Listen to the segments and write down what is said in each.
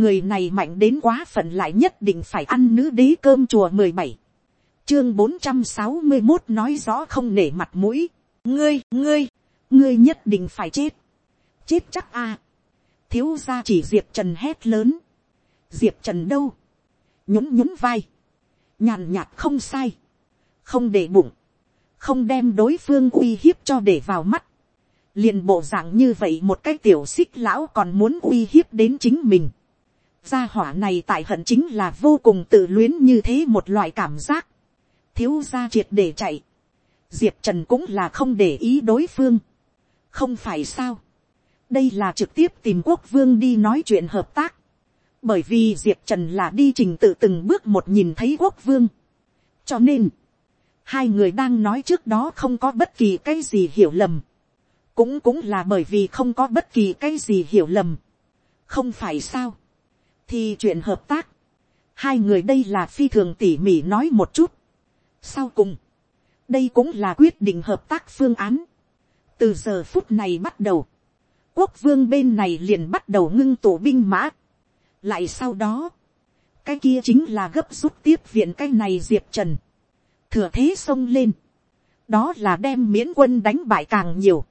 người này mạnh đến quá phận lại nhất định phải ăn nữ đế cơm chùa mười bảy. Chương bốn trăm sáu mươi một nói rõ không nể mặt mũi. Ngươi ngươi ngươi nhất định phải chết. Chết chắc a. Thiếu ra chỉ diệp trần hét lớn. Diệp trần đâu? Nhún nhún vai. Nhàn nhạt không sai. Không để bụng. Không đem đối phương uy hiếp cho để vào mắt. Liền bộ dạng như vậy một cái tiểu xích lão còn muốn uy hiếp đến chính mình gia hỏa này tại hận chính là vô cùng tự luyến như thế một loại cảm giác. Thiếu gia triệt để chạy. Diệp trần cũng là không để ý đối phương. Không phải sao? Đây là trực tiếp tìm quốc vương đi nói chuyện hợp tác. Bởi vì diệp trần là đi trình tự từng bước một nhìn thấy quốc vương. Cho nên, hai người đang nói trước đó không có bất kỳ cái gì hiểu lầm. Cũng cũng là bởi vì không có bất kỳ cái gì hiểu lầm. Không phải sao? Thì chuyện hợp tác. Hai người đây là phi thường tỉ mỉ nói một chút. Sau cùng, đây cũng là quyết định hợp tác phương án. Từ giờ phút này bắt đầu, quốc vương bên này liền bắt đầu ngưng tổ binh mã. Lại sau đó, cái kia chính là gấp rút tiếp viện cái này diệp trần. Thừa thế xông lên. Đó là đem miễn quân đánh bại càng nhiều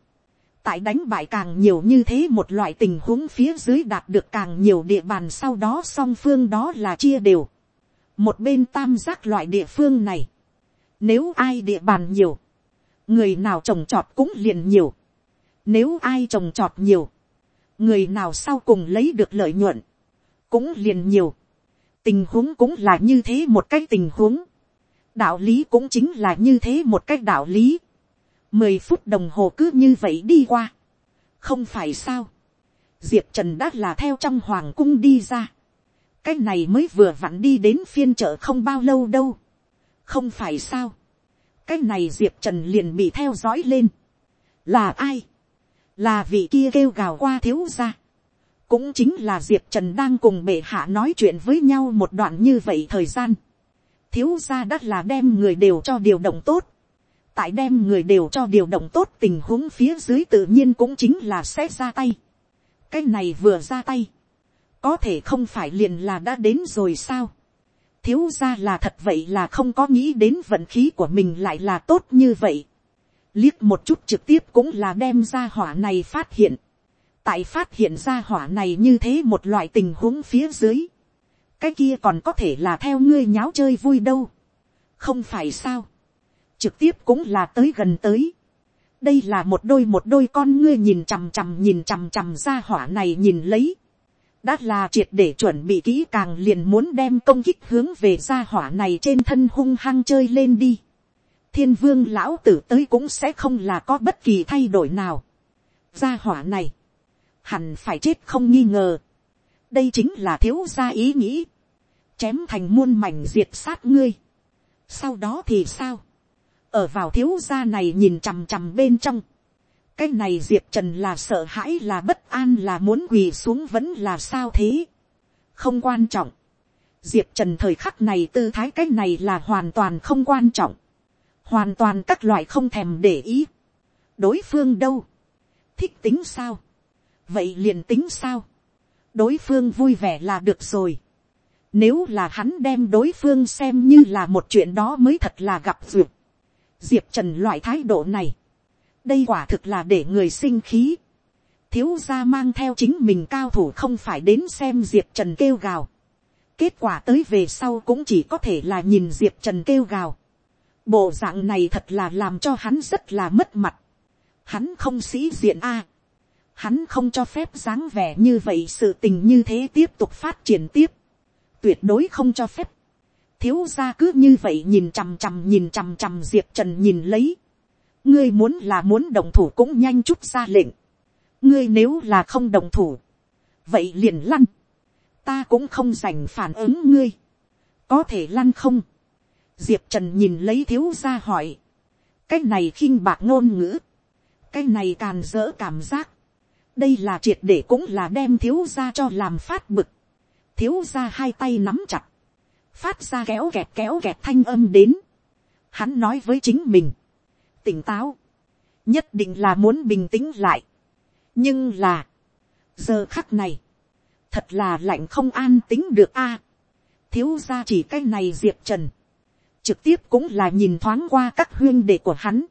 tại đánh bại càng nhiều như thế một loại tình huống phía dưới đạt được càng nhiều địa bàn sau đó song phương đó là chia đều. Một bên tam giác loại địa phương này. Nếu ai địa bàn nhiều. Người nào trồng trọt cũng liền nhiều. Nếu ai trồng trọt nhiều. Người nào sau cùng lấy được lợi nhuận. Cũng liền nhiều. Tình huống cũng là như thế một cách tình huống. Đạo lý cũng chính là như thế một cách đạo lý mười phút đồng hồ cứ như vậy đi qua. không phải sao. diệp trần đã là theo trong hoàng cung đi ra. cái này mới vừa vặn đi đến phiên chợ không bao lâu đâu. không phải sao. cái này diệp trần liền bị theo dõi lên. là ai. là vị kia kêu gào qua thiếu ra. cũng chính là diệp trần đang cùng bệ hạ nói chuyện với nhau một đoạn như vậy thời gian. thiếu ra đã là đem người đều cho điều động tốt tại đem người đều cho điều động tốt tình huống phía dưới tự nhiên cũng chính là sẽ ra tay. cái này vừa ra tay, có thể không phải liền là đã đến rồi sao. thiếu ra là thật vậy là không có nghĩ đến vận khí của mình lại là tốt như vậy. liếc một chút trực tiếp cũng là đem ra hỏa này phát hiện. tại phát hiện ra hỏa này như thế một loại tình huống phía dưới. cái kia còn có thể là theo ngươi nháo chơi vui đâu. không phải sao trực tiếp cũng là tới gần tới. đây là một đôi một đôi con ngươi nhìn chằm chằm nhìn chằm chằm ra hỏa này nhìn lấy. đã là triệt để chuẩn bị kỹ càng liền muốn đem công kích hướng về ra hỏa này trên thân hung hăng chơi lên đi. thiên vương lão tử tới cũng sẽ không là có bất kỳ thay đổi nào. ra hỏa này, hẳn phải chết không nghi ngờ. đây chính là thiếu gia ý nghĩ. chém thành muôn mảnh diệt sát ngươi. sau đó thì sao ở vào thiếu gia này nhìn chằm chằm bên trong, cái này diệp trần là sợ hãi là bất an là muốn quỳ xuống vẫn là sao thế, không quan trọng, diệp trần thời khắc này tư thái cái này là hoàn toàn không quan trọng, hoàn toàn các loại không thèm để ý, đối phương đâu, thích tính sao, vậy liền tính sao, đối phương vui vẻ là được rồi, nếu là hắn đem đối phương xem như là một chuyện đó mới thật là gặp duyệt diệp trần loại thái độ này, đây quả thực là để người sinh khí. thiếu gia mang theo chính mình cao thủ không phải đến xem diệp trần kêu gào. kết quả tới về sau cũng chỉ có thể là nhìn diệp trần kêu gào. bộ dạng này thật là làm cho hắn rất là mất mặt. hắn không sĩ diện a. hắn không cho phép dáng vẻ như vậy sự tình như thế tiếp tục phát triển tiếp. tuyệt đối không cho phép thiếu gia cứ như vậy nhìn chằm chằm nhìn chằm chằm diệp trần nhìn lấy. ngươi muốn là muốn đồng thủ cũng nhanh chút ra lệnh. ngươi nếu là không đồng thủ, vậy liền lăn. ta cũng không dành phản ứng ngươi. có thể lăn không. diệp trần nhìn lấy thiếu gia hỏi. cái này khinh bạc ngôn ngữ. cái này càn dỡ cảm giác. đây là triệt để cũng là đem thiếu gia cho làm phát bực. thiếu gia hai tay nắm chặt phát ra kéo kẹt kéo kẹt thanh âm đến. Hắn nói với chính mình, tỉnh táo, nhất định là muốn bình tĩnh lại. nhưng là, giờ khắc này, thật là lạnh không an tính được a. thiếu ra chỉ cái này diệp trần, trực tiếp cũng là nhìn thoáng qua các huyên đệ của hắn.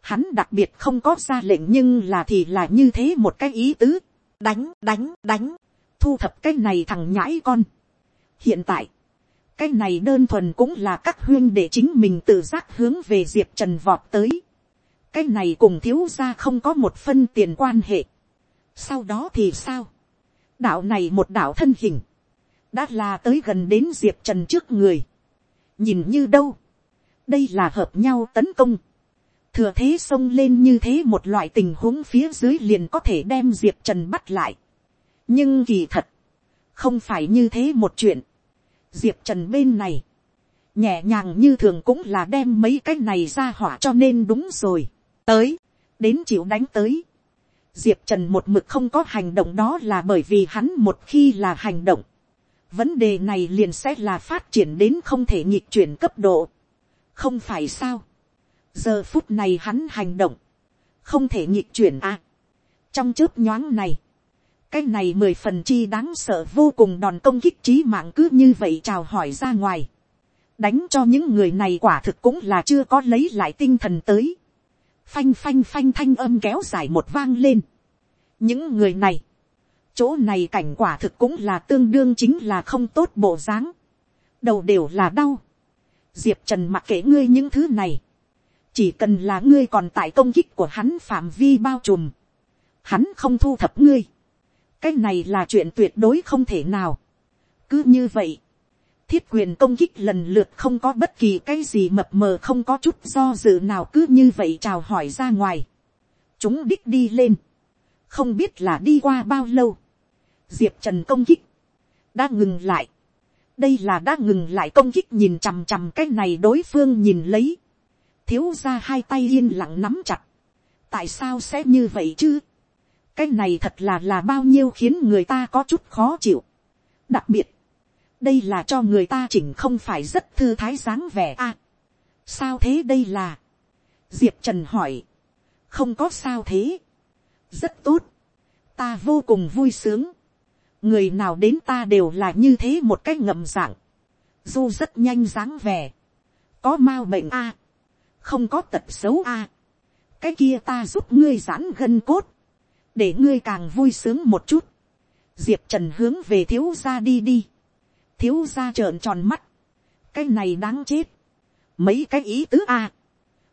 Hắn đặc biệt không có ra lệnh nhưng là thì là như thế một cái ý tứ. đánh, đánh, đánh, thu thập cái này thằng nhãi con. hiện tại, cái này đơn thuần cũng là các huyên để chính mình tự giác hướng về diệp trần vọt tới. cái này cùng thiếu ra không có một phân tiền quan hệ. sau đó thì sao, đạo này một đạo thân hình, đã là tới gần đến diệp trần trước người. nhìn như đâu, đây là hợp nhau tấn công. thừa thế xông lên như thế một loại tình huống phía dưới liền có thể đem diệp trần bắt lại. nhưng kỳ thật, không phải như thế một chuyện diệp trần bên này, nhẹ nhàng như thường cũng là đem mấy cái này ra hỏa cho nên đúng rồi. tới, đến chịu đánh tới diệp trần một mực không có hành động đó là bởi vì hắn một khi là hành động, vấn đề này liền sẽ là phát triển đến không thể nhịp chuyển cấp độ. không phải sao. giờ phút này hắn hành động, không thể nhịp chuyển à. trong chớp nhoáng này, cái này mười phần chi đáng sợ vô cùng đòn công kích trí mạng cứ như vậy chào hỏi ra ngoài. đánh cho những người này quả thực cũng là chưa có lấy lại tinh thần tới phanh phanh phanh thanh âm kéo dài một vang lên. những người này, chỗ này cảnh quả thực cũng là tương đương chính là không tốt bộ dáng, đầu đều là đau. diệp trần mặc kể ngươi những thứ này, chỉ cần là ngươi còn tại công kích của hắn phạm vi bao trùm, hắn không thu thập ngươi, cái này là chuyện tuyệt đối không thể nào. cứ như vậy, thiết quyền công kích lần lượt không có bất kỳ cái gì mập mờ không có chút do dự nào cứ như vậy chào hỏi ra ngoài. chúng đích đi lên. không biết là đi qua bao lâu. diệp trần công kích. đã ngừng lại. đây là đã ngừng lại công kích nhìn chằm chằm cái này đối phương nhìn lấy. thiếu ra hai tay yên lặng nắm chặt. tại sao sẽ như vậy chứ cái này thật là là bao nhiêu khiến người ta có chút khó chịu. đặc biệt đây là cho người ta chỉnh không phải rất thư thái dáng vẻ a. À, sao thế đây là. diệp trần hỏi. không có sao thế. rất tốt. ta vô cùng vui sướng. người nào đến ta đều là như thế một cách ngậm dạng. du rất nhanh dáng vẻ. có m a bệnh a. À, không có tật xấu a. À, cái kia ta giúp ngươi giãn gân cốt để ngươi càng vui sướng một chút. diệp trần hướng về thiếu gia đi đi. Thiếu gia trợn tròn mắt, cái này đáng chết, mấy cái ý tứ a,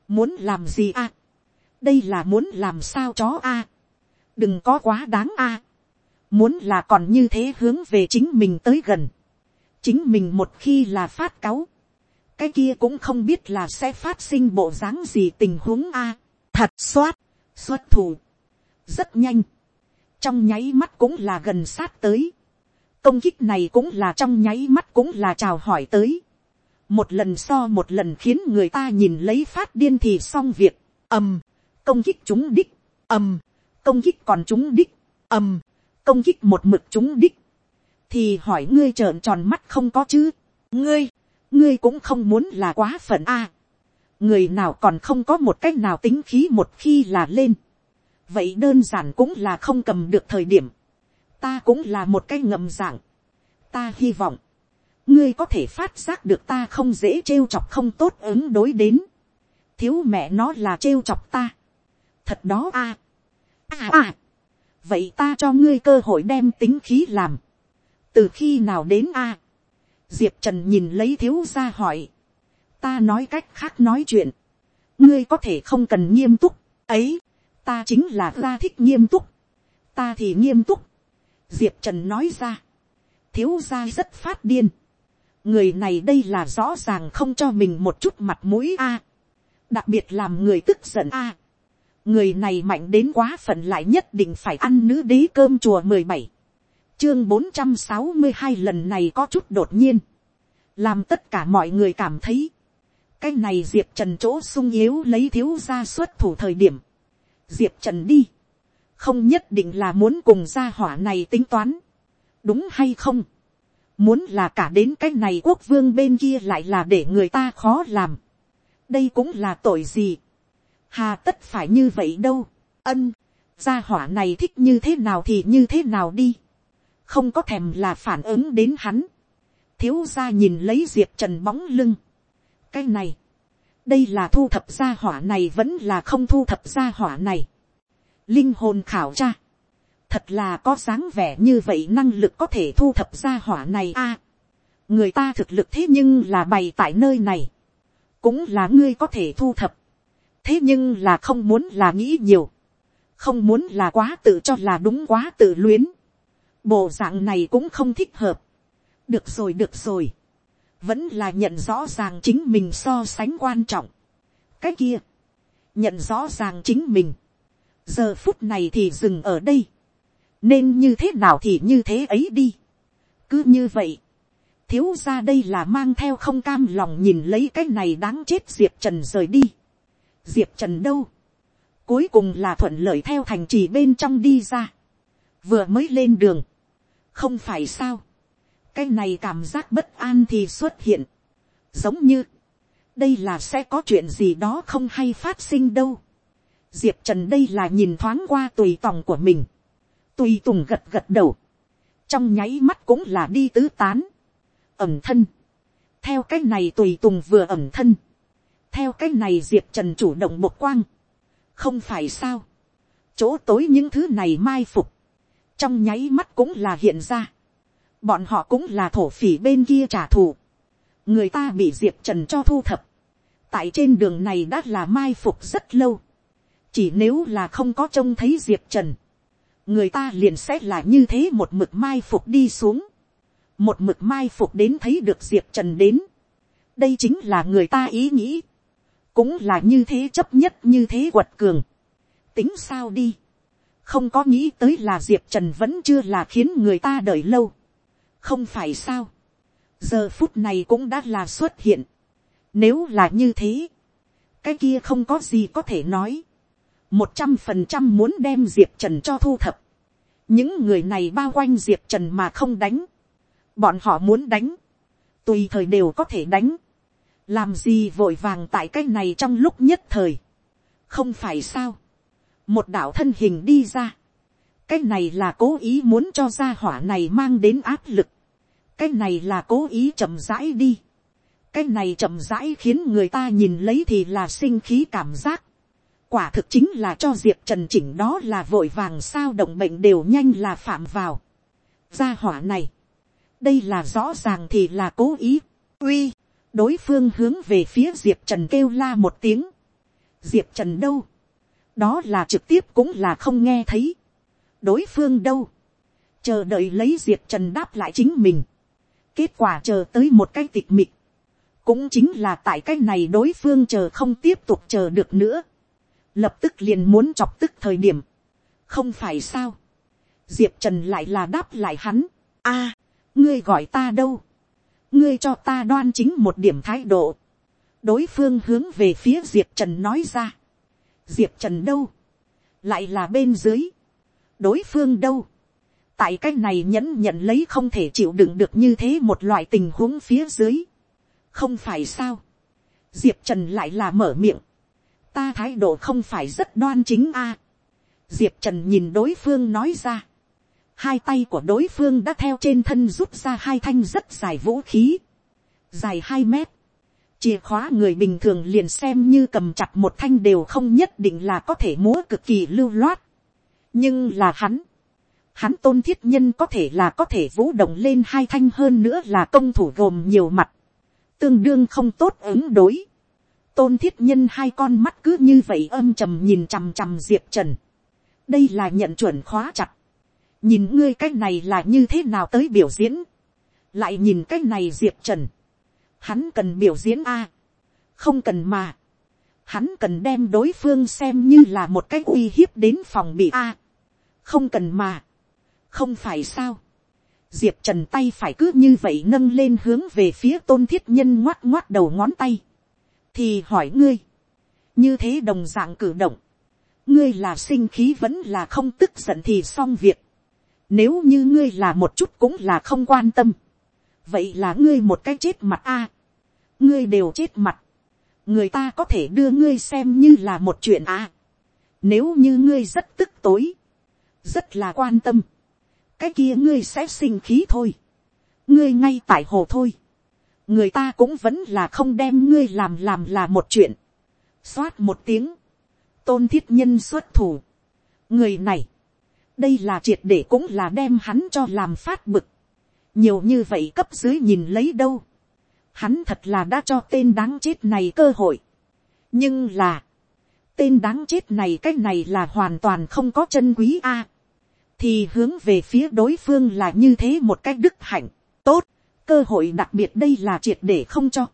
muốn làm gì a, đây là muốn làm sao chó a, đừng có quá đáng a, muốn là còn như thế hướng về chính mình tới gần, chính mình một khi là phát cáu, cái kia cũng không biết là sẽ phát sinh bộ dáng gì tình huống a, thật xoát, xuất thủ, rất nhanh, trong nháy mắt cũng là gần sát tới, công kích này cũng là trong nháy mắt cũng là chào hỏi tới. một lần so một lần khiến người ta nhìn lấy phát điên thì xong việc. ầm, công kích chúng đích, ầm, công kích còn chúng đích, ầm, công kích một mực chúng đích. thì hỏi ngươi trợn tròn mắt không có chứ. ngươi, ngươi cũng không muốn là quá phận a. người nào còn không có một cách nào tính khí một khi là lên vậy đơn giản cũng là không cầm được thời điểm ta cũng là một cái ngầm dạng. ta hy vọng, ngươi có thể phát giác được ta không dễ trêu chọc không tốt ứng đối đến. thiếu mẹ nó là trêu chọc ta. thật đó a. a a, vậy ta cho ngươi cơ hội đem tính khí làm. từ khi nào đến a. diệp trần nhìn lấy thiếu ra hỏi. ta nói cách khác nói chuyện. ngươi có thể không cần nghiêm túc. ấy, ta chính là ra thích nghiêm túc. ta thì nghiêm túc. Diệp trần nói ra, thiếu gia rất phát điên, người này đây là rõ ràng không cho mình một chút mặt mũi a, đặc biệt làm người tức giận a, người này mạnh đến quá phận lại nhất định phải ăn nữ đế cơm chùa mười bảy, chương bốn trăm sáu mươi hai lần này có chút đột nhiên, làm tất cả mọi người cảm thấy, cái này diệp trần chỗ sung yếu lấy thiếu gia xuất thủ thời điểm, diệp trần đi, không nhất định là muốn cùng gia hỏa này tính toán, đúng hay không, muốn là cả đến cái này quốc vương bên kia lại là để người ta khó làm, đây cũng là tội gì, hà tất phải như vậy đâu, ân, gia hỏa này thích như thế nào thì như thế nào đi, không có thèm là phản ứng đến hắn, thiếu gia nhìn lấy diệp trần bóng lưng, cái này, đây là thu thập gia hỏa này vẫn là không thu thập gia hỏa này, linh hồn khảo tra, thật là có dáng vẻ như vậy năng lực có thể thu thập gia hỏa này a, người ta thực lực thế nhưng là bày tại nơi này, cũng là ngươi có thể thu thập, thế nhưng là không muốn là nghĩ nhiều, không muốn là quá tự cho là đúng quá tự luyến, bộ dạng này cũng không thích hợp, được rồi được rồi, vẫn là nhận rõ ràng chính mình so sánh quan trọng, cái kia, nhận rõ ràng chính mình, giờ phút này thì dừng ở đây, nên như thế nào thì như thế ấy đi, cứ như vậy, thiếu ra đây là mang theo không cam lòng nhìn lấy cái này đáng chết diệp trần rời đi. diệp trần đâu, cuối cùng là thuận lợi theo thành trì bên trong đi ra, vừa mới lên đường, không phải sao, cái này cảm giác bất an thì xuất hiện, giống như, đây là sẽ có chuyện gì đó không hay phát sinh đâu. diệp trần đây là nhìn thoáng qua tùy tòng của mình, tùy tùng gật gật đầu, trong nháy mắt cũng là đi tứ tán, ẩm thân. theo cái này tùy tùng vừa ẩm thân. theo cái này diệp trần chủ động một quang. không phải sao. chỗ tối những thứ này mai phục. trong nháy mắt cũng là hiện ra bọn họ cũng là thổ phỉ bên kia trả thù. người ta bị diệp trần cho thu thập. tại trên đường này đã là mai phục rất lâu. chỉ nếu là không có trông thấy diệp trần, người ta liền sẽ là như thế một mực mai phục đi xuống một mực mai phục đến thấy được diệp trần đến. đây chính là người ta ý nghĩ. cũng là như thế chấp nhất như thế quật cường. tính sao đi. không có nghĩ tới là diệp trần vẫn chưa là khiến người ta đợi lâu không phải sao. giờ phút này cũng đã là xuất hiện. nếu là như thế, cái kia không có gì có thể nói. một trăm phần trăm muốn đem diệp trần cho thu thập. những người này bao quanh diệp trần mà không đánh bọn họ muốn đánh, tùy thời đều có thể đánh, làm gì vội vàng tại cái này trong lúc nhất thời, không phải sao, một đạo thân hình đi ra, cái này là cố ý muốn cho gia hỏa này mang đến áp lực, cái này là cố ý chậm rãi đi, cái này chậm rãi khiến người ta nhìn lấy thì là sinh khí cảm giác, quả thực chính là cho diệp trần chỉnh đó là vội vàng sao động bệnh đều nhanh là phạm vào, gia hỏa này, đây là rõ ràng thì là cố ý, uy, đối phương hướng về phía diệp trần kêu la một tiếng, diệp trần đâu, đó là trực tiếp cũng là không nghe thấy, đối phương đâu, chờ đợi lấy diệp trần đáp lại chính mình, kết quả chờ tới một cái tịch mịch, cũng chính là tại cái này đối phương chờ không tiếp tục chờ được nữa, lập tức liền muốn chọc tức thời điểm, không phải sao, diệp trần lại là đáp lại hắn, a, ngươi gọi ta đâu, ngươi cho ta đoan chính một điểm thái độ, đối phương hướng về phía diệp trần nói ra, diệp trần đâu, lại là bên dưới, đối phương đâu, tại cái này nhẫn nhận lấy không thể chịu đựng được như thế một loại tình huống phía dưới, không phải sao, diệp trần lại là mở miệng, ta thái độ không phải rất đoan chính a, diệp trần nhìn đối phương nói ra, hai tay của đối phương đã theo trên thân rút ra hai thanh rất dài vũ khí, dài hai mét, chìa khóa người bình thường liền xem như cầm chặt một thanh đều không nhất định là có thể múa cực kỳ lưu loát nhưng là hắn, hắn tôn thiết nhân có thể là có thể vũ động lên hai thanh hơn nữa là công thủ gồm nhiều mặt, tương đương không tốt ứng đối. tôn thiết nhân hai con mắt cứ như vậy âm trầm nhìn chằm chằm diệp trần. đây là nhận chuẩn khóa chặt. Nhìn ngươi cái này là như thế nào tới biểu diễn, lại nhìn cái này diệp trần, hắn cần biểu diễn a, không cần mà, hắn cần đem đối phương xem như là một cái uy hiếp đến phòng bị a, không cần mà, không phải sao, diệp trần tay phải cứ như vậy nâng lên hướng về phía tôn thiết nhân ngoắt ngoắt đầu ngón tay, thì hỏi ngươi, như thế đồng d ạ n g cử động, ngươi là sinh khí vẫn là không tức giận thì xong việc, nếu như ngươi là một chút cũng là không quan tâm. Vậy là ngươi một cái chết mặt a. Ngươi đều chết mặt. Người ta có thể đưa ngươi xem như là một chuyện a. Nếu như ngươi rất tức tối. Rất là quan tâm. cái kia ngươi sẽ sinh khí thôi, ngươi ngay tại hồ thôi, người ta cũng vẫn là không đem ngươi làm làm là một chuyện, xoát một tiếng, tôn thiết nhân xuất thủ, người này, đây là triệt để cũng là đem hắn cho làm phát bực, nhiều như vậy cấp dưới nhìn lấy đâu, hắn thật là đã cho tên đáng chết này cơ hội, nhưng là, tên đáng chết này cái này là hoàn toàn không có chân quý a, thì hướng về phía đối phương là như thế một cách đức hạnh, tốt, cơ hội đặc biệt đây là triệt để không cho,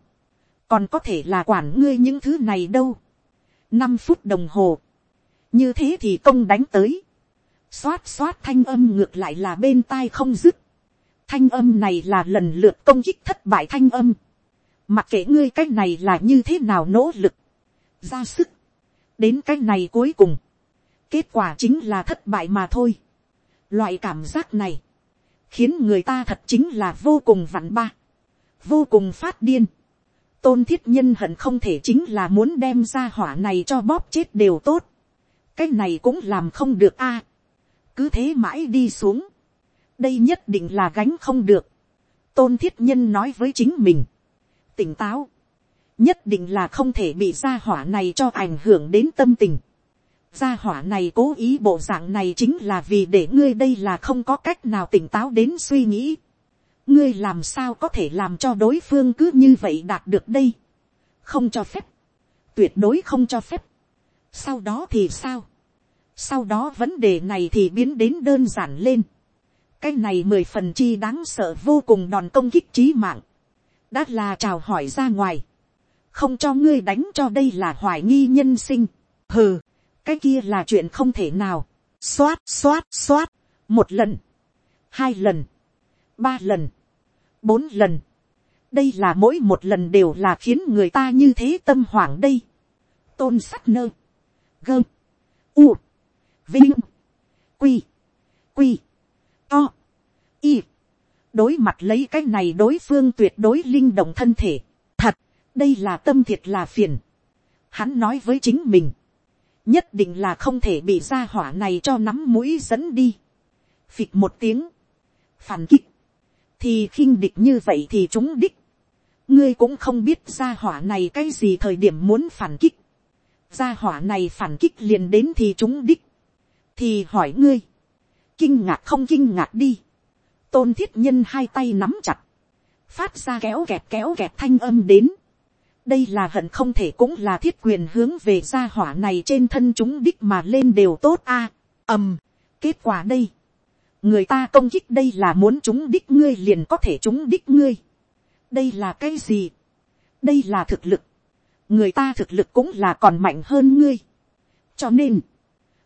còn có thể là quản ngươi những thứ này đâu, năm phút đồng hồ, như thế thì công đánh tới, xoát xoát thanh âm ngược lại là bên tai không dứt, thanh âm này là lần lượt công kích thất bại thanh âm, mặc kệ ngươi cái này là như thế nào nỗ lực, ra sức, đến cái này cuối cùng, kết quả chính là thất bại mà thôi. Loại cảm giác này, khiến người ta thật chính là vô cùng vặn ba, vô cùng phát điên. tôn thiết nhân hận không thể chính là muốn đem ra hỏa này cho bóp chết đều tốt. cái này cũng làm không được a. cứ thế mãi đi xuống. đây nhất định là gánh không được. tôn thiết nhân nói với chính mình. tỉnh táo nhất định là không thể bị gia hỏa này cho ảnh hưởng đến tâm tình gia hỏa này cố ý bộ dạng này chính là vì để ngươi đây là không có cách nào tỉnh táo đến suy nghĩ. ngươi làm sao có thể làm cho đối phương cứ như vậy đạt được đây. không cho phép. tuyệt đối không cho phép. sau đó thì sao. sau đó vấn đề này thì biến đến đơn giản lên. cái này mười phần chi đáng sợ vô cùng đòn công kích trí mạng. đã là chào hỏi ra ngoài không cho ngươi đánh cho đây là hoài nghi nhân sinh. hừ cái kia là chuyện không thể nào, xoát xoát xoát, một lần, hai lần, ba lần, bốn lần, đây là mỗi một lần đều là khiến người ta như thế tâm hoảng đây, tôn sắt nơ, gơ, u, vinh, quy, quy, to, y, đối mặt lấy cái này đối phương tuyệt đối linh động thân thể, đây là tâm thiệt là phiền, hắn nói với chính mình, nhất định là không thể bị ra hỏa này cho nắm mũi dẫn đi. phịch một tiếng, phản kích, thì khinh địch như vậy thì chúng đích. ngươi cũng không biết ra hỏa này cái gì thời điểm muốn phản kích. ra hỏa này phản kích liền đến thì chúng đích. thì hỏi ngươi, kinh ngạc không kinh ngạc đi. tôn thiết nhân hai tay nắm chặt, phát ra kéo kẹt kéo kẹt thanh âm đến đây là hận không thể cũng là thiết quyền hướng về gia hỏa này trên thân chúng đích mà lên đều tốt a. Ầm. Kết quả đây. Người ta công kích đây là muốn chúng đích ngươi liền có thể chúng đích ngươi. Đây là cái gì? Đây là thực lực. Người ta thực lực cũng là còn mạnh hơn ngươi. Cho nên,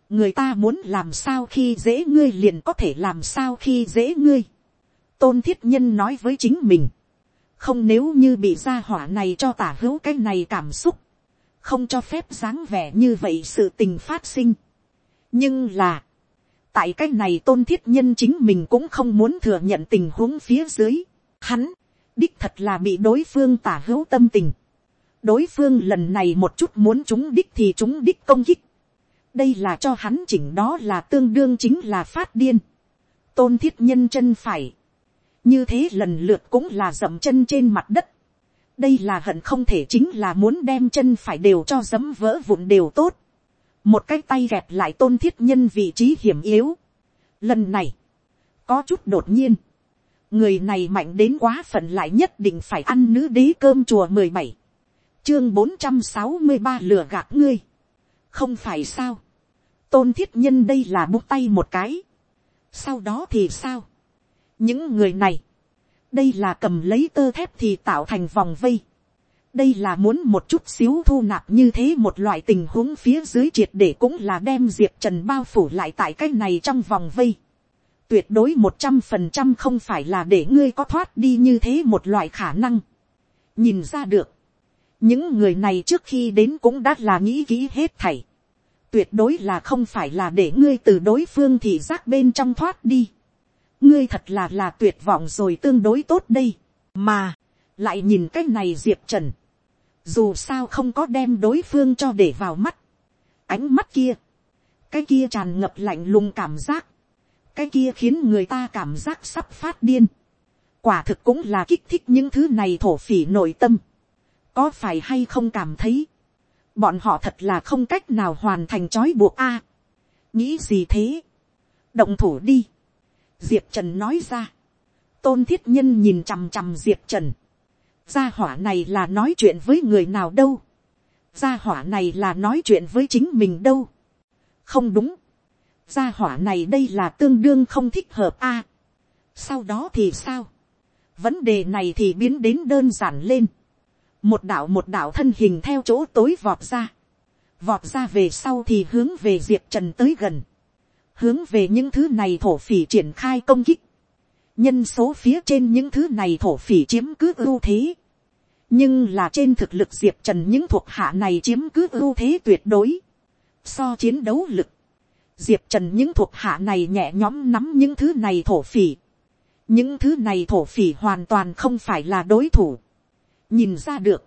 người ta muốn làm sao khi dễ ngươi liền có thể làm sao khi dễ ngươi. Tôn thiết nhân nói với chính mình không nếu như bị gia hỏa này cho tả hữu cái này cảm xúc, không cho phép dáng vẻ như vậy sự tình phát sinh. nhưng là, tại cái này tôn thiết nhân chính mình cũng không muốn thừa nhận tình huống phía dưới. Hắn, đích thật là bị đối phương tả hữu tâm tình. đối phương lần này một chút muốn chúng đích thì chúng đích công kích. đây là cho hắn chỉnh đó là tương đương chính là phát điên. tôn thiết nhân chân phải như thế lần lượt cũng là dậm chân trên mặt đất. đây là hận không thể chính là muốn đem chân phải đều cho dấm vỡ vụn đều tốt. một cái tay gẹp lại tôn thiết nhân vị trí hiểm yếu. lần này, có chút đột nhiên, người này mạnh đến quá phận lại nhất định phải ăn nữ đế cơm chùa mười bảy, chương bốn trăm sáu mươi ba lừa gạt ngươi. không phải sao, tôn thiết nhân đây là bút tay một cái. sau đó thì sao, những người này, đây là cầm lấy tơ thép thì tạo thành vòng vây. đây là muốn một chút xíu thu nạp như thế một loại tình huống phía dưới triệt để cũng là đem diệp trần bao phủ lại tại cái này trong vòng vây. tuyệt đối một trăm phần trăm không phải là để ngươi có thoát đi như thế một loại khả năng. nhìn ra được, những người này trước khi đến cũng đã là nghĩ kỹ hết thảy. tuyệt đối là không phải là để ngươi từ đối phương thì giác bên trong thoát đi ngươi thật là là tuyệt vọng rồi tương đối tốt đây, mà, lại nhìn cái này diệp trần, dù sao không có đem đối phương cho để vào mắt, ánh mắt kia, cái kia tràn ngập lạnh lùng cảm giác, cái kia khiến người ta cảm giác sắp phát điên, quả thực cũng là kích thích những thứ này thổ phỉ nội tâm, có phải hay không cảm thấy, bọn họ thật là không cách nào hoàn thành trói buộc a, nghĩ gì thế, động thủ đi, diệp trần nói ra, tôn thiết nhân nhìn chằm chằm diệp trần, gia hỏa này là nói chuyện với người nào đâu, gia hỏa này là nói chuyện với chính mình đâu, không đúng, gia hỏa này đây là tương đương không thích hợp a, sau đó thì sao, vấn đề này thì biến đến đơn giản lên, một đạo một đạo thân hình theo chỗ tối vọt ra, vọt ra về sau thì hướng về diệp trần tới gần, hướng về những thứ này thổ phỉ triển khai công kích, nhân số phía trên những thứ này thổ phỉ chiếm cứ ưu thế, nhưng là trên thực lực diệp trần những thuộc hạ này chiếm cứ ưu thế tuyệt đối, so chiến đấu lực, diệp trần những thuộc hạ này nhẹ nhóm nắm những thứ này thổ phỉ, những thứ này thổ phỉ hoàn toàn không phải là đối thủ, nhìn ra được,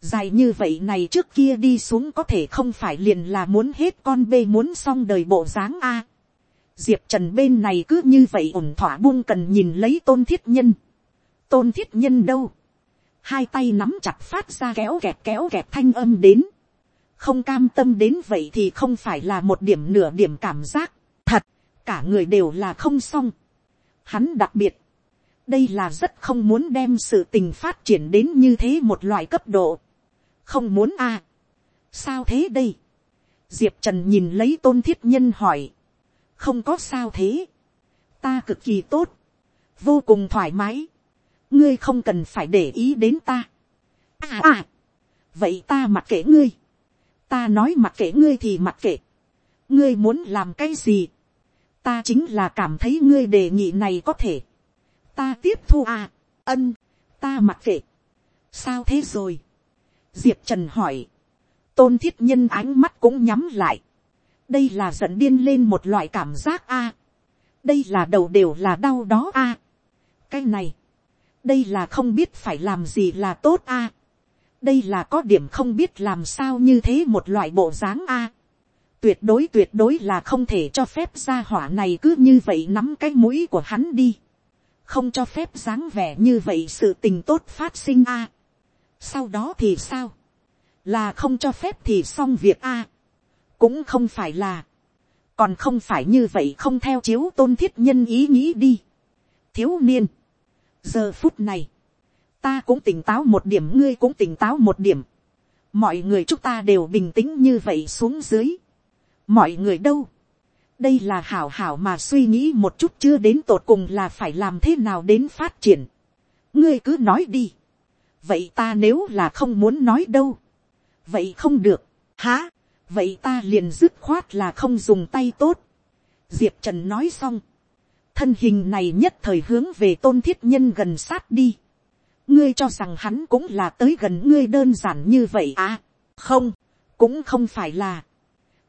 dài như vậy này trước kia đi xuống có thể không phải liền là muốn hết con bê muốn xong đời bộ dáng a diệp trần bên này cứ như vậy ổn thỏa buông cần nhìn lấy tôn thiết nhân. tôn thiết nhân đâu. hai tay nắm chặt phát ra kéo kẹt kéo kẹt thanh âm đến. không cam tâm đến vậy thì không phải là một điểm nửa điểm cảm giác. thật, cả người đều là không xong. hắn đặc biệt đây là rất không muốn đem sự tình phát triển đến như thế một loại cấp độ. không muốn a. À. sao thế đây. diệp trần nhìn lấy tôn thiết nhân hỏi không có sao thế. ta cực kỳ tốt. vô cùng thoải mái. ngươi không cần phải để ý đến ta. à à. vậy ta mặc kệ ngươi. ta nói mặc kệ ngươi thì mặc kệ. ngươi muốn làm cái gì. ta chính là cảm thấy ngươi đề nghị này có thể ta tiếp thu à, ân, ta mặc kệ. sao thế rồi. diệp trần hỏi. tôn thiết nhân ánh mắt cũng nhắm lại đây là giận điên lên một loại cảm giác a. đây là đầu đều là đau đó a. cái này, đây là không biết phải làm gì là tốt a. đây là có điểm không biết làm sao như thế một loại bộ dáng a. tuyệt đối tuyệt đối là không thể cho phép gia hỏa này cứ như vậy nắm cái mũi của hắn đi không cho phép dáng vẻ như vậy sự tình tốt phát sinh a. sau đó thì sao, là không cho phép thì xong việc a cũng không phải là, còn không phải như vậy không theo chiếu tôn thiết nhân ý nghĩ đi. thiếu niên, giờ phút này, ta cũng tỉnh táo một điểm ngươi cũng tỉnh táo một điểm. mọi người chúng ta đều bình tĩnh như vậy xuống dưới. mọi người đâu, đây là hảo hảo mà suy nghĩ một chút chưa đến tột cùng là phải làm thế nào đến phát triển. ngươi cứ nói đi. vậy ta nếu là không muốn nói đâu. vậy không được. hả, vậy ta liền dứt khoát là không dùng tay tốt. diệp trần nói xong. thân hình này nhất thời hướng về tôn thiết nhân gần sát đi. ngươi cho rằng hắn cũng là tới gần ngươi đơn giản như vậy à. không, cũng không phải là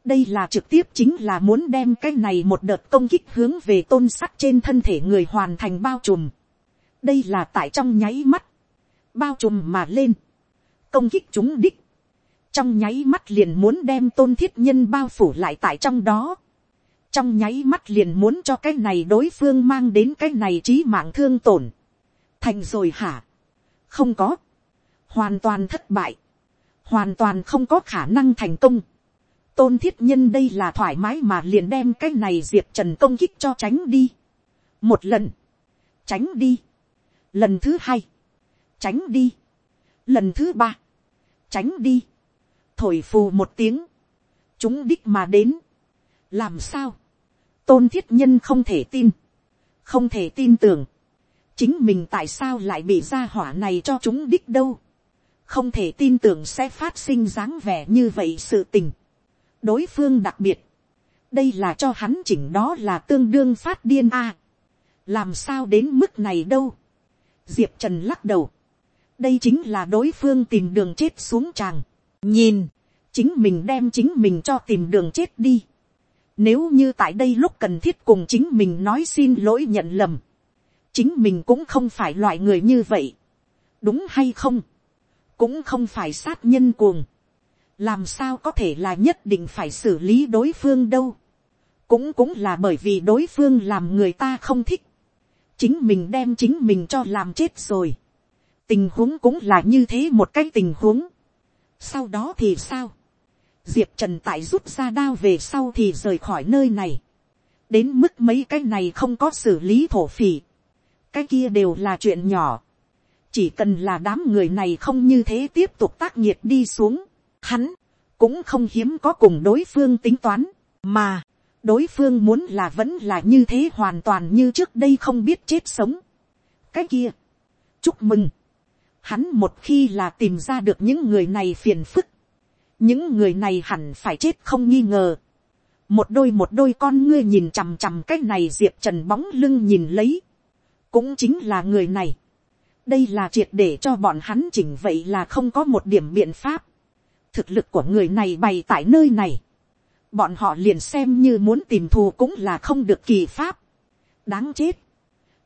đây là trực tiếp chính là muốn đem cái này một đợt công kích hướng về tôn sắt trên thân thể người hoàn thành bao trùm. đây là tại trong nháy mắt, bao trùm mà lên, công kích chúng đích, trong nháy mắt liền muốn đem tôn thiết nhân bao phủ lại tại trong đó, trong nháy mắt liền muốn cho cái này đối phương mang đến cái này trí mạng thương tổn, thành rồi hả, không có, hoàn toàn thất bại, hoàn toàn không có khả năng thành công, tôn thiết nhân đây là thoải mái mà liền đem cái này diệp trần công kích cho tránh đi. một lần, tránh đi. lần thứ hai, tránh đi. lần thứ ba, tránh đi thổi phù một tiếng, chúng đích mà đến. làm sao, tôn thiết nhân không thể tin, không thể tin tưởng, chính mình tại sao lại bị gia hỏa này cho chúng đích đâu, không thể tin tưởng sẽ phát sinh dáng vẻ như vậy sự tình đối phương đặc biệt, đây là cho hắn chỉnh đó là tương đương phát điên a. làm sao đến mức này đâu. diệp trần lắc đầu. đây chính là đối phương tìm đường chết xuống tràng nhìn, chính mình đem chính mình cho tìm đường chết đi. nếu như tại đây lúc cần thiết cùng chính mình nói xin lỗi nhận lầm, chính mình cũng không phải loại người như vậy. đúng hay không, cũng không phải sát nhân cuồng làm sao có thể là nhất định phải xử lý đối phương đâu. cũng cũng là bởi vì đối phương làm người ta không thích, chính mình đem chính mình cho làm chết rồi, tình huống cũng là như thế một cái tình huống, sau đó thì sao, diệp trần tại rút ra đao về sau thì rời khỏi nơi này, đến mức mấy cái này không có xử lý thổ phỉ, cái kia đều là chuyện nhỏ, chỉ cần là đám người này không như thế tiếp tục tác nhiệt đi xuống, hắn cũng không hiếm có cùng đối phương tính toán, mà đối phương muốn là vẫn là như thế hoàn toàn như trước đây không biết chết sống. cái kia, chúc mừng, hắn một khi là tìm ra được những người này phiền phức, những người này hẳn phải chết không nghi ngờ. một đôi một đôi con ngươi nhìn chằm chằm cái này diệp trần bóng lưng nhìn lấy, cũng chính là người này. đây là triệt để cho bọn hắn chỉnh vậy là không có một điểm biện pháp. thực lực của người này bày tại nơi này bọn họ liền xem như muốn tìm thù cũng là không được kỳ pháp. đáng chết.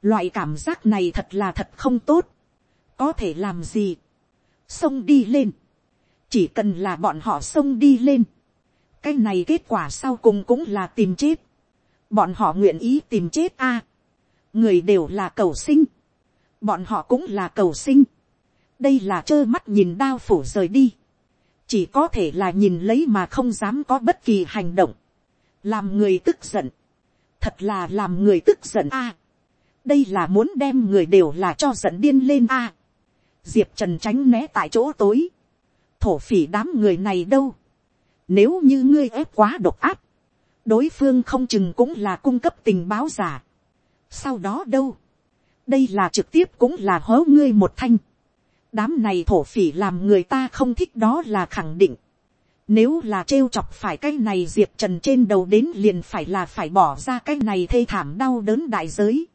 loại cảm giác này thật là thật không tốt có thể làm gì. xông đi lên. chỉ cần là bọn họ xông đi lên. cái này kết quả sau cùng cũng là tìm chết. bọn họ nguyện ý tìm chết a. người đều là cầu sinh. bọn họ cũng là cầu sinh. đây là trơ mắt nhìn đao phủ rời đi chỉ có thể là nhìn lấy mà không dám có bất kỳ hành động, làm người tức giận, thật là làm người tức giận a. đây là muốn đem người đều là cho giận điên lên a diệp trần tránh né tại chỗ tối, thổ phỉ đám người này đâu, nếu như ngươi ép quá độc áp, đối phương không chừng cũng là cung cấp tình báo giả. sau đó đâu, đây là trực tiếp cũng là hớ ngươi một thanh đám này thổ phỉ làm người ta không thích đó là khẳng định. Nếu là trêu chọc phải cái này diệp trần trên đầu đến liền phải là phải bỏ ra cái này thê thảm đau đớn đại giới.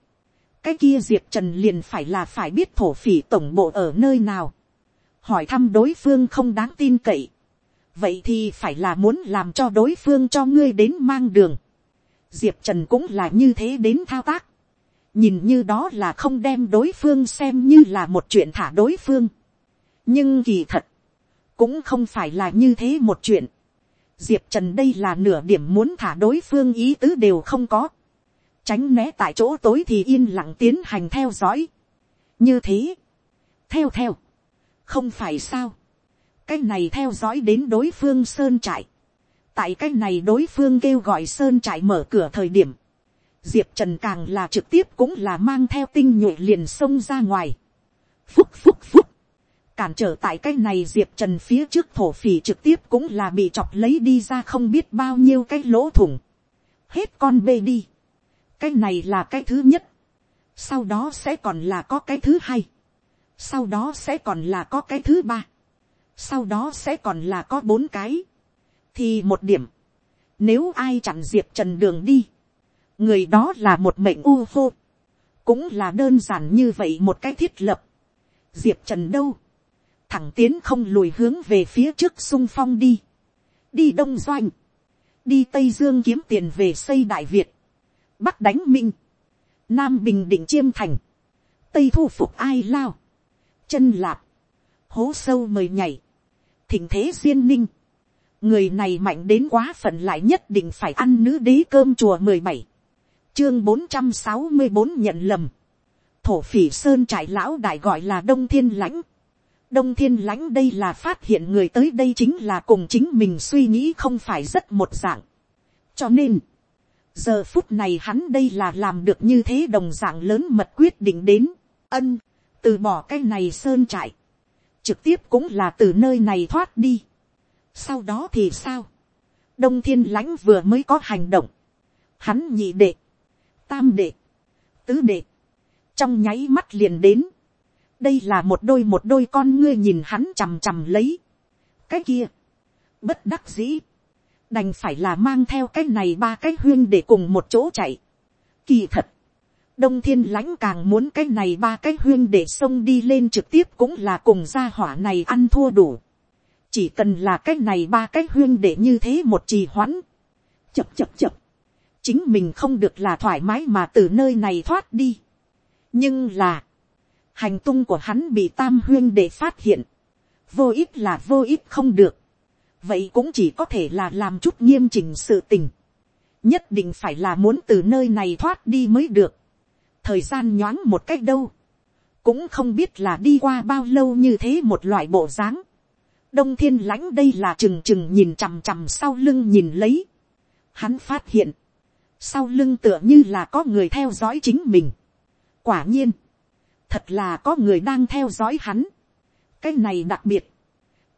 Cái kia diệp trần liền phải là phải biết thổ phỉ tổng bộ ở nơi nào. Hỏi thăm đối phương không đáng tin cậy. Vậy thì phải là muốn làm cho đối phương cho ngươi đến mang đường. Diệp trần cũng là như thế đến thao tác nhìn như đó là không đem đối phương xem như là một chuyện thả đối phương. nhưng kỳ thật, cũng không phải là như thế một chuyện. diệp trần đây là nửa điểm muốn thả đối phương ý tứ đều không có tránh né tại chỗ tối thì yên lặng tiến hành theo dõi. như thế, theo theo, không phải sao. cái này theo dõi đến đối phương sơn trại. tại cái này đối phương kêu gọi sơn trại mở cửa thời điểm diệp trần càng là trực tiếp cũng là mang theo tinh nhuệ liền xông ra ngoài. phúc phúc phúc, cản trở tại cái này diệp trần phía trước thổ phỉ trực tiếp cũng là bị chọc lấy đi ra không biết bao nhiêu cái lỗ thủng. hết con bê đi cái này là cái thứ nhất. sau đó sẽ còn là có cái thứ hai. sau đó sẽ còn là có cái thứ ba. sau đó sẽ còn là có bốn cái. thì một điểm. nếu ai chặn diệp trần đường đi người đó là một mệnh u hô, cũng là đơn giản như vậy một cái thiết lập. diệp trần đâu, thẳng tiến không lùi hướng về phía trước sung phong đi, đi đông doanh, đi tây dương kiếm tiền về xây đại việt, bắc đánh minh, nam bình định chiêm thành, tây thu phục ai lao, chân lạp, hố sâu mời nhảy, thỉnh thế duyên ninh, người này mạnh đến quá phận lại nhất định phải ăn nữ đế cơm chùa mười bảy chương bốn trăm sáu mươi bốn nhận lầm. Thổ phỉ sơn trại lão đại gọi là đông thiên lãnh. Đông thiên lãnh đây là phát hiện người tới đây chính là cùng chính mình suy nghĩ không phải rất một dạng. Cho nên, giờ phút này hắn đây là làm được như thế đồng dạng lớn mật quyết định đến. Ân, từ bỏ cái này sơn trại. Trực tiếp cũng là từ nơi này thoát đi. Sau đó thì sao? Đông thiên lãnh vừa mới có hành động. Hắn nhị đệ tam đệ, tứ đệ, trong nháy mắt liền đến, đây là một đôi một đôi con ngươi nhìn hắn chằm chằm lấy, cái kia, bất đắc dĩ, đành phải là mang theo cái này ba cái huyên để cùng một chỗ chạy. Kỳ thật, đông thiên lãnh càng muốn cái này ba cái huyên để xông đi lên trực tiếp cũng là cùng gia hỏa này ăn thua đủ. chỉ cần là cái này ba cái huyên để như thế một trì hoãn. chập chập chập chính mình không được là thoải mái mà từ nơi này thoát đi. nhưng là, hành tung của hắn bị tam huyên để phát hiện, vô ích là vô ích không được, vậy cũng chỉ có thể là làm chút nghiêm chỉnh sự tình. nhất định phải là muốn từ nơi này thoát đi mới được, thời gian nhoáng một cách đâu, cũng không biết là đi qua bao lâu như thế một loại bộ dáng, đông thiên lãnh đây là trừng trừng nhìn chằm chằm sau lưng nhìn lấy, hắn phát hiện, sau lưng tựa như là có người theo dõi chính mình, quả nhiên, thật là có người đang theo dõi hắn, cái này đặc biệt,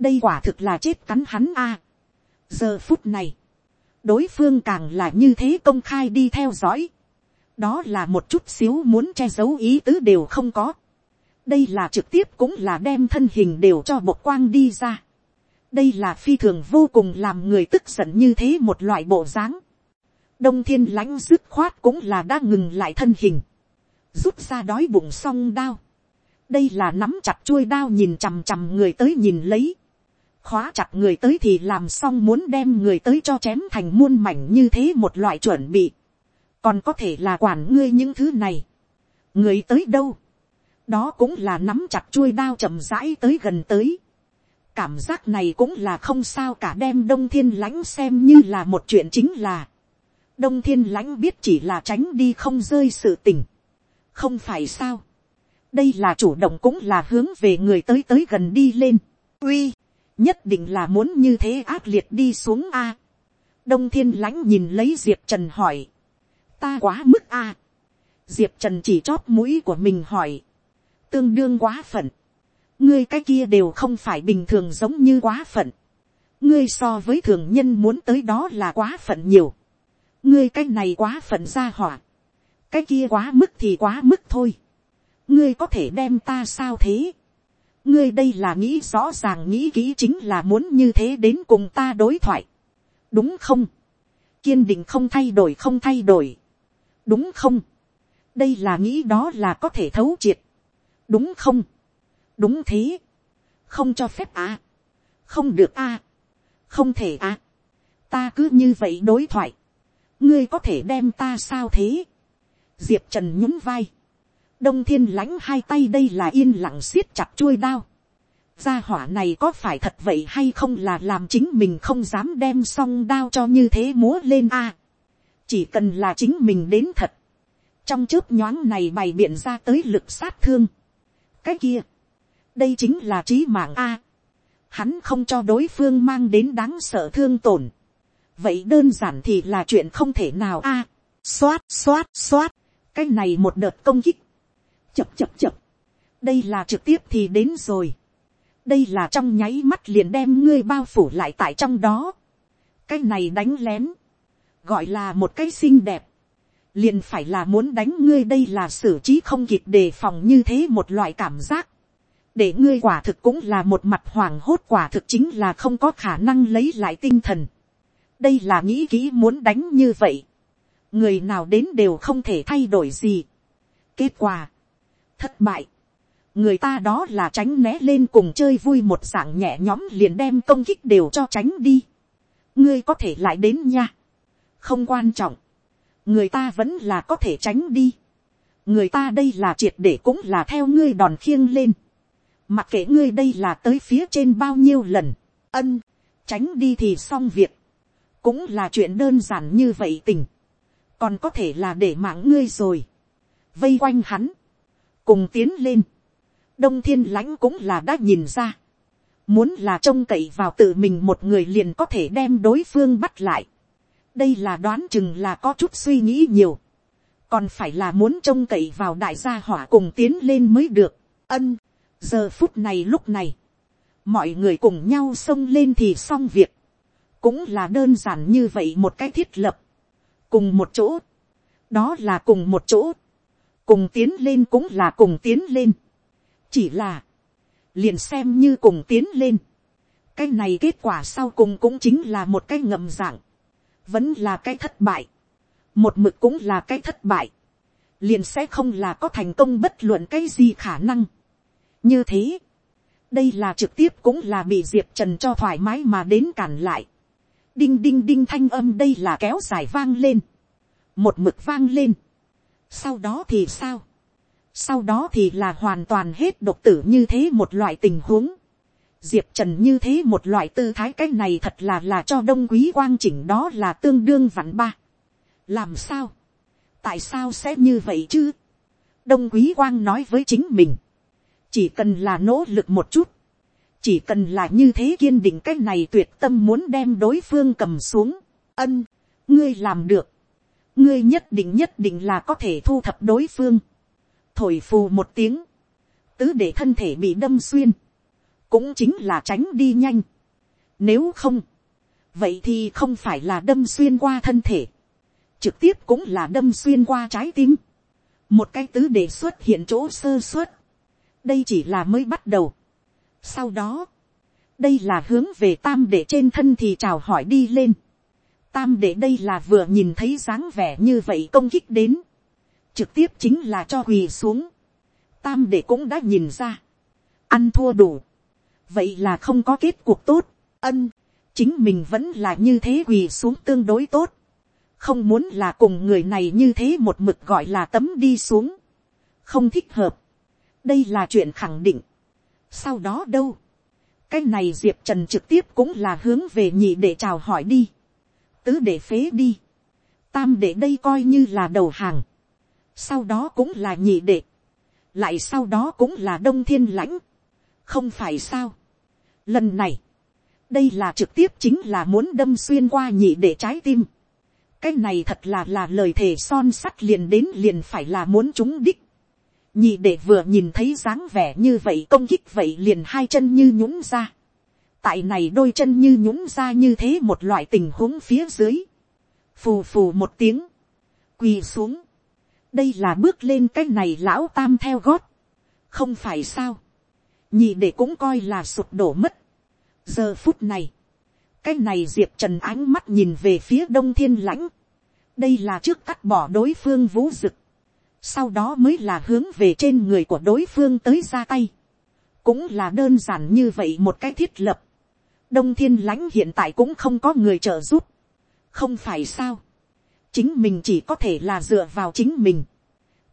đây quả thực là chết cắn hắn a. giờ phút này, đối phương càng là như thế công khai đi theo dõi, đó là một chút xíu muốn che giấu ý tứ đều không có, đây là trực tiếp cũng là đem thân hình đều cho bộc quang đi ra, đây là phi thường vô cùng làm người tức giận như thế một loại bộ dáng, đông thiên lãnh dứt khoát cũng là đã ngừng lại thân hình, rút ra đói bụng xong đao, đây là nắm chặt chuôi đao nhìn chằm chằm người tới nhìn lấy, khóa chặt người tới thì làm xong muốn đem người tới cho chém thành muôn mảnh như thế một loại chuẩn bị, còn có thể là quản ngươi những thứ này, người tới đâu, đó cũng là nắm chặt chuôi đao chậm rãi tới gần tới, cảm giác này cũng là không sao cả đem đông thiên lãnh xem như là một chuyện chính là, đông thiên lãnh biết chỉ là tránh đi không rơi sự tình, không phải sao, đây là chủ động cũng là hướng về người tới tới gần đi lên, uy, nhất định là muốn như thế ác liệt đi xuống a. đông thiên lãnh nhìn lấy diệp trần hỏi, ta quá mức a. diệp trần chỉ chót mũi của mình hỏi, tương đương quá phận, ngươi cái kia đều không phải bình thường giống như quá phận, ngươi so với thường nhân muốn tới đó là quá phận nhiều, ngươi cái này quá phận ra hỏa, cái kia quá mức thì quá mức thôi, ngươi có thể đem ta sao thế, ngươi đây là nghĩ rõ ràng nghĩ kỹ chính là muốn như thế đến cùng ta đối thoại. đúng không. kiên định không thay đổi không thay đổi. đúng không. đây là nghĩ đó là có thể thấu triệt. đúng không. đúng thế. không cho phép à. không được à. không thể à. ta cứ như vậy đối thoại. ngươi có thể đem ta sao thế. diệp trần nhún vai đông thiên lãnh hai tay đây là yên lặng siết chặt chuôi đao. gia hỏa này có phải thật vậy hay không là làm chính mình không dám đem song đao cho như thế múa lên a. chỉ cần là chính mình đến thật. trong chớp nhoáng này bày biện ra tới lực sát thương. cái kia, đây chính là trí mạng a. hắn không cho đối phương mang đến đáng sợ thương tổn. vậy đơn giản thì là chuyện không thể nào a. xoát xoát xoát, cái này một đợt công kích chập chập chập, đây là trực tiếp thì đến rồi, đây là trong nháy mắt liền đem ngươi bao phủ lại tại trong đó, cái này đánh lén, gọi là một cái xinh đẹp, liền phải là muốn đánh ngươi đây là xử trí không kịp đề phòng như thế một loại cảm giác, để ngươi quả thực cũng là một mặt hoàng hốt quả thực chính là không có khả năng lấy lại tinh thần. đây là nghĩ kỹ muốn đánh như vậy, người nào đến đều không thể thay đổi gì. kết quả, thất bại. người ta đó là tránh né lên cùng chơi vui một dạng nhẹ nhóm liền đem công kích đều cho tránh đi. ngươi có thể lại đến nha. không quan trọng. người ta vẫn là có thể tránh đi. người ta đây là triệt để cũng là theo ngươi đòn khiêng lên. mặc kệ ngươi đây là tới phía trên bao nhiêu lần. ân, tránh đi thì xong việc. cũng là chuyện đơn giản như vậy tình. còn có thể là để mạng ngươi rồi. vây quanh hắn cùng tiến lên, đông thiên lãnh cũng là đã nhìn ra, muốn là trông cậy vào tự mình một người liền có thể đem đối phương bắt lại, đây là đoán chừng là có chút suy nghĩ nhiều, còn phải là muốn trông cậy vào đại gia hỏa cùng tiến lên mới được, ân, giờ phút này lúc này, mọi người cùng nhau xông lên thì xong việc, cũng là đơn giản như vậy một cái thiết lập, cùng một chỗ, đó là cùng một chỗ, cùng tiến lên cũng là cùng tiến lên. chỉ là, liền xem như cùng tiến lên. cái này kết quả sau cùng cũng chính là một cái ngầm dạng, vẫn là cái thất bại. một mực cũng là cái thất bại. liền sẽ không là có thành công bất luận cái gì khả năng. như thế, đây là trực tiếp cũng là bị diệp trần cho thoải mái mà đến cản lại. đinh đinh đinh thanh âm đây là kéo dài vang lên. một mực vang lên sau đó thì sao, sau đó thì là hoàn toàn hết độc tử như thế một loại tình huống, diệp trần như thế một loại tư thái cái này thật là là cho đông quý quang chỉnh đó là tương đương vặn ba, làm sao, tại sao sẽ như vậy chứ, đông quý quang nói với chính mình, chỉ cần là nỗ lực một chút, chỉ cần là như thế kiên định cái này tuyệt tâm muốn đem đối phương cầm xuống, ân, ngươi làm được, ngươi nhất định nhất định là có thể thu thập đối phương, thổi phù một tiếng, tứ để thân thể bị đâm xuyên, cũng chính là tránh đi nhanh. Nếu không, vậy thì không phải là đâm xuyên qua thân thể, trực tiếp cũng là đâm xuyên qua trái tim. một cái tứ để xuất hiện chỗ sơ xuất, đây chỉ là mới bắt đầu. sau đó, đây là hướng về tam để trên thân thì chào hỏi đi lên tam để đây là vừa nhìn thấy dáng vẻ như vậy công kích đến, trực tiếp chính là cho quỳ xuống. tam để cũng đã nhìn ra, ăn thua đủ, vậy là không có kết cuộc tốt, ân, chính mình vẫn là như thế quỳ xuống tương đối tốt, không muốn là cùng người này như thế một mực gọi là tấm đi xuống, không thích hợp, đây là chuyện khẳng định. sau đó đâu, cái này diệp trần trực tiếp cũng là hướng về nhị để chào hỏi đi, tứ để phế đi, tam để đây coi như là đầu hàng, sau đó cũng là nhị đệ, lại sau đó cũng là đông thiên lãnh, không phải sao. Lần này, đây là trực tiếp chính là muốn đâm xuyên qua nhị để trái tim. cái này thật là là lời thề son sắt liền đến liền phải là muốn chúng đích. nhị để vừa nhìn thấy dáng vẻ như vậy công kích vậy liền hai chân như nhũng ra tại này đôi chân như nhũng ra như thế một loại tình huống phía dưới. phù phù một tiếng, quỳ xuống. Đây là bước lên cái này lão tam theo gót, không phải sao, nhị để cũng coi là sụp đổ mất. giờ phút này, cái này diệp trần ánh mắt nhìn về phía đông thiên lãnh, đây là trước cắt bỏ đối phương vũ rực, sau đó mới là hướng về trên người của đối phương tới ra tay, cũng là đơn giản như vậy một cái thiết lập, đông thiên lãnh hiện tại cũng không có người trợ giúp, không phải sao, chính mình chỉ có thể là dựa vào chính mình.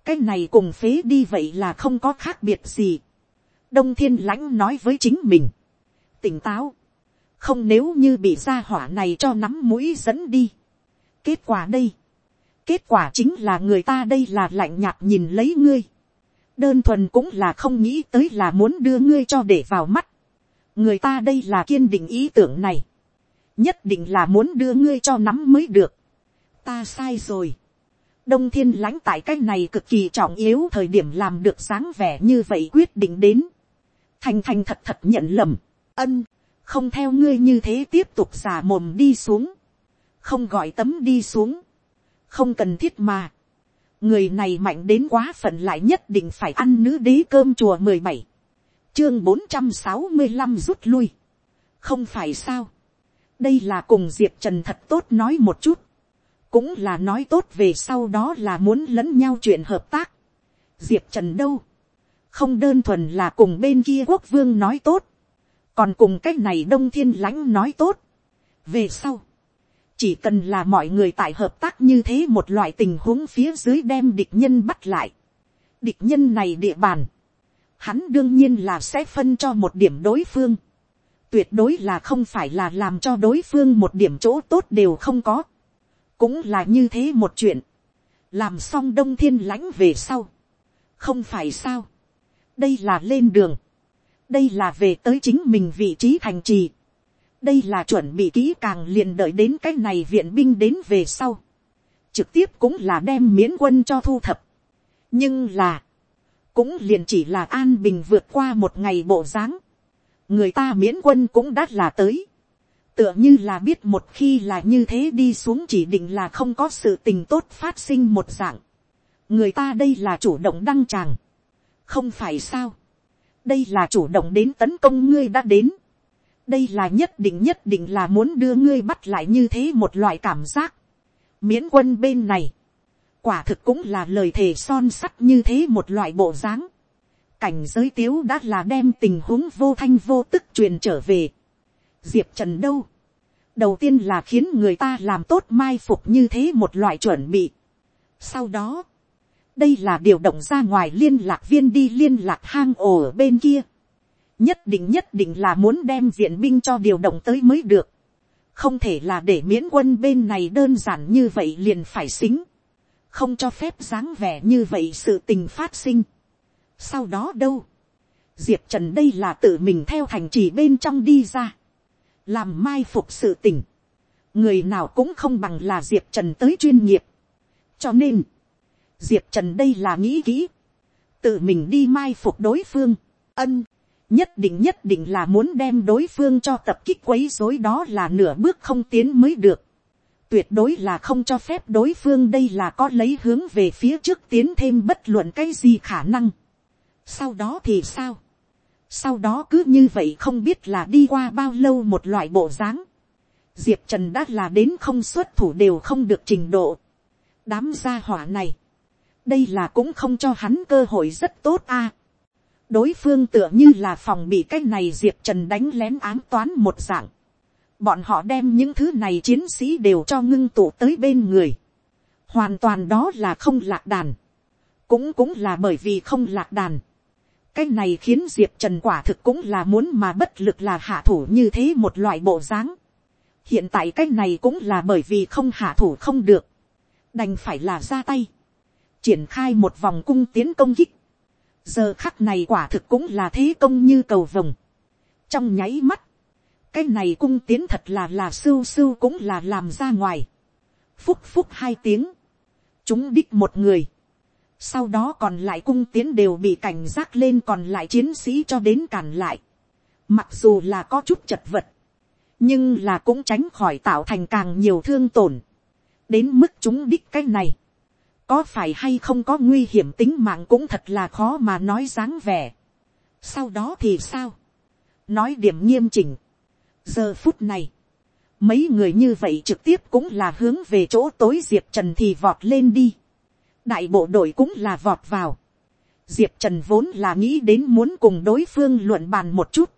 cái này cùng phế đi vậy là không có khác biệt gì. đông thiên lãnh nói với chính mình. tỉnh táo. không nếu như bị gia hỏa này cho nắm mũi dẫn đi. kết quả đây. kết quả chính là người ta đây là lạnh nhạt nhìn lấy ngươi. đơn thuần cũng là không nghĩ tới là muốn đưa ngươi cho để vào mắt người ta đây là kiên định ý tưởng này. nhất định là muốn đưa ngươi cho nắm mới được ta sai rồi. đông thiên lãnh tại cái này cực kỳ trọng yếu thời điểm làm được sáng vẻ như vậy quyết định đến. thành thành thật thật nhận lầm, ân, không theo ngươi như thế tiếp tục giả mồm đi xuống, không gọi tấm đi xuống, không cần thiết mà. người này mạnh đến quá phận lại nhất định phải ăn nữ đế cơm chùa mười bảy, chương bốn trăm sáu mươi năm rút lui, không phải sao, đây là cùng diệp trần thật tốt nói một chút, cũng là nói tốt về sau đó là muốn lẫn nhau chuyện hợp tác. diệp trần đâu, không đơn thuần là cùng bên kia quốc vương nói tốt, còn cùng cái này đông thiên lãnh nói tốt. về sau, chỉ cần là mọi người tại hợp tác như thế một loại tình huống phía dưới đem địch nhân bắt lại. địch nhân này địa bàn, hắn đương nhiên là sẽ phân cho một điểm đối phương. tuyệt đối là không phải là làm cho đối phương một điểm chỗ tốt đều không có. Cũng là như thế một chuyện, làm xong đông thiên lãnh về sau, không phải sao, đây là lên đường, đây là về tới chính mình vị trí thành trì, đây là chuẩn bị kỹ càng liền đợi đến cái này viện binh đến về sau, trực tiếp cũng là đem miễn quân cho thu thập, nhưng là, cũng liền chỉ là an bình vượt qua một ngày bộ dáng, người ta miễn quân cũng đã là tới, tựa như là biết một khi là như thế đi xuống chỉ định là không có sự tình tốt phát sinh một dạng. người ta đây là chủ động đăng tràng. không phải sao. đây là chủ động đến tấn công ngươi đã đến. đây là nhất định nhất định là muốn đưa ngươi bắt lại như thế một loại cảm giác. miễn quân bên này quả thực cũng là lời thề son sắt như thế một loại bộ dáng. cảnh giới tiếu đã là đem tình huống vô thanh vô tức truyền trở về diệp trần đâu. đầu tiên là khiến người ta làm tốt mai phục như thế một loại chuẩn bị. sau đó, đây là điều động ra ngoài liên lạc viên đi liên lạc hang ổ ở bên kia. nhất định nhất định là muốn đem viện binh cho điều động tới mới được. không thể là để miễn quân bên này đơn giản như vậy liền phải xính, không cho phép dáng vẻ như vậy sự tình phát sinh. sau đó đâu, diệp trần đây là tự mình theo thành trì bên trong đi ra, làm mai phục sự tình, người nào cũng không bằng là diệp trần tới chuyên nghiệp, cho nên, diệp trần đây là nghĩ kỹ, tự mình đi mai phục đối phương, ân, nhất định nhất định là muốn đem đối phương cho tập kích quấy rối đó là nửa bước không tiến mới được tuyệt đối là không cho phép đối phương đây là có lấy hướng về phía trước tiến thêm bất luận cái gì khả năng. sau đó thì sao. sau đó cứ như vậy không biết là đi qua bao lâu một loại bộ dáng. diệp trần đã là đến không xuất thủ đều không được trình độ. đám gia hỏa này. đây là cũng không cho hắn cơ hội rất tốt a đối phương tựa như là phòng bị cái này diệp trần đánh lén ám toán một dạng bọn họ đem những thứ này chiến sĩ đều cho ngưng tụ tới bên người. hoàn toàn đó là không lạc đàn. cũng cũng là bởi vì không lạc đàn. cái này khiến diệp trần quả thực cũng là muốn mà bất lực là hạ thủ như thế một loại bộ dáng. hiện tại cái này cũng là bởi vì không hạ thủ không được. đành phải là ra tay. triển khai một vòng cung tiến công kích giờ khắc này quả thực cũng là thế công như cầu vồng. trong nháy mắt, cái này cung tiến thật là là sưu sưu cũng là làm ra ngoài. phúc phúc hai tiếng, chúng đích một người. sau đó còn lại cung tiến đều bị cảnh giác lên còn lại chiến sĩ cho đến cản lại. mặc dù là có chút chật vật, nhưng là cũng tránh khỏi tạo thành càng nhiều thương tổn. đến mức chúng đích cái này có phải hay không có nguy hiểm tính mạng cũng thật là khó mà nói dáng vẻ. sau đó thì sao, nói điểm nghiêm chỉnh giờ phút này, mấy người như vậy trực tiếp cũng là hướng về chỗ tối diệp trần thì vọt lên đi. đại bộ đội cũng là vọt vào. diệp trần vốn là nghĩ đến muốn cùng đối phương luận bàn một chút.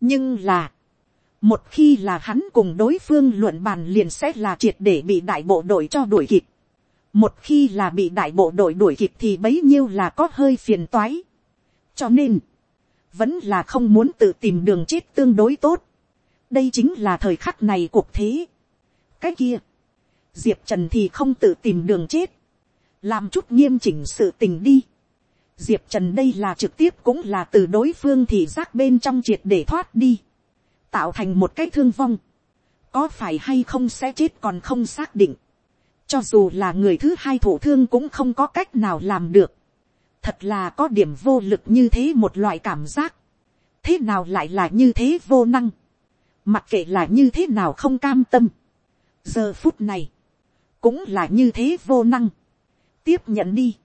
nhưng là, một khi là hắn cùng đối phương luận bàn liền sẽ là triệt để bị đại bộ đội cho đuổi kịp một khi là bị đại bộ đội đuổi kịp thì bấy nhiêu là có hơi phiền toái. cho nên, vẫn là không muốn tự tìm đường chết tương đối tốt đây chính là thời khắc này cuộc thế. cái kia, diệp trần thì không tự tìm đường chết, làm chút nghiêm chỉnh sự tình đi. diệp trần đây là trực tiếp cũng là từ đối phương thì giác bên trong triệt để thoát đi, tạo thành một cái thương vong, có phải hay không sẽ chết còn không xác định cho dù là người thứ hai thủ thương cũng không có cách nào làm được. Thật là có điểm vô lực như thế một loại cảm giác. Thế nào lại là như thế vô năng. Mặc kệ là như thế nào không cam tâm. Giờ phút này. Cũng là như thế vô năng. Tiếp nhận đi.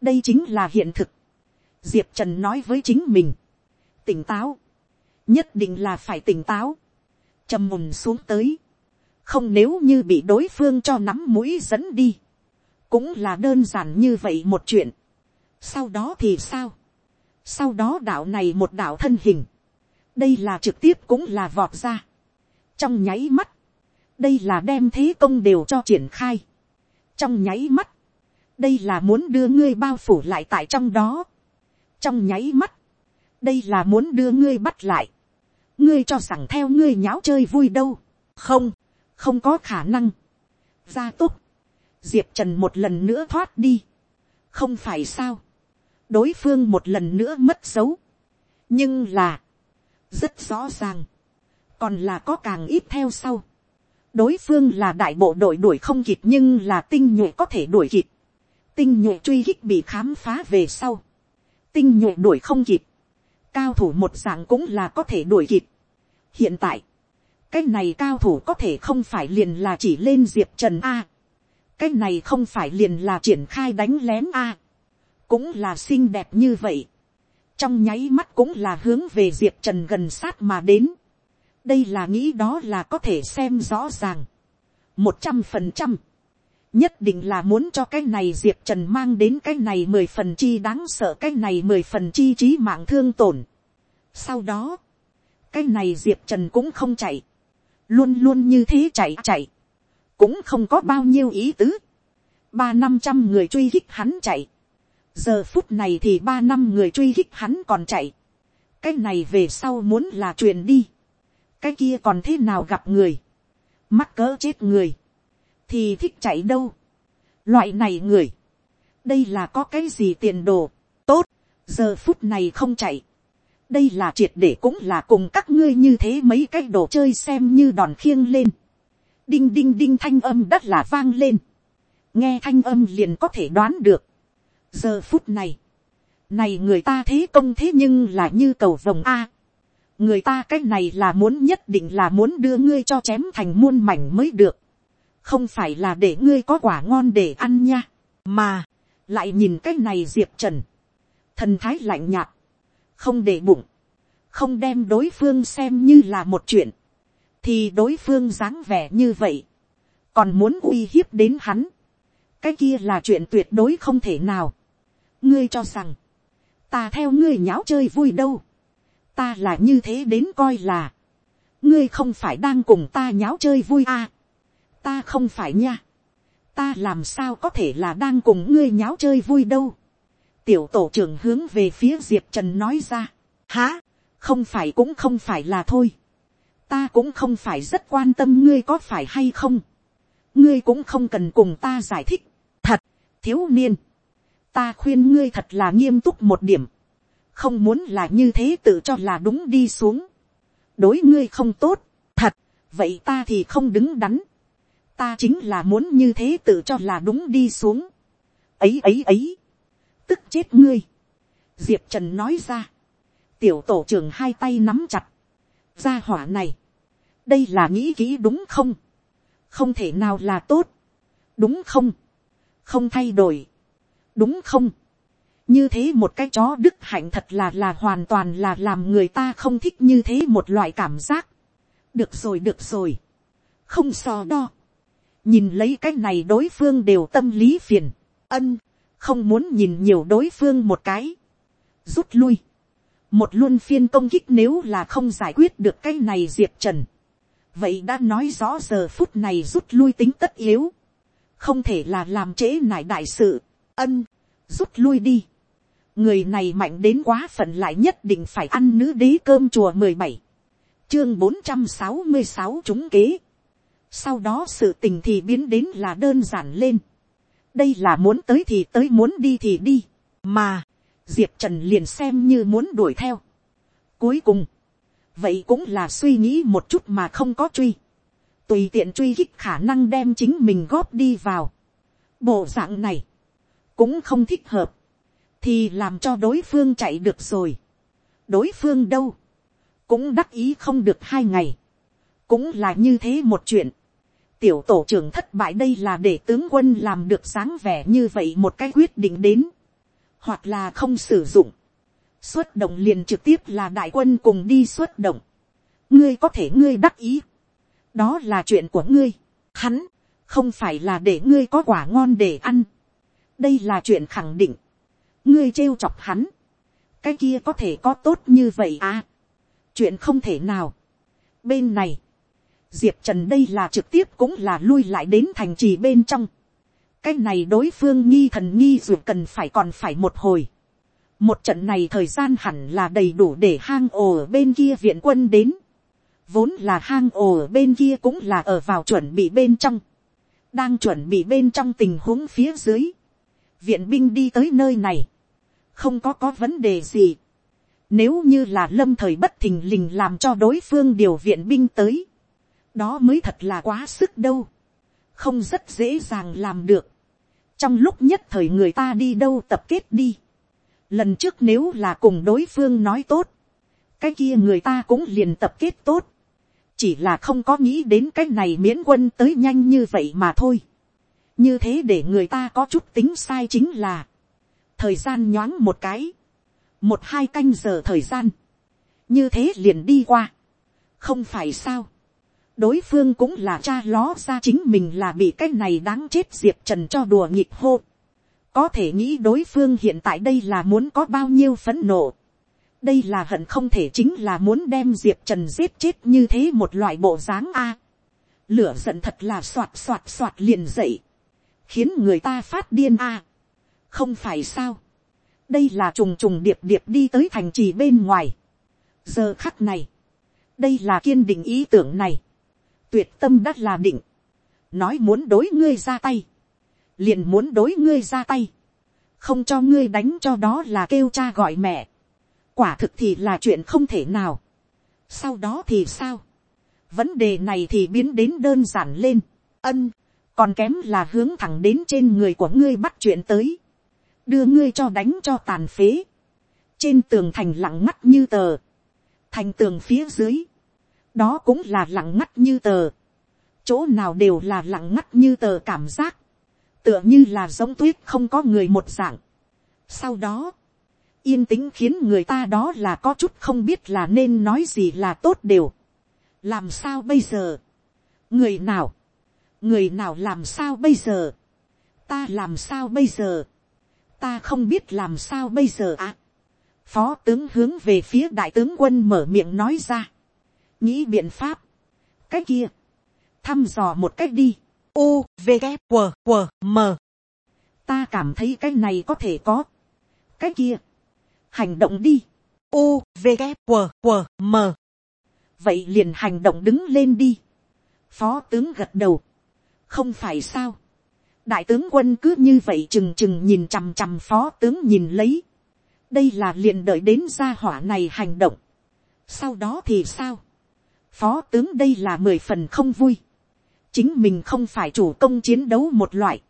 Đây chính là hiện thực. Diệp Trần nói với chính mình. Tỉnh táo. Nhất định là phải tỉnh táo. trầm mùn xuống tới không nếu như bị đối phương cho nắm mũi dẫn đi, cũng là đơn giản như vậy một chuyện. sau đó thì sao, sau đó đạo này một đạo thân hình, đây là trực tiếp cũng là vọt ra, trong nháy mắt, đây là đem thế công đều cho triển khai, trong nháy mắt, đây là muốn đưa ngươi bao phủ lại tại trong đó, trong nháy mắt, đây là muốn đưa ngươi bắt lại, ngươi cho rằng theo ngươi nháo chơi vui đâu, không, không có khả năng. gia túc, diệp trần một lần nữa thoát đi. không phải sao. đối phương một lần nữa mất dấu. nhưng là, rất rõ ràng, còn là có càng ít theo sau. đối phương là đại bộ đội đuổi không kịp nhưng là tinh nhuệ có thể đuổi kịp. tinh nhuệ truy kích bị khám phá về sau. tinh nhuệ đuổi không kịp. cao thủ một dạng cũng là có thể đuổi kịp. hiện tại, cái này cao thủ có thể không phải liền là chỉ lên diệp trần a. cái này không phải liền là triển khai đánh lén a. cũng là xinh đẹp như vậy trong nháy mắt cũng là hướng về diệp trần gần sát mà đến. đây là nghĩ đó là có thể xem rõ ràng. một trăm phần trăm. nhất định là muốn cho cái này diệp trần mang đến cái này mười phần chi đáng sợ cái này mười phần chi trí mạng thương tổn. sau đó, cái này diệp trần cũng không chạy luôn luôn như thế chạy chạy, cũng không có bao nhiêu ý tứ. ba năm trăm người truy hích hắn chạy, giờ phút này thì ba năm người truy hích hắn còn chạy, cái này về sau muốn là chuyện đi, cái kia còn thế nào gặp người, mắc cỡ chết người, thì thích chạy đâu. Loại này người, đây là có cái gì tiền đồ, tốt, giờ phút này không chạy. đây là triệt để cũng là cùng các ngươi như thế mấy cái đồ chơi xem như đòn khiêng lên. đinh đinh đinh thanh âm đất là vang lên. nghe thanh âm liền có thể đoán được giờ phút này, này người ta thế công thế nhưng là như cầu vồng a. người ta cái này là muốn nhất định là muốn đưa ngươi cho chém thành muôn mảnh mới được. không phải là để ngươi có quả ngon để ăn nha. mà, lại nhìn cái này diệp trần. thần thái lạnh nhạt, không để bụng, không đem đối phương xem như là một chuyện, thì đối phương dáng vẻ như vậy, còn muốn uy hiếp đến hắn, cái kia là chuyện tuyệt đối không thể nào ngươi cho rằng, ta theo ngươi nháo chơi vui đâu, ta là như thế đến coi là, ngươi không phải đang cùng ta nháo chơi vui à, ta không phải nha, ta làm sao có thể là đang cùng ngươi nháo chơi vui đâu, tiểu tổ trưởng hướng về phía diệp trần nói ra, há, không phải cũng không phải là thôi, ta cũng không phải rất quan tâm ngươi có phải hay không, ngươi cũng không cần cùng ta giải thích, thật, thiếu niên, ta khuyên ngươi thật là nghiêm túc một điểm, không muốn là như thế tự cho là đúng đi xuống, đối ngươi không tốt, thật, vậy ta thì không đứng đắn, ta chính là muốn như thế tự cho là đúng đi xuống, ấy ấy ấy, tức chết ngươi, diệp trần nói ra, tiểu tổ trưởng hai tay nắm chặt, ra hỏa này, đây là nghĩ kỹ đúng không, không thể nào là tốt, đúng không, không thay đổi, đúng không, như thế một cái chó đức hạnh thật là là hoàn toàn là làm người ta không thích như thế một loại cảm giác. được rồi được rồi, không so đo, nhìn lấy cái này đối phương đều tâm lý phiền, ân, không muốn nhìn nhiều đối phương một cái, rút lui, một luân phiên công kích nếu là không giải quyết được cái này diệp trần, vậy đã nói rõ giờ phút này rút lui tính tất yếu, không thể là làm trễ nải đại sự, ân, rút lui đi, người này mạnh đến quá phận lại nhất định phải ăn nữ đế cơm chùa mười bảy, chương bốn trăm sáu mươi sáu chúng kế, sau đó sự tình thì biến đến là đơn giản lên, đây là muốn tới thì tới muốn đi thì đi, mà, diệp trần liền xem như muốn đuổi theo. cuối cùng, vậy cũng là suy nghĩ một chút mà không có truy, tùy tiện truy kích khả năng đem chính mình góp đi vào. bộ dạng này, cũng không thích hợp, thì làm cho đối phương chạy được rồi. đối phương đâu, cũng đắc ý không được hai ngày, cũng là như thế một chuyện. tiểu tổ trưởng thất bại đây là để tướng quân làm được sáng vẻ như vậy một cái quyết định đến, hoặc là không sử dụng, xuất động liền trực tiếp là đại quân cùng đi xuất động. ngươi có thể ngươi đắc ý, đó là chuyện của ngươi, hắn, không phải là để ngươi có quả ngon để ăn, đây là chuyện khẳng định, ngươi trêu chọc hắn, cái kia có thể có tốt như vậy à, chuyện không thể nào. bên này, diệp trần đây là trực tiếp cũng là lui lại đến thành trì bên trong, cái này đối phương nghi thần nghi dù cần phải còn phải một hồi. một trận này thời gian hẳn là đầy đủ để hang ồ ở bên kia viện quân đến. vốn là hang ồ ở bên kia cũng là ở vào chuẩn bị bên trong. đang chuẩn bị bên trong tình huống phía dưới viện binh đi tới nơi này không có có vấn đề gì. Nếu như là lâm thời bất thình lình làm cho đối phương điều viện binh tới, đó mới thật là quá sức đâu. Không rất dễ dàng làm được. Trong lúc nhất thời người ta đi đâu tập kết đi. Lần trước nếu là cùng đối phương nói tốt, cái kia người ta cũng liền tập kết tốt. Chỉ là không có nghĩ đến cái này miễn quân tới nhanh như vậy mà thôi. Như thế để người ta có chút tính sai chính là thời gian nhoáng một cái, một hai canh giờ thời gian, như thế liền đi qua, không phải sao, đối phương cũng là cha ló ra chính mình là bị cái này đáng chết diệp trần cho đùa nhịp hô, có thể nghĩ đối phương hiện tại đây là muốn có bao nhiêu phấn nộ, đây là hận không thể chính là muốn đem diệp trần giết chết như thế một loại bộ dáng a, lửa giận thật là soạt soạt soạt liền dậy, khiến người ta phát điên a, không phải sao, đây là trùng trùng điệp điệp đi tới thành trì bên ngoài. giờ khắc này, đây là kiên định ý tưởng này, tuyệt tâm đã là định, nói muốn đối ngươi ra tay, liền muốn đối ngươi ra tay, không cho ngươi đánh cho đó là kêu cha gọi mẹ, quả thực thì là chuyện không thể nào. sau đó thì sao, vấn đề này thì biến đến đơn giản lên, ân, còn kém là hướng thẳng đến trên người của ngươi bắt chuyện tới, đưa ngươi cho đánh cho tàn phế, trên tường thành lặng ngắt như tờ, thành tường phía dưới, đó cũng là lặng ngắt như tờ, chỗ nào đều là lặng ngắt như tờ cảm giác, tựa như là giống tuyết không có người một dạng. sau đó, yên tĩnh khiến người ta đó là có chút không biết là nên nói gì là tốt đều. làm sao bây giờ, người nào, người nào làm sao bây giờ, ta làm sao bây giờ, ta không biết làm sao bây giờ ạ. À? phó tướng hướng về phía đại tướng quân mở miệng nói ra, nghĩ biện pháp, cái kia, thăm dò một cách đi, u v g q q m. Ta cảm thấy cái này có thể có, cái kia, hành động đi, u v g q q m. Vậy liền hành động đứng lên đi, phó tướng gật đầu, không phải sao, đại tướng quân cứ như vậy trừng trừng nhìn chằm chằm phó tướng nhìn lấy, đây là liền đợi đến gia hỏa này hành động, sau đó thì sao, phó tướng đây là mười phần không vui, chính mình không phải chủ công chiến đấu một loại,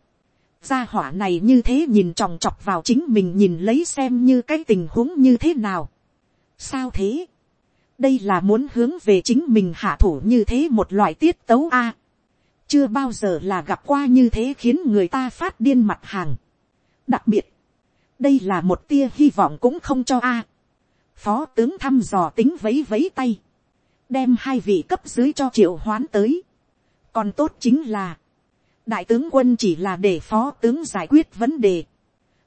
gia hỏa này như thế nhìn tròng trọc vào chính mình nhìn lấy xem như cái tình huống như thế nào. sao thế, đây là muốn hướng về chính mình hạ thủ như thế một loại tiết tấu a chưa bao giờ là gặp qua như thế khiến người ta phát điên mặt hàng. đặc biệt, đây là một tia hy vọng cũng không cho a. phó tướng thăm dò tính vấy vấy tay, đem hai vị cấp dưới cho triệu hoán tới. còn tốt chính là, đại tướng quân chỉ là để phó tướng giải quyết vấn đề,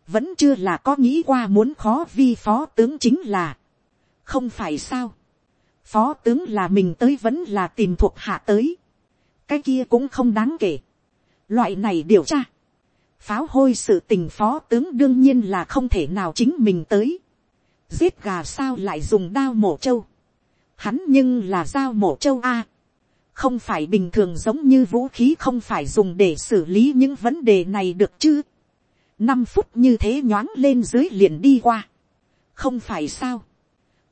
vẫn chưa là có nghĩ qua muốn khó vi phó tướng chính là, không phải sao, phó tướng là mình tới vẫn là tìm thuộc hạ tới, cái kia cũng không đáng kể, loại này điều tra, pháo hôi sự tình phó tướng đương nhiên là không thể nào chính mình tới, giết gà sao lại dùng đao mổ trâu, hắn nhưng là dao mổ trâu a, không phải bình thường giống như vũ khí không phải dùng để xử lý những vấn đề này được chứ. năm phút như thế nhoáng lên dưới liền đi qua. không phải sao.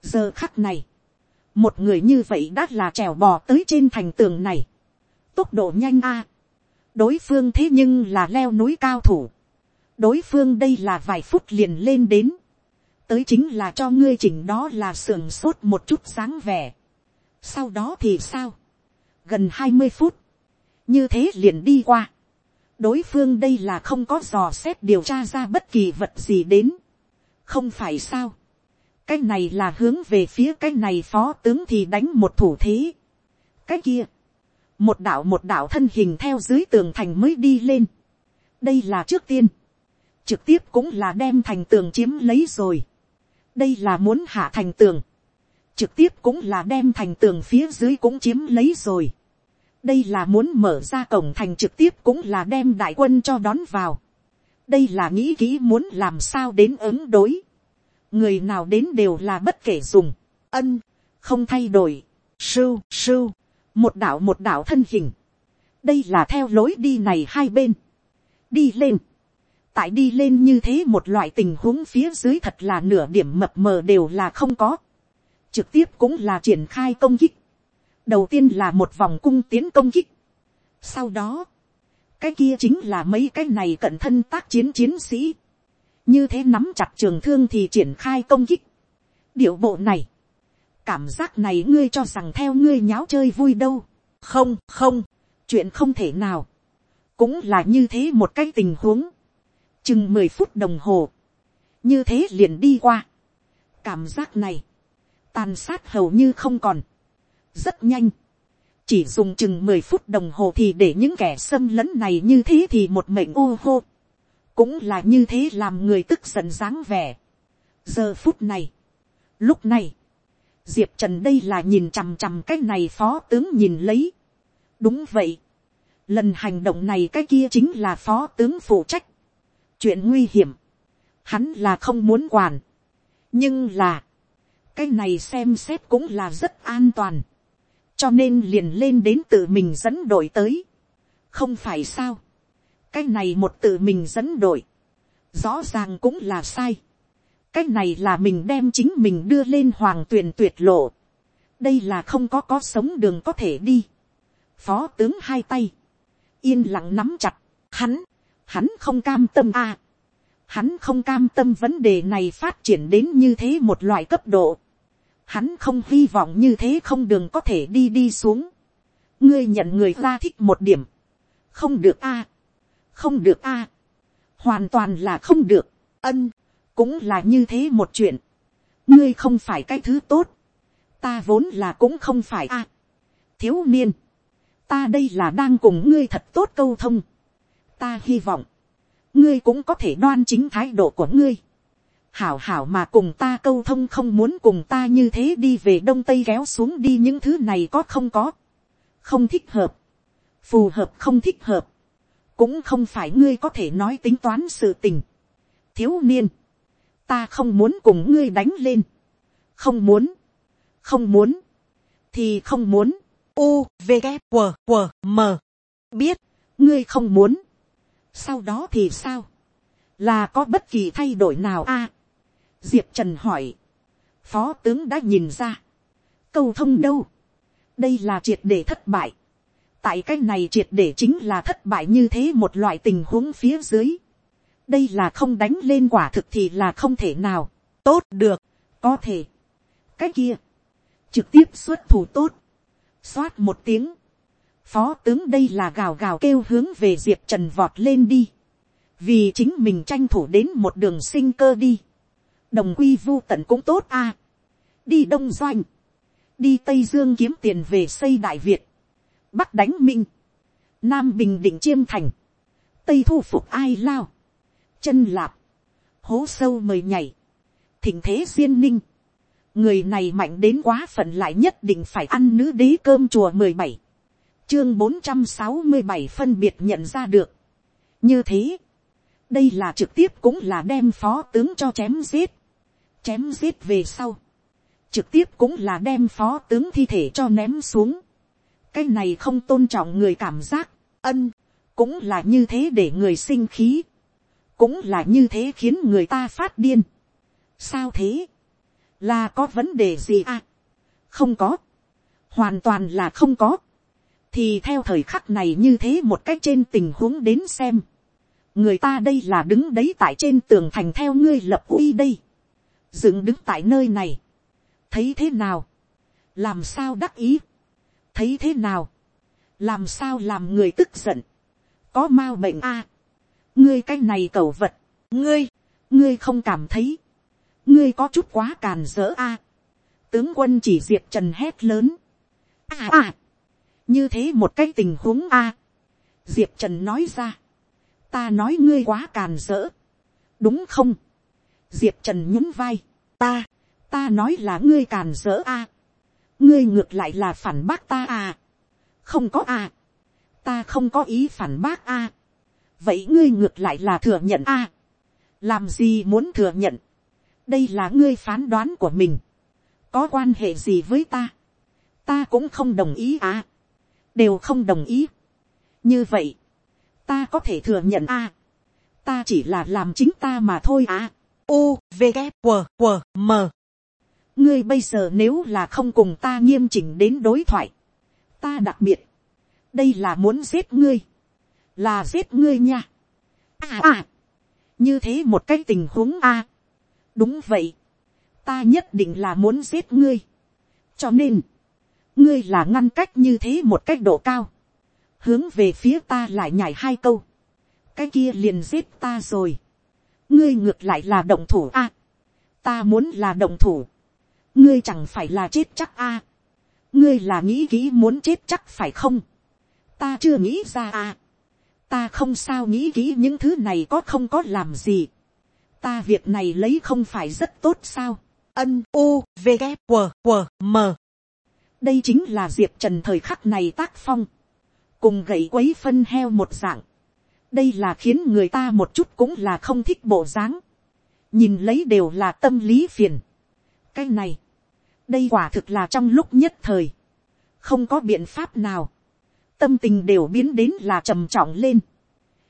giờ khắc này, một người như vậy đã là trèo bò tới trên thành tường này tốc độ nhanh a. đối phương thế nhưng là leo núi cao thủ. đối phương đây là vài phút liền lên đến. tới chính là cho ngươi chỉnh đó là sườn sốt một chút sáng vẻ. sau đó thì sao gần hai mươi phút, như thế liền đi qua. đối phương đây là không có dò xét điều tra ra bất kỳ vật gì đến. không phải sao. cái này là hướng về phía cái này phó tướng thì đánh một thủ thế. cái kia, một đạo một đạo thân hình theo dưới tường thành mới đi lên. đây là trước tiên. trực tiếp cũng là đem thành tường chiếm lấy rồi. đây là muốn hạ thành tường trực tiếp cũng là đem thành tường phía dưới cũng chiếm lấy rồi đây là muốn mở ra cổng thành trực tiếp cũng là đem đại quân cho đón vào. đây là nghĩ kỹ muốn làm sao đến ứng đối. người nào đến đều là bất kể dùng, ân, không thay đổi, sưu sưu, một đạo một đạo thân hình. đây là theo lối đi này hai bên, đi lên. tại đi lên như thế một loại tình huống phía dưới thật là nửa điểm mập mờ đều là không có. trực tiếp cũng là triển khai công kích đầu tiên là một vòng cung tiến công kích. Sau đó, cái kia chính là mấy cái này cận thân tác chiến chiến sĩ. Như thế nắm chặt trường thương thì triển khai công kích. Điệu bộ này, cảm giác này ngươi cho rằng theo ngươi nháo chơi vui đâu. Không, không, chuyện không thể nào. Cũng là như thế một cái tình huống. Chừng mười phút đồng hồ. Như thế liền đi qua. Cảm giác này, tàn sát hầu như không còn rất nhanh, chỉ dùng chừng mười phút đồng hồ thì để những kẻ xâm lấn này như thế thì một mệnh ô hô, cũng là như thế làm người tức giận dáng vẻ. giờ phút này, lúc này, diệp trần đây là nhìn chằm chằm cái này phó tướng nhìn lấy. đúng vậy, lần hành động này cái kia chính là phó tướng phụ trách. chuyện nguy hiểm, hắn là không muốn quản, nhưng là, cái này xem xét cũng là rất an toàn. Cho nên liền lên đến tự mình dẫn đội tới, không phải sao, cái này một tự mình dẫn đội, rõ ràng cũng là sai, cái này là mình đem chính mình đưa lên hoàng tuyền tuyệt lộ, đây là không có có sống đường có thể đi, phó tướng hai tay, yên lặng nắm chặt, hắn, hắn không cam tâm a, hắn không cam tâm vấn đề này phát triển đến như thế một loại cấp độ, hắn không hy vọng như thế không đường có thể đi đi xuống, ngươi nhận người ra thích một điểm, không được a, không được a, hoàn toàn là không được, ân, cũng là như thế một chuyện, ngươi không phải cái thứ tốt, ta vốn là cũng không phải a, thiếu niên, ta đây là đang cùng ngươi thật tốt câu thông, ta hy vọng, ngươi cũng có thể đoan chính thái độ của ngươi, hảo hảo mà cùng ta câu thông không muốn cùng ta như thế đi về đông tây kéo xuống đi những thứ này có không có, không thích hợp, phù hợp không thích hợp, cũng không phải ngươi có thể nói tính toán sự tình. thiếu niên, ta không muốn cùng ngươi đánh lên, không muốn, không muốn, thì không muốn, u v g q q m. Biết, ngươi không muốn, sau đó thì sao, là có bất kỳ thay đổi nào a, diệp trần hỏi, phó tướng đã nhìn ra, câu thông đâu, đây là triệt để thất bại, tại cái này triệt để chính là thất bại như thế một loại tình huống phía dưới đây là không đánh lên quả thực thì là không thể nào. tốt được, có thể. cái kia, trực tiếp xuất thủ tốt, xoát một tiếng, phó tướng đây là gào gào kêu hướng về diệp trần vọt lên đi, vì chính mình tranh thủ đến một đường sinh cơ đi, đồng quy vu tận cũng tốt a, đi đông doanh, đi tây dương kiếm tiền về xây đại việt, bắc đánh minh, nam bình định chiêm thành, tây thu phục ai lao, chân lạp, hố sâu mời nhảy, thỉnh thế duyên ninh, người này mạnh đến quá phận lại nhất định phải ăn nữ đế cơm chùa mười bảy, chương bốn trăm sáu mươi bảy phân biệt nhận ra được. như thế, đây là trực tiếp cũng là đem phó tướng cho chém giết, chém giết về sau, trực tiếp cũng là đem phó tướng thi thể cho ném xuống, cái này không tôn trọng người cảm giác, ân, cũng là như thế để người sinh khí, cũng là như thế khiến người ta phát điên. sao thế, là có vấn đề gì à, không có, hoàn toàn là không có, thì theo thời khắc này như thế một cách trên tình huống đến xem, người ta đây là đứng đấy tại trên tường thành theo ngươi lập uy đây, dựng đứng tại nơi này, thấy thế nào, làm sao đắc ý, thấy thế nào, làm sao làm người tức giận, có m a bệnh a, ngươi cái này cầu vật, ngươi, ngươi không cảm thấy, ngươi có chút quá càn dỡ a, tướng quân chỉ diệt trần hét lớn, a a, như thế một cái tình huống a, diệp trần nói ra, ta nói ngươi quá càn dỡ, đúng không, diệp trần nhún vai, ta, ta nói là ngươi càn dỡ a, ngươi ngược lại là phản bác ta à. không có à. ta không có ý phản bác à vậy ngươi ngược lại là thừa nhận à. làm gì muốn thừa nhận. đây là ngươi phán đoán của mình. có quan hệ gì với ta. ta cũng không đồng ý à. đều không đồng ý. như vậy, ta có thể thừa nhận à. ta chỉ là làm chính ta mà thôi à. u v g q q m ngươi bây giờ nếu là không cùng ta nghiêm chỉnh đến đối thoại, ta đặc biệt, đây là muốn giết ngươi, là giết ngươi nha. À à, như thế một cái tình huống a, đúng vậy, ta nhất định là muốn giết ngươi, cho nên, ngươi là ngăn cách như thế một cách độ cao, hướng về phía ta lại nhảy hai câu, cái kia liền giết ta rồi, ngươi ngược lại là động thủ a, ta muốn là động thủ, ngươi chẳng phải là chết chắc a. ngươi là nghĩ kỹ muốn chết chắc phải không. ta chưa nghĩ ra a ta không sao nghĩ kỹ những thứ này có không có làm gì. ta việc này lấy không phải rất tốt sao. ân u v g q q m đây chính là diệp trần thời khắc này tác phong. cùng gậy quấy phân heo một dạng. đây là khiến người ta một chút cũng là không thích bộ dáng. nhìn lấy đều là tâm lý phiền cái này, đây quả thực là trong lúc nhất thời, không có biện pháp nào, tâm tình đều biến đến là trầm trọng lên,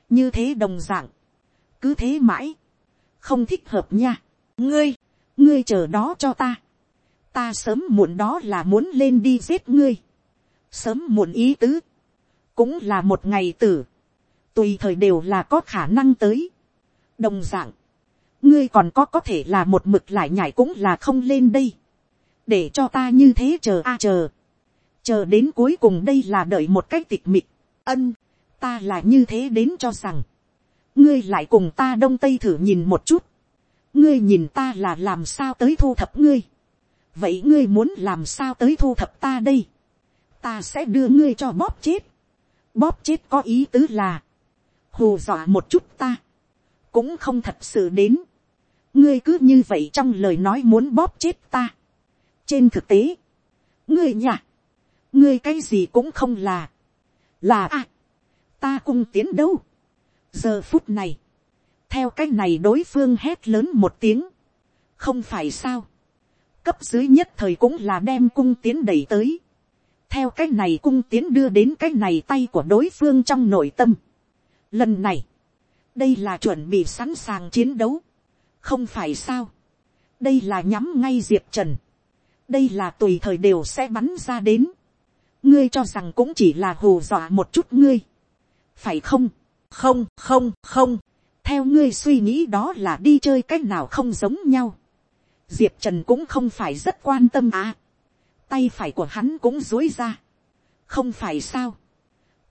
như thế đồng d ạ n g cứ thế mãi, không thích hợp nha, ngươi, ngươi chờ đó cho ta, ta sớm muộn đó là muốn lên đi giết ngươi, sớm muộn ý tứ, cũng là một ngày tử, tùy thời đều là có khả năng tới, đồng d ạ n g ngươi còn có có thể là một mực lại nhảy cũng là không lên đây, để cho ta như thế chờ a à chờ, chờ đến cuối cùng đây là đợi một cách tịch mịt, ân, ta là như thế đến cho rằng, ngươi lại cùng ta đông tây thử nhìn một chút, ngươi nhìn ta là làm sao tới thu thập ngươi, vậy ngươi muốn làm sao tới thu thập ta đây, ta sẽ đưa ngươi cho bóp chết, bóp chết có ý tứ là, hù dọa một chút ta, cũng không thật sự đến, ngươi cứ như vậy trong lời nói muốn bóp chết ta. trên thực tế, ngươi nhả, ngươi cái gì cũng không là, là a, ta cung tiến đâu. giờ phút này, theo cái này đối phương hét lớn một tiếng, không phải sao, cấp dưới nhất thời cũng là đem cung tiến đẩy tới, theo cái này cung tiến đưa đến cái này tay của đối phương trong nội tâm. lần này, đây là chuẩn bị sẵn sàng chiến đấu, không phải sao, đây là nhắm ngay diệp trần, đây là tùy thời đều sẽ bắn ra đến, ngươi cho rằng cũng chỉ là hù dọa một chút ngươi, phải không, không không không, theo ngươi suy nghĩ đó là đi chơi c á c h nào không giống nhau, diệp trần cũng không phải rất quan tâm à, tay phải của hắn cũng dối ra, không phải sao,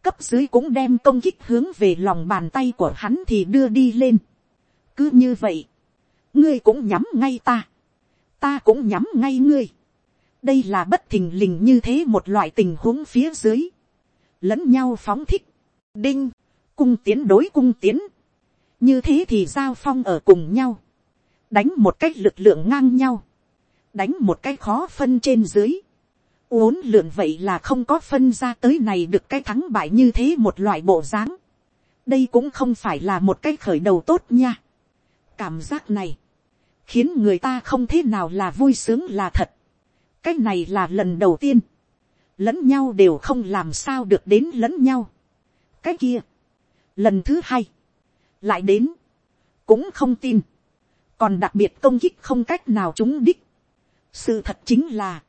cấp dưới cũng đem công kích hướng về lòng bàn tay của hắn thì đưa đi lên, cứ như vậy, ngươi cũng nhắm ngay ta, ta cũng nhắm ngay ngươi, đây là bất thình lình như thế một loại tình huống phía dưới, lẫn nhau phóng thích, đinh, cung tiến đối cung tiến, như thế thì giao phong ở cùng nhau, đánh một cách lực lượng ngang nhau, đánh một cách khó phân trên dưới, uốn lượn vậy là không có phân ra tới này được cái thắng bại như thế một loại bộ dáng, đây cũng không phải là một cái khởi đầu tốt nha, cảm giác này, khiến người ta không thế nào là vui sướng là thật, cái này là lần đầu tiên, lẫn nhau đều không làm sao được đến lẫn nhau. cái kia, lần thứ hai, lại đến, cũng không tin, còn đặc biệt công kích không cách nào chúng đích. sự thật chính là,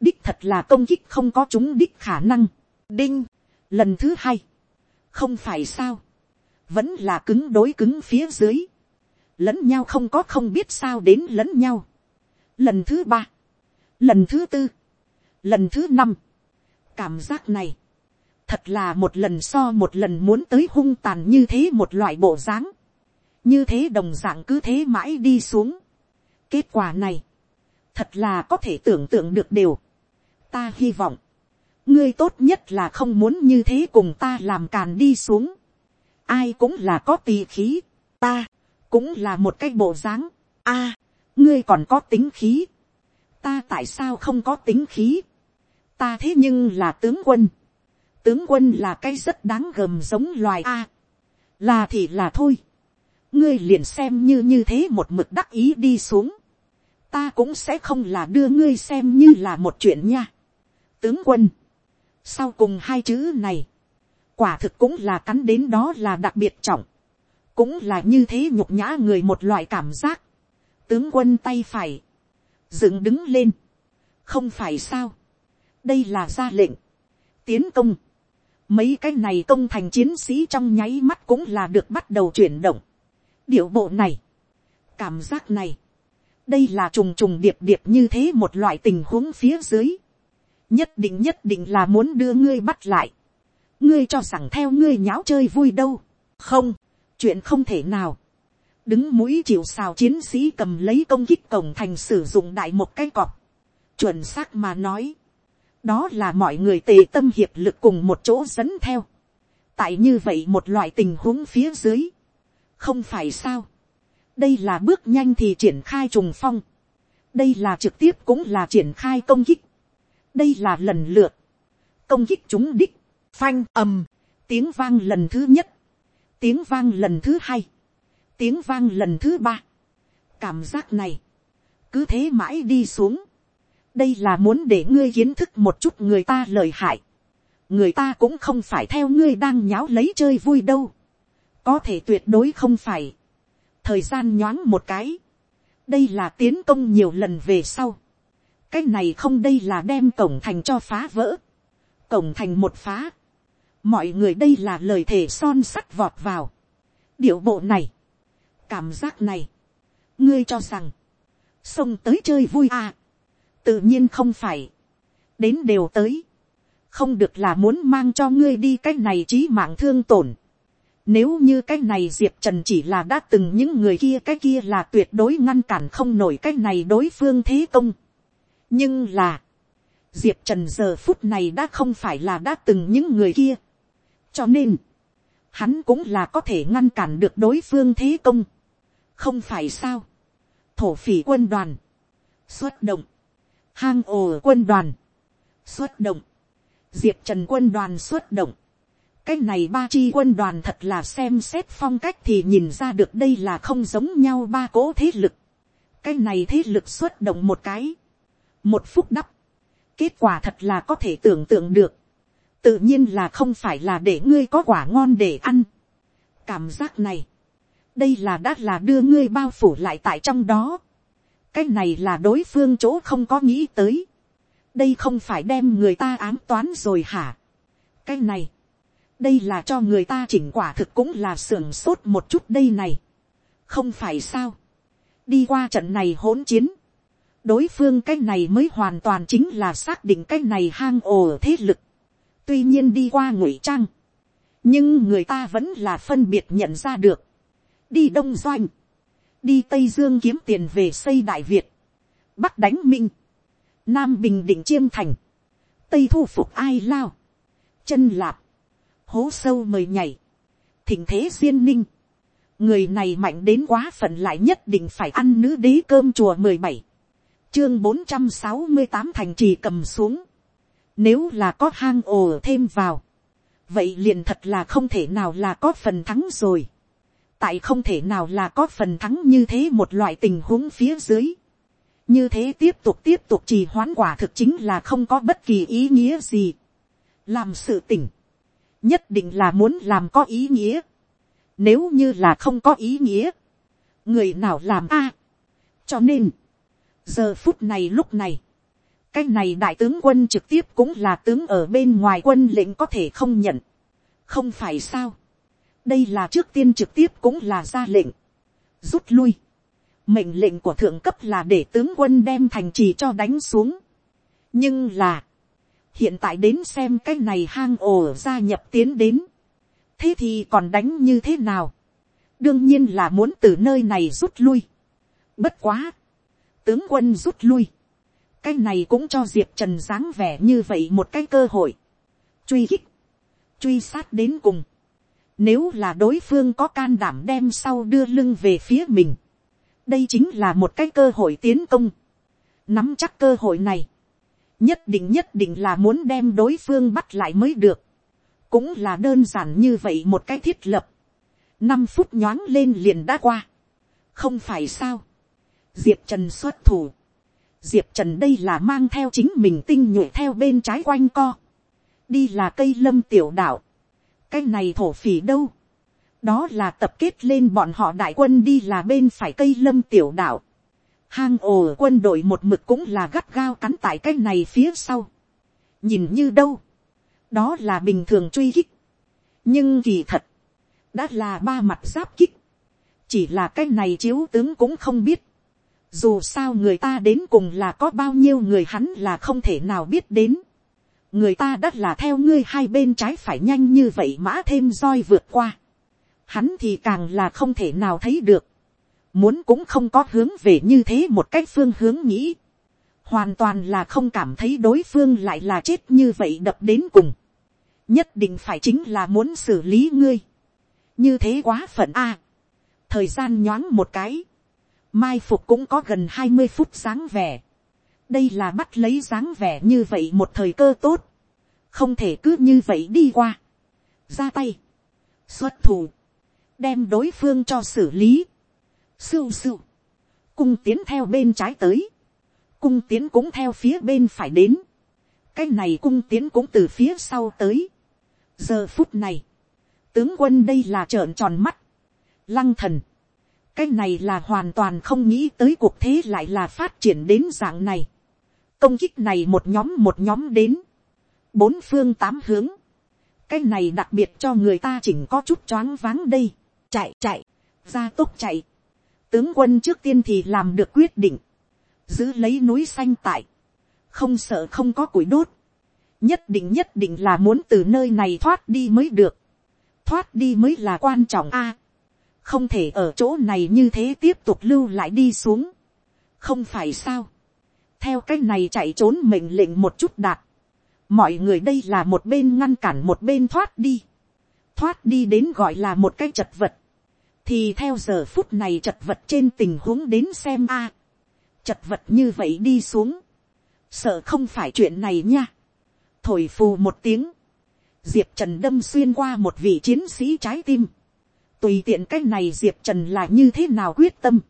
đích thật là công kích không có chúng đích khả năng. đinh, lần thứ hai, không phải sao, vẫn là cứng đối cứng phía dưới, lẫn nhau không có không biết sao đến lẫn nhau. lần thứ ba, lần thứ tư, lần thứ năm, cảm giác này, thật là một lần so một lần muốn tới hung tàn như thế một loại bộ dáng, như thế đồng d ạ n g cứ thế mãi đi xuống. kết quả này, thật là có thể tưởng tượng được đều. ta hy vọng, ngươi tốt nhất là không muốn như thế cùng ta làm càn đi xuống. ai cũng là có tì khí, ta cũng là một cái bộ dáng. a, ngươi còn có tính khí, ta tại sao không có tính khí, ta thế nhưng là tướng quân, tướng quân là cái rất đáng gờm giống loài a, là thì là thôi, ngươi liền xem như như thế một mực đắc ý đi xuống, ta cũng sẽ không là đưa ngươi xem như là một chuyện nha. tướng quân, sau cùng hai chữ này, quả thực cũng là cắn đến đó là đặc biệt trọng, cũng là như thế nhục nhã người một loại cảm giác, tướng quân tay phải, dựng đứng lên, không phải sao, đây là ra lệnh, tiến công, mấy cái này công thành chiến sĩ trong nháy mắt cũng là được bắt đầu chuyển động, điệu bộ này, cảm giác này, đây là trùng trùng điệp điệp như thế một loại tình huống phía dưới, nhất định nhất định là muốn đưa ngươi bắt lại, ngươi cho rằng theo ngươi nháo chơi vui đâu, không, chuyện không thể nào, đứng mũi chịu xào chiến sĩ cầm lấy công kích cổng thành sử dụng đại một cái cọp. chuẩn xác mà nói, đó là mọi người tề tâm hiệp lực cùng một chỗ dẫn theo. tại như vậy một loại tình huống phía dưới, không phải sao. đây là bước nhanh thì triển khai trùng phong. đây là trực tiếp cũng là triển khai công kích. đây là lần lượt, công kích chúng đích, phanh ầm, tiếng vang lần thứ nhất, tiếng vang lần thứ hai, tiếng vang lần thứ ba, cảm giác này, cứ thế mãi đi xuống, đây là muốn để ngươi kiến thức một chút người ta lời hại, người ta cũng không phải theo ngươi đang nháo lấy chơi vui đâu, có thể tuyệt đối không phải, thời gian nhoáng một cái, đây là tiến công nhiều lần về sau, cái này không đây là đem cổng thành cho phá vỡ, cổng thành một phá, mọi người đây là lời thề son sắt vọt vào, điệu bộ này, cảm giác này, ngươi cho rằng, xông tới chơi vui à, tự nhiên không phải, đến đều tới, không được là muốn mang cho ngươi đi cái này trí mạng thương tổn, nếu như cái này diệp trần chỉ là đã từng những người kia cái kia là tuyệt đối ngăn cản không nổi cái này đối phương thế công. nhưng là, diệp trần giờ phút này đã không phải là đã từng những người kia. cho nên, hắn cũng là có thể ngăn cản được đối phương thế công không phải sao. thổ phỉ quân đoàn, xuất động, hang ồ quân đoàn, xuất động, diệp trần quân đoàn xuất động, cái này ba chi quân đoàn thật là xem xét phong cách thì nhìn ra được đây là không giống nhau ba cố thế lực. cái này thế lực xuất động một cái, một phút đắp, kết quả thật là có thể tưởng tượng được, tự nhiên là không phải là để ngươi có quả ngon để ăn. cảm giác này, đây là đã là đưa ngươi bao phủ lại tại trong đó. cái này là đối phương chỗ không có nghĩ tới. đây không phải đem người ta ám toán rồi hả. cái này, đây là cho người ta chỉnh quả thực cũng là sưởng sốt một chút đây này. không phải sao. đi qua trận này hỗn chiến. đối phương cái này mới hoàn toàn chính là xác định cái này hang ồ thế lực. tuy nhiên đi qua ngụy trang. nhưng người ta vẫn là phân biệt nhận ra được đi đông doanh. đi tây dương kiếm tiền về xây đại việt. bắc đánh minh. nam bình định chiêm thành. tây thu phục ai lao. chân lạp hố sâu mời nhảy, thỉnh thế duyên ninh, người này mạnh đến quá phận lại nhất định phải ăn nữ đế cơm chùa mười bảy, chương bốn trăm sáu mươi tám thành trì cầm xuống, nếu là có hang ồ thêm vào, vậy liền thật là không thể nào là có phần thắng rồi, tại không thể nào là có phần thắng như thế một loại tình huống phía dưới, như thế tiếp tục tiếp tục trì hoãn quả thực chính là không có bất kỳ ý nghĩa gì, làm sự tỉnh, nhất định là muốn làm có ý nghĩa. Nếu như là không có ý nghĩa, người nào làm a. cho nên, giờ phút này lúc này, cái này đại tướng quân trực tiếp cũng là tướng ở bên ngoài quân lệnh có thể không nhận. không phải sao đây là trước tiên trực tiếp cũng là ra lệnh. rút lui. mệnh lệnh của thượng cấp là để tướng quân đem thành trì cho đánh xuống. nhưng là, hiện tại đến xem cái này hang ổ gia nhập tiến đến, thế thì còn đánh như thế nào, đương nhiên là muốn từ nơi này rút lui. bất quá, tướng quân rút lui, cái này cũng cho diệp trần dáng vẻ như vậy một cái cơ hội, truy khích, truy sát đến cùng, nếu là đối phương có can đảm đem sau đưa lưng về phía mình, đây chính là một cái cơ hội tiến công, nắm chắc cơ hội này, nhất định nhất định là muốn đem đối phương bắt lại mới được, cũng là đơn giản như vậy một cái thiết lập, năm phút nhoáng lên liền đã qua, không phải sao, diệp trần xuất thủ, diệp trần đây là mang theo chính mình tinh nhuệ theo bên trái quanh co, đi là cây lâm tiểu đạo, cái này thổ phỉ đâu, đó là tập kết lên bọn họ đại quân đi là bên phải cây lâm tiểu đạo, hang ồ quân đội một mực cũng là gắt gao cắn tại cái này phía sau. nhìn như đâu, đó là bình thường truy kích. nhưng kỳ thật, đã là ba mặt giáp kích. chỉ là cái này chiếu tướng cũng không biết. dù sao người ta đến cùng là có bao nhiêu người hắn là không thể nào biết đến người ta đã là theo ngươi hai bên trái phải nhanh như vậy mã thêm roi vượt qua. hắn thì càng là không thể nào thấy được. Muốn cũng không có hướng về như thế một cách phương hướng nghĩ, hoàn toàn là không cảm thấy đối phương lại là chết như vậy đập đến cùng, nhất định phải chính là muốn xử lý ngươi, như thế quá phận a, thời gian nhoáng một cái, mai phục cũng có gần hai mươi phút sáng vẻ, đây là bắt lấy dáng vẻ như vậy một thời cơ tốt, không thể cứ như vậy đi qua, ra tay, xuất thủ, đem đối phương cho xử lý, Sưu sưu. Cung tiến theo bên trái tới. cung tiến cũng theo phía bên phải đến, cái này cung tiến cũng từ phía sau tới. giờ phút này, tướng quân đây là trợn tròn mắt, lăng thần, cái này là hoàn toàn không nghĩ tới cuộc thế lại là phát triển đến dạng này công kích này một nhóm một nhóm đến, bốn phương tám hướng, cái này đặc biệt cho người ta chỉnh có chút choáng váng đây, chạy chạy, ra tốc chạy, tướng quân trước tiên thì làm được quyết định, giữ lấy núi xanh tại, không sợ không có củi đốt, nhất định nhất định là muốn từ nơi này thoát đi mới được, thoát đi mới là quan trọng a, không thể ở chỗ này như thế tiếp tục lưu lại đi xuống, không phải sao, theo cái này chạy trốn mệnh lệnh một chút đạt, mọi người đây là một bên ngăn cản một bên thoát đi, thoát đi đến gọi là một cái chật vật, thì theo giờ phút này chật vật trên tình huống đến xem a, chật vật như vậy đi xuống, sợ không phải chuyện này nha, thổi phù một tiếng, diệp trần đâm xuyên qua một vị chiến sĩ trái tim, tùy tiện cách này diệp trần là như thế nào quyết tâm,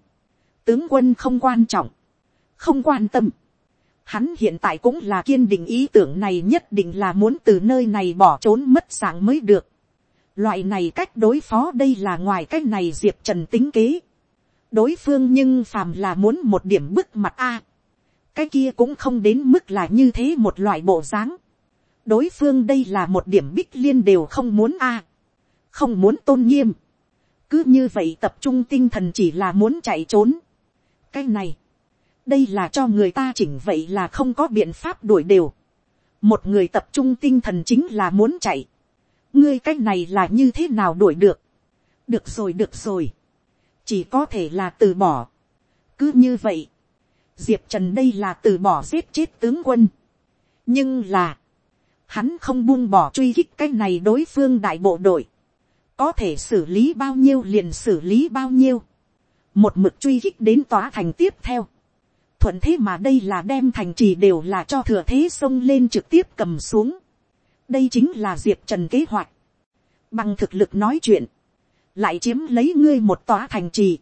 tướng quân không quan trọng, không quan tâm, hắn hiện tại cũng là kiên định ý tưởng này nhất định là muốn từ nơi này bỏ trốn mất dạng mới được. Loại này cách đối phó đây là ngoài cách này diệp trần tính kế. đối phương nhưng phàm là muốn một điểm bức mặt a. cái kia cũng không đến mức là như thế một loại bộ dáng. đối phương đây là một điểm bích liên đều không muốn a. không muốn tôn nghiêm. cứ như vậy tập trung tinh thần chỉ là muốn chạy trốn. cái này đây là cho người ta chỉnh vậy là không có biện pháp đuổi đều. một người tập trung tinh thần chính là muốn chạy. ngươi cái này là như thế nào đuổi được. được rồi được rồi. chỉ có thể là từ bỏ. cứ như vậy. diệp trần đây là từ bỏ giết chết tướng quân. nhưng là, hắn không buông bỏ truy kích cái này đối phương đại bộ đội. có thể xử lý bao nhiêu liền xử lý bao nhiêu. một mực truy kích đến tòa thành tiếp theo thuận thế mà đây là đem thành trì đều là cho thừa thế xông lên trực tiếp cầm xuống. đây chính là diệp trần kế hoạch. bằng thực lực nói chuyện, lại chiếm lấy ngươi một tòa thành trì.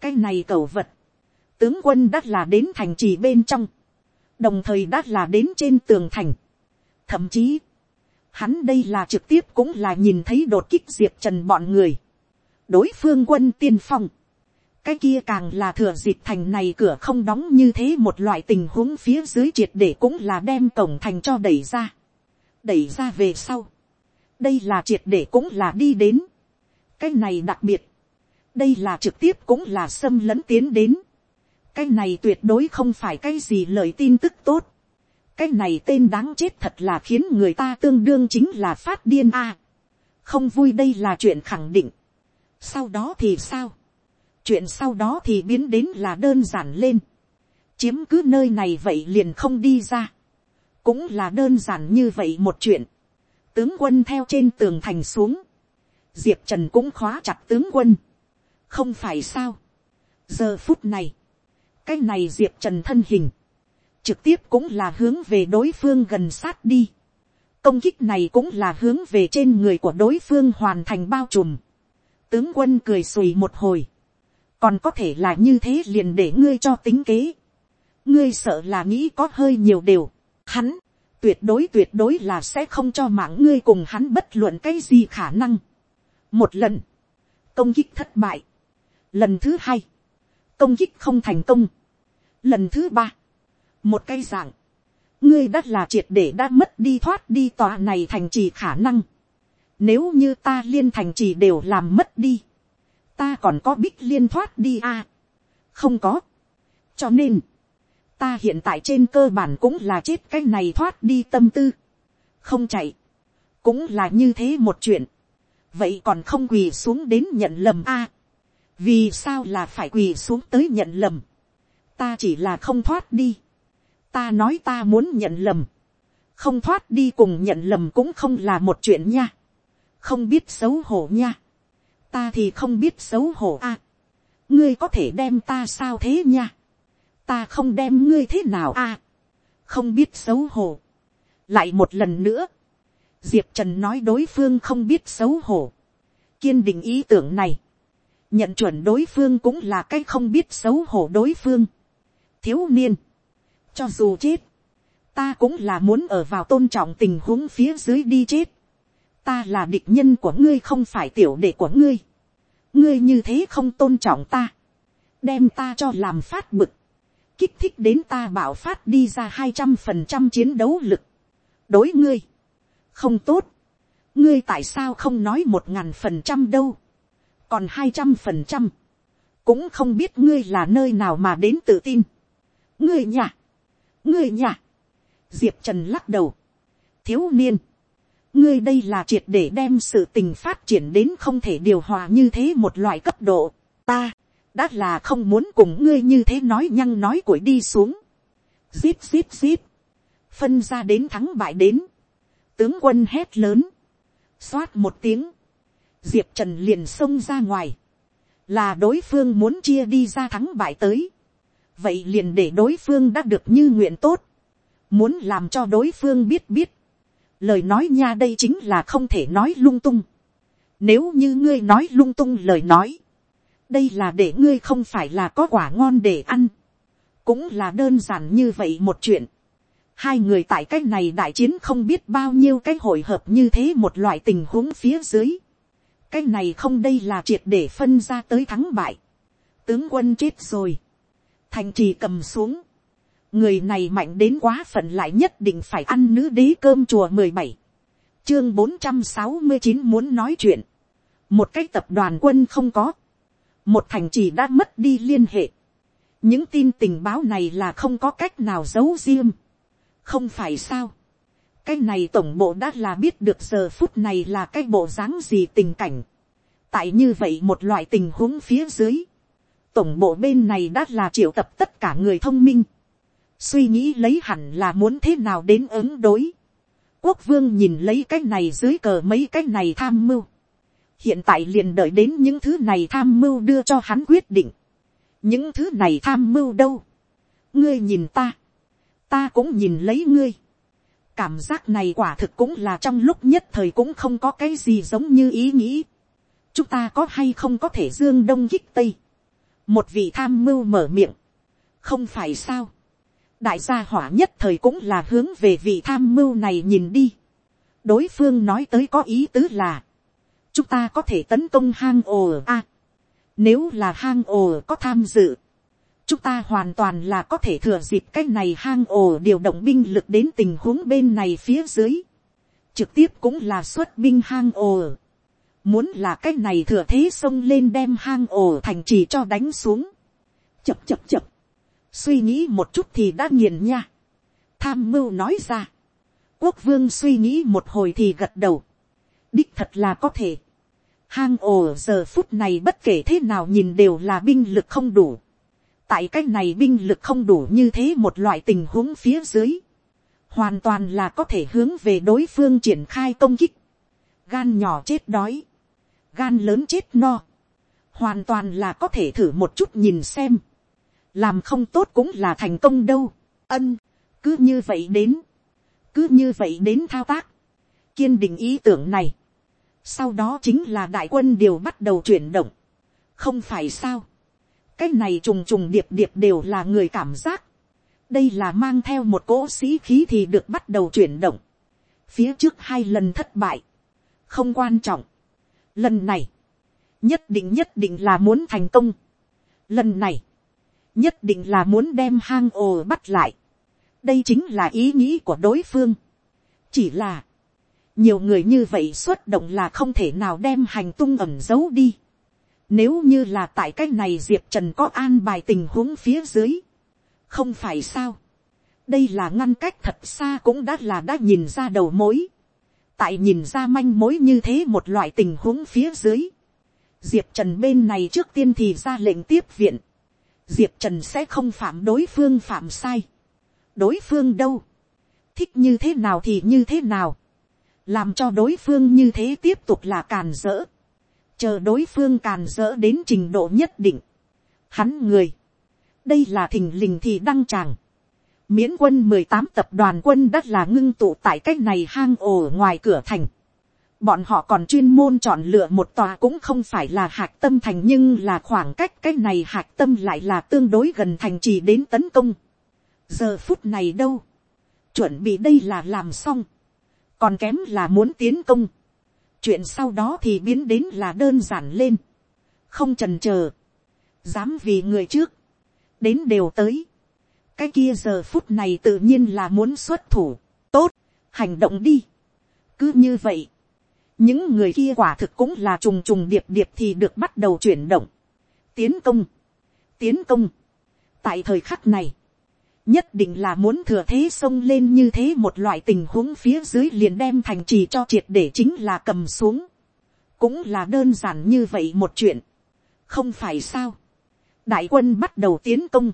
cái này cầu vật, tướng quân đã là đến thành trì bên trong, đồng thời đã là đến trên tường thành. thậm chí, hắn đây là trực tiếp cũng là nhìn thấy đột kích diệp trần bọn người. đối phương quân tiên phong, cái kia càng là thừa dịp thành này cửa không đóng như thế một loại tình huống phía dưới triệt để cũng là đem cổng thành cho đẩy ra. đẩy ra về sau. đây là triệt để cũng là đi đến. cái này đặc biệt. đây là trực tiếp cũng là xâm lấn tiến đến. cái này tuyệt đối không phải cái gì lời tin tức tốt. cái này tên đáng chết thật là khiến người ta tương đương chính là phát điên a. không vui đây là chuyện khẳng định. sau đó thì sao chuyện sau đó thì biến đến là đơn giản lên, chiếm cứ nơi này vậy liền không đi ra, cũng là đơn giản như vậy một chuyện, tướng quân theo trên tường thành xuống, diệp trần cũng khóa chặt tướng quân, không phải sao, giờ phút này, cái này diệp trần thân hình, trực tiếp cũng là hướng về đối phương gần sát đi, công kích này cũng là hướng về trên người của đối phương hoàn thành bao trùm, tướng quân cười xùi một hồi, còn có thể là như thế liền để ngươi cho tính kế. ngươi sợ là nghĩ có hơi nhiều điều hắn, tuyệt đối tuyệt đối là sẽ không cho mạng ngươi cùng hắn bất luận cái gì khả năng. một lần, công kích thất bại. lần thứ hai, công kích không thành công. lần thứ ba, một cái dạng, ngươi đã là triệt để đã mất đi thoát đi tòa này thành trì khả năng. Nếu như ta liên thành trì đều làm mất đi ta còn có bích liên thoát đi à. không có. cho nên, ta hiện tại trên cơ bản cũng là chết cái này thoát đi tâm tư. không chạy, cũng là như thế một chuyện. vậy còn không quỳ xuống đến nhận lầm a. À. vì sao là phải quỳ xuống tới nhận lầm. ta chỉ là không thoát đi. ta nói ta muốn nhận lầm. không thoát đi cùng nhận lầm cũng không là một chuyện nha. không biết xấu hổ nha ta thì không biết xấu hổ a. ngươi có thể đem ta sao thế nha. ta không đem ngươi thế nào a. không biết xấu hổ. lại một lần nữa. diệp trần nói đối phương không biết xấu hổ. kiên định ý tưởng này. nhận chuẩn đối phương cũng là cái không biết xấu hổ đối phương. thiếu niên. cho dù chết, ta cũng là muốn ở vào tôn trọng tình huống phía dưới đi chết ta là địch nhân của ngươi không phải tiểu đệ của ngươi. ngươi như thế không tôn trọng ta. đem ta cho làm phát bực. kích thích đến ta bảo phát đi ra hai trăm phần trăm chiến đấu lực. đối ngươi, không tốt. ngươi tại sao không nói một ngàn phần trăm đâu. còn hai trăm phần trăm, cũng không biết ngươi là nơi nào mà đến tự tin. ngươi nhà, ngươi nhà, diệp trần lắc đầu, thiếu niên, ngươi đây là triệt để đem sự tình phát triển đến không thể điều hòa như thế một loại cấp độ, ta, đã là không muốn cùng ngươi như thế nói nhăng nói cuội đi xuống, zip zip zip, phân ra đến thắng bại đến, tướng quân hét lớn, xoát một tiếng, diệp trần liền xông ra ngoài, là đối phương muốn chia đi ra thắng bại tới, vậy liền để đối phương đã được như nguyện tốt, muốn làm cho đối phương biết biết, lời nói nha đây chính là không thể nói lung tung, nếu như ngươi nói lung tung lời nói, đây là để ngươi không phải là có quả ngon để ăn, cũng là đơn giản như vậy một chuyện. Hai người tại cái này đại chiến không biết bao nhiêu cái hội hợp như thế một loại tình huống phía dưới. Cái này không đây là triệt để phân ra tới thắng bại. Tướng quân chết rồi. Thành trì cầm xuống người này mạnh đến quá phận lại nhất định phải ăn nữ đế cơm chùa mười bảy. Chương bốn trăm sáu mươi chín muốn nói chuyện. Một cái tập đoàn quân không có. Một thành trì đã mất đi liên hệ. Những tin tình báo này là không có cách nào giấu riêng không phải sao? Cái này tổng bộ đã là biết được giờ phút này là cái bộ dáng gì tình cảnh. Tại như vậy một loại tình huống phía dưới. Tổng bộ bên này đã là triệu tập tất cả người thông minh suy nghĩ lấy hẳn là muốn thế nào đến ứng đối. quốc vương nhìn lấy cái này dưới cờ mấy cái này tham mưu. hiện tại liền đợi đến những thứ này tham mưu đưa cho hắn quyết định. những thứ này tham mưu đâu. ngươi nhìn ta. ta cũng nhìn lấy ngươi. cảm giác này quả thực cũng là trong lúc nhất thời cũng không có cái gì giống như ý nghĩ. chúng ta có hay không có thể dương đông kích tây. một vị tham mưu mở miệng. không phải sao đại gia hỏa nhất thời cũng là hướng về vị tham mưu này nhìn đi. đối phương nói tới có ý tứ là, chúng ta có thể tấn công hang ồ a. nếu là hang ồ có tham dự, chúng ta hoàn toàn là có thể thừa dịp cái này hang ồ điều động binh lực đến tình huống bên này phía dưới. trực tiếp cũng là xuất binh hang ồ. muốn là cái này thừa thế xông lên đem hang ồ thành trì cho đánh xuống. chập chập chập suy nghĩ một chút thì đã nghiền nha. tham mưu nói ra. quốc vương suy nghĩ một hồi thì gật đầu. đích thật là có thể. hang ồ giờ phút này bất kể thế nào nhìn đều là binh lực không đủ. tại cái này binh lực không đủ như thế một loại tình huống phía dưới. hoàn toàn là có thể hướng về đối phương triển khai công kích. gan nhỏ chết đói. gan lớn chết no. hoàn toàn là có thể thử một chút nhìn xem làm không tốt cũng là thành công đâu, ân, cứ như vậy đến, cứ như vậy đến thao tác, kiên định ý tưởng này, sau đó chính là đại quân đều bắt đầu chuyển động, không phải sao, cái này trùng trùng điệp điệp đều là người cảm giác, đây là mang theo một cỗ sĩ khí thì được bắt đầu chuyển động, phía trước hai lần thất bại, không quan trọng, lần này, nhất định nhất định là muốn thành công, lần này, nhất định là muốn đem hang ồ bắt lại. đây chính là ý nghĩ của đối phương. chỉ là, nhiều người như vậy xuất động là không thể nào đem hành tung ẩm giấu đi. nếu như là tại cách này diệp trần có an bài tình huống phía dưới, không phải sao. đây là ngăn cách thật xa cũng đã là đã nhìn ra đầu mối. tại nhìn ra manh mối như thế một loại tình huống phía dưới. diệp trần bên này trước tiên thì ra lệnh tiếp viện diệp trần sẽ không phạm đối phương phạm sai. đối phương đâu, thích như thế nào thì như thế nào, làm cho đối phương như thế tiếp tục là càn dỡ, chờ đối phương càn dỡ đến trình độ nhất định. Hắn người, đây là thình lình thì đăng tràng. miễn quân mười tám tập đoàn quân đất là ngưng tụ tại cách này hang ổ ngoài cửa thành bọn họ còn chuyên môn chọn lựa một tòa cũng không phải là hạc tâm thành nhưng là khoảng cách cái này hạc tâm lại là tương đối gần thành trì đến tấn công. giờ phút này đâu, chuẩn bị đây là làm xong, còn kém là muốn tiến công, chuyện sau đó thì biến đến là đơn giản lên, không trần c h ờ dám vì người trước, đến đều tới, cái kia giờ phút này tự nhiên là muốn xuất thủ, tốt, hành động đi, cứ như vậy, những người kia quả thực cũng là trùng trùng điệp điệp thì được bắt đầu chuyển động, tiến công, tiến công, tại thời khắc này, nhất định là muốn thừa thế xông lên như thế một loại tình huống phía dưới liền đem thành trì cho triệt để chính là cầm xuống. cũng là đơn giản như vậy một chuyện. không phải sao. đại quân bắt đầu tiến công.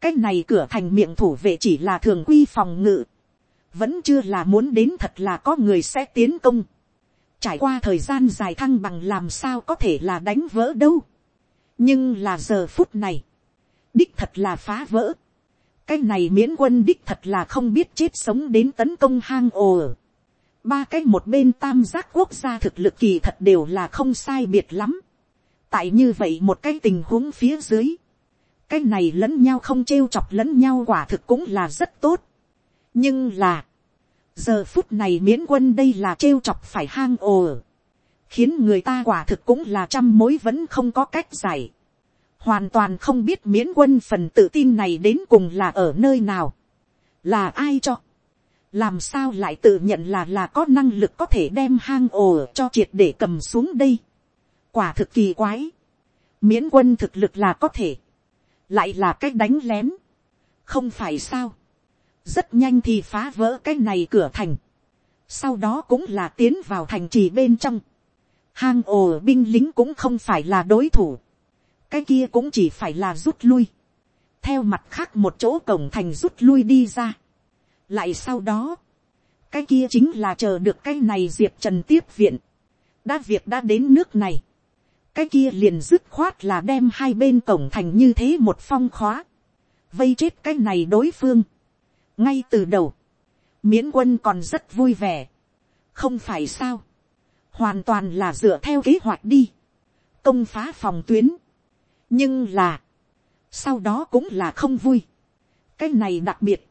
cái này cửa thành miệng thủ vệ chỉ là thường quy phòng ngự. vẫn chưa là muốn đến thật là có người sẽ tiến công trải qua thời gian dài thăng bằng làm sao có thể là đánh vỡ đâu. nhưng là giờ phút này, đích thật là phá vỡ cái này miễn quân đích thật là không biết chết sống đến tấn công hang ồ. ba cái một bên tam giác quốc gia thực lực kỳ thật đều là không sai biệt lắm. tại như vậy một cái tình huống phía dưới. cái này lẫn nhau không trêu chọc lẫn nhau quả thực cũng là rất tốt. nhưng là, giờ phút này miễn quân đây là trêu chọc phải hang ồ. khiến người ta quả thực cũng là trăm mối vẫn không có cách giải. Hoàn toàn không biết miễn quân phần tự tin này đến cùng là ở nơi nào, là ai cho, làm sao lại tự nhận là là có năng lực có thể đem hang ồ cho triệt để cầm xuống đây, quả thực kỳ quái, miễn quân thực lực là có thể, lại là cách đánh lén, không phải sao, rất nhanh thì phá vỡ cái này cửa thành, sau đó cũng là tiến vào thành trì bên trong, hang ồ binh lính cũng không phải là đối thủ, cái kia cũng chỉ phải là rút lui, theo mặt khác một chỗ cổng thành rút lui đi ra, lại sau đó, cái kia chính là chờ được cái này diệp trần tiếp viện, đã việc đã đến nước này, cái kia liền dứt khoát là đem hai bên cổng thành như thế một phong khóa, vây chết cái này đối phương, ngay từ đầu, miễn quân còn rất vui vẻ, không phải sao, hoàn toàn là dựa theo kế hoạch đi, công phá phòng tuyến, nhưng là, sau đó cũng là không vui. cái này đặc biệt,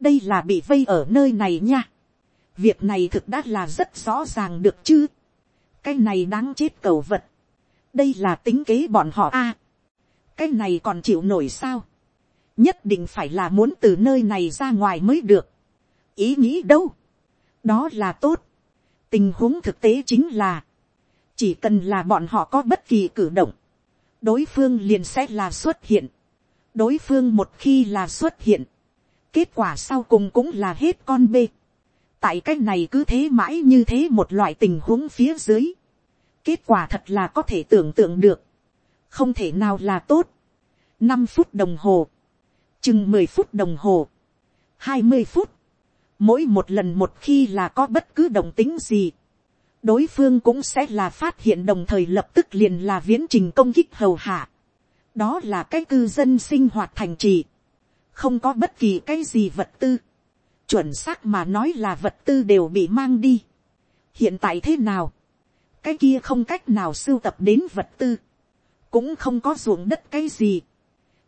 đây là bị vây ở nơi này nha. việc này thực đã là rất rõ ràng được chứ. cái này đáng chết cầu vật. đây là tính kế bọn họ a. cái này còn chịu nổi sao nhất định phải là muốn từ nơi này ra ngoài mới được. ý nghĩ đâu. đó là tốt. tình huống thực tế chính là, chỉ cần là bọn họ có bất kỳ cử động, đối phương liền sẽ là xuất hiện. đối phương một khi là xuất hiện, kết quả sau cùng cũng là hết con bê. tại c á c h này cứ thế mãi như thế một loại tình huống phía dưới. kết quả thật là có thể tưởng tượng được. không thể nào là tốt. năm phút đồng hồ, chừng mười phút đồng hồ, hai mươi phút, mỗi một lần một khi là có bất cứ đồng tính gì, đối phương cũng sẽ là phát hiện đồng thời lập tức liền là viễn trình công kích hầu hạ. đó là cái cư dân sinh hoạt thành trì, không có bất kỳ cái gì vật tư, chuẩn xác mà nói là vật tư đều bị mang đi. hiện tại thế nào, cái kia không cách nào sưu tập đến vật tư, cũng không có ruộng đất cái gì,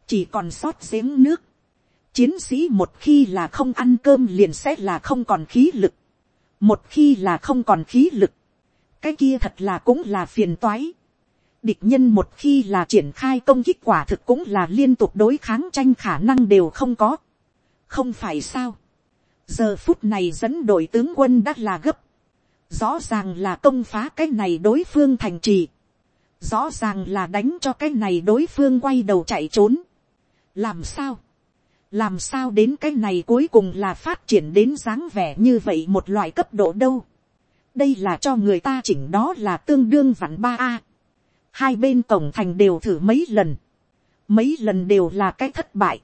chỉ còn sót giếng nước. chiến sĩ một khi là không ăn cơm liền sẽ là không còn khí lực, một khi là không còn khí lực, cái kia thật là cũng là phiền toái. địch nhân một khi là triển khai công kích quả thực cũng là liên tục đối kháng tranh khả năng đều không có. không phải sao. giờ phút này dẫn đội tướng quân đã là gấp. rõ ràng là công phá cái này đối phương thành trì. rõ ràng là đánh cho cái này đối phương quay đầu chạy trốn làm sao? Làm sao đến cái này cuối cùng là phát triển đến dáng vẻ như vậy một loại cấp độ đâu? Đây là cho người ta chỉnh đó là tương đương vặn ba a. hai bên cổng thành đều thử mấy lần, mấy lần đều là cái thất bại.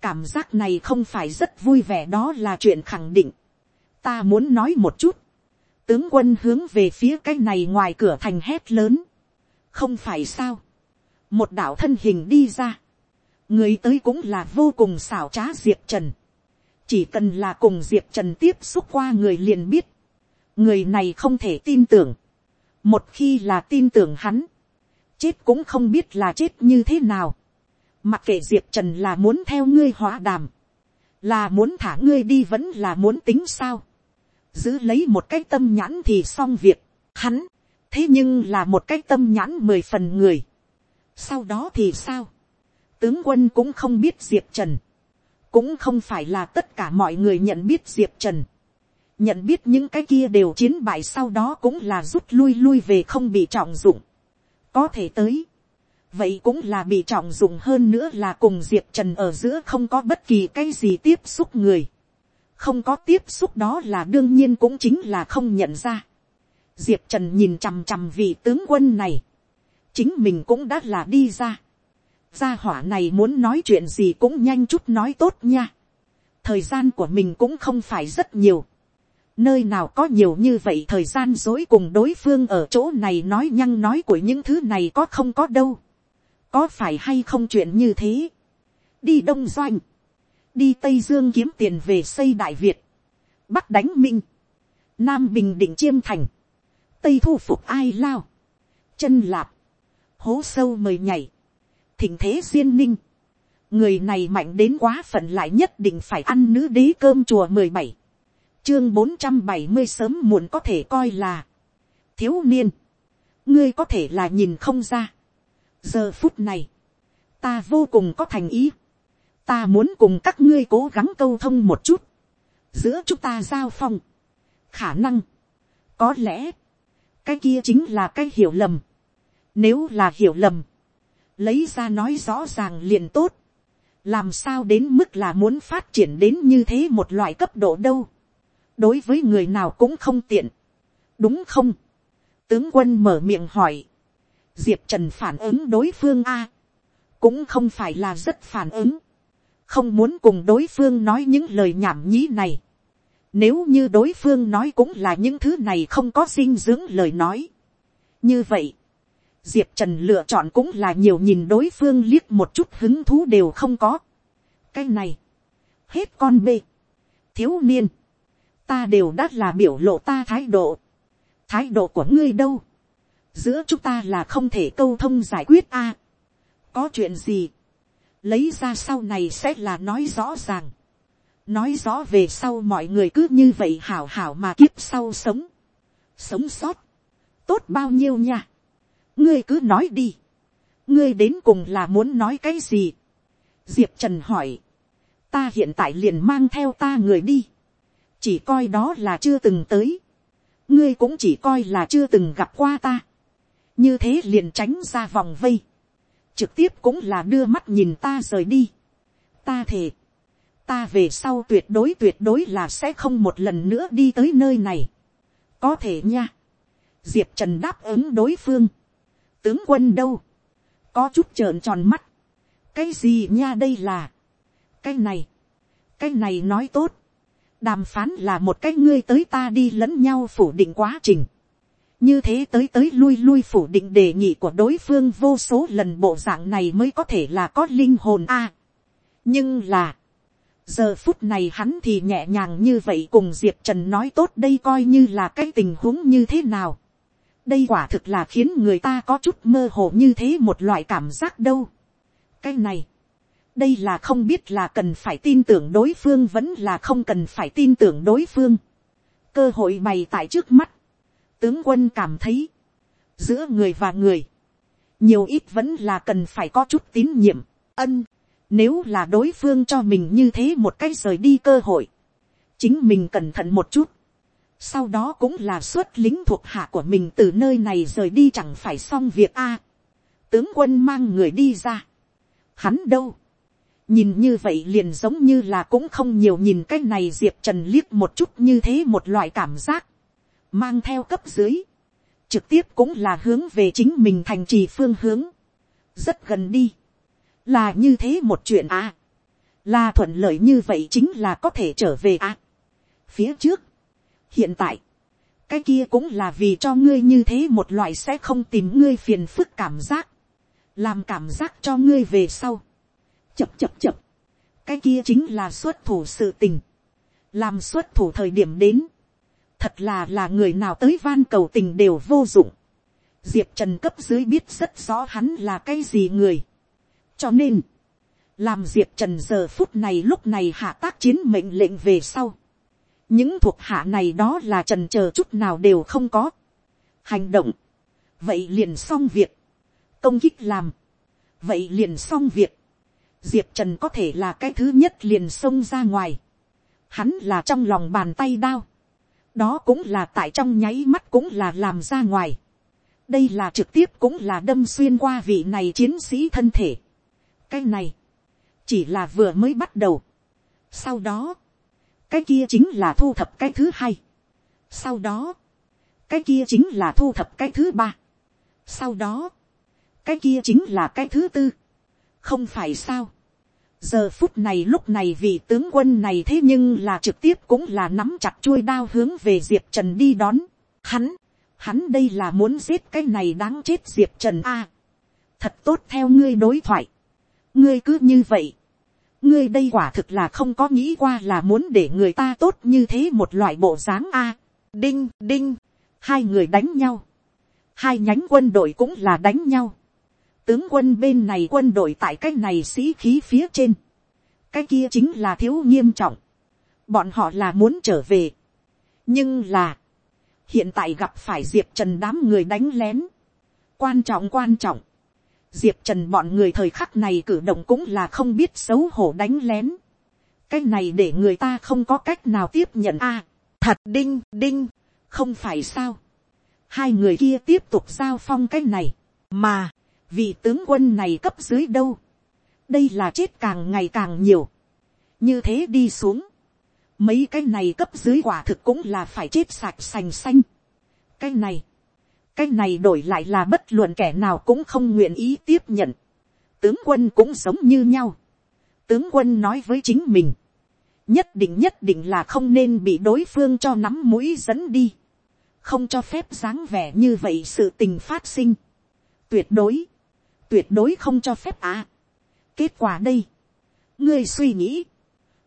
cảm giác này không phải rất vui vẻ đó là chuyện khẳng định. ta muốn nói một chút, tướng quân hướng về phía cái này ngoài cửa thành hét lớn, không phải sao, một đạo thân hình đi ra, người tới cũng là vô cùng xảo trá diệp trần, chỉ cần là cùng diệp trần tiếp xúc qua người liền biết, người này không thể tin tưởng, một khi là tin tưởng hắn, chết cũng không biết là chết như thế nào, mặc kệ diệp trần là muốn theo ngươi hóa đàm, là muốn thả ngươi đi vẫn là muốn tính sao, giữ lấy một cái tâm nhãn thì xong việc, hắn, thế nhưng là một cái tâm nhãn mười phần người, sau đó thì sao, tướng quân cũng không biết diệp trần, cũng không phải là tất cả mọi người nhận biết diệp trần, nhận biết những cái kia đều chiến bại sau đó cũng là rút lui lui về không bị trọng dụng, có thể tới, vậy cũng là bị trọng dụng hơn nữa là cùng diệp trần ở giữa không có bất kỳ cái gì tiếp xúc người, không có tiếp xúc đó là đương nhiên cũng chính là không nhận ra. diệp trần nhìn chằm chằm vị tướng quân này, chính mình cũng đã là đi ra gia hỏa này muốn nói chuyện gì cũng nhanh chút nói tốt nha. thời gian của mình cũng không phải rất nhiều. nơi nào có nhiều như vậy thời gian dối cùng đối phương ở chỗ này nói nhăng nói của những thứ này có không có đâu. có phải hay không chuyện như thế. đi đông doanh. đi tây dương kiếm tiền về xây đại việt. bắc đánh minh. nam bình định chiêm thành. tây thu phục ai lao. chân lạp hố sâu mời nhảy, thỉnh thế duyên ninh, người này mạnh đến quá phận lại nhất định phải ăn nữ đế cơm chùa mười bảy, chương bốn trăm bảy mươi sớm muộn có thể coi là, thiếu niên, ngươi có thể là nhìn không ra, giờ phút này, ta vô cùng có thành ý, ta muốn cùng các ngươi cố gắng câu thông một chút, giữa chúng ta giao phong, khả năng, có lẽ, cái kia chính là cái hiểu lầm, nếu là hiểu lầm, lấy ra nói rõ ràng liền tốt. Làm sao đến mức là muốn phát triển đến như thế một loại cấp độ đâu. Đối với người nào cũng không tiện. Đúng không? Tướng quân mở miệng hỏi. Diệp Trần phản ứng đối phương A. Cũng không phải là rất phản ứng. Không muốn cùng đối phương nói những lời nhảm nhí này. Nếu như đối phương nói cũng là những thứ này không có dinh dưỡng lời nói. Như vậy, diệp trần lựa chọn cũng là nhiều nhìn đối phương liếc một chút hứng thú đều không có. cái này, hết con bê, thiếu niên, ta đều đã là biểu lộ ta thái độ, thái độ của ngươi đâu, giữa chúng ta là không thể câu thông giải quyết a, có chuyện gì, lấy ra sau này sẽ là nói rõ ràng, nói rõ về sau mọi người cứ như vậy hảo hảo mà kiếp sau sống, sống sót, tốt bao nhiêu nha, ngươi cứ nói đi, ngươi đến cùng là muốn nói cái gì. diệp trần hỏi, ta hiện tại liền mang theo ta người đi, chỉ coi đó là chưa từng tới, ngươi cũng chỉ coi là chưa từng gặp qua ta, như thế liền tránh ra vòng vây, trực tiếp cũng là đưa mắt nhìn ta rời đi, ta thề, ta về sau tuyệt đối tuyệt đối là sẽ không một lần nữa đi tới nơi này, có thể nha, diệp trần đáp ứng đối phương, tướng quân đâu, có chút trợn tròn mắt, cái gì nha đây là, cái này, cái này nói tốt, đàm phán là một cái ngươi tới ta đi lẫn nhau phủ định quá trình, như thế tới tới lui lui phủ định đề nghị của đối phương vô số lần bộ dạng này mới có thể là có linh hồn a. nhưng là, giờ phút này hắn thì nhẹ nhàng như vậy cùng diệp trần nói tốt đây coi như là cái tình huống như thế nào đây quả thực là khiến người ta có chút mơ hồ như thế một loại cảm giác đâu. cái này, đây là không biết là cần phải tin tưởng đối phương vẫn là không cần phải tin tưởng đối phương. cơ hội bày tại trước mắt, tướng quân cảm thấy, giữa người và người, nhiều ít vẫn là cần phải có chút tín nhiệm, ân, nếu là đối phương cho mình như thế một cái rời đi cơ hội, chính mình cẩn thận một chút, sau đó cũng là xuất lính thuộc hạ của mình từ nơi này rời đi chẳng phải xong việc a. tướng quân mang người đi ra. hắn đâu. nhìn như vậy liền giống như là cũng không nhiều nhìn cái này diệp trần liếc một chút như thế một loại cảm giác. mang theo cấp dưới. trực tiếp cũng là hướng về chính mình thành trì phương hướng. rất gần đi. là như thế một chuyện à. là thuận lợi như vậy chính là có thể trở về à. phía trước hiện tại, cái kia cũng là vì cho ngươi như thế một loại sẽ không tìm ngươi phiền phức cảm giác, làm cảm giác cho ngươi về sau. chập chập chập, cái kia chính là xuất thủ sự tình, làm xuất thủ thời điểm đến, thật là là người nào tới van cầu tình đều vô dụng. Diệp trần cấp dưới biết rất rõ hắn là cái gì người, cho nên, làm diệp trần giờ phút này lúc này hạ tác chiến mệnh lệnh về sau những thuộc hạ này đó là trần chờ chút nào đều không có. hành động. vậy liền xong việc. công kích làm. vậy liền xong việc. diệp trần có thể là cái thứ nhất liền xông ra ngoài. hắn là trong lòng bàn tay đao. đó cũng là tại trong nháy mắt cũng là làm ra ngoài. đây là trực tiếp cũng là đâm xuyên qua vị này chiến sĩ thân thể. cái này chỉ là vừa mới bắt đầu. sau đó, cái kia chính là thu thập cái thứ hai. sau đó, cái kia chính là thu thập cái thứ ba. sau đó, cái kia chính là cái thứ tư. không phải sao. giờ phút này lúc này vị tướng quân này thế nhưng là trực tiếp cũng là nắm chặt chuôi đao hướng về diệp trần đi đón. hắn, hắn đây là muốn giết cái này đáng chết diệp trần a. thật tốt theo ngươi đối thoại. ngươi cứ như vậy, ngươi đây quả thực là không có nghĩ qua là muốn để người ta tốt như thế một loại bộ dáng a. đinh đinh, hai người đánh nhau, hai nhánh quân đội cũng là đánh nhau. tướng quân bên này quân đội tại cái này sĩ khí phía trên, cái kia chính là thiếu nghiêm trọng. bọn họ là muốn trở về. nhưng là, hiện tại gặp phải diệp trần đám người đánh lén. quan trọng quan trọng, diệp trần bọn người thời khắc này cử động cũng là không biết xấu hổ đánh lén. cái này để người ta không có cách nào tiếp nhận a. thật đinh đinh, không phải sao. hai người kia tiếp tục giao phong cái này, mà, vị tướng quân này cấp dưới đâu. đây là chết càng ngày càng nhiều. như thế đi xuống. mấy cái này cấp dưới quả thực cũng là phải chết sạch sành xanh. cái này, cái này đổi lại là bất luận kẻ nào cũng không nguyện ý tiếp nhận. tướng quân cũng giống như nhau. tướng quân nói với chính mình, nhất định nhất định là không nên bị đối phương cho nắm mũi dẫn đi. không cho phép dáng vẻ như vậy sự tình phát sinh. tuyệt đối, tuyệt đối không cho phép à. kết quả đây, ngươi suy nghĩ,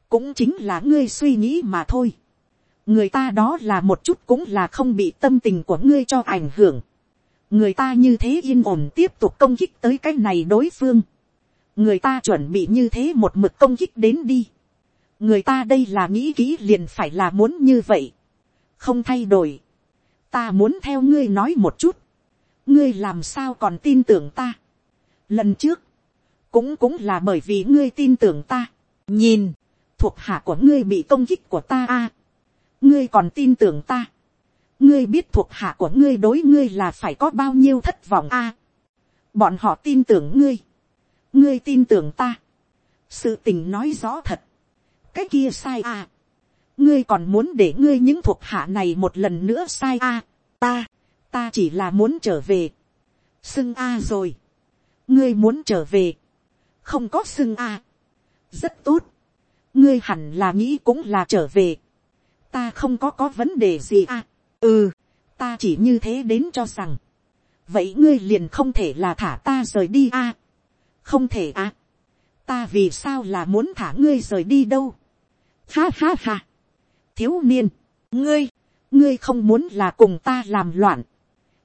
cũng chính là ngươi suy nghĩ mà thôi người ta đó là một chút cũng là không bị tâm tình của ngươi cho ảnh hưởng. người ta như thế yên ổn tiếp tục công kích tới cái này đối phương. người ta chuẩn bị như thế một mực công kích đến đi. người ta đây là nghĩ kỹ liền phải là muốn như vậy. không thay đổi. ta muốn theo ngươi nói một chút. ngươi làm sao còn tin tưởng ta. lần trước, cũng cũng là bởi vì ngươi tin tưởng ta. nhìn, thuộc hạ của ngươi bị công kích của ta a ngươi còn tin tưởng ta, ngươi biết thuộc hạ của ngươi đối ngươi là phải có bao nhiêu thất vọng a. bọn họ tin tưởng ngươi, ngươi tin tưởng ta, sự tình nói rõ thật, cái kia sai a. ngươi còn muốn để ngươi những thuộc hạ này một lần nữa sai a. ta, ta chỉ là muốn trở về, xưng a rồi, ngươi muốn trở về, không có xưng a, rất tốt, ngươi hẳn là nghĩ cũng là trở về, ta không có có vấn đề gì à. ừ, ta chỉ như thế đến cho rằng, vậy ngươi liền không thể là thả ta rời đi à. không thể à. ta vì sao là muốn thả ngươi rời đi đâu. ha ha ha. thiếu niên, ngươi, ngươi không muốn là cùng ta làm loạn.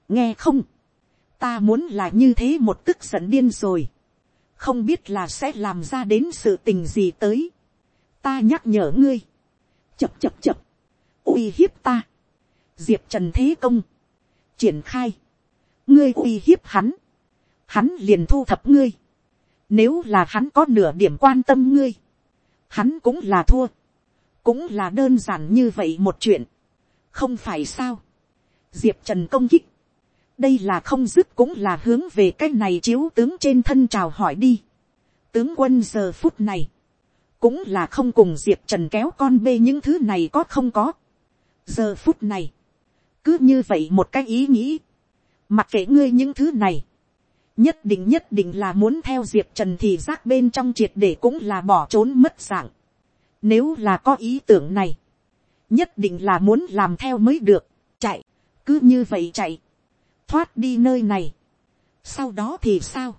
nghe không, ta muốn là như thế một tức giận điên rồi. không biết là sẽ làm ra đến sự tình gì tới. ta nhắc nhở ngươi. chập chập chập uy hiếp ta, diệp trần thế công, triển khai, ngươi uy hiếp hắn, hắn liền thu thập ngươi, nếu là hắn có nửa điểm quan tâm ngươi, hắn cũng là thua, cũng là đơn giản như vậy một chuyện, không phải sao, diệp trần công kích, đây là không dứt cũng là hướng về cái này chiếu tướng trên thân chào hỏi đi. tướng quân giờ phút này, cũng là không cùng diệp trần kéo con bê những thứ này có không có giờ phút này, cứ như vậy một cái ý nghĩ, mặc kệ ngươi những thứ này, nhất định nhất định là muốn theo diệp trần thì giác bên trong triệt để cũng là bỏ trốn mất dạng. Nếu là có ý tưởng này, nhất định là muốn làm theo mới được, chạy, cứ như vậy chạy, thoát đi nơi này. Sau đó thì sao?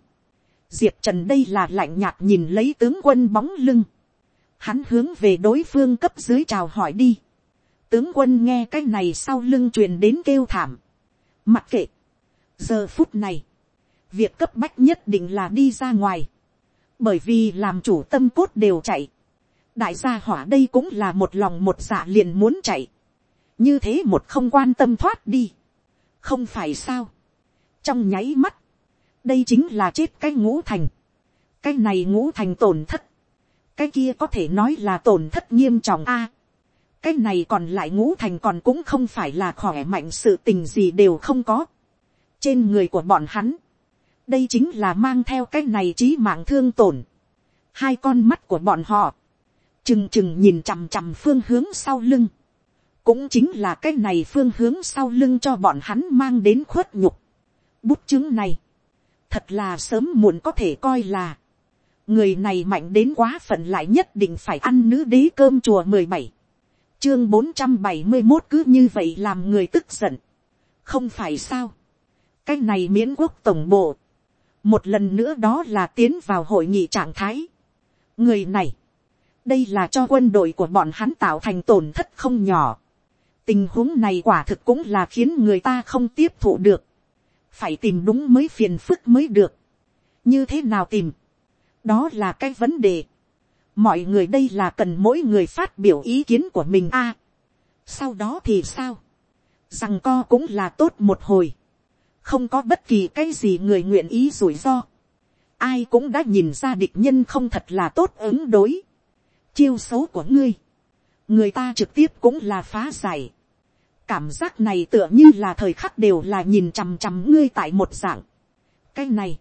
Diệp trần đây là lạnh nhạt nhìn lấy tướng quân bóng lưng. Hắn hướng về đối phương cấp dưới chào hỏi đi tướng quân nghe cái này sau lưng truyền đến kêu thảm. Mặc kệ. Giờ phút này. Việc cấp bách nhất định là đi ra ngoài. bởi vì làm chủ tâm cốt đều chạy, đại gia hỏa đây cũng là một lòng một dạ liền muốn chạy, như thế một không quan tâm thoát đi, không phải sao, trong nháy mắt, đây chính là chết cái ngũ thành, cái này ngũ thành tổn thất, cái kia có thể nói là tổn thất nghiêm trọng a, cái này còn lại ngũ thành còn cũng không phải là khỏe mạnh sự tình gì đều không có, trên người của bọn hắn, đây chính là mang theo cái này trí mạng thương tổn, hai con mắt của bọn họ, trừng trừng nhìn chằm chằm phương hướng sau lưng, cũng chính là cái này phương hướng sau lưng cho bọn hắn mang đến khuất nhục. Bút chứng này, thật là sớm muộn có thể coi là, người này mạnh đến quá phận lại nhất định phải ăn nữ đế cơm chùa mười bảy, chương bốn trăm bảy mươi một cứ như vậy làm người tức giận. không phải sao, cái này miễn quốc tổng bộ, một lần nữa đó là tiến vào hội nghị trạng thái. người này, đây là cho quân đội của bọn hắn tạo thành tổn thất không nhỏ. tình huống này quả thực cũng là khiến người ta không tiếp thụ được. phải tìm đúng mới phiền phức mới được. như thế nào tìm. đó là cái vấn đề mọi người đây là cần mỗi người phát biểu ý kiến của mình a. sau đó thì sao. rằng co cũng là tốt một hồi. không có bất kỳ cái gì người nguyện ý rủi ro. ai cũng đã nhìn ra địch nhân không thật là tốt ứng đối chiêu xấu của ngươi, người ta trực tiếp cũng là phá giải. cảm giác này tựa như là thời khắc đều là nhìn chằm chằm ngươi tại một dạng. cái này,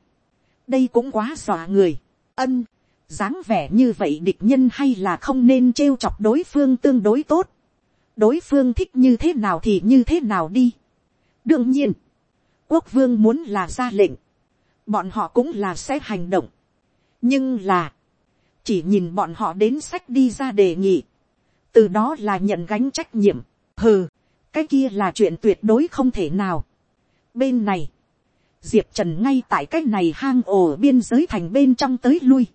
đây cũng quá dọa người, ân, dáng vẻ như vậy địch nhân hay là không nên trêu chọc đối phương tương đối tốt. đối phương thích như thế nào thì như thế nào đi. đương nhiên, quốc vương muốn là ra lệnh, bọn họ cũng là sẽ hành động. nhưng là, chỉ nhìn bọn họ đến sách đi ra đề nghị, từ đó là nhận gánh trách nhiệm, hừ, cái kia là chuyện tuyệt đối không thể nào. bên này, diệp trần ngay tại cái này hang ổ biên giới thành bên trong tới lui,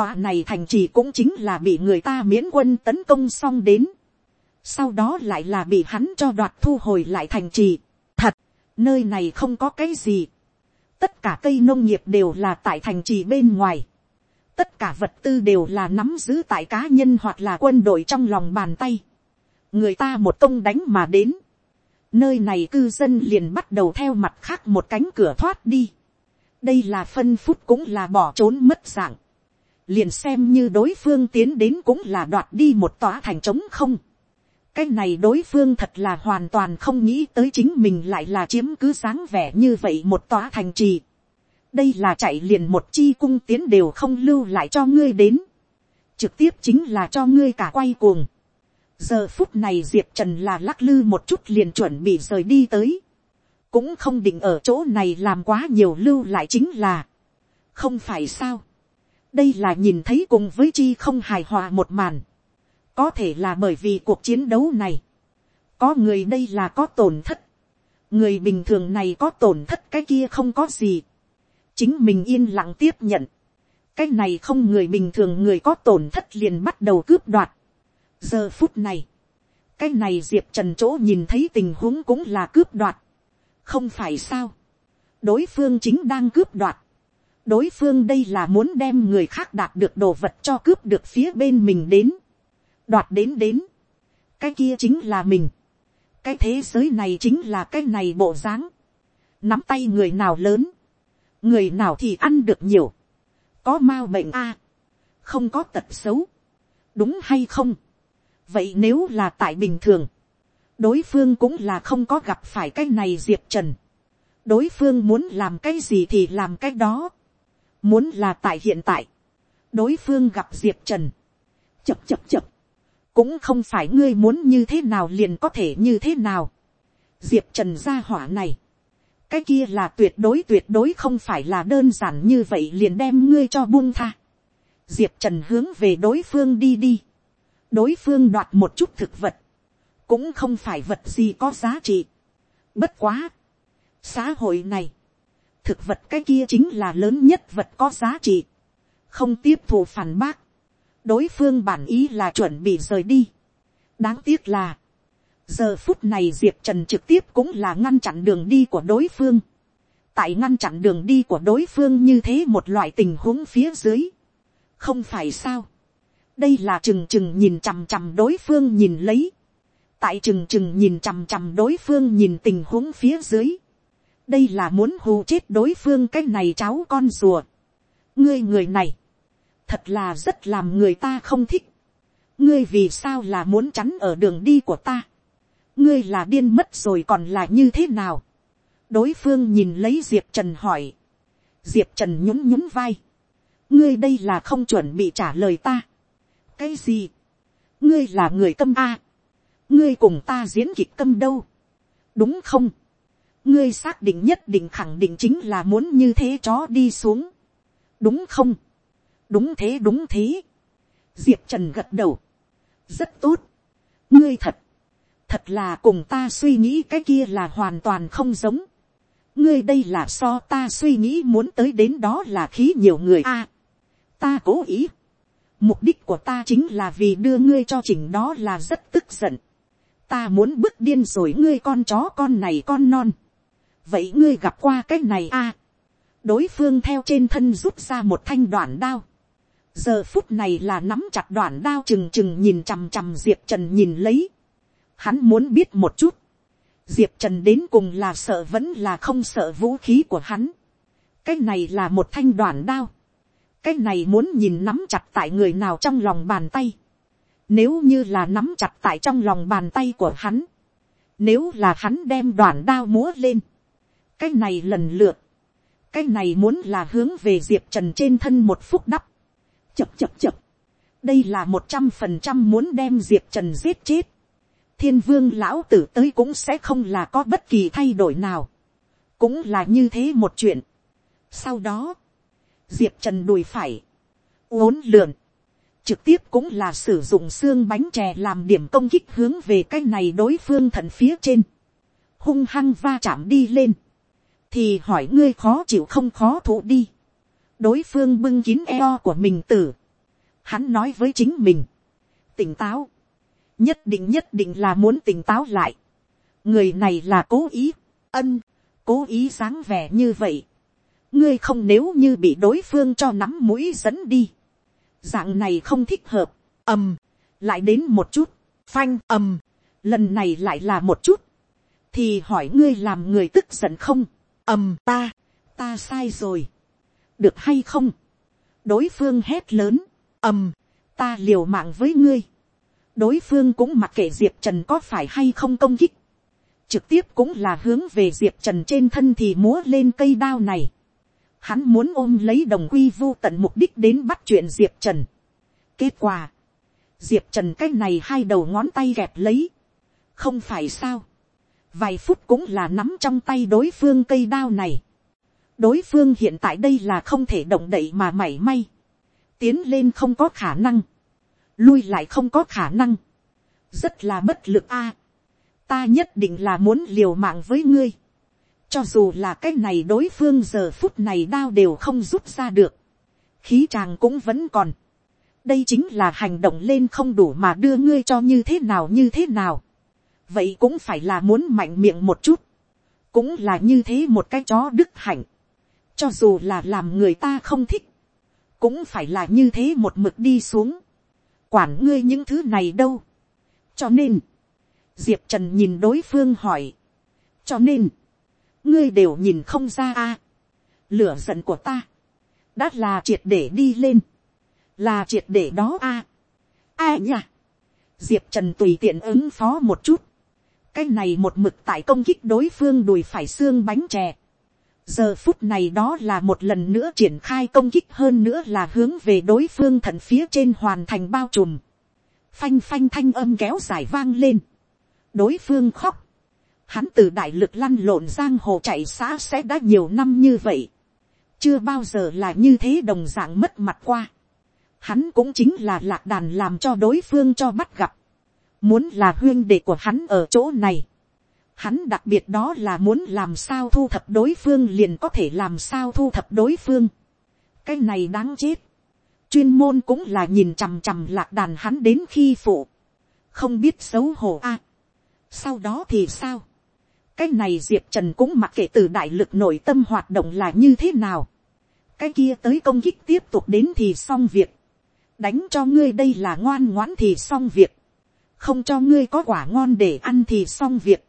tòa này thành trì cũng chính là bị người ta miễn quân tấn công xong đến, sau đó lại là bị hắn cho đoạt thu hồi lại thành trì. thật, nơi này không có cái gì, tất cả cây nông nghiệp đều là tại thành trì bên ngoài, tất cả vật tư đều là nắm giữ tại cá nhân hoặc là quân đội trong lòng bàn tay. người ta một công đánh mà đến. nơi này cư dân liền bắt đầu theo mặt khác một cánh cửa thoát đi. đây là phân phút cũng là bỏ trốn mất dạng liền xem như đối phương tiến đến cũng là đoạt đi một tòa thành trống không. cái này đối phương thật là hoàn toàn không nghĩ tới chính mình lại là chiếm cứ sáng vẻ như vậy một tòa thành trì. Đây là chạy liền một chi cung tiến đều không lưu lại cho ngươi đến, trực tiếp chính là cho ngươi cả quay cuồng. giờ phút này diệp trần là lắc lư một chút liền chuẩn bị rời đi tới, cũng không định ở chỗ này làm quá nhiều lưu lại chính là, không phải sao, đây là nhìn thấy cùng với chi không hài hòa một màn, có thể là bởi vì cuộc chiến đấu này, có người đây là có tổn thất, người bình thường này có tổn thất cái kia không có gì, chính mình yên lặng tiếp nhận. cái này không người bình thường người có tổn thất liền bắt đầu cướp đoạt. giờ phút này, cái này diệp trần chỗ nhìn thấy tình huống cũng là cướp đoạt. không phải sao. đối phương chính đang cướp đoạt đối phương đây là muốn đem người khác đạt được đồ vật cho cướp được phía bên mình đến. đoạt đến đến. cái kia chính là mình. cái thế giới này chính là cái này bộ dáng. nắm tay người nào lớn người nào thì ăn được nhiều, có m a bệnh a, không có tật xấu, đúng hay không, vậy nếu là tại bình thường, đối phương cũng là không có gặp phải cái này diệp trần, đối phương muốn làm cái gì thì làm cái đó, muốn là tại hiện tại, đối phương gặp diệp trần, chập chập chập, cũng không phải ngươi muốn như thế nào liền có thể như thế nào, diệp trần ra hỏa này, cái kia là tuyệt đối tuyệt đối không phải là đơn giản như vậy liền đem ngươi cho buông tha. diệp trần hướng về đối phương đi đi. đối phương đoạt một chút thực vật. cũng không phải vật gì có giá trị. bất quá. xã hội này, thực vật cái kia chính là lớn nhất vật có giá trị. không tiếp thụ phản bác. đối phương bản ý là chuẩn bị rời đi. đáng tiếc là, giờ phút này diệp trần trực tiếp cũng là ngăn chặn đường đi của đối phương. tại ngăn chặn đường đi của đối phương như thế một loại tình huống phía dưới. không phải sao, đây là chừng chừng nhìn chằm chằm đối phương nhìn lấy, tại trừng trừng nhìn chằm chằm đối phương nhìn tình huống phía dưới, đây là muốn hù chết đối phương cái này cháu con rùa, ngươi người này, thật là rất làm người ta không thích, ngươi vì sao là muốn chắn ở đường đi của ta, ngươi là điên mất rồi còn là như thế nào, đối phương nhìn lấy diệp trần hỏi, diệp trần nhún nhún vai, ngươi đây là không chuẩn bị trả lời ta, cái gì, ngươi là người câm a, ngươi cùng ta diễn kịch câm đâu, đúng không, ngươi xác định nhất định khẳng định chính là muốn như thế chó đi xuống, đúng không, đúng thế đúng thế, diệp trần gật đầu, rất tốt, ngươi thật, thật là cùng ta suy nghĩ cái kia là hoàn toàn không giống, ngươi đây là so ta suy nghĩ muốn tới đến đó là khí nhiều người a, ta cố ý, mục đích của ta chính là vì đưa ngươi cho chỉnh đó là rất tức giận, ta muốn bước điên rồi ngươi con chó con này con non, vậy ngươi gặp qua cái này a, đối phương theo trên thân rút ra một thanh đoạn đao, giờ phút này là nắm chặt đoạn đao trừng trừng nhìn chằm chằm diệp trần nhìn lấy. hắn muốn biết một chút. diệp trần đến cùng là sợ vẫn là không sợ vũ khí của hắn. cái này là một thanh đoạn đao. cái này muốn nhìn nắm chặt tại người nào trong lòng bàn tay. nếu như là nắm chặt tại trong lòng bàn tay của hắn. nếu là hắn đem đoạn đao múa lên cái này lần lượt. cái này muốn là hướng về diệp trần trên thân một phút đắp chập chập chập. đây là một trăm phần trăm muốn đem diệp trần giết chết. thiên vương lão tử tới cũng sẽ không là có bất kỳ thay đổi nào. cũng là như thế một chuyện. sau đó, diệp trần đùi phải, uốn lượn, trực tiếp cũng là sử dụng xương bánh chè làm điểm công kích hướng về cái này đối phương thận phía trên, hung hăng va chạm đi lên, thì hỏi ngươi khó chịu không khó thụ đi. Đối phương bưng kín eo của mình tử. Hắn nói với chính mình, tỉnh táo, nhất định nhất định là muốn tỉnh táo lại. người này là cố ý, ân, cố ý sáng vẻ như vậy. ngươi không nếu như bị đối phương cho nắm mũi dẫn đi. dạng này không thích hợp, ầm, lại đến một chút, phanh ầm, lần này lại là một chút, thì hỏi ngươi làm người tức giận không, ầm ta, ta sai rồi. Được hay không, đối phương hét lớn, ầm, ta liều mạng với ngươi, đối phương cũng mặc kệ diệp trần có phải hay không công kích, trực tiếp cũng là hướng về diệp trần trên thân thì múa lên cây đao này, hắn muốn ôm lấy đồng quy vô tận mục đích đến bắt chuyện diệp trần. kết quả, diệp trần cái này hai đầu ngón tay gẹp lấy, không phải sao, vài phút cũng là nắm trong tay đối phương cây đao này, đối phương hiện tại đây là không thể động đậy mà mảy may, tiến lên không có khả năng, lui lại không có khả năng, rất là bất lực a. ta nhất định là muốn liều mạng với ngươi, cho dù là cái này đối phương giờ phút này đao đều không rút ra được, khí chàng cũng vẫn còn, đây chính là hành động lên không đủ mà đưa ngươi cho như thế nào như thế nào, vậy cũng phải là muốn mạnh miệng một chút, cũng là như thế một cái chó đức hạnh, cho dù là làm người ta không thích, cũng phải là như thế một mực đi xuống, quản ngươi những thứ này đâu. cho nên, diệp trần nhìn đối phương hỏi, cho nên, ngươi đều nhìn không ra a, lửa giận của ta, đã là triệt để đi lên, là triệt để đó a, ai nhỉ, diệp trần tùy tiện ứng phó một chút, cái này một mực tại công kích đối phương đùi phải xương bánh chè, giờ phút này đó là một lần nữa triển khai công kích hơn nữa là hướng về đối phương thận phía trên hoàn thành bao trùm. phanh phanh thanh âm kéo dài vang lên. đối phương khóc. hắn từ đại lực lăn lộn giang hồ chạy xã sẽ đã nhiều năm như vậy. chưa bao giờ là như thế đồng dạng mất mặt qua. hắn cũng chính là lạc đàn làm cho đối phương cho bắt gặp muốn là huyên đệ của hắn ở chỗ này Hắn đặc biệt đó là muốn làm sao thu thập đối phương liền có thể làm sao thu thập đối phương. Cái này đáng chết. Chuyên môn cũng là nhìn chằm chằm lạc đàn hắn đến khi phụ. Không biết xấu hổ a. sau đó thì sao? Cái này Diệp Trần cũng mặc kệ từ đại lực nội tâm hoạt động là như thế nào. Cái kia tới công kích tiếp tục đến thì xong việc. đánh cho ngươi đây là ngoan ngoãn thì xong việc, không cho ngươi có quả ngon để ăn thì xong việc,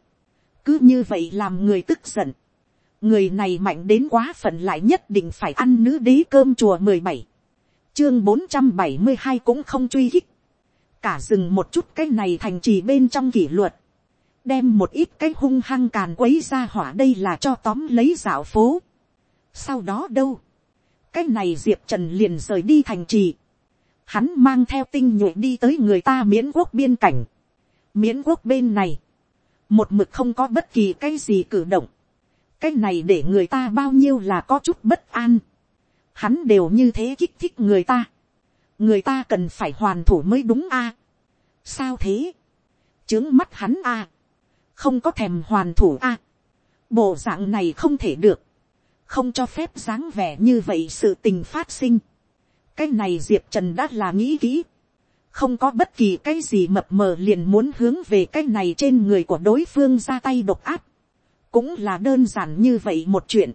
cứ như vậy làm người tức giận, người này mạnh đến quá phận lại nhất định phải ăn nữ đế cơm chùa mười bảy, chương bốn trăm bảy mươi hai cũng không truy hích, cả rừng một chút cái này thành trì bên trong kỷ luật, đem một ít cái hung hăng càn quấy ra hỏa đây là cho tóm lấy dạo phố. sau đó đâu, cái này diệp trần liền rời đi thành trì, hắn mang theo tinh nhuệ đi tới người ta miễn quốc biên cảnh, miễn quốc bên này, một mực không có bất kỳ cái gì cử động, cái này để người ta bao nhiêu là có chút bất an, hắn đều như thế kích thích người ta, người ta cần phải hoàn thủ mới đúng a, sao thế, trướng mắt hắn a, không có thèm hoàn thủ a, bộ dạng này không thể được, không cho phép dáng vẻ như vậy sự tình phát sinh, cái này diệp trần đã là nghĩ kỹ, không có bất kỳ cái gì mập mờ liền muốn hướng về cái này trên người của đối phương ra tay độc áp, cũng là đơn giản như vậy một chuyện,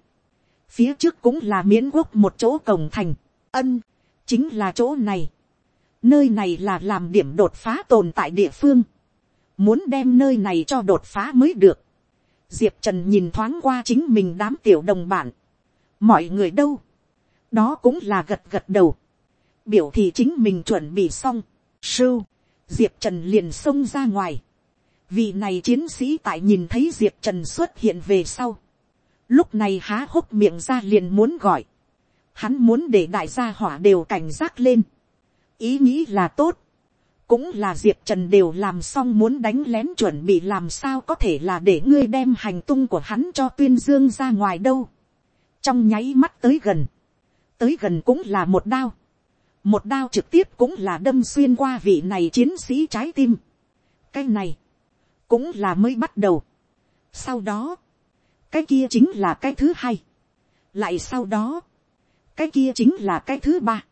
phía trước cũng là miễn quốc một chỗ cổng thành, ân, chính là chỗ này, nơi này là làm điểm đột phá tồn tại địa phương, muốn đem nơi này cho đột phá mới được, diệp trần nhìn thoáng qua chính mình đám tiểu đồng bạn, mọi người đâu, đó cũng là gật gật đầu, biểu thì chính mình chuẩn bị xong, sưu, diệp trần liền xông ra ngoài, vì này chiến sĩ tại nhìn thấy diệp trần xuất hiện về sau, lúc này há hốc miệng ra liền muốn gọi, hắn muốn để đại gia hỏa đều cảnh giác lên, ý nghĩ là tốt, cũng là diệp trần đều làm xong muốn đánh lén chuẩn bị làm sao có thể là để ngươi đem hành tung của hắn cho tuyên dương ra ngoài đâu, trong nháy mắt tới gần, tới gần cũng là một đao, một đao trực tiếp cũng là đâm xuyên qua vị này chiến sĩ trái tim. cái này, cũng là mới bắt đầu. sau đó, cái kia chính là cái thứ hai. lại sau đó, cái kia chính là cái thứ ba.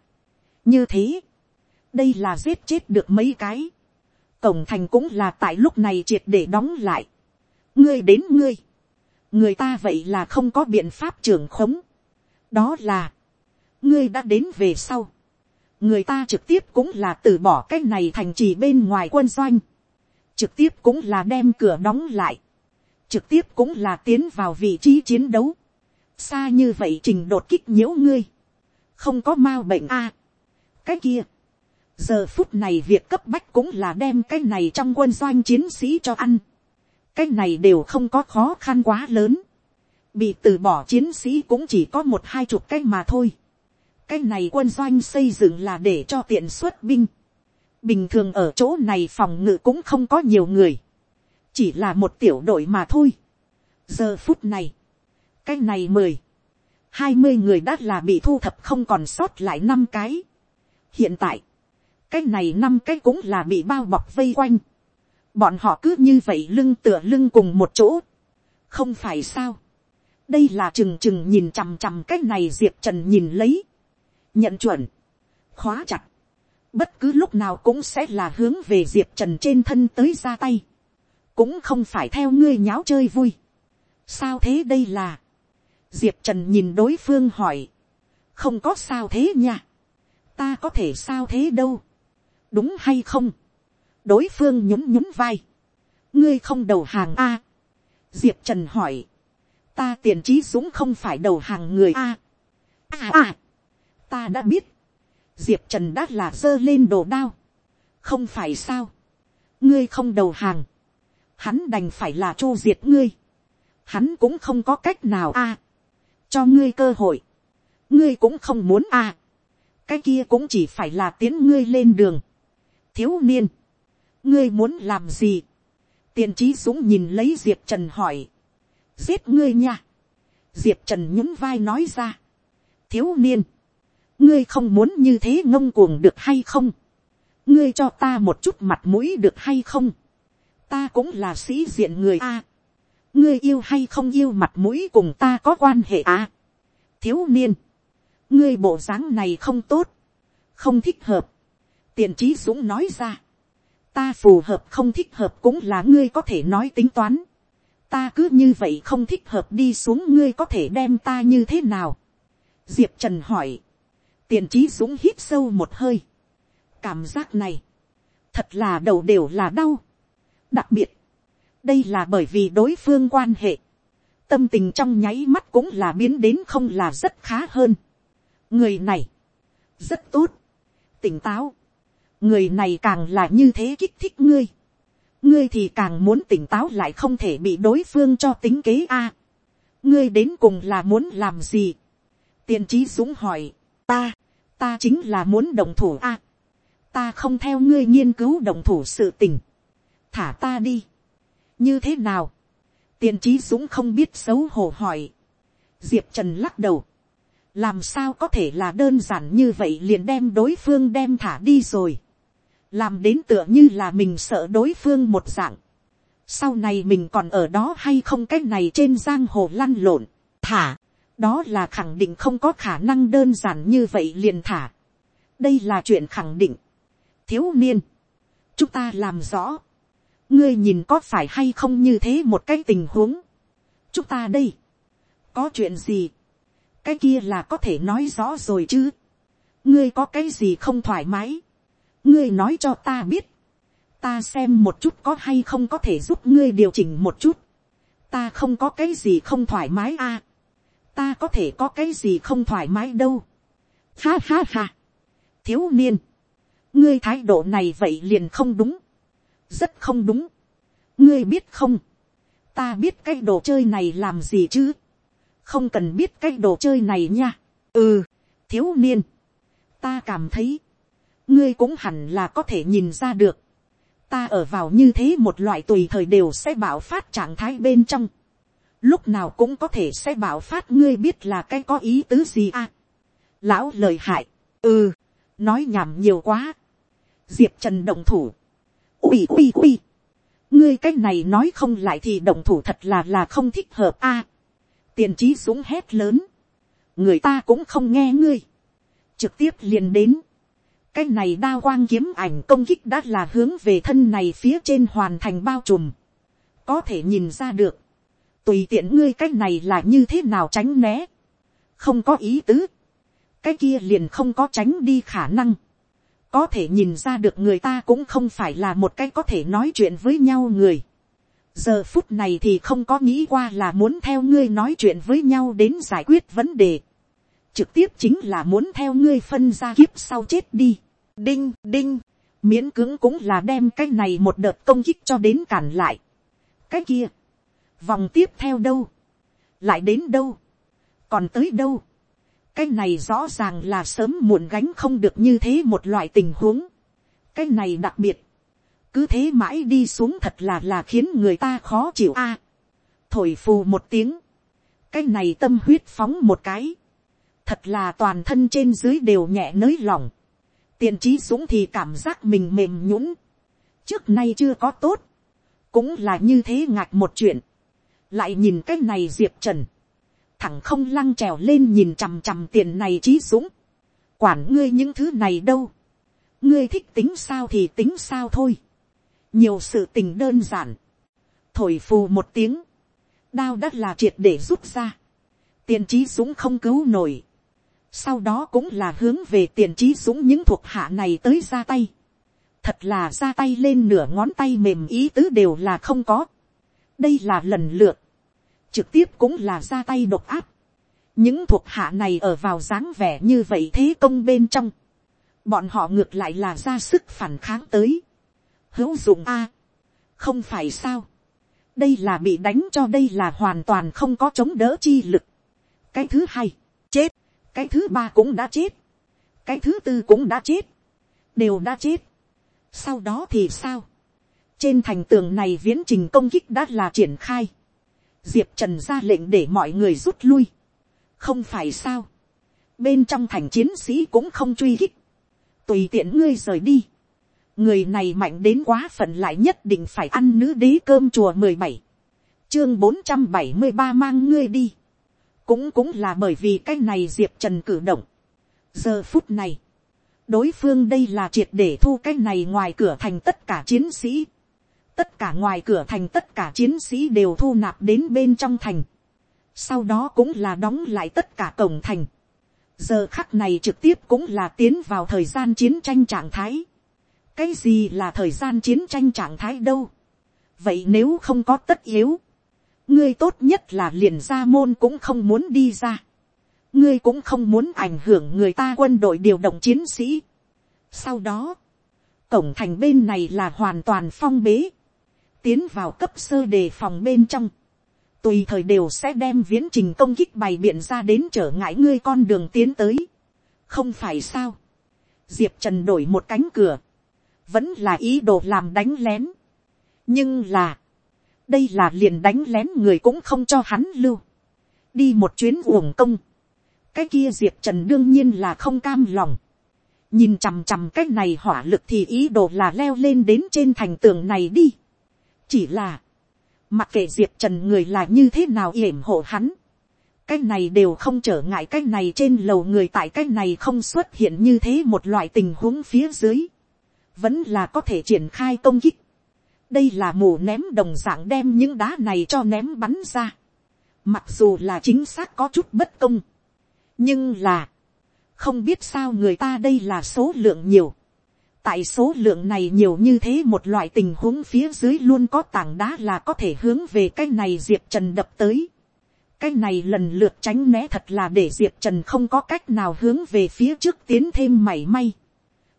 như thế, đây là giết chết được mấy cái. cổng thành cũng là tại lúc này triệt để đóng lại. ngươi đến ngươi, người ta vậy là không có biện pháp trưởng khống. đó là, ngươi đã đến về sau người ta trực tiếp cũng là từ bỏ cái này thành trì bên ngoài quân doanh, trực tiếp cũng là đem cửa đóng lại, trực tiếp cũng là tiến vào vị trí chiến đấu, xa như vậy trình đột kích nhiễu ngươi, không có m a bệnh a, cái kia, giờ phút này việc cấp bách cũng là đem cái này trong quân doanh chiến sĩ cho ăn, cái này đều không có khó khăn quá lớn, bị từ bỏ chiến sĩ cũng chỉ có một hai chục cái mà thôi, cái này quân doanh xây dựng là để cho tiện xuất binh. bình thường ở chỗ này phòng ngự cũng không có nhiều người. chỉ là một tiểu đội mà thôi. giờ phút này, cái này mười, hai mươi người đã là bị thu thập không còn sót lại năm cái. hiện tại, cái này năm cái cũng là bị bao bọc vây quanh. bọn họ cứ như vậy lưng tựa lưng cùng một chỗ. không phải sao. đây là trừng trừng nhìn chằm chằm cái này diệp trần nhìn lấy nhận chuẩn, khóa chặt, bất cứ lúc nào cũng sẽ là hướng về diệp trần trên thân tới ra tay, cũng không phải theo ngươi nháo chơi vui. sao thế đây là, diệp trần nhìn đối phương hỏi, không có sao thế nha, ta có thể sao thế đâu, đúng hay không, đối phương nhún nhún vai, ngươi không đầu hàng a, diệp trần hỏi, ta tiền trí dũng không phải đầu hàng người a, a a, ta đã biết, diệp trần đã là giơ lên đồ đao, không phải sao, ngươi không đầu hàng, hắn đành phải là chu diệt ngươi, hắn cũng không có cách nào a, cho ngươi cơ hội, ngươi cũng không muốn a, cái kia cũng chỉ phải là tiến ngươi lên đường, thiếu niên, ngươi muốn làm gì, tiền trí dũng nhìn lấy diệp trần hỏi, giết ngươi nha, diệp trần nhún vai nói ra, thiếu niên, ngươi không muốn như thế ngông cuồng được hay không, ngươi cho ta một chút mặt mũi được hay không, ta cũng là sĩ diện người a, ngươi yêu hay không yêu mặt mũi cùng ta có quan hệ a, thiếu niên, ngươi bộ dáng này không tốt, không thích hợp, tiền trí dũng nói ra, ta phù hợp không thích hợp cũng là ngươi có thể nói tính toán, ta cứ như vậy không thích hợp đi xuống ngươi có thể đem ta như thế nào, diệp trần hỏi, tiền trí dũng hít sâu một hơi, cảm giác này, thật là đầu đều là đau. đặc biệt, đây là bởi vì đối phương quan hệ, tâm tình trong nháy mắt cũng là biến đến không là rất khá hơn. người này, rất tốt, tỉnh táo, người này càng là như thế kích thích ngươi, ngươi thì càng muốn tỉnh táo lại không thể bị đối phương cho tính kế a. ngươi đến cùng là muốn làm gì. tiên trí dũng hỏi, ta, ta chính là muốn đồng thủ a. ta không theo ngươi nghiên cứu đồng thủ sự tình. thả ta đi. như thế nào. tiền trí dũng không biết xấu hổ hỏi. diệp trần lắc đầu. làm sao có thể là đơn giản như vậy liền đem đối phương đem thả đi rồi làm đến tựa như là mình sợ đối phương một dạng. sau này mình còn ở đó hay không cái này trên giang hồ lăn lộn, thả, đó là khẳng định không có khả năng đơn giản như vậy liền thả. đây là chuyện khẳng định. thiếu niên, chúng ta làm rõ, ngươi nhìn có phải hay không như thế một cái tình huống. chúng ta đây, có chuyện gì, cái kia là có thể nói rõ rồi chứ. ngươi có cái gì không thoải mái, ngươi nói cho ta biết, ta xem một chút có hay không có thể giúp ngươi điều chỉnh một chút, ta không có cái gì không thoải mái a, à ta có thể có cái gì không thoải mái đâu, ha ha ha, thiếu niên, ngươi thái độ này vậy liền không đúng, rất không đúng, ngươi biết không, ta biết cái đồ chơi này làm gì chứ, không cần biết cái đồ chơi này nha, ừ, thiếu niên, ta cảm thấy, ngươi cũng hẳn là có thể nhìn ra được, ta ở vào như thế một loại tùy thời đều sẽ bảo phát trạng thái bên trong, lúc nào cũng có thể sẽ bảo phát ngươi biết là cái có ý tứ gì à. lão lời hại, ừ, nói nhảm nhiều quá, diệp trần động thủ, ui ui ui, ngươi cái này nói không lại thì động thủ thật là là không thích hợp a. tiền trí súng hét lớn, người ta cũng không nghe ngươi, trực tiếp liền đến, cái này đa quang kiếm ảnh công kích đã là hướng về thân này phía trên hoàn thành bao trùm. có thể nhìn ra được, tùy tiện ngươi cái này là như thế nào tránh né. không có ý tứ. cái kia liền không có tránh đi khả năng. có thể nhìn ra được người ta cũng không phải là một cái có thể nói chuyện với nhau người. giờ phút này thì không có nghĩ qua là muốn theo ngươi nói chuyện với nhau đến giải quyết vấn đề trực tiếp chính là muốn theo ngươi phân ra kiếp sau chết đi. Đinh, đinh, miễn cưỡng cũng là đem cái này một đợt công kích cho đến cản lại. Cái kia, vòng tiếp theo đâu, lại đến đâu, còn tới đâu. Cái này rõ ràng là sớm muộn gánh không được như thế một loại tình huống. Cái này đặc biệt, cứ thế mãi đi xuống thật là là khiến người ta khó chịu a. thổi phù một tiếng, cái này tâm huyết phóng một cái, thật là toàn thân trên dưới đều nhẹ nới lỏng tiền trí dũng thì cảm giác mình mềm nhũng. trước nay chưa có tốt. cũng là như thế ngạc một chuyện lại nhìn cái này diệp trần. thẳng không lăng trèo lên nhìn chằm chằm tiền này trí dũng. quản ngươi những thứ này đâu. ngươi thích tính sao thì tính sao thôi. nhiều sự tình đơn giản. thổi phù một tiếng. đao đất là triệt để rút ra. tiền trí dũng không cứu nổi sau đó cũng là hướng về tiền trí dũng những thuộc hạ này tới ra tay. thật là ra tay lên nửa ngón tay mềm ý tứ đều là không có đây là lần lượt. trực tiếp cũng là ra tay độc áp. những thuộc hạ này ở vào dáng vẻ như vậy thế công bên trong. bọn họ ngược lại là ra sức phản kháng tới. hữu dụng a. không phải sao. đây là bị đánh cho đây là hoàn toàn không có chống đỡ chi lực. cái thứ hai, chết cái thứ ba cũng đã chết, cái thứ tư cũng đã chết, đều đã chết. sau đó thì sao, trên thành tường này viễn trình công kích đã là triển khai, diệp trần ra lệnh để mọi người rút lui, không phải sao, bên trong thành chiến sĩ cũng không truy kích, tùy tiện ngươi rời đi, người này mạnh đến quá phận lại nhất định phải ăn nữ đế cơm chùa mười bảy, chương bốn trăm bảy mươi ba mang ngươi đi, cũng cũng là bởi vì cái này diệp trần cử động. giờ phút này, đối phương đây là triệt để thu cái này ngoài cửa thành tất cả chiến sĩ tất cả ngoài cửa thành tất cả chiến sĩ đều thu nạp đến bên trong thành. sau đó cũng là đóng lại tất cả cổng thành. giờ khắc này trực tiếp cũng là tiến vào thời gian chiến tranh trạng thái. cái gì là thời gian chiến tranh trạng thái đâu. vậy nếu không có tất yếu, ngươi tốt nhất là liền ra môn cũng không muốn đi ra. ngươi cũng không muốn ảnh hưởng người ta quân đội điều động chiến sĩ. sau đó, cổng thành bên này là hoàn toàn phong bế, tiến vào cấp sơ đề phòng bên trong, tùy thời đều sẽ đem viễn trình công kích bày biện ra đến trở ngại ngươi con đường tiến tới. không phải sao, diệp trần đổi một cánh cửa, vẫn là ý đồ làm đánh lén. nhưng là, đây là liền đánh lén người cũng không cho hắn lưu, đi một chuyến uổng công, cái kia diệp trần đương nhiên là không cam lòng, nhìn chằm chằm cái này hỏa lực thì ý đồ là leo lên đến trên thành tường này đi chỉ là, mặc kệ diệp trần người là như thế nào yểm hộ hắn, cái này đều không trở ngại cái này trên lầu người tại cái này không xuất hiện như thế một loại tình huống phía dưới, vẫn là có thể triển khai công kích. đây là mù ném đồng dạng đem những đá này cho ném bắn ra. mặc dù là chính xác có chút bất công, nhưng là, không biết sao người ta đây là số lượng nhiều tại số lượng này nhiều như thế một loại tình huống phía dưới luôn có tảng đá là có thể hướng về cái này diệp trần đập tới. cái này lần lượt tránh né thật là để diệp trần không có cách nào hướng về phía trước tiến thêm mảy may.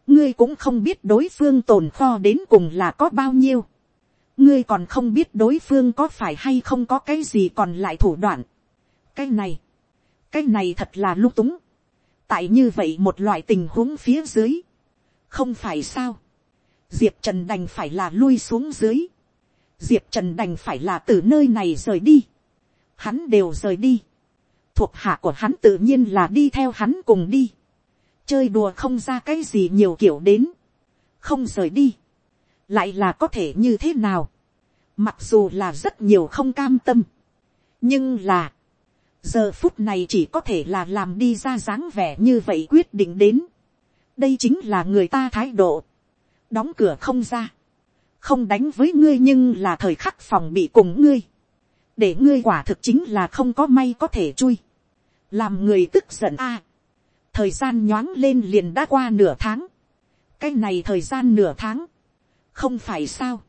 ngươi cũng không biết đối phương tồn kho đến cùng là có bao nhiêu. ngươi còn không biết đối phương có phải hay không có cái gì còn lại thủ đoạn. cái này, cái này thật là lung túng tại như vậy một loại tình huống phía dưới, không phải sao, diệp trần đành phải là lui xuống dưới, diệp trần đành phải là từ nơi này rời đi, hắn đều rời đi, thuộc hạ của hắn tự nhiên là đi theo hắn cùng đi, chơi đùa không ra cái gì nhiều kiểu đến, không rời đi, lại là có thể như thế nào, mặc dù là rất nhiều không cam tâm, nhưng là, giờ phút này chỉ có thể là làm đi ra dáng vẻ như vậy quyết định đến đây chính là người ta thái độ. đóng cửa không ra. không đánh với ngươi nhưng là thời khắc phòng bị cùng ngươi. để ngươi quả thực chính là không có may có thể chui. làm người tức giận a. thời gian nhoáng lên liền đã qua nửa tháng. cái này thời gian nửa tháng. không phải sao.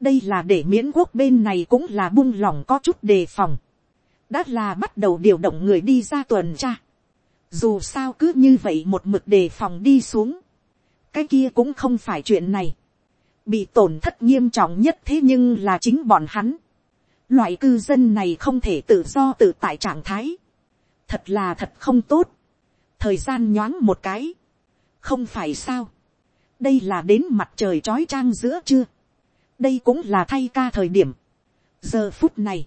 đây là để miễn quốc bên này cũng là buông lòng có chút đề phòng đã là bắt đầu điều động người đi ra tuần tra. Dù sao cứ như vậy một mực đề phòng đi xuống. Cái kia cũng không phải chuyện này. Bị tổn thất nghiêm trọng nhất thế nhưng là chính bọn hắn. Loại cư dân này không thể tự do tự tại trạng thái. Thật là thật không tốt. Thời gian nhoáng một cái. Không phải sao. Đây là đến mặt trời trói trang giữa chưa. Đây cũng là thay ca thời điểm. Giờ phút này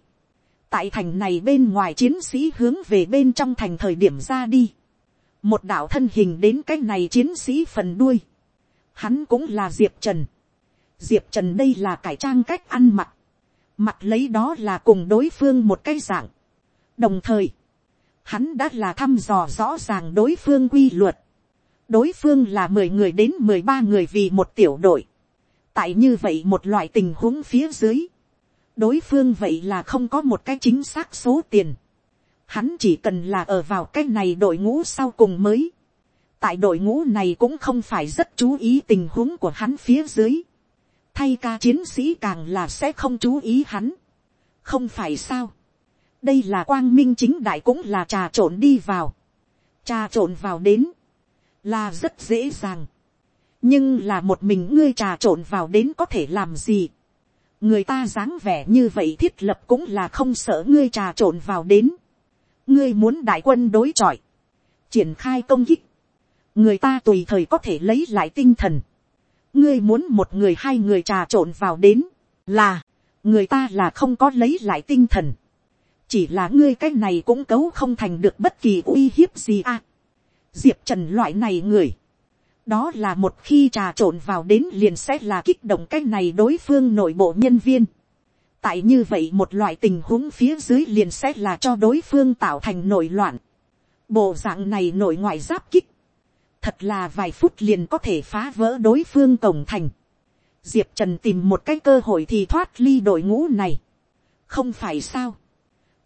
tại thành này bên ngoài chiến sĩ hướng về bên trong thành thời điểm ra đi, một đạo thân hình đến cái này chiến sĩ phần đuôi, hắn cũng là diệp trần, diệp trần đây là cải trang cách ăn mặc, mặt lấy đó là cùng đối phương một cái dạng, đồng thời, hắn đã là thăm dò rõ ràng đối phương quy luật, đối phương là mười người đến mười ba người vì một tiểu đội, tại như vậy một loại tình huống phía dưới, đối phương vậy là không có một cái chính xác số tiền. Hắn chỉ cần là ở vào cái này đội ngũ sau cùng mới. Tại đội ngũ này cũng không phải rất chú ý tình huống của hắn phía dưới. Thay ca chiến sĩ càng là sẽ không chú ý hắn. Không phải sao. Đây là quang minh chính đại cũng là trà trộn đi vào. Trà trộn vào đến. Là rất dễ dàng. Nhưng là một mình ngươi trà trộn vào đến có thể làm gì người ta dáng vẻ như vậy thiết lập cũng là không sợ ngươi trà trộn vào đến. ngươi muốn đại quân đối chọi, triển khai công kích, người ta tùy thời có thể lấy lại tinh thần. ngươi muốn một người hai người trà trộn vào đến, là, người ta là không có lấy lại tinh thần. chỉ là ngươi cái này cũng cấu không thành được bất kỳ uy hiếp gì à. diệp trần loại này người, đó là một khi trà trộn vào đến liền sẽ là kích động cái này đối phương nội bộ nhân viên. tại như vậy một loại tình huống phía dưới liền sẽ là cho đối phương tạo thành nội loạn. bộ dạng này nội ngoại giáp kích. thật là vài phút liền có thể phá vỡ đối phương cổng thành. diệp trần tìm một cái cơ hội thì thoát ly đội ngũ này. không phải sao.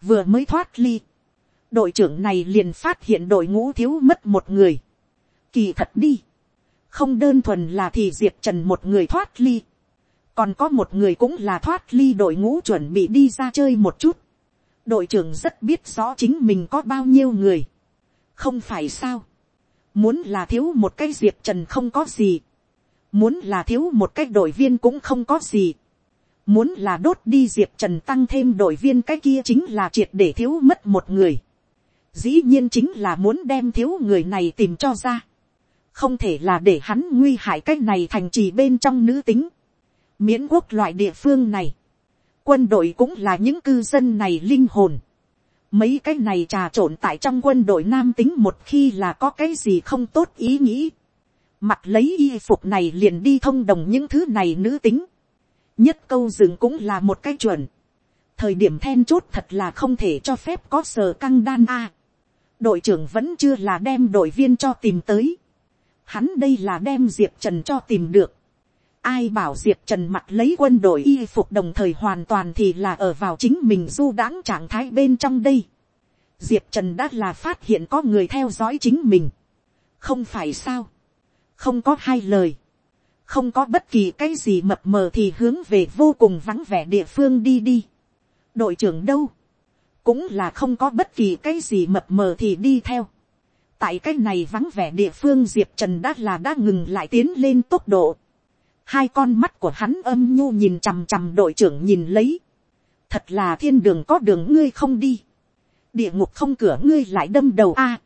vừa mới thoát ly. đội trưởng này liền phát hiện đội ngũ thiếu mất một người. kỳ thật đi không đơn thuần là thì diệp trần một người thoát ly, còn có một người cũng là thoát ly đội ngũ chuẩn bị đi ra chơi một chút. đội trưởng rất biết rõ chính mình có bao nhiêu người, không phải sao, muốn là thiếu một cái diệp trần không có gì, muốn là thiếu một cái đội viên cũng không có gì, muốn là đốt đi diệp trần tăng thêm đội viên cái kia chính là triệt để thiếu mất một người, dĩ nhiên chính là muốn đem thiếu người này tìm cho ra, không thể là để hắn nguy hại cái này thành trì bên trong nữ tính, miễn quốc loại địa phương này, quân đội cũng là những cư dân này linh hồn, mấy cái này trà trộn tại trong quân đội nam tính một khi là có cái gì không tốt ý nghĩ, mặt lấy y phục này liền đi thông đồng những thứ này nữ tính, nhất câu dừng cũng là một cái chuẩn, thời điểm then chốt thật là không thể cho phép có sờ căng đan a, đội trưởng vẫn chưa là đem đội viên cho tìm tới, hắn đây là đem diệp trần cho tìm được, ai bảo diệp trần mặt lấy quân đội y phục đồng thời hoàn toàn thì là ở vào chính mình du đãng trạng thái bên trong đây. diệp trần đã là phát hiện có người theo dõi chính mình. không phải sao. không có hai lời. không có bất kỳ cái gì mập mờ thì hướng về vô cùng vắng vẻ địa phương đi đi. đội trưởng đâu. cũng là không có bất kỳ cái gì mập mờ thì đi theo tại cái này vắng vẻ địa phương diệp trần đã là đã ngừng lại tiến lên tốc độ hai con mắt của hắn âm nhu nhìn chằm chằm đội trưởng nhìn lấy. thật là thiên đường có đường ngươi không đi. địa ngục không cửa ngươi lại đâm đầu a.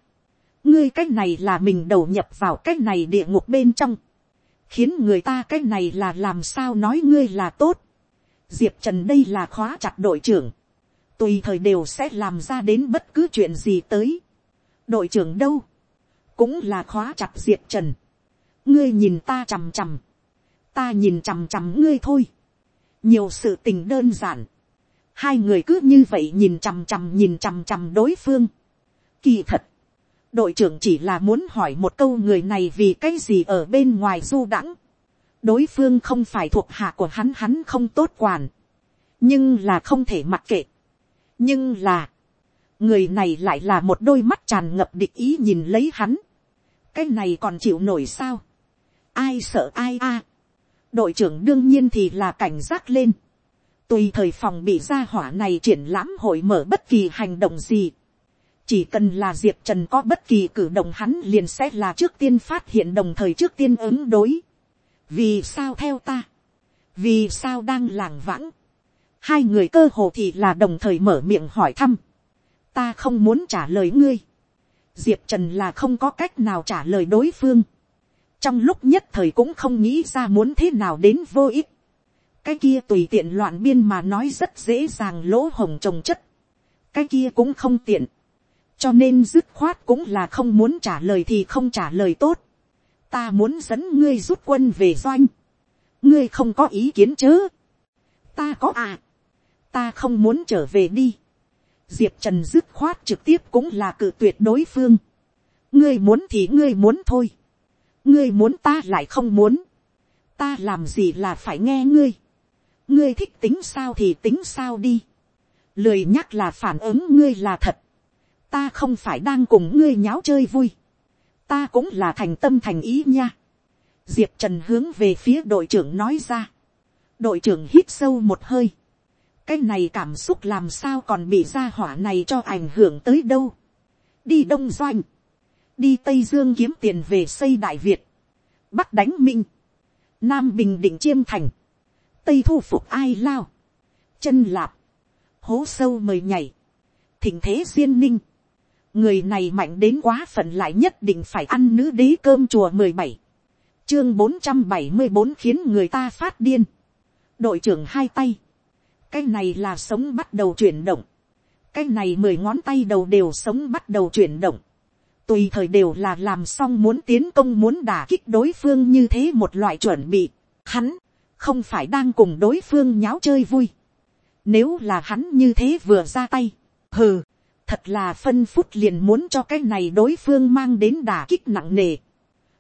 ngươi cái này là mình đầu nhập vào cái này địa ngục bên trong. khiến người ta cái này là làm sao nói ngươi là tốt. diệp trần đây là khóa chặt đội trưởng. tùy thời đều sẽ làm ra đến bất cứ chuyện gì tới đội trưởng đâu. cũng là khóa chặt diệp trần. ngươi nhìn ta chằm chằm ta nhìn chằm chằm ngươi thôi. nhiều sự tình đơn giản. hai người cứ như vậy nhìn chằm chằm nhìn chằm chằm đối phương. kỳ thật, đội trưởng chỉ là muốn hỏi một câu người này vì cái gì ở bên ngoài du đãng. đối phương không phải thuộc hạ của hắn hắn không tốt quản. nhưng là không thể mặc kệ. nhưng là, người này lại là một đôi mắt tràn ngập địch ý nhìn lấy hắn. cái này còn chịu nổi sao. ai sợ ai a đội trưởng đương nhiên thì là cảnh giác lên. tùy thời phòng bị gia hỏa này triển lãm hội mở bất kỳ hành động gì. chỉ cần là diệp trần có bất kỳ cử động hắn liền sẽ là trước tiên phát hiện đồng thời trước tiên ứng đối. vì sao theo ta. vì sao đang làng vãng. hai người cơ hồ thì là đồng thời mở miệng hỏi thăm ta không muốn trả lời ngươi. diệp trần là không có cách nào trả lời đối phương trong lúc nhất thời cũng không nghĩ ra muốn thế nào đến vô ích. cái kia tùy tiện loạn biên mà nói rất dễ dàng lỗ hồng trồng chất. cái kia cũng không tiện. cho nên dứt khoát cũng là không muốn trả lời thì không trả lời tốt. ta muốn dẫn ngươi rút quân về doanh. ngươi không có ý kiến chứ. ta có à. ta không muốn trở về đi diệp trần dứt khoát trực tiếp cũng là cự tuyệt đối phương. ngươi muốn thì ngươi muốn thôi. Ngươi muốn ta lại không muốn, ta làm gì là phải nghe ngươi, ngươi thích tính sao thì tính sao đi, lười nhắc là phản ứng ngươi là thật, ta không phải đang cùng ngươi nháo chơi vui, ta cũng là thành tâm thành ý nha. diệp trần hướng về phía đội trưởng nói ra, đội trưởng hít sâu một hơi, cái này cảm xúc làm sao còn bị gia hỏa này cho ảnh hưởng tới đâu, đi đông doanh, đi tây dương kiếm tiền về xây đại việt, bắc đánh minh, nam bình định chiêm thành, tây thu phục ai lao, chân lạp, hố sâu mời nhảy, thỉnh thế duyên ninh, người này mạnh đến quá phận lại nhất định phải ăn nữ đế cơm chùa mười bảy, chương bốn trăm bảy mươi bốn khiến người ta phát điên, đội trưởng hai tay, cái này là sống bắt đầu chuyển động, cái này mười ngón tay đầu đều sống bắt đầu chuyển động, tùy thời đều là làm xong muốn tiến công muốn đả kích đối phương như thế một loại chuẩn bị. Hắn, không phải đang cùng đối phương nháo chơi vui. Nếu là hắn như thế vừa ra tay, hừ, thật là phân phút liền muốn cho cái này đối phương mang đến đả kích nặng nề.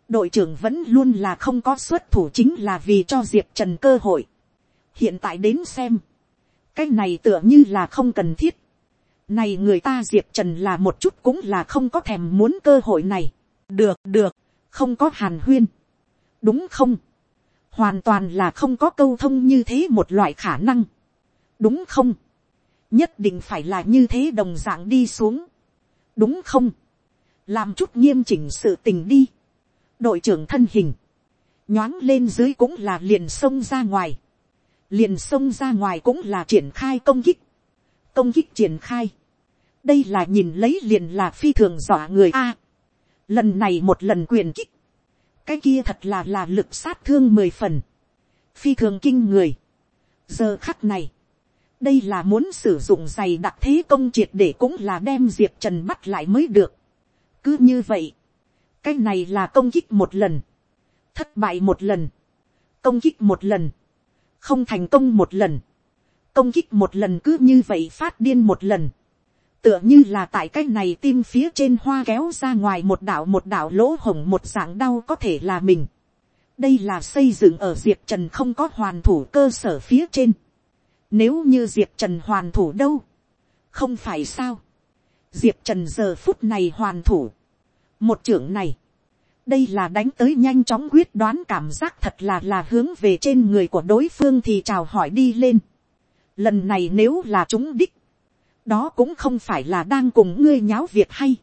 Đội trưởng vẫn luôn là không có xuất thủ chính là vì cho Diệp Trần cơ hội. Hiện tại đến xem, cái này tựa như là không cần thiết. Này người ta Diệp Trần là một chút cũng là không có thèm muốn cơ hội này. Được, được, không có hàn huyên. đúng không, hoàn toàn là không có câu thông như thế một loại khả năng, đúng không, nhất định phải là như thế đồng dạng đi xuống, đúng không, làm chút nghiêm chỉnh sự tình đi, đội trưởng thân hình, nhoáng lên dưới cũng là liền sông ra ngoài, liền xông ra ngoài cũng là triển khai công kích, công kích triển khai, đây là nhìn lấy liền là phi thường dọa người a, lần này một lần quyền kích, cái kia thật là là lực sát thương mười phần, phi thường kinh người. giờ khắc này, đây là muốn sử dụng giày đặc thế công triệt để cũng là đem diệp trần bắt lại mới được. cứ như vậy, cái này là công kích một lần, thất bại một lần, công kích một lần, không thành công một lần, công kích một lần cứ như vậy phát điên một lần, tựa như là tại cái này tim phía trên hoa kéo ra ngoài một đạo một đạo lỗ hổng một dạng đau có thể là mình. đây là xây dựng ở diệp trần không có hoàn thủ cơ sở phía trên. nếu như diệp trần hoàn thủ đâu, không phải sao. diệp trần giờ phút này hoàn thủ. một trưởng này, đây là đánh tới nhanh chóng quyết đoán cảm giác thật là là hướng về trên người của đối phương thì chào hỏi đi lên. lần này nếu là chúng đích, đó cũng không phải là đang cùng ngươi nháo việc hay.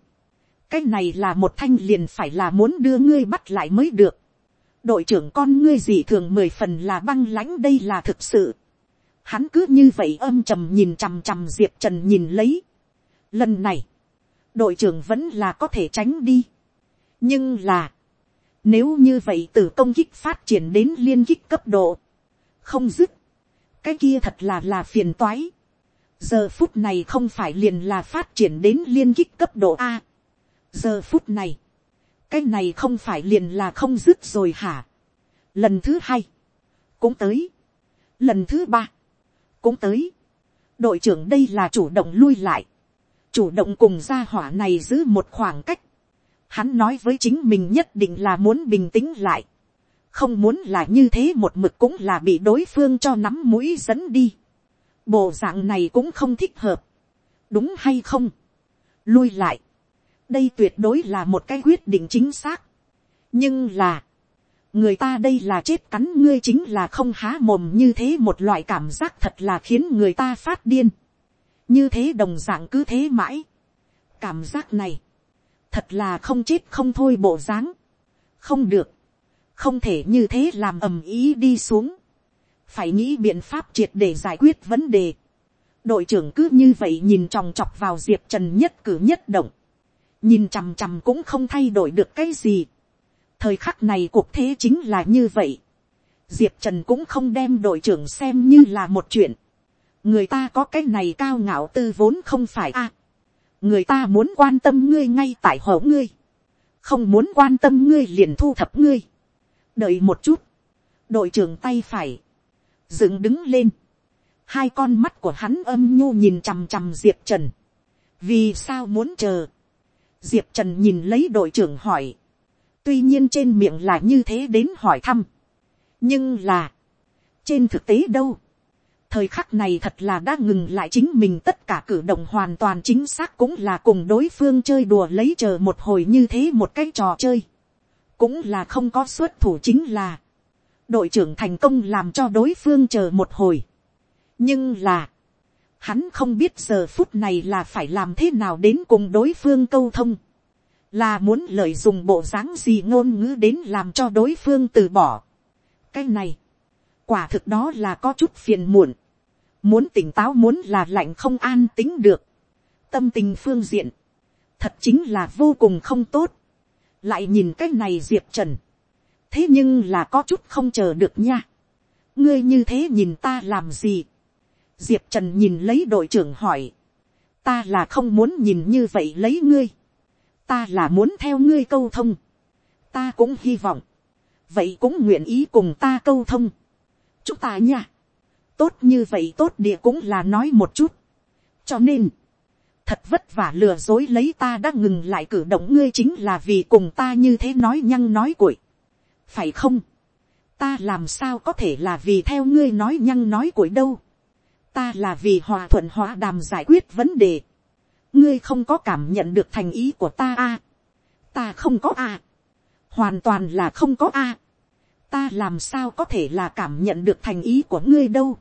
cái này là một thanh liền phải là muốn đưa ngươi bắt lại mới được. đội trưởng con ngươi gì thường mười phần là băng lãnh đây là thực sự. hắn cứ như vậy âm trầm nhìn chằm chằm diệp trần nhìn lấy. lần này, đội trưởng vẫn là có thể tránh đi nhưng là, nếu như vậy từ công kích phát triển đến liên kích cấp độ, không dứt, cái kia thật là là phiền toái giờ phút này không phải liền là phát triển đến liên kích cấp độ a. giờ phút này, cái này không phải liền là không dứt rồi hả. lần thứ hai, cũng tới. lần thứ ba, cũng tới. đội trưởng đây là chủ động lui lại. chủ động cùng gia hỏa này giữ một khoảng cách hắn nói với chính mình nhất định là muốn bình tĩnh lại. không muốn là như thế một mực cũng là bị đối phương cho nắm mũi dẫn đi. Bộ dạng này cũng không thích hợp, đúng hay không, lui lại, đây tuyệt đối là một cái quyết định chính xác, nhưng là, người ta đây là chết cắn ngươi chính là không há mồm như thế một loại cảm giác thật là khiến người ta phát điên, như thế đồng dạng cứ thế mãi, cảm giác này, thật là không chết không thôi bộ dáng, không được, không thể như thế làm ầm ý đi xuống, phải nghĩ biện pháp triệt để giải quyết vấn đề. đội trưởng cứ như vậy nhìn chòng chọc vào diệp trần nhất cử nhất động, nhìn chằm chằm cũng không thay đổi được cái gì. thời khắc này cuộc thế chính là như vậy. diệp trần cũng không đem đội trưởng xem như là một chuyện. người ta có cái này cao ngạo tư vốn không phải a người ta muốn quan tâm ngươi ngay tại hổ ngươi. không muốn quan tâm ngươi liền thu thập ngươi. đợi một chút. đội trưởng tay phải. Dựng đứng lên, hai con mắt của hắn âm nhu nhìn chằm chằm diệp trần, vì sao muốn chờ, diệp trần nhìn lấy đội trưởng hỏi, tuy nhiên trên miệng là như thế đến hỏi thăm, nhưng là, trên thực tế đâu, thời khắc này thật là đã ngừng lại chính mình tất cả cử động hoàn toàn chính xác cũng là cùng đối phương chơi đùa lấy chờ một hồi như thế một cái trò chơi, cũng là không có xuất thủ chính là, đội trưởng thành công làm cho đối phương chờ một hồi. nhưng là, hắn không biết giờ phút này là phải làm thế nào đến cùng đối phương câu thông. là muốn lợi dụng bộ dáng gì ngôn ngữ đến làm cho đối phương từ bỏ. cái này, quả thực đó là có chút phiền muộn muốn tỉnh táo muốn là lạnh không an tính được. tâm tình phương diện, thật chính là vô cùng không tốt. lại nhìn cái này diệp trần thế nhưng là có chút không chờ được nha. ngươi như thế nhìn ta làm gì. diệp trần nhìn lấy đội trưởng hỏi. ta là không muốn nhìn như vậy lấy ngươi. ta là muốn theo ngươi câu thông. ta cũng hy vọng. vậy cũng nguyện ý cùng ta câu thông. chúc ta nha tốt như vậy tốt địa cũng là nói một chút. cho nên, thật vất vả lừa dối lấy ta đã ngừng lại cử động ngươi chính là vì cùng ta như thế nói nhăng nói cuội. Phải không, ta làm sao có thể là vì theo ngươi nói nhăng nói cuội đâu, ta là vì hòa thuận hòa đàm giải quyết vấn đề, ngươi không có cảm nhận được thành ý của ta a, ta không có a, hoàn toàn là không có a, ta làm sao có thể là cảm nhận được thành ý của ngươi đâu,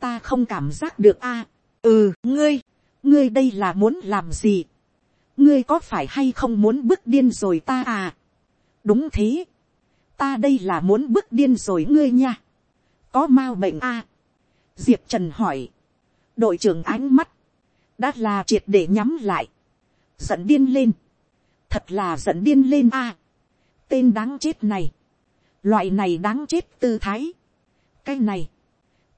ta không cảm giác được a, ừ ngươi, ngươi đây là muốn làm gì, ngươi có phải hay không muốn bước điên rồi ta à, đúng thế, ta đây là muốn bước điên rồi ngươi nha, có m a bệnh a, diệp trần hỏi, đội trưởng ánh mắt, đã là triệt để nhắm lại, giận điên lên, thật là giận điên lên a, tên đáng chết này, loại này đáng chết tư thái, cái này,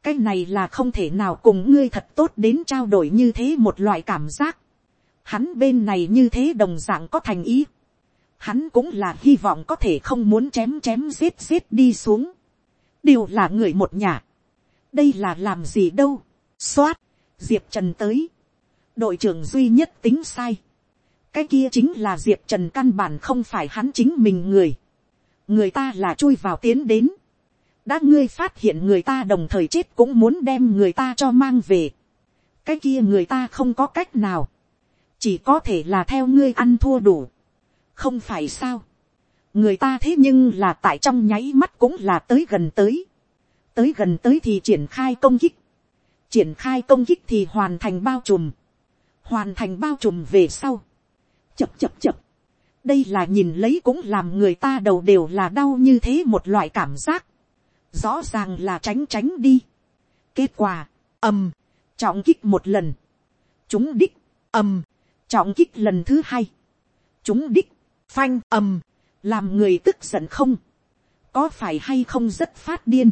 cái này là không thể nào cùng ngươi thật tốt đến trao đổi như thế một loại cảm giác, hắn bên này như thế đồng d ạ n g có thành ý, hắn cũng là hy vọng có thể không muốn chém chém giết giết đi xuống, đều là người một nhà, đây là làm gì đâu, x o á t diệp trần tới, đội trưởng duy nhất tính sai, cái kia chính là diệp trần căn bản không phải hắn chính mình người, người ta là chui vào tiến đến, đã ngươi phát hiện người ta đồng thời chết cũng muốn đem người ta cho mang về, cái kia người ta không có cách nào, chỉ có thể là theo ngươi ăn thua đủ, không phải sao, người ta thế nhưng là tại trong nháy mắt cũng là tới gần tới, tới gần tới thì triển khai công kích, triển khai công kích thì hoàn thành bao trùm, hoàn thành bao trùm về sau, chập chập chập, đây là nhìn lấy cũng làm người ta đầu đều là đau như thế một loại cảm giác, rõ ràng là tránh tránh đi. kết quả, ầm, trọng kích một lần, chúng đích, ầm, trọng kích lần thứ hai, chúng đích, phanh ầm, làm người tức giận không, có phải hay không rất phát điên,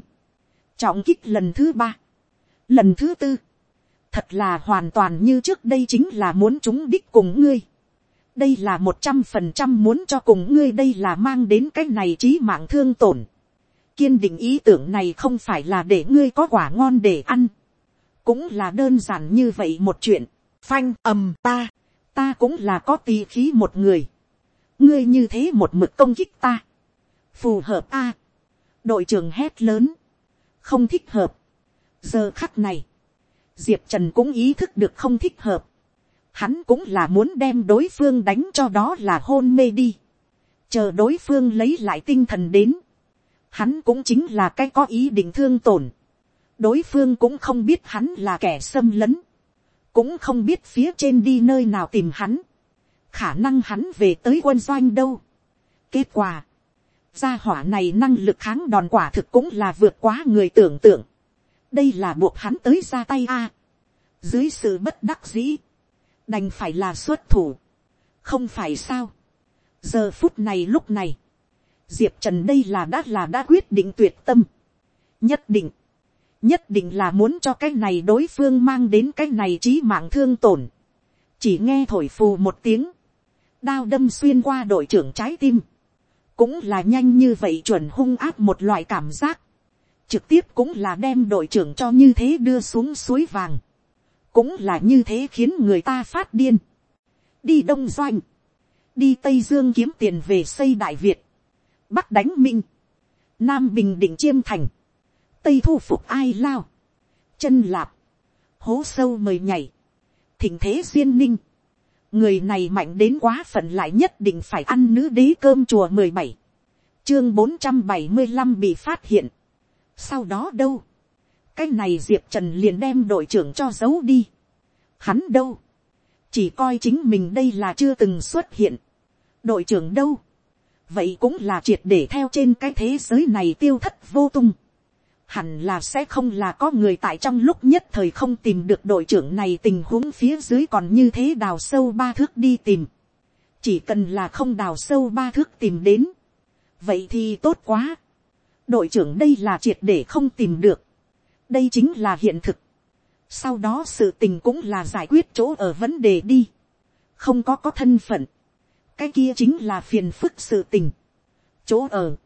trọng kích lần thứ ba, lần thứ tư, thật là hoàn toàn như trước đây chính là muốn chúng đích cùng ngươi, đây là một trăm phần trăm muốn cho cùng ngươi đây là mang đến cái này trí mạng thương tổn, kiên định ý tưởng này không phải là để ngươi có quả ngon để ăn, cũng là đơn giản như vậy một chuyện, phanh ầm ta, ta cũng là có tì khí một người, ngươi như thế một mực công kích ta, phù hợp a, đội trưởng hét lớn, không thích hợp, giờ khắc này, diệp trần cũng ý thức được không thích hợp, hắn cũng là muốn đem đối phương đánh cho đó là hôn mê đi, chờ đối phương lấy lại tinh thần đến, hắn cũng chính là cái có ý định thương tổn, đối phương cũng không biết hắn là kẻ xâm lấn, cũng không biết phía trên đi nơi nào tìm hắn, khả năng hắn về tới quân doanh đâu. kết quả, gia hỏa này năng lực kháng đòn quả thực cũng là vượt quá người tưởng tượng, đây là buộc hắn tới ra tay a, dưới sự bất đắc dĩ, đành phải là xuất thủ, không phải sao, giờ phút này lúc này, diệp trần đây là đã là đã quyết định tuyệt tâm, nhất định, nhất định là muốn cho cái này đối phương mang đến cái này trí mạng thương tổn. chỉ nghe thổi phù một tiếng, đao đâm xuyên qua đội trưởng trái tim, cũng là nhanh như vậy chuẩn hung áp một loại cảm giác, trực tiếp cũng là đem đội trưởng cho như thế đưa xuống suối vàng, cũng là như thế khiến người ta phát điên, đi đông doanh, đi tây dương kiếm tiền về xây đại việt, bắc đánh minh, nam bình định chiêm thành, tây thu phục ai lao, chân lạp, hố sâu mời nhảy, thỉnh thế duyên ninh, người này mạnh đến quá phận lại nhất định phải ăn nữ đế cơm chùa mười bảy, chương bốn trăm bảy mươi năm bị phát hiện. sau đó đâu, cái này diệp trần liền đem đội trưởng cho giấu đi. hắn đâu, chỉ coi chính mình đây là chưa từng xuất hiện. đội trưởng đâu, vậy cũng là triệt để theo trên cái thế giới này tiêu thất vô tung hẳn là sẽ không là có người tại trong lúc nhất thời không tìm được đội trưởng này tình huống phía dưới còn như thế đào sâu ba thước đi tìm. chỉ cần là không đào sâu ba thước tìm đến. vậy thì tốt quá. đội trưởng đây là triệt để không tìm được đây chính là hiện thực. sau đó sự tình cũng là giải quyết chỗ ở vấn đề đi. không có có thân phận. cái kia chính là phiền phức sự tình. chỗ ở.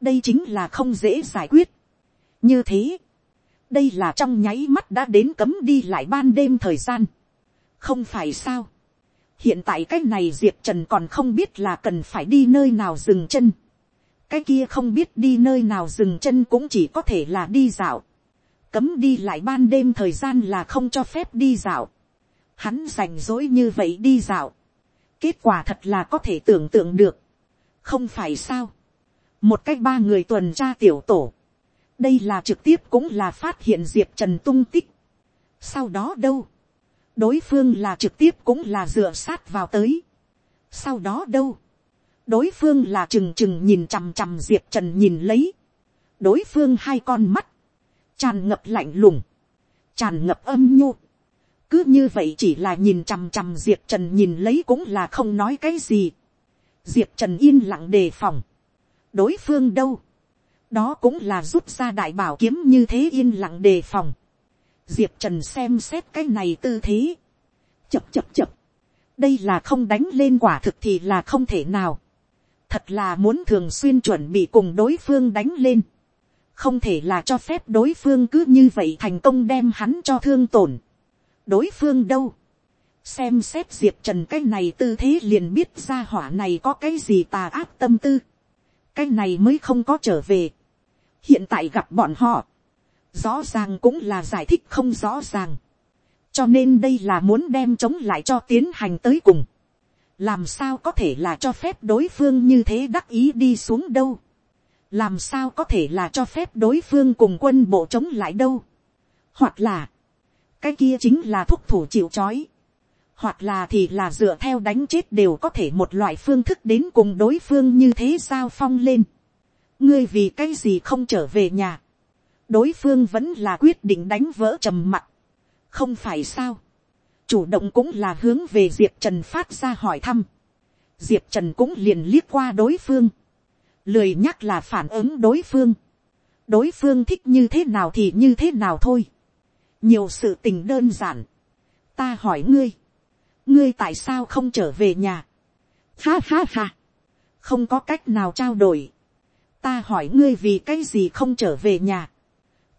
đây chính là không dễ giải quyết như thế, đây là trong nháy mắt đã đến cấm đi lại ban đêm thời gian. không phải sao. hiện tại cái này diệp trần còn không biết là cần phải đi nơi nào dừng chân. cái kia không biết đi nơi nào dừng chân cũng chỉ có thể là đi dạo cấm đi lại ban đêm thời gian là không cho phép đi dạo. hắn rảnh rỗi như vậy đi dạo. kết quả thật là có thể tưởng tượng được. không phải sao một cách ba người tuần tra tiểu tổ, đây là trực tiếp cũng là phát hiện diệp trần tung tích. sau đó đâu, đối phương là trực tiếp cũng là dựa sát vào tới. sau đó đâu, đối phương là trừng trừng nhìn chằm chằm diệp trần nhìn lấy, đối phương hai con mắt, tràn ngập lạnh lùng, tràn ngập âm nhu, cứ như vậy chỉ là nhìn chằm chằm diệp trần nhìn lấy cũng là không nói cái gì, diệp trần yên lặng đề phòng, đối phương đâu, đó cũng là rút ra đại bảo kiếm như thế yên lặng đề phòng, diệp trần xem xét cái này tư thế, chập chập chập, đây là không đánh lên quả thực thì là không thể nào, thật là muốn thường xuyên chuẩn bị cùng đối phương đánh lên, không thể là cho phép đối phương cứ như vậy thành công đem hắn cho thương tổn. đối phương đâu, xem xét diệp trần cái này tư thế liền biết ra hỏa này có cái gì tà ác tâm tư, cái này mới không có trở về. hiện tại gặp bọn họ, rõ ràng cũng là giải thích không rõ ràng, cho nên đây là muốn đem chống lại cho tiến hành tới cùng. Làm sao có thể là cho phép đối phương như thế đắc ý đi xuống đâu, làm sao có thể là cho phép đối phương cùng quân bộ chống lại đâu, hoặc là, cái kia chính là thúc thủ chịu c h ó i hoặc là thì là dựa theo đánh chết đều có thể một loại phương thức đến cùng đối phương như thế sao phong lên. ngươi vì cái gì không trở về nhà. đối phương vẫn là quyết định đánh vỡ trầm mặc. không phải sao chủ động cũng là hướng về diệp trần phát ra hỏi thăm. diệp trần cũng liền liếc qua đối phương, lười nhắc là phản ứng đối phương. đối phương thích như thế nào thì như thế nào thôi. nhiều sự tình đơn giản. ta hỏi ngươi, ngươi tại sao không trở về nhà. ha ha ha, không có cách nào trao đổi. ta hỏi ngươi vì cái gì không trở về nhà.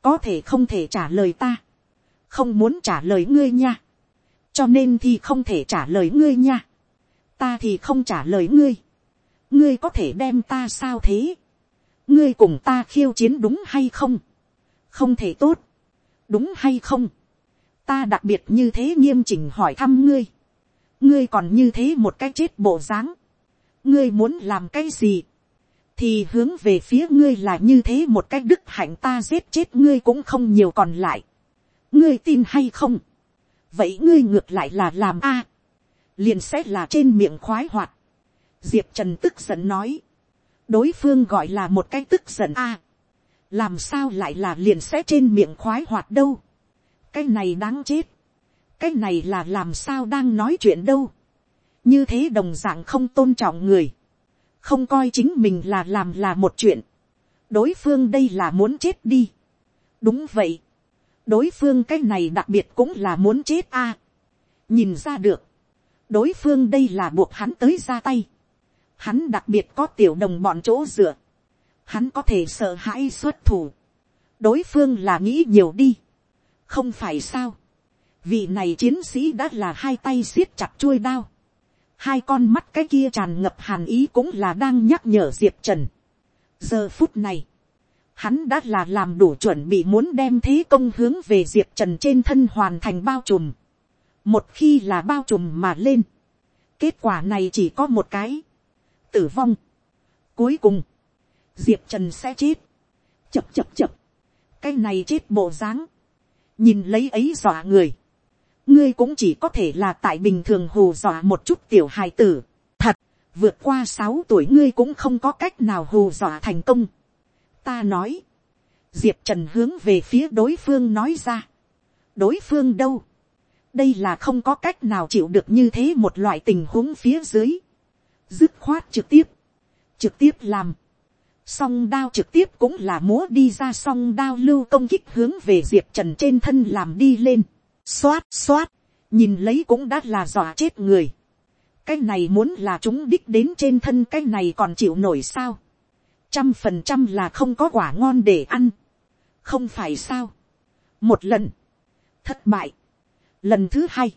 có thể không thể trả lời ta. không muốn trả lời ngươi nha cho nên thì không thể trả lời ngươi nha. ta thì không trả lời ngươi ngươi có thể đem ta sao thế. ngươi cùng ta khiêu chiến đúng hay không. không thể tốt. đúng hay không. ta đặc biệt như thế nghiêm chỉnh hỏi thăm ngươi. ngươi còn như thế một cái chết bộ dáng. ngươi muốn làm cái gì. thì hướng về phía ngươi là như thế một cái đức hạnh ta giết chết ngươi cũng không nhiều còn lại. ngươi tin hay không vậy ngươi ngược lại là làm a, liền sẽ là trên miệng khoái hoạt diệp trần tức giận nói, đối phương gọi là một cái tức giận a, làm sao lại là liền sẽ trên miệng khoái hoạt đâu, cái này đáng chết, cái này là làm sao đang nói chuyện đâu, như thế đồng d ạ n g không tôn trọng người, không coi chính mình là làm là một chuyện, đối phương đây là muốn chết đi, đúng vậy, đối phương cái này đặc biệt cũng là muốn chết a. nhìn ra được, đối phương đây là buộc hắn tới ra tay hắn đặc biệt có tiểu đồng bọn chỗ dựa. hắn có thể sợ hãi xuất thủ. đối phương là nghĩ nhiều đi. không phải sao. vị này chiến sĩ đã là hai tay siết chặt chuôi đao. hai con mắt cái kia tràn ngập hàn ý cũng là đang nhắc nhở diệp trần. giờ phút này, hắn đã là làm đủ chuẩn bị muốn đem thế công hướng về diệp trần trên thân hoàn thành bao trùm. một khi là bao trùm mà lên, kết quả này chỉ có một cái, tử vong. cuối cùng, diệp trần sẽ chết, chập chập chập, cái này chết bộ dáng, nhìn lấy ấy dọa người, ngươi cũng chỉ có thể là tại bình thường hù dọa một chút tiểu hài tử, thật, vượt qua sáu tuổi ngươi cũng không có cách nào hù dọa thành công. Ta nói, diệp trần hướng về phía đối phương nói ra, đối phương đâu, đây là không có cách nào chịu được như thế một loại tình huống phía dưới, dứt khoát trực tiếp, trực tiếp làm, song đao trực tiếp cũng là múa đi ra song đao lưu công kích hướng về diệp trần trên thân làm đi lên, xoát xoát, nhìn lấy cũng đã là dọa chết người, cái này muốn là chúng đích đến trên thân cái này còn chịu nổi sao, trăm phần trăm là không có quả ngon để ăn, không phải sao, một lần, thất bại, lần thứ hai,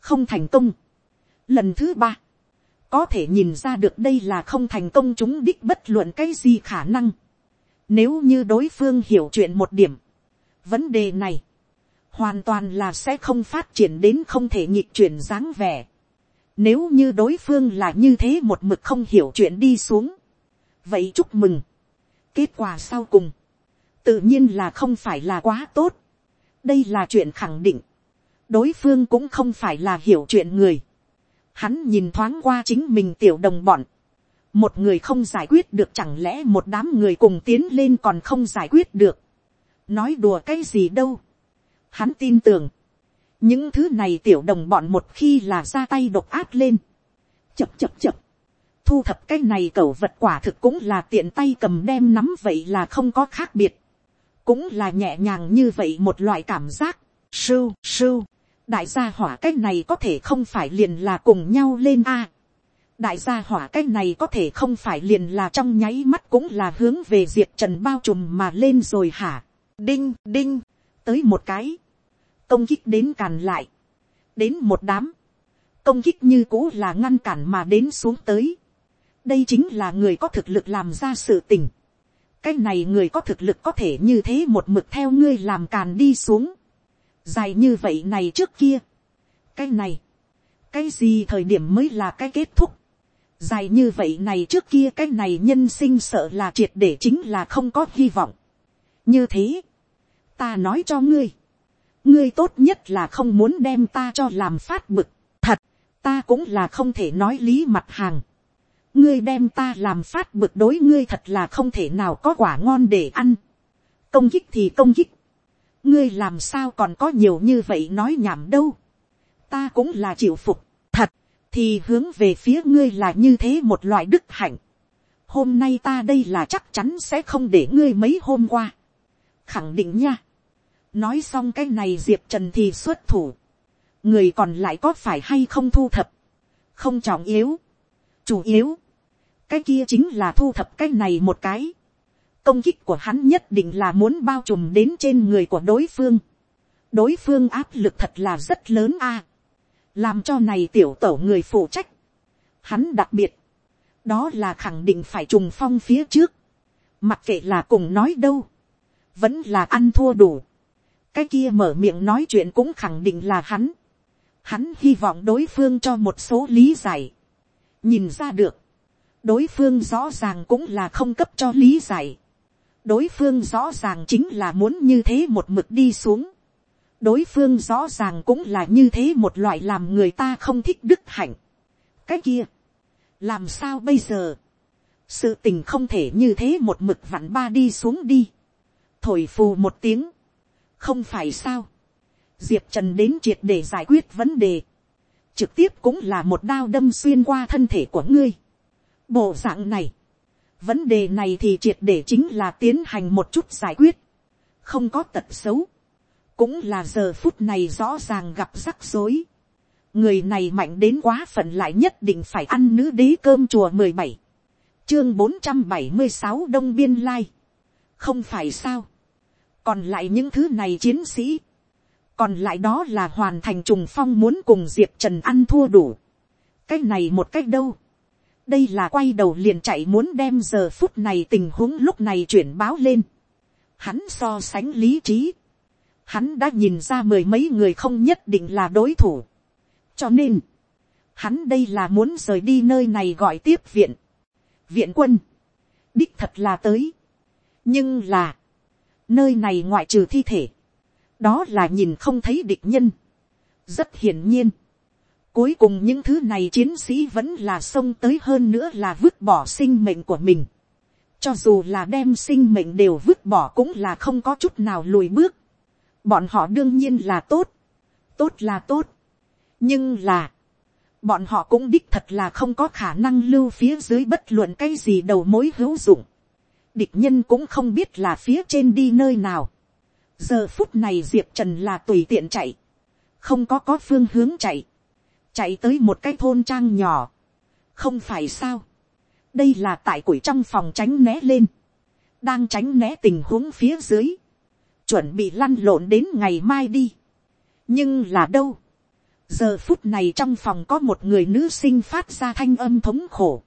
không thành công, lần thứ ba, có thể nhìn ra được đây là không thành công chúng đích bất luận cái gì khả năng, nếu như đối phương hiểu chuyện một điểm, vấn đề này, hoàn toàn là sẽ không phát triển đến không thể nhịp chuyển dáng vẻ. Nếu như đối phương là như thế một mực không hiểu chuyện đi xuống, vậy chúc mừng. kết quả sau cùng, tự nhiên là không phải là quá tốt. đây là chuyện khẳng định. đối phương cũng không phải là hiểu chuyện người hắn nhìn thoáng qua chính mình tiểu đồng bọn. một người không giải quyết được chẳng lẽ một đám người cùng tiến lên còn không giải quyết được. nói đùa cái gì đâu. hắn tin tưởng, những thứ này tiểu đồng bọn một khi là ra tay độc ác lên. chập chập chập thu thập cái này cẩu vật quả thực cũng là tiện tay cầm đem nắm vậy là không có khác biệt. cũng là nhẹ nhàng như vậy một loại cảm giác. sưu sưu đại gia hỏa cái này có thể không phải liền là cùng nhau lên a. đại gia hỏa cái này có thể không phải liền là trong nháy mắt cũng là hướng về diệt trần bao trùm mà lên rồi hả. đinh đinh. tới một cái. công kích đến càn lại. đến một đám công kích như cũ là ngăn cản mà đến xuống tới đây chính là người có thực lực làm ra sự tình. cái này người có thực lực có thể như thế một mực theo ngươi làm càn đi xuống dài như vậy này trước kia. cái này, cái gì thời điểm mới là cái kết thúc. dài như vậy này trước kia cái này nhân sinh sợ là triệt để chính là không có hy vọng. như thế, ta nói cho ngươi, ngươi tốt nhất là không muốn đem ta cho làm phát bực. thật, ta cũng là không thể nói lý mặt hàng ngươi đem ta làm phát bực đối ngươi thật là không thể nào có quả ngon để ăn. công kích thì công kích ngươi làm sao còn có nhiều như vậy nói nhảm đâu. ta cũng là chịu phục, thật, thì hướng về phía ngươi là như thế một loại đức hạnh. hôm nay ta đây là chắc chắn sẽ không để ngươi mấy hôm qua. khẳng định nha. nói xong cái này diệp trần thì xuất thủ. người còn lại có phải hay không thu thập. không trọng yếu. chủ yếu cái kia chính là thu thập cái này một cái công kích của hắn nhất định là muốn bao trùm đến trên người của đối phương. đối phương áp lực thật là rất lớn a. làm cho này tiểu tổ người phụ trách. hắn đặc biệt, đó là khẳng định phải trùng phong phía trước. mặc kệ là cùng nói đâu, vẫn là ăn thua đủ. cái kia mở miệng nói chuyện cũng khẳng định là hắn. hắn hy vọng đối phương cho một số lý giải. nhìn ra được, đối phương rõ ràng cũng là không cấp cho lý giải đối phương rõ ràng chính là muốn như thế một mực đi xuống. đối phương rõ ràng cũng là như thế một loại làm người ta không thích đức hạnh. cái kia, làm sao bây giờ, sự tình không thể như thế một mực vặn ba đi xuống đi. thổi phù một tiếng, không phải sao. diệp trần đến triệt để giải quyết vấn đề. trực tiếp cũng là một đao đâm xuyên qua thân thể của ngươi Bộ dạng này, vấn đề này thì triệt để chính là tiến hành một chút giải quyết, không có tật xấu, cũng là giờ phút này rõ ràng gặp rắc rối. người này mạnh đến quá phận lại nhất định phải ăn nữ đế cơm chùa mười bảy, chương bốn trăm bảy mươi sáu đông biên lai, không phải sao, còn lại những thứ này chiến sĩ, còn lại đó là hoàn thành trùng phong muốn cùng diệp trần ăn thua đủ, cái này một cách đâu, đây là quay đầu liền chạy muốn đem giờ phút này tình huống lúc này chuyển báo lên. Hắn so sánh lý trí. Hắn đã nhìn ra mười mấy người không nhất định là đối thủ. cho nên, hắn đây là muốn rời đi nơi này gọi tiếp viện. viện quân, đích thật là tới. nhưng là, nơi này ngoại trừ thi thể, đó là nhìn không thấy địch nhân. rất hiển nhiên, Cuối cùng những thứ này chiến sĩ vẫn là xông tới hơn nữa là vứt bỏ sinh mệnh của mình. Cho dù là đem sinh mệnh đều vứt bỏ cũng là không có chút nào lùi bước. Bọn họ đương nhiên là tốt. Tốt là tốt. Nhưng là. Bọn họ cũng đích thật là không có khả năng lưu phía dưới bất luận cái gì đầu mối hữu dụng. Địch nhân cũng không biết là phía trên đi nơi nào. Giờ phút này Diệp Trần là tùy tiện chạy. Không có có phương hướng chạy chạy tới một cái thôn trang nhỏ, không phải sao, đây là tại củi trong phòng tránh né lên, đang tránh né tình huống phía dưới, chuẩn bị lăn lộn đến ngày mai đi. nhưng là đâu, giờ phút này trong phòng có một người nữ sinh phát ra thanh âm thống khổ,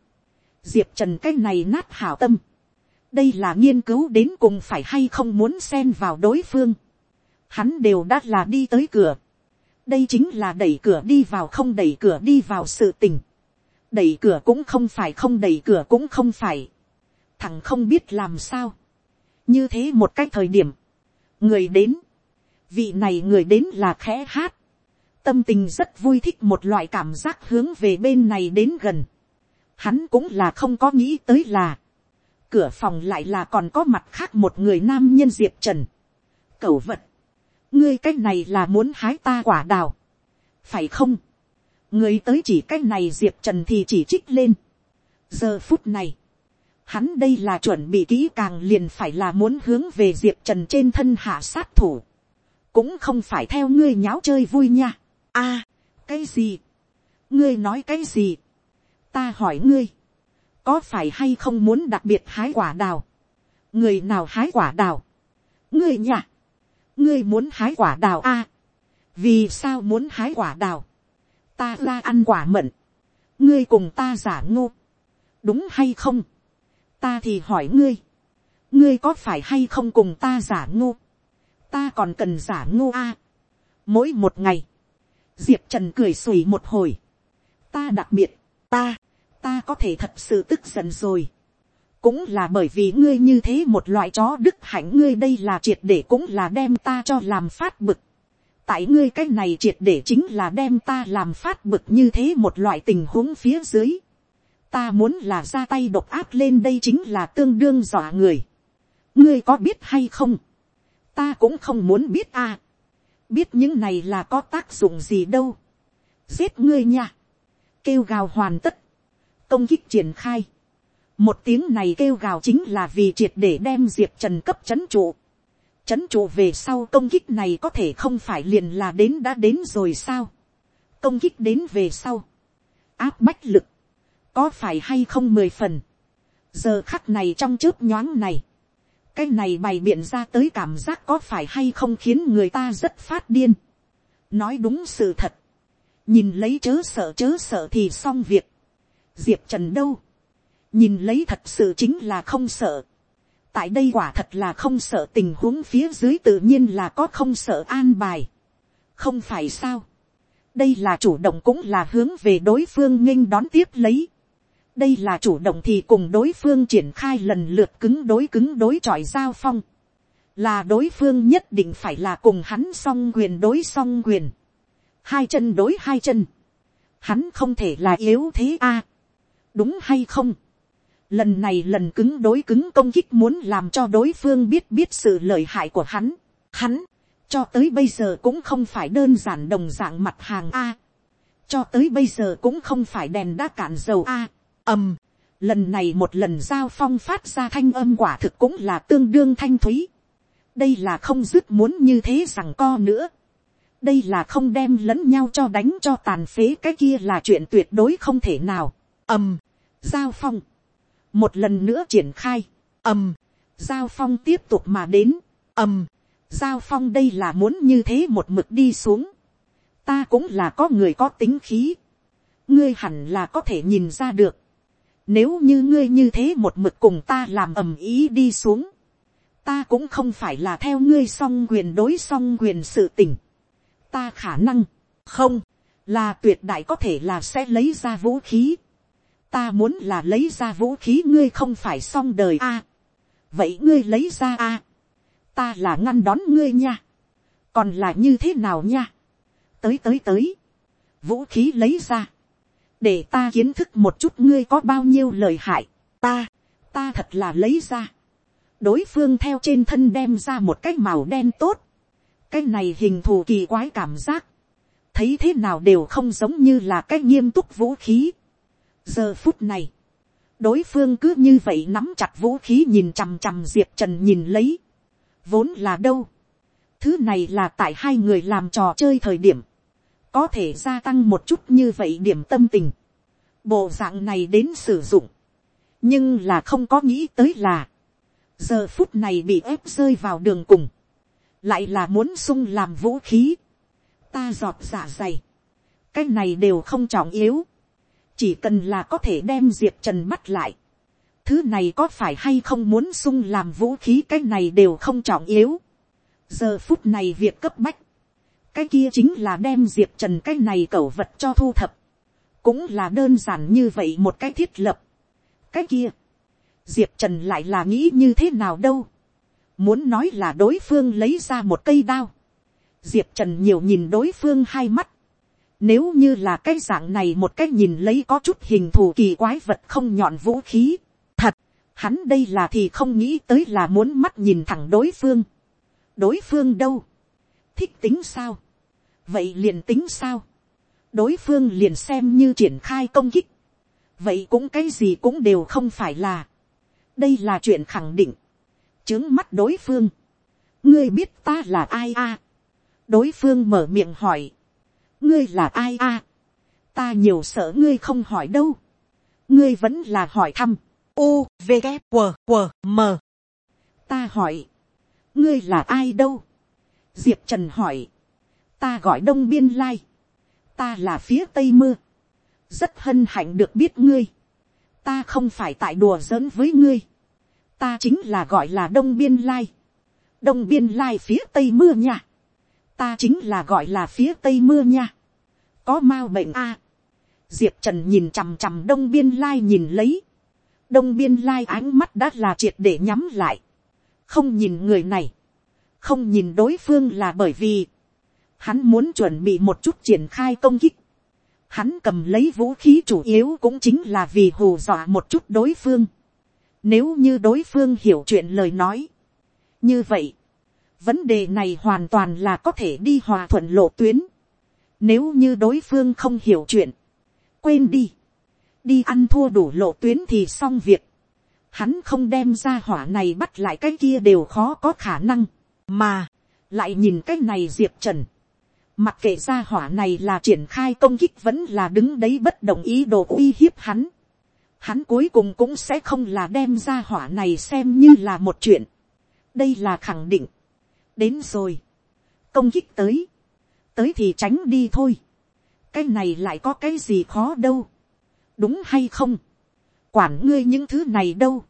diệp trần cái này nát hảo tâm, đây là nghiên cứu đến cùng phải hay không muốn xen vào đối phương, hắn đều đã là đi tới cửa, đây chính là đẩy cửa đi vào không đẩy cửa đi vào sự tình. đẩy cửa cũng không phải không đẩy cửa cũng không phải. thằng không biết làm sao, như thế một cách thời điểm, người đến, vị này người đến là khẽ hát, tâm tình rất vui thích một loại cảm giác hướng về bên này đến gần, hắn cũng là không có nghĩ tới là, cửa phòng lại là còn có mặt khác một người nam nhân diệp trần, cẩu vật, ngươi cái này là muốn hái ta quả đào, phải không, người tới chỉ cái này diệp trần thì chỉ trích lên, giờ phút này, hắn đây là chuẩn bị kỹ càng liền phải là muốn hướng về diệp trần trên thân hạ sát thủ, cũng không phải theo ngươi nháo chơi vui nha. a, cái gì, ngươi nói cái gì, ta hỏi ngươi, có phải hay không muốn đặc biệt hái quả đào, người nào hái quả đào, ngươi nhả, ngươi muốn hái quả đào a, vì sao muốn hái quả đào, ta ra ăn quả mận, ngươi cùng ta giả ngô, đúng hay không, ta thì hỏi ngươi, ngươi có phải hay không cùng ta giả ngô, ta còn cần giả ngô a, à? mỗi một ngày, diệp trần cười xùi một hồi, ta đặc biệt, ta, ta có thể thật sự tức giận rồi cũng là bởi vì ngươi như thế một loại chó đức hạnh ngươi đây là triệt để cũng là đem ta cho làm phát bực. tại ngươi cái này triệt để chính là đem ta làm phát bực như thế một loại tình huống phía dưới. ta muốn là ra tay độc áp lên đây chính là tương đương dọa người. ngươi có biết hay không. ta cũng không muốn biết a. biết những này là có tác dụng gì đâu. giết ngươi nha. kêu gào hoàn tất công kích triển khai. Một tiếng này kêu gào chính là vì triệt để đem Diệp Trần cấp chấn trụ. Chấn trụ về sau công kích này có thể không phải liền là đến đã đến rồi sao. Công kích đến về sau. Áp bách lực. Có phải hay không mười phần. Giờ khắc này trong chớp nhoáng này. Cái này bày biện ra tới cảm giác có phải hay không khiến người ta rất phát điên. Nói đúng sự thật. Nhìn lấy chớ sợ chớ sợ thì xong việc diệp trần đâu, nhìn lấy thật sự chính là không sợ. tại đây quả thật là không sợ tình huống phía dưới tự nhiên là có không sợ an bài. không phải sao. đây là chủ động cũng là hướng về đối phương nghênh đón tiếp lấy. đây là chủ động thì cùng đối phương triển khai lần lượt cứng đối cứng đối chọi giao phong. là đối phương nhất định phải là cùng hắn song quyền đối song quyền. hai chân đối hai chân. hắn không thể là yếu thế a đúng hay không. Lần này lần cứng đối cứng công kích muốn làm cho đối phương biết biết sự lợi hại của hắn. Hắn, cho tới bây giờ cũng không phải đơn giản đồng dạng mặt hàng A. Cho tới bây giờ cũng không phải đèn đã cạn dầu A. ầm, lần này một lần giao phong phát ra thanh âm quả thực cũng là tương đương thanh thúy. đây là không dứt muốn như thế rằng co nữa. đây là không đem lẫn nhau cho đánh cho tàn phế cái kia là chuyện tuyệt đối không thể nào. ầm, giao phong, một lần nữa triển khai, ầm, giao phong tiếp tục mà đến, ầm, giao phong đây là muốn như thế một mực đi xuống, ta cũng là có người có tính khí, ngươi hẳn là có thể nhìn ra được, nếu như ngươi như thế một mực cùng ta làm ầm ý đi xuống, ta cũng không phải là theo ngươi song quyền đối song quyền sự tình, ta khả năng, không, là tuyệt đại có thể là sẽ lấy ra vũ khí, ta muốn là lấy ra vũ khí ngươi không phải xong đời a. vậy ngươi lấy ra a. ta là ngăn đón ngươi nha. còn là như thế nào nha. tới tới tới. vũ khí lấy ra. để ta kiến thức một chút ngươi có bao nhiêu lời hại. ta, ta thật là lấy ra. đối phương theo trên thân đem ra một cái màu đen tốt. cái này hình thù kỳ quái cảm giác. thấy thế nào đều không giống như là cái nghiêm túc vũ khí giờ phút này, đối phương cứ như vậy nắm chặt vũ khí nhìn chằm chằm diệp trần nhìn lấy, vốn là đâu, thứ này là tại hai người làm trò chơi thời điểm, có thể gia tăng một chút như vậy điểm tâm tình, bộ dạng này đến sử dụng, nhưng là không có nghĩ tới là, giờ phút này bị ép rơi vào đường cùng, lại là muốn sung làm vũ khí, ta giọt dạ dày, cái này đều không trọng yếu, chỉ cần là có thể đem diệp trần bắt lại, thứ này có phải hay không muốn sung làm vũ khí cái này đều không trọng yếu. giờ phút này việc cấp bách, cái kia chính là đem diệp trần cái này cẩu vật cho thu thập, cũng là đơn giản như vậy một cái thiết lập. cái kia, diệp trần lại là nghĩ như thế nào đâu, muốn nói là đối phương lấy ra một cây đao, diệp trần nhiều nhìn đối phương hai mắt, nếu như là cái dạng này một cái nhìn lấy có chút hình thù kỳ quái vật không nhọn vũ khí. Thật, hắn đây là thì không nghĩ tới là muốn mắt nhìn thẳng đối phương. Đối phương đâu? Thích tính sao? Vậy liền tính sao? Đối phương liền xem như triển khai công kích. Vậy cũng cái gì cũng đều không phải là. Đây là chuyện khẳng định. chứng mắt đối phương. Ngươi biết ta là ai a Đối phương mở miệng hỏi ngươi là ai a, ta nhiều sợ ngươi không hỏi đâu, ngươi vẫn là hỏi thăm, u v g q q m. Ta hỏi, ngươi là ai đâu, diệp trần hỏi, ta gọi đông biên lai, ta là phía tây mưa, rất hân hạnh được biết ngươi, ta không phải tại đùa giỡn với ngươi, ta chính là gọi là đông biên lai, đông biên lai phía tây mưa nha, ta chính là gọi là phía tây mưa nha, có m bệnh a, diệp trần nhìn chằm chằm đông biên lai nhìn lấy, đông biên lai ánh mắt đã là triệt để nhắm lại, không nhìn người này, không nhìn đối phương là bởi vì, hắn muốn chuẩn bị một chút triển khai công kích, hắn cầm lấy vũ khí chủ yếu cũng chính là vì hù dọa một chút đối phương, nếu như đối phương hiểu chuyện lời nói, như vậy, vấn đề này hoàn toàn là có thể đi hòa thuận lộ tuyến. Nếu như đối phương không hiểu chuyện, quên đi, đi ăn thua đủ lộ tuyến thì xong việc. Hắn không đem ra hỏa này bắt lại cái kia đều khó có khả năng, mà, lại nhìn cái này diệp trần. Mặc kệ ra hỏa này là triển khai công kích vẫn là đứng đấy bất đồng ý đồ uy hiếp hắn. Hắn cuối cùng cũng sẽ không là đem ra hỏa này xem như là một chuyện. Đây là khẳng định đến rồi, công kích tới, tới thì tránh đi thôi, cái này lại có cái gì khó đâu, đúng hay không, quản ngươi những thứ này đâu,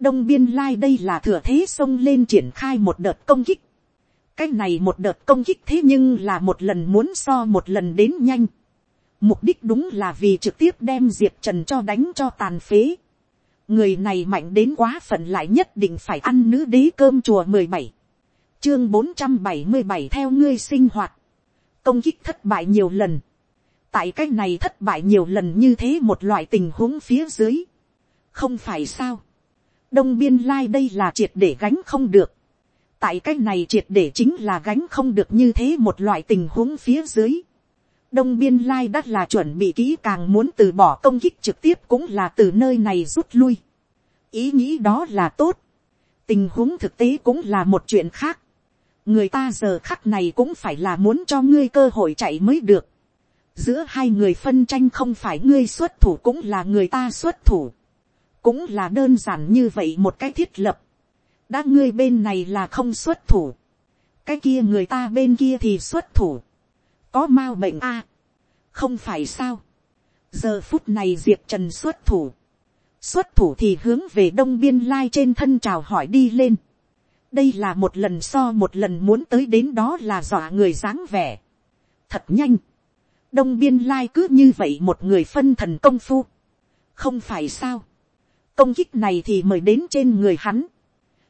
đông biên lai đây là thừa thế xông lên triển khai một đợt công kích, cái này một đợt công kích thế nhưng là một lần muốn so một lần đến nhanh, mục đích đúng là vì trực tiếp đem diệp trần cho đánh cho tàn phế, người này mạnh đến quá phận lại nhất định phải ăn nữ đế cơm chùa mười bảy chương bốn trăm bảy mươi bảy theo ngươi sinh hoạt, công kích thất bại nhiều lần, tại cái này thất bại nhiều lần như thế một loại tình huống phía dưới, không phải sao, đông biên lai đây là triệt để gánh không được, tại cái này triệt để chính là gánh không được như thế một loại tình huống phía dưới, đông biên lai đắt là chuẩn bị kỹ càng muốn từ bỏ công kích trực tiếp cũng là từ nơi này rút lui, ý nghĩ đó là tốt, tình huống thực tế cũng là một chuyện khác, người ta giờ khắc này cũng phải là muốn cho ngươi cơ hội chạy mới được. giữa hai người phân tranh không phải ngươi xuất thủ cũng là người ta xuất thủ. cũng là đơn giản như vậy một cái thiết lập. đã ngươi bên này là không xuất thủ. cái kia người ta bên kia thì xuất thủ. có m a u bệnh a. À, không phải sao. giờ phút này diệp trần xuất thủ. xuất thủ thì hướng về đông biên lai trên thân trào hỏi đi lên đây là một lần so một lần muốn tới đến đó là dọa người dáng vẻ. thật nhanh. đông biên lai cứ như vậy một người phân thần công phu. không phải sao. công kích này thì mời đến trên người hắn.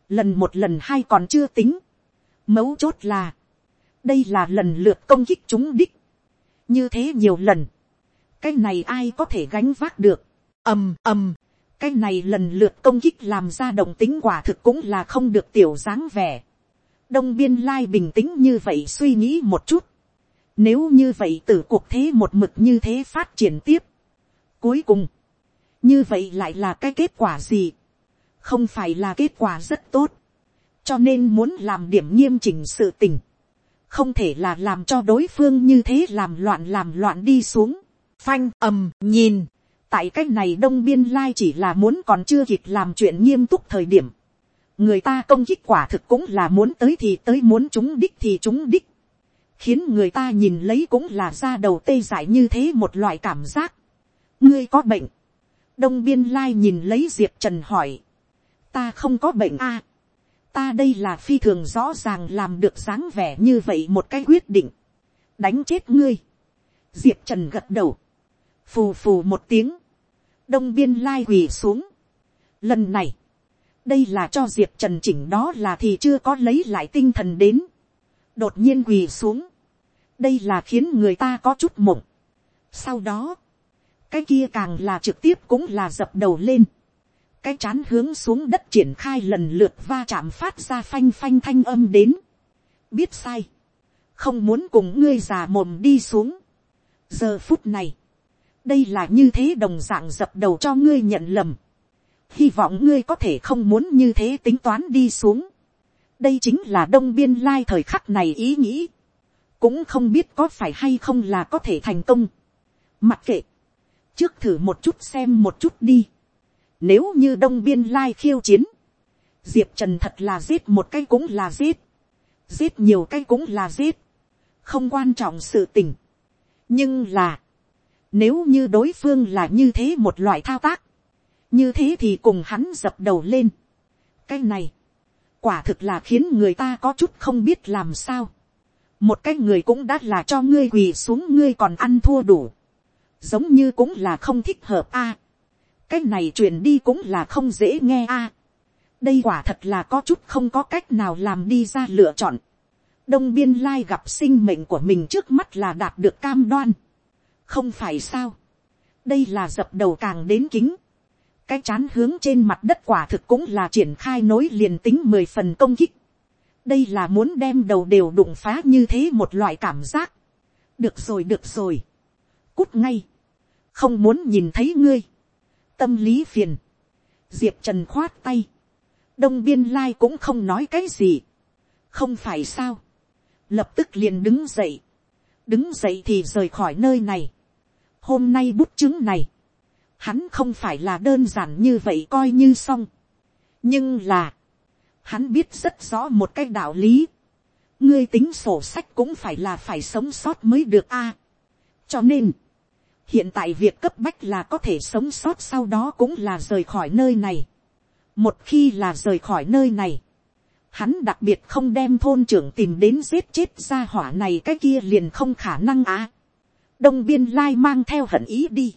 lần một lần hai còn chưa tính. mấu chốt là, đây là lần lượt công kích chúng đích. như thế nhiều lần. cái này ai có thể gánh vác được. ầm ầm cái này lần lượt công kích làm ra động tính quả thực cũng là không được tiểu dáng vẻ. đông biên lai bình tĩnh như vậy suy nghĩ một chút. nếu như vậy từ cuộc thế một mực như thế phát triển tiếp. cuối cùng, như vậy lại là cái kết quả gì. không phải là kết quả rất tốt. cho nên muốn làm điểm nghiêm chỉnh sự tình. không thể là làm cho đối phương như thế làm loạn làm loạn đi xuống. phanh ầm nhìn tại cái này đông biên lai chỉ là muốn còn chưa kịp làm chuyện nghiêm túc thời điểm, người ta công kích quả thực cũng là muốn tới thì tới muốn chúng đích thì chúng đích, khiến người ta nhìn lấy cũng là ra đầu tê dại như thế một loại cảm giác. ngươi có bệnh, đông biên lai nhìn lấy diệp trần hỏi, ta không có bệnh a, ta đây là phi thường rõ ràng làm được dáng vẻ như vậy một cái quyết định, đánh chết ngươi, diệp trần gật đầu, phù phù một tiếng, đông biên lai quỳ xuống, Lần này, đây là cho diệp trần chỉnh đó là thì chưa có lấy lại tinh thần đến. đột nhiên quỳ xuống. đây là khiến người ta có chút mộng. sau đó, cái kia càng là trực tiếp cũng là dập đầu lên. cái chán hướng xuống đất triển khai lần lượt va chạm phát ra phanh phanh thanh âm đến. biết sai. không muốn cùng ngươi già mồm đi xuống. giờ phút này, đây là như thế đồng dạng dập đầu cho ngươi nhận lầm hy vọng ngươi có thể không muốn như thế tính toán đi xuống. đây chính là đông biên lai thời khắc này ý nghĩ. cũng không biết có phải hay không là có thể thành công. mặc kệ, trước thử một chút xem một chút đi. nếu như đông biên lai khiêu chiến, diệp trần thật là giết một cái cũng là giết, giết nhiều cái cũng là giết, không quan trọng sự tình. nhưng là, nếu như đối phương là như thế một loại thao tác, như thế thì cùng hắn dập đầu lên. cái này, quả thực là khiến người ta có chút không biết làm sao. một cái người cũng đã là cho ngươi quỳ xuống ngươi còn ăn thua đủ. giống như cũng là không thích hợp a. cái này truyền đi cũng là không dễ nghe a. đây quả thật là có chút không có cách nào làm đi ra lựa chọn. đông biên lai gặp sinh mệnh của mình trước mắt là đạt được cam đoan không phải sao. đây là dập đầu càng đến kính cái chán hướng trên mặt đất quả thực cũng là triển khai nối liền tính mười phần công kích. đây là muốn đem đầu đều đụng phá như thế một loại cảm giác. được rồi được rồi. cút ngay. không muốn nhìn thấy ngươi. tâm lý phiền. diệp trần khoát tay. đông biên lai cũng không nói cái gì. không phải sao. lập tức liền đứng dậy. đứng dậy thì rời khỏi nơi này hôm nay bút chứng này hắn không phải là đơn giản như vậy coi như xong. nhưng là, hắn biết rất rõ một cái đạo lý. ngươi tính sổ sách cũng phải là phải sống sót mới được a. cho nên, hiện tại việc cấp bách là có thể sống sót sau đó cũng là rời khỏi nơi này. một khi là rời khỏi nơi này, hắn đặc biệt không đem thôn trưởng tìm đến giết chết ra hỏa này cái kia liền không khả năng á đông biên lai mang theo hận ý đi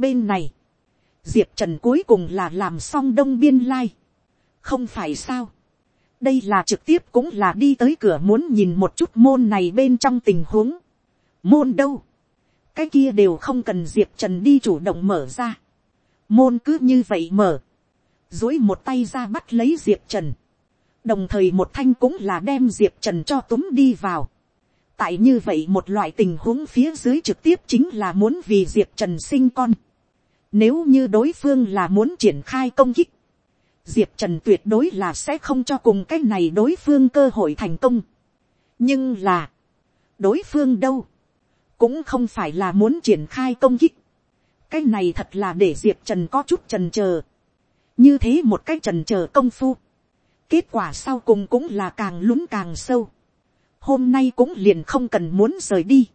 bên này, diệp trần cuối cùng là làm xong đông biên lai. không phải sao. đây là trực tiếp cũng là đi tới cửa muốn nhìn một chút môn này bên trong tình huống. môn đâu. cái kia đều không cần diệp trần đi chủ động mở ra. môn cứ như vậy mở. dối một tay ra bắt lấy diệp trần. đồng thời một thanh cũng là đem diệp trần cho túm đi vào tại như vậy một loại tình huống phía dưới trực tiếp chính là muốn vì diệp trần sinh con. Nếu như đối phương là muốn triển khai công kích, diệp trần tuyệt đối là sẽ không cho cùng cái này đối phương cơ hội thành công. nhưng là, đối phương đâu, cũng không phải là muốn triển khai công kích. cái này thật là để diệp trần có chút trần chờ. như thế một cái trần chờ công phu. kết quả sau cùng cũng là càng lún càng sâu hôm nay cũng liền không cần muốn rời đi.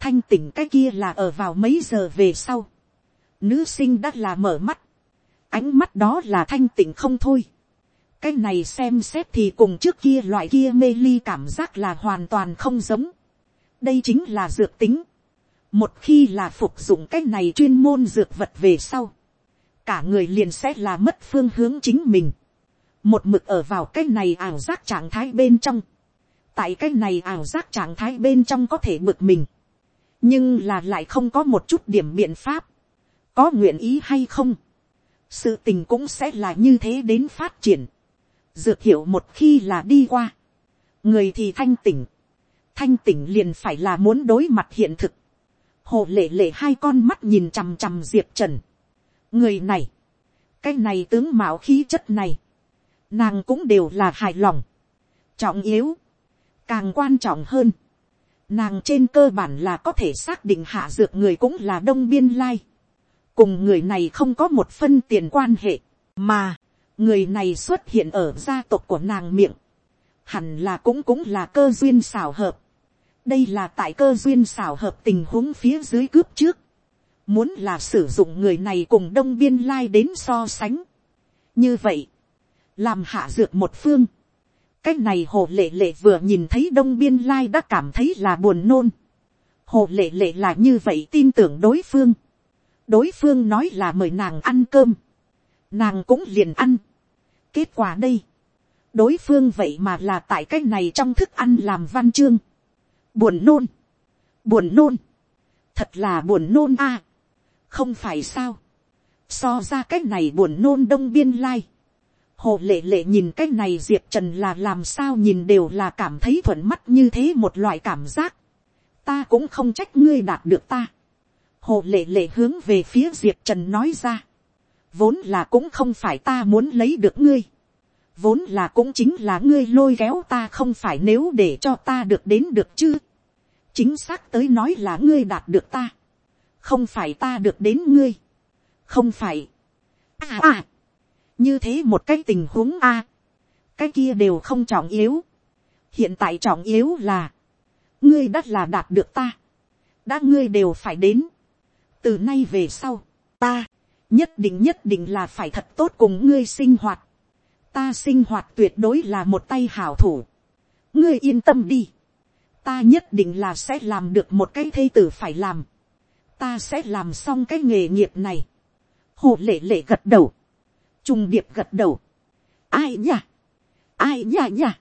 thanh tỉnh cái kia là ở vào mấy giờ về sau Nữ sinh đã là mở mắt. Ánh mắt đó là thanh tỉnh không thôi. Cái này xem xét thì cùng trước kia loại kia mê ly cảm giác là hoàn toàn không giống. Đây chính là dược tính. Một khi là phục dụng cái này chuyên môn dược vật về sau. Cả người liền sẽ là mất phương hướng chính mình. Một mực ở vào cái này ảo giác trạng thái bên trong. Tại cái này ảo giác trạng thái bên trong có thể bực mình. Nhưng là lại không có một chút điểm biện pháp có nguyện ý hay không, sự tình cũng sẽ là như thế đến phát triển. dược hiểu một khi là đi qua, người thì thanh tỉnh, thanh tỉnh liền phải là muốn đối mặt hiện thực. hồ lệ lệ hai con mắt nhìn chằm chằm diệp trần. người này, cái này tướng mạo khí chất này, nàng cũng đều là hài lòng, trọng yếu, càng quan trọng hơn, nàng trên cơ bản là có thể xác định hạ dược người cũng là đông biên lai cùng người này không có một phân tiền quan hệ, mà người này xuất hiện ở gia tộc của nàng miệng, hẳn là cũng cũng là cơ duyên xảo hợp. đây là tại cơ duyên xảo hợp tình huống phía dưới cướp trước, muốn là sử dụng người này cùng đông biên lai đến so sánh. như vậy, làm hạ dược một phương, cái này hồ lệ lệ vừa nhìn thấy đông biên lai đã cảm thấy là buồn nôn. hồ lệ lệ là như vậy tin tưởng đối phương đối phương nói là mời nàng ăn cơm, nàng cũng liền ăn. kết quả đây, đối phương vậy mà là tại cái này trong thức ăn làm văn chương. buồn nôn, buồn nôn, thật là buồn nôn a. không phải sao, so ra cái này buồn nôn đông biên lai hồ lệ lệ nhìn cái này diệp trần là làm sao nhìn đều là cảm thấy thuận mắt như thế một loại cảm giác. ta cũng không trách ngươi đạt được ta. hồ lệ lệ hướng về phía diệp trần nói ra. vốn là cũng không phải ta muốn lấy được ngươi vốn là cũng chính là ngươi lôi kéo ta không phải nếu để cho ta được đến được chứ. chính xác tới nói là ngươi đạt được ta, không phải ta được đến ngươi, không phải. à à, như thế một cái tình huống a, cái kia đều không trọng yếu. hiện tại trọng yếu là, ngươi đã là đạt được ta, đã ngươi đều phải đến. từ nay về sau, ta, nhất định nhất định là phải thật tốt cùng ngươi sinh hoạt ta sinh hoạt tuyệt đối là một tay hảo thủ. ngươi yên tâm đi. ta nhất định là sẽ làm được một cái thây tử phải làm. ta sẽ làm xong cái nghề nghiệp này. hồ lệ lệ gật đầu trung điệp gật đầu. ai nhá. ai nhá nhá.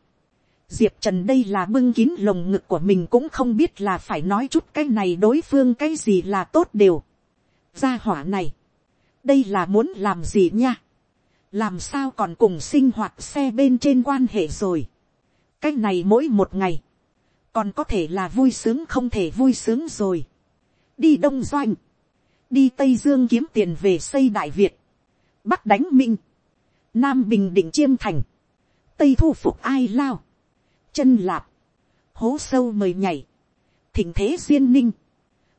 diệp trần đây là bưng kín lồng ngực của mình cũng không biết là phải nói chút cái này đối phương cái gì là tốt đều. gia hỏa này. đây là muốn làm gì nha làm sao còn cùng sinh hoạt xe bên trên quan hệ rồi. cái này mỗi một ngày, còn có thể là vui sướng không thể vui sướng rồi. đi đông doanh, đi tây dương kiếm tiền về xây đại việt, bắc đánh minh, nam bình định chiêm thành, tây thu phục ai lao, chân lạp, hố sâu mời nhảy, thỉnh thế duyên ninh,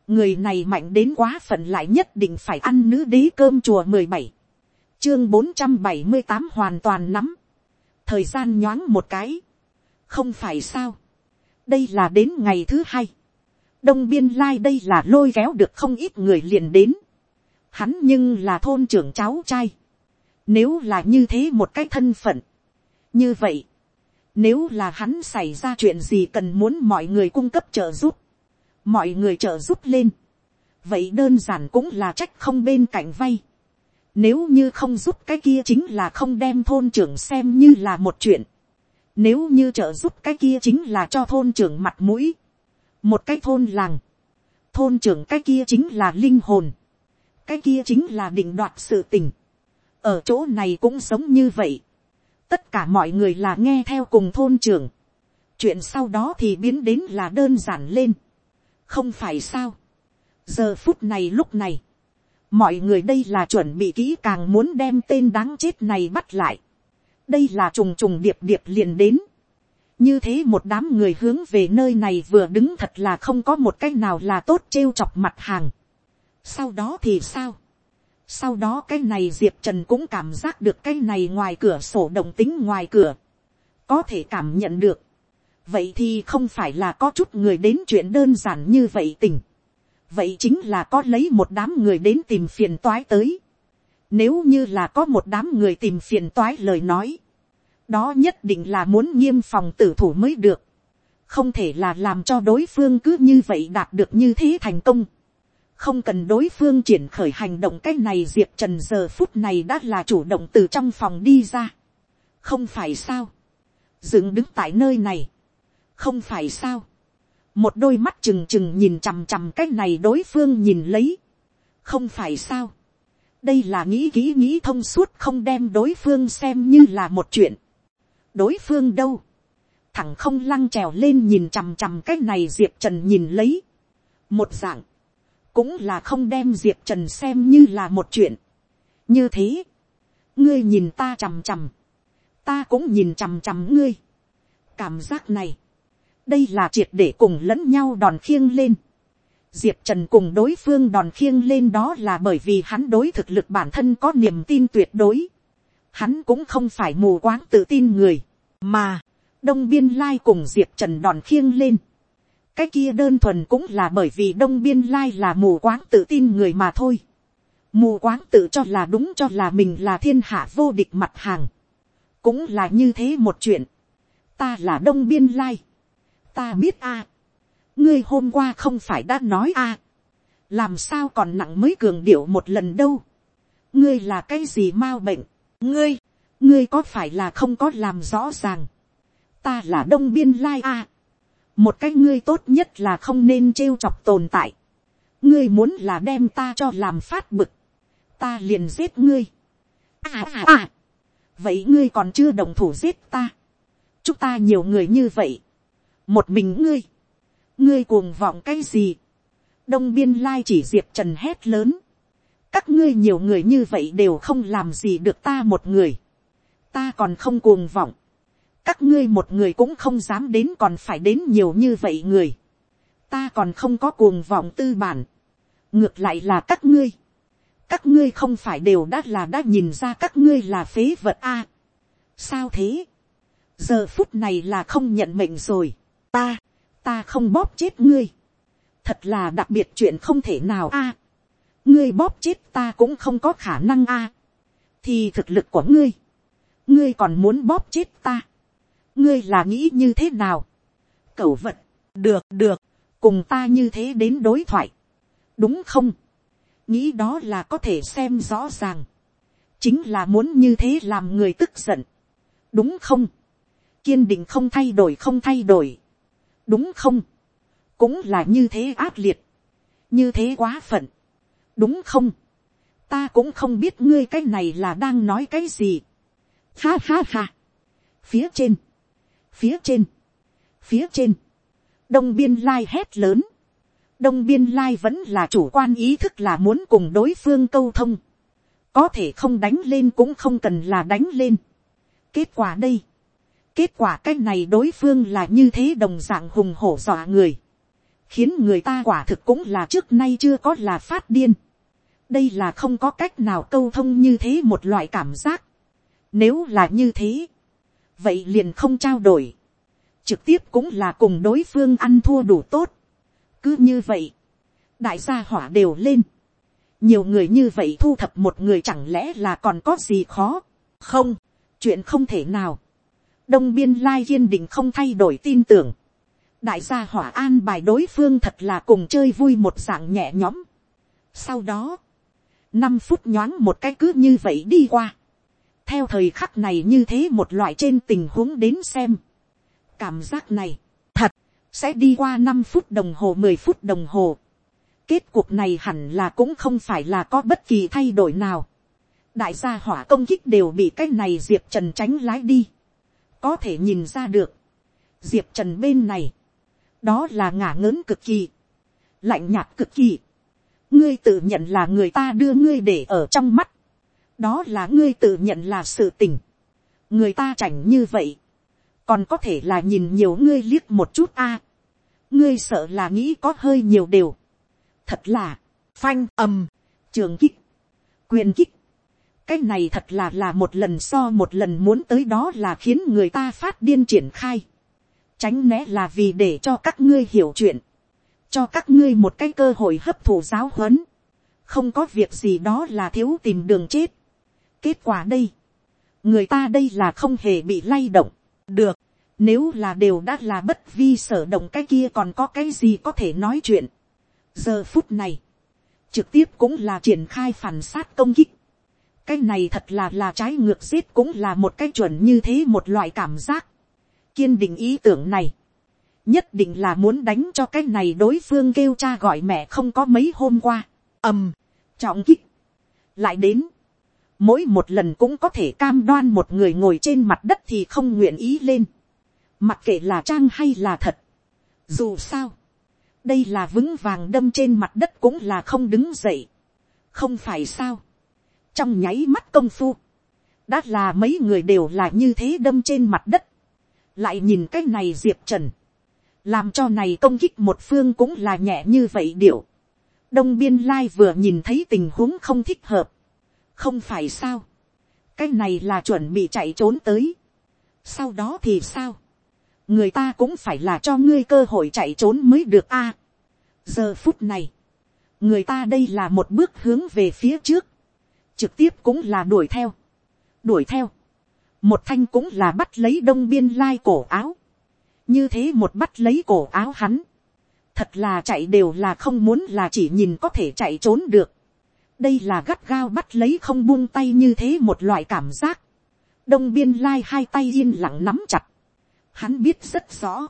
người này mạnh đến quá phận lại nhất định phải ăn nữ đế cơm chùa mười bảy chương bốn trăm bảy mươi tám hoàn toàn nắm, thời gian nhoáng một cái, không phải sao, đây là đến ngày thứ hai, đông biên lai đây là lôi kéo được không ít người liền đến, hắn nhưng là thôn trưởng cháu trai, nếu là như thế một cái thân phận, như vậy, nếu là hắn xảy ra chuyện gì cần muốn mọi người cung cấp trợ giúp, mọi người trợ giúp lên, vậy đơn giản cũng là trách không bên cạnh vay, nếu như không giúp cái kia chính là không đem thôn trưởng xem như là một chuyện. Nếu như trợ giúp cái kia chính là cho thôn trưởng mặt mũi. Một cái thôn làng. Thôn trưởng cái kia chính là linh hồn. Cái kia chính là định đoạt sự tình. Ở chỗ này cũng giống như vậy. Tất cả mọi người là nghe theo cùng thôn trưởng. Chuyện sau đó thì biến đến là đơn giản lên. Không phải sao. Giờ phút này lúc này, mọi người đây là chuẩn bị kỹ càng muốn đem tên đáng chết này bắt lại. đây là trùng trùng điệp điệp liền đến. như thế một đám người hướng về nơi này vừa đứng thật là không có một cách nào là tốt trêu chọc mặt hàng. sau đó thì sao sau đó cái này diệp trần cũng cảm giác được cái này ngoài cửa sổ động tính ngoài cửa. có thể cảm nhận được. vậy thì không phải là có chút người đến chuyện đơn giản như vậy tình vậy chính là có lấy một đám người đến tìm phiền toái tới. Nếu như là có một đám người tìm phiền toái lời nói, đó nhất định là muốn nghiêm phòng tử thủ mới được. Không thể là làm cho đối phương cứ như vậy đạt được như thế thành công. Không cần đối phương triển khởi hành động cái này Diệp Trần giờ phút này đã là chủ động từ trong phòng đi ra. Không phải sao. Dựng đứng tại nơi này. Không phải sao? Một đôi mắt trừng trừng nhìn chằm chằm cái này đối phương nhìn lấy, không phải sao, đây là nghĩ kỹ nghĩ thông suốt không đem đối phương xem như là một chuyện, đối phương đâu, thẳng không lăng trèo lên nhìn chằm chằm cái này diệp trần nhìn lấy, một dạng, cũng là không đem diệp trần xem như là một chuyện, như thế, ngươi nhìn ta chằm chằm, ta cũng nhìn chằm chằm ngươi, cảm giác này, đây là triệt để cùng lẫn nhau đòn khiêng lên. Diệp Trần cùng đối phương đòn khiêng lên đó là bởi vì hắn đối thực lực bản thân có niềm tin tuyệt đối. Hắn cũng không phải mù quáng tự tin người, mà Đông Biên Lai cùng Diệp Trần đòn khiêng lên. Cái kia đơn thuần cũng là bởi vì Đông Biên Lai là mù quáng tự tin người mà thôi. Mù quáng tự cho là đúng cho là mình là thiên hạ vô địch mặt hàng. Cũng là như thế một chuyện. Ta là Đông Biên Lai ta biết a. ngươi hôm qua không phải đã nói a. làm sao còn nặng mới cường điệu một lần đâu. ngươi là cái gì m a u bệnh, ngươi, ngươi có phải là không có làm rõ ràng, ta là đông biên lai a, một cái ngươi tốt nhất là không nên trêu chọc tồn tại, ngươi muốn là đem ta cho làm phát bực, ta liền giết ngươi. À à à, vậy ngươi còn chưa đồng thủ giết ta, chúng ta nhiều người như vậy, một mình ngươi, ngươi cuồng vọng cái gì, đông biên lai chỉ diệp trần hét lớn, các ngươi nhiều người như vậy đều không làm gì được ta một người, ta còn không cuồng vọng, các ngươi một người cũng không dám đến còn phải đến nhiều như vậy người, ta còn không có cuồng vọng tư bản, ngược lại là các ngươi, các ngươi không phải đều đã là đã nhìn ra các ngươi là phế vật a. sao thế, giờ phút này là không nhận mệnh rồi, ta, ta không bóp chết ngươi, thật là đặc biệt chuyện không thể nào a. ngươi bóp chết ta cũng không có khả năng a. thì thực lực của ngươi, ngươi còn muốn bóp chết ta, ngươi là nghĩ như thế nào, cẩu vật, được được, cùng ta như thế đến đối thoại, đúng không, nghĩ đó là có thể xem rõ ràng, chính là muốn như thế làm người tức giận, đúng không, kiên định không thay đổi không thay đổi, đúng không, cũng là như thế ác liệt, như thế quá phận, đúng không, ta cũng không biết ngươi cái này là đang nói cái gì, ha ha ha, phía trên, phía trên, phía trên, đông biên lai hét lớn, đông biên lai vẫn là chủ quan ý thức là muốn cùng đối phương câu thông, có thể không đánh lên cũng không cần là đánh lên. kết quả đây, kết quả cái này đối phương là như thế đồng dạng hùng hổ dọa người, khiến người ta quả thực cũng là trước nay chưa có là phát điên. đây là không có cách nào câu thông như thế một loại cảm giác. nếu là như thế, vậy liền không trao đổi, trực tiếp cũng là cùng đối phương ăn thua đủ tốt. Cứ như vậy, đại gia hỏa đều lên, nhiều người như vậy thu thập một người chẳng lẽ là còn có gì khó, không, chuyện không thể nào, đông biên lai kiên định không thay đổi tin tưởng, đại gia hỏa an bài đối phương thật là cùng chơi vui một dạng nhẹ nhõm. sau đó, năm phút nhoáng một cái cứ như vậy đi qua, theo thời khắc này như thế một loại trên tình huống đến xem, cảm giác này, thật, sẽ đi qua năm phút đồng hồ mười phút đồng hồ. Kết cuộc này hẳn là cũng không phải là có bất kỳ thay đổi nào. Đại gia hỏa công kích đều bị cái này Diệp Trần tránh lái đi. Có thể nhìn ra được. Diệp Trần bên này. Đó là ngả ngớn cực kỳ. Lạnh nhạt cực kỳ. Ngươi tự nhận là người ta đưa ngươi để ở trong mắt. Đó là ngươi tự nhận là sự tình. Người ta chảnh như vậy còn có thể là nhìn nhiều ngươi liếc một chút a. ngươi sợ là nghĩ có hơi nhiều đều. thật là, phanh ầm, trường kích, quyền kích. cái này thật là là một lần so một lần muốn tới đó là khiến người ta phát điên triển khai. tránh né là vì để cho các ngươi hiểu chuyện, cho các ngươi một cái cơ hội hấp thụ giáo huấn. không có việc gì đó là thiếu tìm đường chết kết quả đây, người ta đây là không hề bị lay động được, nếu là đều đã là bất vi sở động cái kia còn có cái gì có thể nói chuyện. giờ phút này, trực tiếp cũng là triển khai phản sát công kích. cái này thật là là trái ngược giết cũng là một cái chuẩn như thế một loại cảm giác. kiên định ý tưởng này, nhất định là muốn đánh cho cái này đối phương kêu cha gọi mẹ không có mấy hôm qua. ầm, trọng kích, lại đến mỗi một lần cũng có thể cam đoan một người ngồi trên mặt đất thì không nguyện ý lên. Mặc kệ là trang hay là thật, dù sao, đây là vững vàng đâm trên mặt đất cũng là không đứng dậy, không phải sao, trong nháy mắt công phu, đã là mấy người đều là như thế đâm trên mặt đất, lại nhìn cái này diệp trần, làm cho này công kích một phương cũng là nhẹ như vậy điệu, đông biên lai vừa nhìn thấy tình huống không thích hợp, không phải sao, cái này là chuẩn bị chạy trốn tới, sau đó thì sao, người ta cũng phải là cho ngươi cơ hội chạy trốn mới được a. giờ phút này, người ta đây là một bước hướng về phía trước, trực tiếp cũng là đuổi theo, đuổi theo, một thanh cũng là bắt lấy đông biên lai cổ áo, như thế một bắt lấy cổ áo hắn, thật là chạy đều là không muốn là chỉ nhìn có thể chạy trốn được, đây là gắt gao bắt lấy không buông tay như thế một loại cảm giác. đông biên lai hai tay yên lặng nắm chặt. hắn biết rất rõ.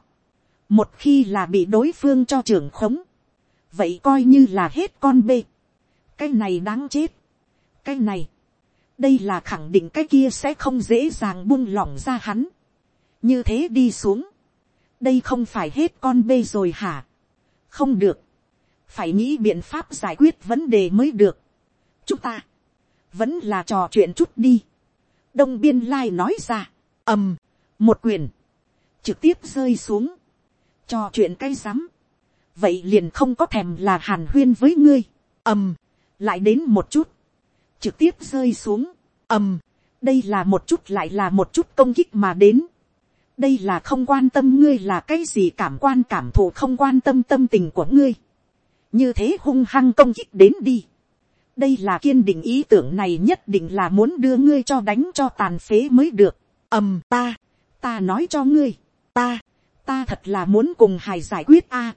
một khi là bị đối phương cho trưởng khống. vậy coi như là hết con bê. cái này đáng chết. cái này, đây là khẳng định cái kia sẽ không dễ dàng buông lỏng ra hắn. như thế đi xuống. đây không phải hết con bê rồi hả. không được. phải nghĩ biện pháp giải quyết vấn đề mới được chúng ta, vẫn là trò chuyện chút đi. đông biên lai nói ra, ầm, một quyền, trực tiếp rơi xuống, trò chuyện cay rắm, vậy liền không có thèm là hàn huyên với ngươi, ầm, lại đến một chút, trực tiếp rơi xuống, ầm, đây là một chút lại là một chút công kích mà đến, đây là không quan tâm ngươi là cái gì cảm quan cảm thụ không quan tâm tâm tình của ngươi, như thế hung hăng công kích đến đi, đây là kiên định ý tưởng này nhất định là muốn đưa ngươi cho đánh cho tàn phế mới được. ầm ta, ta nói cho ngươi, ta, ta thật là muốn cùng hài giải quyết a.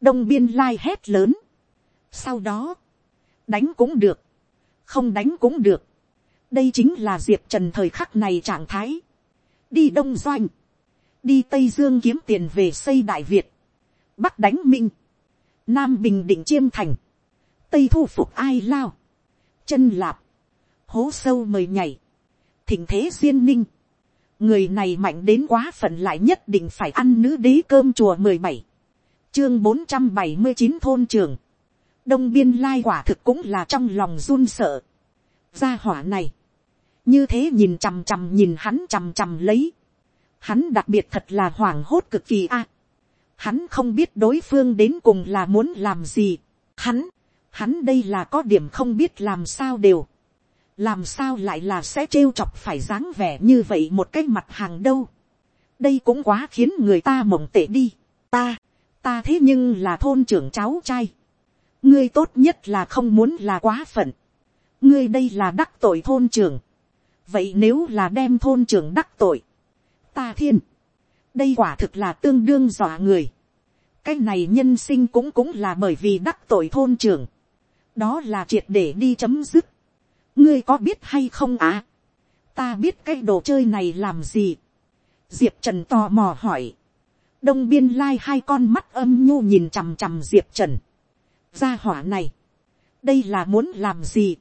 đông biên lai hét lớn. sau đó, đánh cũng được, không đánh cũng được. đây chính là diệp trần thời khắc này trạng thái. đi đông doanh, đi tây dương kiếm tiền về xây đại việt, bắc đánh minh, nam bình định chiêm thành, tây thu phục ai lao, chân lạp, hố sâu mời nhảy, thỉnh thế duyên ninh, người này mạnh đến quá phận lại nhất định phải ăn nữ đế cơm chùa mười bảy, chương bốn trăm bảy mươi chín thôn trường, đông biên lai quả thực cũng là trong lòng run sợ, gia hỏa này, như thế nhìn chằm chằm nhìn hắn chằm chằm lấy, hắn đặc biệt thật là hoảng hốt cực kỳ a, hắn không biết đối phương đến cùng là muốn làm gì, hắn, hắn đây là có điểm không biết làm sao đều, làm sao lại là sẽ trêu chọc phải dáng vẻ như vậy một cái mặt hàng đâu, đây cũng quá khiến người ta mộng tệ đi, ta, ta thế nhưng là thôn trưởng cháu trai, ngươi tốt nhất là không muốn là quá phận, ngươi đây là đắc tội thôn trưởng, vậy nếu là đem thôn trưởng đắc tội, ta thiên, đây quả thực là tương đương dọa người, cái này nhân sinh cũng cũng là bởi vì đắc tội thôn trưởng, đó là triệt để đi chấm dứt. ngươi có biết hay không à? ta biết cái đồ chơi này làm gì. diệp trần tò mò hỏi. đông biên lai hai con mắt âm nhu nhìn chằm chằm diệp trần. gia hỏa này, đây là muốn làm gì.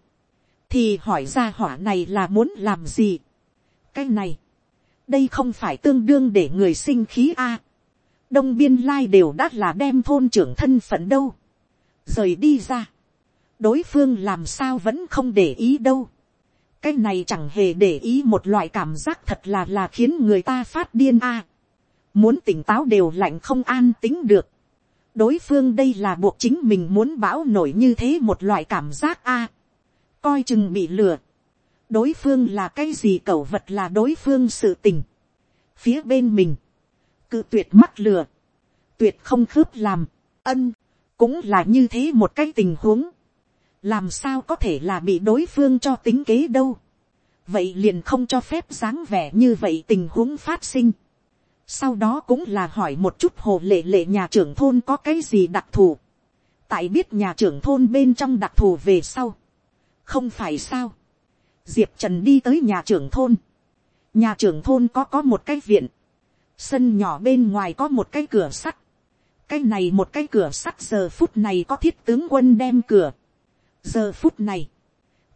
thì hỏi gia hỏa này là muốn làm gì. cái này, đây không phải tương đương để người sinh khí a. À? đông biên lai đều đã là đem thôn trưởng thân phận đâu. rời đi ra đối phương làm sao vẫn không để ý đâu. cái này chẳng hề để ý một loại cảm giác thật là là khiến người ta phát điên a. muốn tỉnh táo đều lạnh không an tính được. đối phương đây là buộc chính mình muốn bão nổi như thế một loại cảm giác a. coi chừng bị lừa. đối phương là cái gì cẩu vật là đối phương sự tình. phía bên mình, cự tuyệt mắc lừa, tuyệt không khớp làm, ân, cũng là như thế một cái tình huống làm sao có thể là bị đối phương cho tính kế đâu. vậy liền không cho phép dáng vẻ như vậy tình huống phát sinh. sau đó cũng là hỏi một chút hồ lệ lệ nhà trưởng thôn có cái gì đặc thù. tại biết nhà trưởng thôn bên trong đặc thù về sau. không phải sao. diệp trần đi tới nhà trưởng thôn. nhà trưởng thôn có có một cái viện. sân nhỏ bên ngoài có một cái cửa sắt. cái này một cái cửa sắt giờ phút này có thiết tướng quân đem cửa giờ phút này,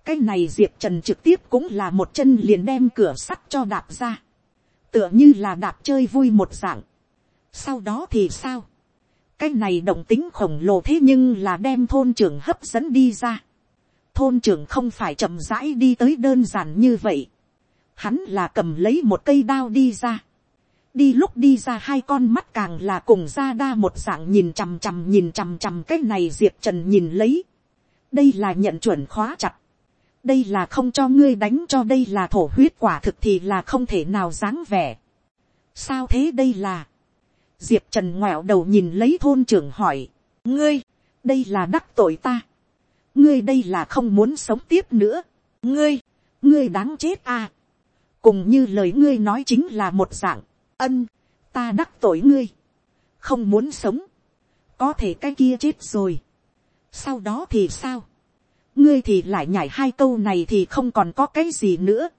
cái này diệp trần trực tiếp cũng là một chân liền đem cửa sắt cho đạp ra, tựa như là đạp chơi vui một dạng. sau đó thì sao, cái này động tính khổng lồ thế nhưng là đem thôn trưởng hấp dẫn đi ra. thôn trưởng không phải chậm rãi đi tới đơn giản như vậy. hắn là cầm lấy một cây đao đi ra. đi lúc đi ra hai con mắt càng là cùng ra đa một dạng nhìn chằm chằm nhìn chằm chằm cái này diệp trần nhìn lấy đây là nhận chuẩn khóa chặt, đây là không cho ngươi đánh cho đây là thổ huyết quả thực thì là không thể nào dáng vẻ. sao thế đây là, diệp trần ngoẹo đầu nhìn lấy thôn trưởng hỏi, ngươi, đây là đắc tội ta, ngươi đây là không muốn sống tiếp nữa, ngươi, ngươi đáng chết à, cùng như lời ngươi nói chính là một dạng, ân, ta đắc tội ngươi, không muốn sống, có thể cái kia chết rồi, sau đó thì sao, ngươi thì lại nhảy hai câu này thì không còn có cái gì nữa.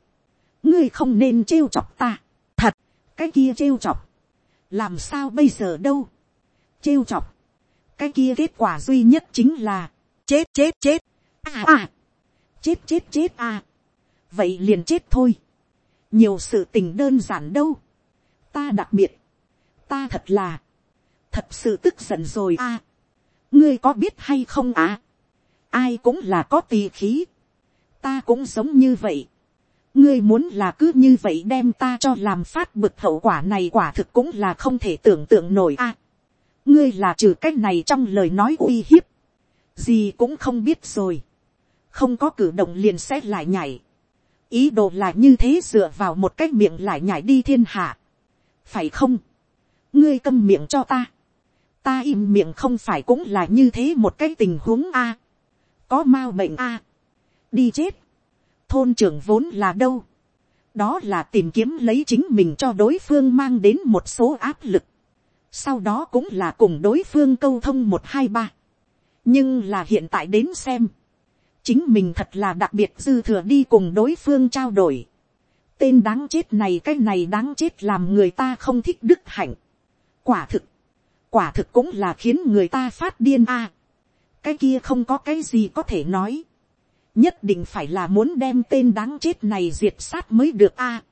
ngươi không nên trêu chọc ta. thật, cái kia trêu chọc. làm sao bây giờ đâu. trêu chọc. cái kia kết quả duy nhất chính là, chết chết chết. à à, chết chết chết à. vậy liền chết thôi. nhiều sự tình đơn giản đâu. ta đặc biệt, ta thật là, thật sự tức giận rồi à ngươi có biết hay không à? Ai cũng là có tỳ khí, ta cũng sống như vậy. ngươi muốn là cứ như vậy đem ta cho làm phát bực hậu quả này quả thực cũng là không thể tưởng tượng nổi à? ngươi là trừ cái này trong lời nói uy hiếp, gì cũng không biết rồi, không có cử động liền sẽ lại nhảy, ý đồ là như thế dựa vào một cái miệng lại nhảy đi thiên hạ, phải không, ngươi câm miệng cho ta, ta im miệng không phải cũng là như thế một cái tình huống a. Có m bệnh a, đi chết, thôn trưởng vốn là đâu, đó là tìm kiếm lấy chính mình cho đối phương mang đến một số áp lực, sau đó cũng là cùng đối phương câu thông một hai ba, nhưng là hiện tại đến xem, chính mình thật là đặc biệt dư thừa đi cùng đối phương trao đổi, tên đáng chết này cái này đáng chết làm người ta không thích đức hạnh, quả thực, quả thực cũng là khiến người ta phát điên a, cái kia không có cái gì có thể nói. nhất định phải là muốn đem tên đáng chết này diệt sát mới được a.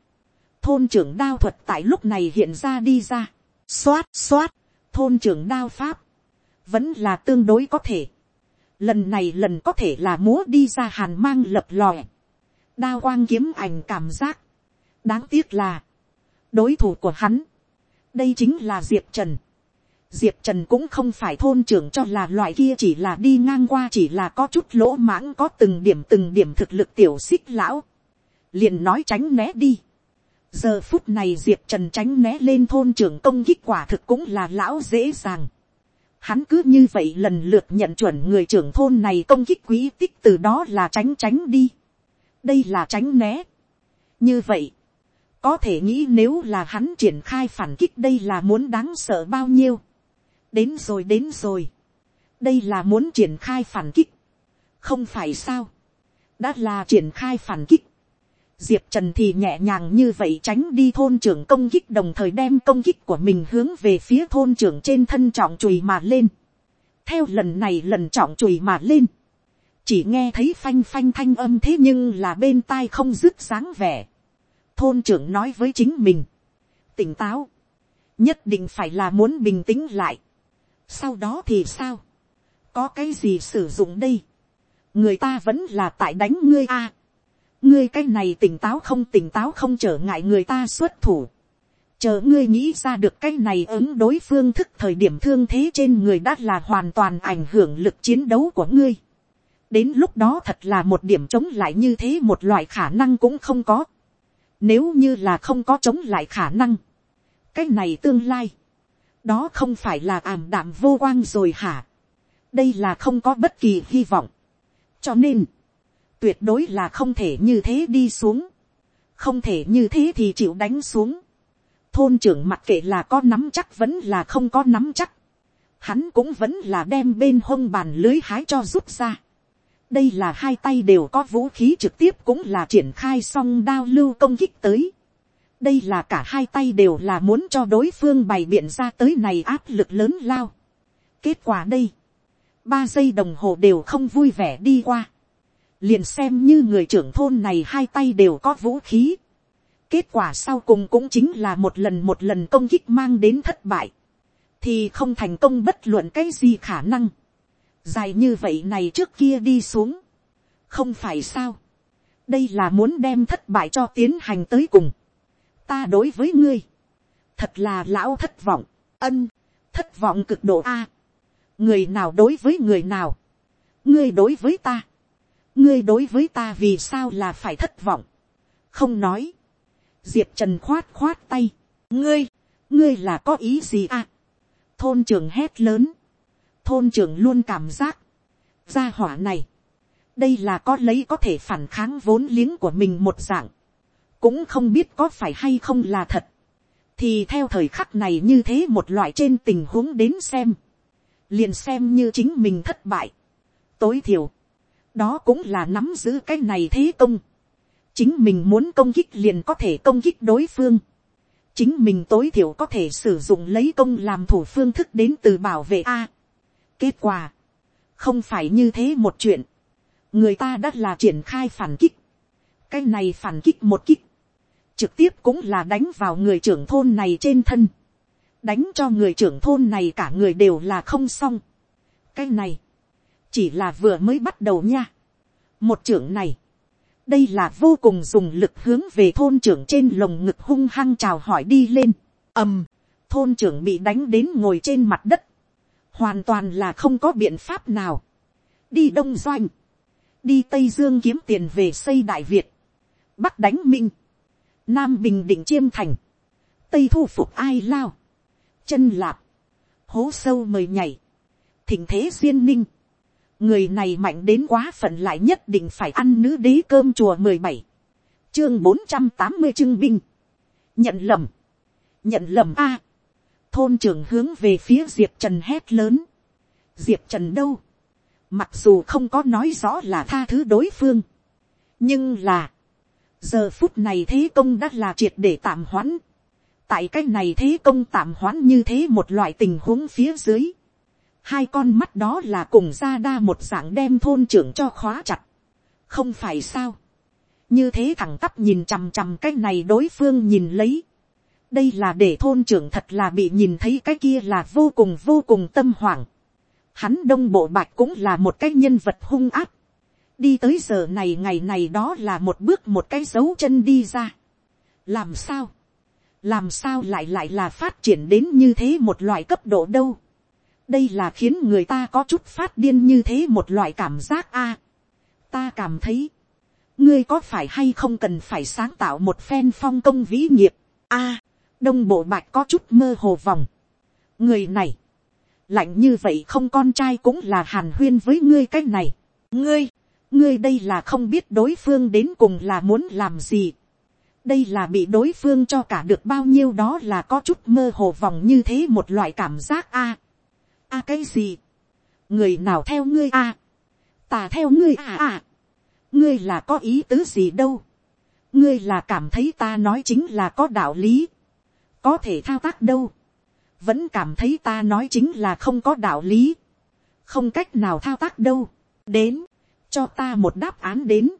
thôn trưởng đao thuật tại lúc này hiện ra đi ra. xoát xoát, thôn trưởng đao pháp, vẫn là tương đối có thể. lần này lần có thể là múa đi ra hàn mang lập lòe. đao quang kiếm ảnh cảm giác. đáng tiếc là, đối thủ của hắn, đây chính là diệp trần diệp trần cũng không phải thôn trưởng cho là loại kia chỉ là đi ngang qua chỉ là có chút lỗ mãng có từng điểm từng điểm thực lực tiểu xích lão. liền nói tránh né đi. giờ phút này diệp trần tránh né lên thôn trưởng công kích quả thực cũng là lão dễ dàng. hắn cứ như vậy lần lượt nhận chuẩn người trưởng thôn này công kích quý tích từ đó là tránh tránh đi. đây là tránh né. như vậy, có thể nghĩ nếu là hắn triển khai phản kích đây là muốn đáng sợ bao nhiêu đến rồi đến rồi. đây là muốn triển khai phản kích. không phải sao. đã là triển khai phản kích. diệp trần thì nhẹ nhàng như vậy tránh đi thôn trưởng công kích, đồng thời đem công kích của mình hướng về phía thôn trưởng trên thân trọng chùi mà lên. theo lần này lần trọng chùi mà lên. chỉ nghe thấy phanh phanh thanh âm thế nhưng là bên tai không dứt sáng vẻ. thôn trưởng nói với chính mình. tỉnh táo nhất định phải là muốn bình tĩnh lại sau đó thì sao, có cái gì sử dụng đây, người ta vẫn là tại đánh ngươi a, ngươi cái này tỉnh táo không tỉnh táo không trở ngại người ta xuất thủ, chờ ngươi nghĩ ra được cái này ứng đối phương thức thời điểm thương thế trên người đã là hoàn toàn ảnh hưởng lực chiến đấu của ngươi. đến lúc đó thật là một điểm chống lại như thế một loại khả năng cũng không có. nếu như là không có chống lại khả năng, cái này tương lai, đó không phải là ảm đạm vô quang rồi hả. đây là không có bất kỳ hy vọng. cho nên, tuyệt đối là không thể như thế đi xuống. không thể như thế thì chịu đánh xuống. thôn trưởng mặc kệ là có nắm chắc vẫn là không có nắm chắc. hắn cũng vẫn là đem bên hông bàn lưới hái cho rút ra. đây là hai tay đều có vũ khí trực tiếp cũng là triển khai song đao lưu công kích tới đây là cả hai tay đều là muốn cho đối phương bày biện ra tới này áp lực lớn lao. kết quả đây, ba giây đồng hồ đều không vui vẻ đi qua. liền xem như người trưởng thôn này hai tay đều có vũ khí. kết quả sau cùng cũng chính là một lần một lần công kích mang đến thất bại. thì không thành công bất luận cái gì khả năng. dài như vậy này trước kia đi xuống. không phải sao. đây là muốn đem thất bại cho tiến hành tới cùng ta đối với ngươi, thật là lão thất vọng, ân, thất vọng cực độ a, người nào đối với người nào, ngươi đối với ta, ngươi đối với ta vì sao là phải thất vọng, không nói, diệp trần khoát khoát tay, ngươi, ngươi là có ý gì à, thôn trưởng hét lớn, thôn trưởng luôn cảm giác, gia hỏa này, đây là có lấy có thể phản kháng vốn liếng của mình một dạng, cũng không biết có phải hay không là thật, thì theo thời khắc này như thế một loại trên tình huống đến xem, liền xem như chính mình thất bại, tối thiểu, đó cũng là nắm giữ cái này thế công, chính mình muốn công kích liền có thể công kích đối phương, chính mình tối thiểu có thể sử dụng lấy công làm thủ phương thức đến từ bảo vệ a. kết quả, không phải như thế một chuyện, người ta đã là triển khai phản kích, cái này phản kích một kích, trực tiếp cũng là đánh vào người trưởng thôn này trên thân, đánh cho người trưởng thôn này cả người đều là không xong. cái này, chỉ là vừa mới bắt đầu nha. một trưởng này, đây là vô cùng dùng lực hướng về thôn trưởng trên lồng ngực hung hăng chào hỏi đi lên. ầm, thôn trưởng bị đánh đến ngồi trên mặt đất, hoàn toàn là không có biện pháp nào. đi đông doanh, đi tây dương kiếm tiền về xây đại việt, bắc đánh minh, nam bình định chiêm thành, tây thu phục ai lao, chân lạp, hố sâu mời nhảy, thỉnh thế duyên ninh, người này mạnh đến quá phận lại nhất định phải ăn nữ đế cơm chùa mười bảy, chương bốn trăm tám mươi trưng binh, nhận lầm, nhận lầm a, thôn trưởng hướng về phía diệp trần hét lớn, diệp trần đâu, mặc dù không có nói rõ là tha thứ đối phương, nhưng là, giờ phút này thế công đã là triệt để tạm hoãn, tại cái này thế công tạm hoãn như thế một loại tình huống phía dưới, hai con mắt đó là cùng ra đa một dạng đem thôn trưởng cho khóa chặt, không phải sao, như thế thẳng tắp nhìn chằm chằm cái này đối phương nhìn lấy, đây là để thôn trưởng thật là bị nhìn thấy cái kia là vô cùng vô cùng tâm hoảng, hắn đông bộ bạch cũng là một cái nhân vật hung áp, đi tới giờ này ngày này đó là một bước một cái dấu chân đi ra, làm sao, làm sao lại lại là phát triển đến như thế một loại cấp độ đâu. đây là khiến người ta có chút phát điên như thế một loại cảm giác a. ta cảm thấy, ngươi có phải hay không cần phải sáng tạo một phen phong công vĩ nghiệp. a, đông bộ bạch có chút mơ hồ vòng. người này, lạnh như vậy không con trai cũng là hàn huyên với ngươi cái này. ngươi, ngươi đây là không biết đối phương đến cùng là muốn làm gì. Đây là bị đối phương cho cả được bao nhiêu đó là có chút mơ hồ vòng như thế một loại cảm giác a. A cái gì? Người nào theo ngươi a? Ta theo ngươi à à ngươi là có ý tứ gì đâu? Ngươi là cảm thấy ta nói chính là có đạo lý. Có thể thao tác đâu? Vẫn cảm thấy ta nói chính là không có đạo lý. Không cách nào thao tác đâu. Đến cho ta một đáp án đến.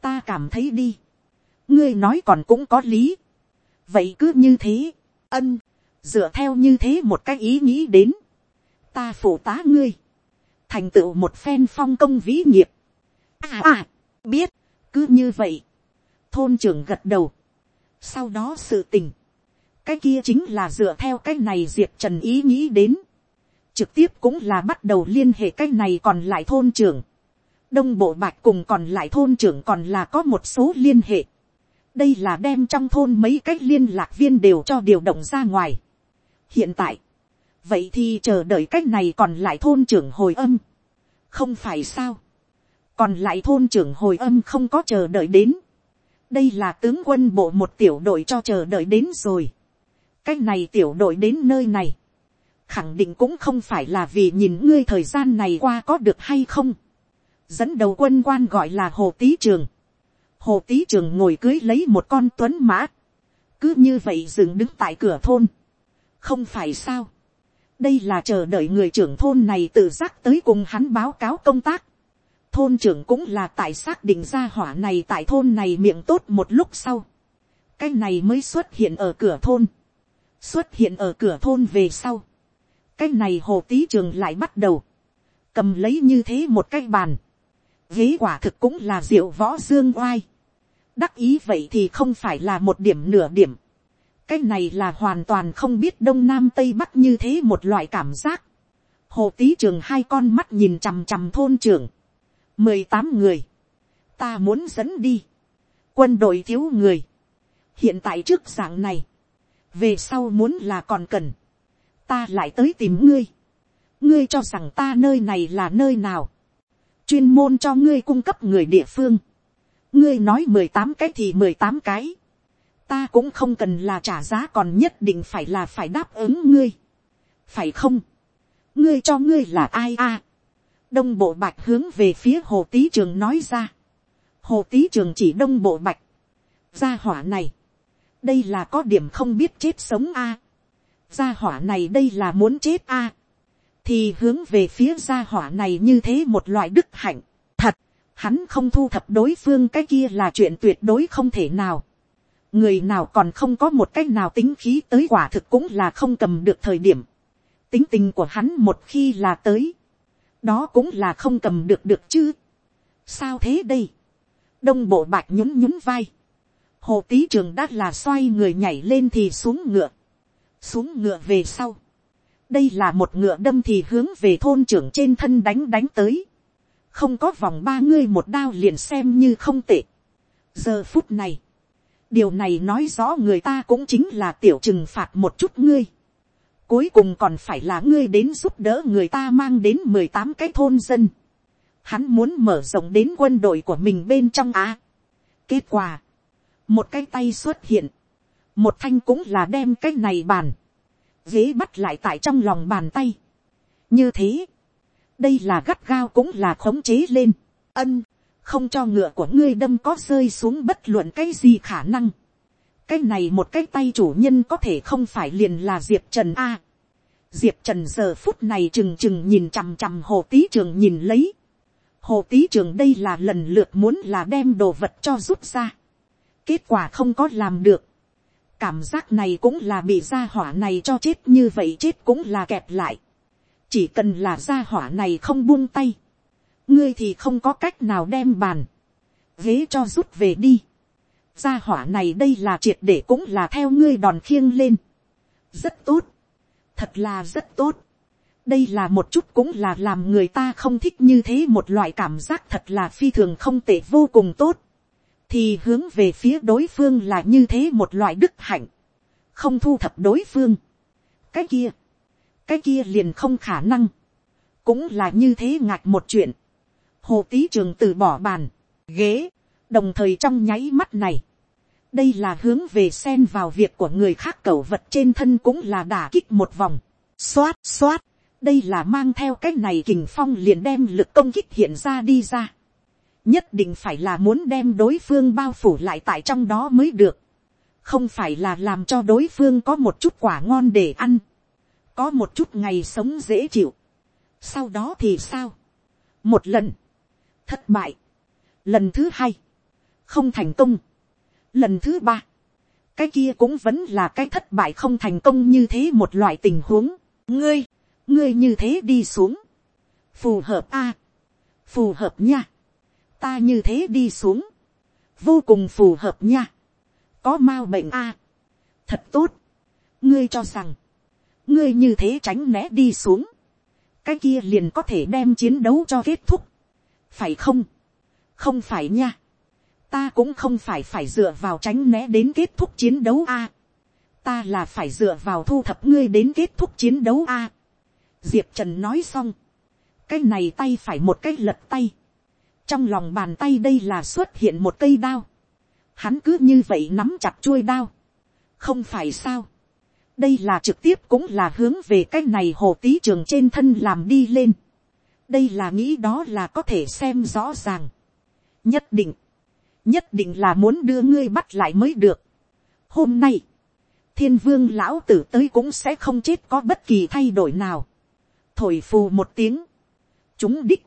Ta cảm thấy đi. Ngươi nói còn cũng có lý. vậy cứ như thế, ân, dựa theo như thế một cái ý nghĩ đến, ta phụ tá ngươi, thành tựu một phen phong công vĩ nghiệp. à à, biết, cứ như vậy, thôn trưởng gật đầu, sau đó sự tình, cái kia chính là dựa theo cái này diệp trần ý nghĩ đến, trực tiếp cũng là bắt đầu liên hệ cái này còn lại thôn trưởng, đông bộ bạch cùng còn lại thôn trưởng còn là có một số liên hệ, đây là đem trong thôn mấy cái liên lạc viên đều cho điều động ra ngoài. hiện tại, vậy thì chờ đợi cách này còn lại thôn trưởng hồi âm. không phải sao. còn lại thôn trưởng hồi âm không có chờ đợi đến. đây là tướng quân bộ một tiểu đội cho chờ đợi đến rồi. cách này tiểu đội đến nơi này. khẳng định cũng không phải là vì nhìn ngươi thời gian này qua có được hay không dẫn đầu quân quan gọi là hồ tý trường. Hồ tý trường ngồi cưới lấy một con tuấn mã, cứ như vậy dừng đứng tại cửa thôn, không phải sao, đây là chờ đợi người trưởng thôn này tự giác tới cùng hắn báo cáo công tác, thôn trưởng cũng là tại xác định ra hỏa này tại thôn này miệng tốt một lúc sau, cái này mới xuất hiện ở cửa thôn, xuất hiện ở cửa thôn về sau, cái này hồ tý trường lại bắt đầu, cầm lấy như thế một cái bàn, ghế quả thực cũng là diệu võ dương oai. đắc ý vậy thì không phải là một điểm nửa điểm. cái này là hoàn toàn không biết đông nam tây bắc như thế một loại cảm giác. hồ tý trường hai con mắt nhìn chằm chằm thôn trưởng. mười tám người. ta muốn dẫn đi. quân đội thiếu người. hiện tại trước dạng này. về sau muốn là còn cần. ta lại tới tìm ngươi. ngươi cho rằng ta nơi này là nơi nào chuyên môn cho ngươi cung cấp người địa phương. ngươi nói mười tám cái thì mười tám cái. ta cũng không cần là trả giá còn nhất định phải là phải đáp ứng ngươi. phải không. ngươi cho ngươi là ai a. đông bộ bạch hướng về phía hồ tý trường nói ra. hồ tý trường chỉ đông bộ bạch. gia hỏa này. đây là có điểm không biết chết sống a. gia hỏa này đây là muốn chết a thì hướng về phía gia hỏa này như thế một loại đức hạnh. thật, hắn không thu thập đối phương cái kia là chuyện tuyệt đối không thể nào. người nào còn không có một cách nào tính khí tới quả thực cũng là không cầm được thời điểm. tính tình của hắn một khi là tới đó cũng là không cầm được được chứ. sao thế đây. đông bộ bạch nhún nhún vai. hồ tý trường đắt là xoay người nhảy lên thì xuống ngựa. xuống ngựa về sau đây là một ngựa đâm thì hướng về thôn trưởng trên thân đánh đánh tới. không có vòng ba ngươi một đao liền xem như không tệ. giờ phút này, điều này nói rõ người ta cũng chính là tiểu trừng phạt một chút ngươi Cuối cùng còn phải là ngươi đến giúp đỡ người ta mang đến mười tám cái thôn dân. Hắn muốn mở rộng đến quân đội của mình bên trong á. Kết quả. Một cái tay xuất hiện. Một thanh cũng là đem cái này bàn. Ghế bắt lại tại trong lòng bàn tay. Như thế. Đây là gắt gao cũng là khống chế lên. Ân. Không cho ngựa của ngươi đâm có rơi xuống bất luận cái gì khả năng cái này một cái tay chủ nhân có thể không phải liền là diệp trần a. diệp trần giờ phút này trừng trừng nhìn chằm chằm hồ tý trường nhìn lấy. hồ tý trường đây là lần lượt muốn là đem đồ vật cho rút ra. kết quả không có làm được cảm giác này cũng là bị gia hỏa này cho chết như vậy chết cũng là kẹp lại. chỉ cần là gia hỏa này không buông tay. ngươi thì không có cách nào đem bàn. ghế cho rút về đi gia hỏa này đây là triệt để cũng là theo ngươi đòn khiêng lên. rất tốt, thật là rất tốt. đây là một chút cũng là làm người ta không thích như thế một loại cảm giác thật là phi thường không tệ vô cùng tốt thì hướng về phía đối phương là như thế một loại đức hạnh, không thu thập đối phương. cái kia, cái kia liền không khả năng, cũng là như thế ngạc một chuyện. hồ tý trường từ bỏ bàn, ghế, đồng thời trong nháy mắt này, đây là hướng về xen vào việc của người khác cẩu vật trên thân cũng là đả kích một vòng, xoát xoát, đây là mang theo cái này kình phong liền đem lực công kích hiện ra đi ra, nhất định phải là muốn đem đối phương bao phủ lại tại trong đó mới được, không phải là làm cho đối phương có một chút quả ngon để ăn, có một chút ngày sống dễ chịu, sau đó thì sao, một lần, thất bại, lần thứ hai, không thành công, Lần thứ ba, cái kia cũng vẫn là cái thất bại không thành công như thế một loại tình huống. Ngươi, ngươi như thế đi xuống. Phù hợp a. Phù hợp nha. Ta như thế đi xuống. Vô cùng phù hợp nha. Có mau bệnh a Thật tốt. Ngươi cho rằng, ngươi như thế tránh né đi xuống. Cái kia liền có thể đem chiến đấu cho kết thúc. Phải không? Không phải nha ta cũng không phải phải dựa vào tránh né đến kết thúc chiến đấu a. ta là phải dựa vào thu thập ngươi đến kết thúc chiến đấu a. diệp trần nói xong, cái này tay phải một cái lật tay, trong lòng bàn tay đây là xuất hiện một cây đao, hắn cứ như vậy nắm chặt chuôi đao, không phải sao, đây là trực tiếp cũng là hướng về cái này hồ tý trường trên thân làm đi lên, đây là nghĩ đó là có thể xem rõ ràng, nhất định, nhất định là muốn đưa ngươi bắt lại mới được. hôm nay, thiên vương lão tử tới cũng sẽ không chết có bất kỳ thay đổi nào. thổi phù một tiếng, chúng đích,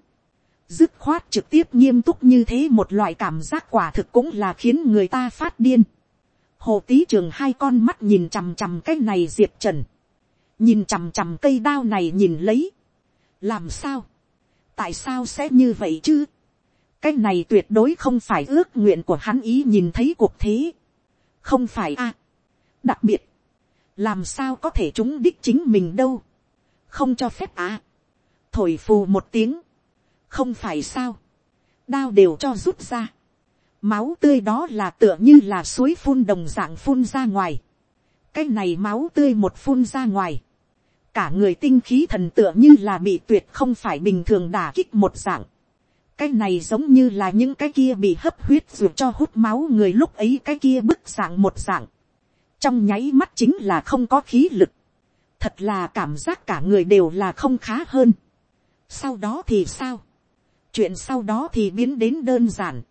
dứt khoát trực tiếp nghiêm túc như thế một loại cảm giác quả thực cũng là khiến người ta phát điên. hồ tý trường hai con mắt nhìn chằm chằm cái này diệp trần, nhìn chằm chằm cây đao này nhìn lấy, làm sao, tại sao sẽ như vậy chứ, cái này tuyệt đối không phải ước nguyện của hắn ý nhìn thấy cuộc thế. không phải a. đặc biệt, làm sao có thể chúng đích chính mình đâu. không cho phép a. thổi phù một tiếng không phải sao. đao đều cho rút ra. máu tươi đó là tựa như là suối phun đồng dạng phun ra ngoài. cái này máu tươi một phun ra ngoài. cả người tinh khí thần tựa như là bị tuyệt không phải bình thường đả kích một dạng cái này giống như là những cái kia bị hấp huyết ruột cho hút máu người lúc ấy cái kia bức dạng một dạng. Trong nháy mắt chính là không có khí lực. Thật là cảm giác cả người đều là không khá hơn. sau đó thì sao, chuyện sau đó thì biến đến đơn giản,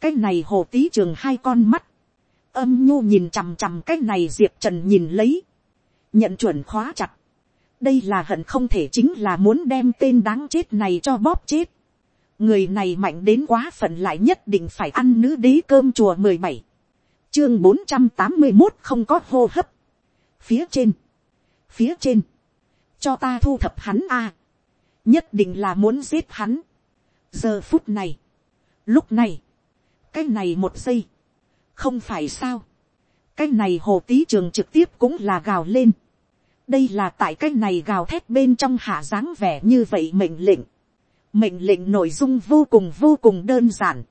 cái này hồ tý trường hai con mắt, âm nhu nhìn chằm chằm cái này diệp trần nhìn lấy, nhận chuẩn khóa chặt, đây là hận không thể chính là muốn đem tên đáng chết này cho bóp chết, người này mạnh đến quá phận lại nhất định phải ăn nữ đế cơm chùa mười bảy, chương bốn trăm tám mươi một không có hô hấp, phía trên, phía trên, cho ta thu thập hắn a, nhất định là muốn giết hắn giờ phút này, lúc này, cái này một giây, không phải sao, cái này hồ tý trường trực tiếp cũng là gào lên, đây là tại cái này gào thét bên trong hạ dáng vẻ như vậy mệnh lệnh, mệnh lệnh nội dung vô cùng vô cùng đơn giản,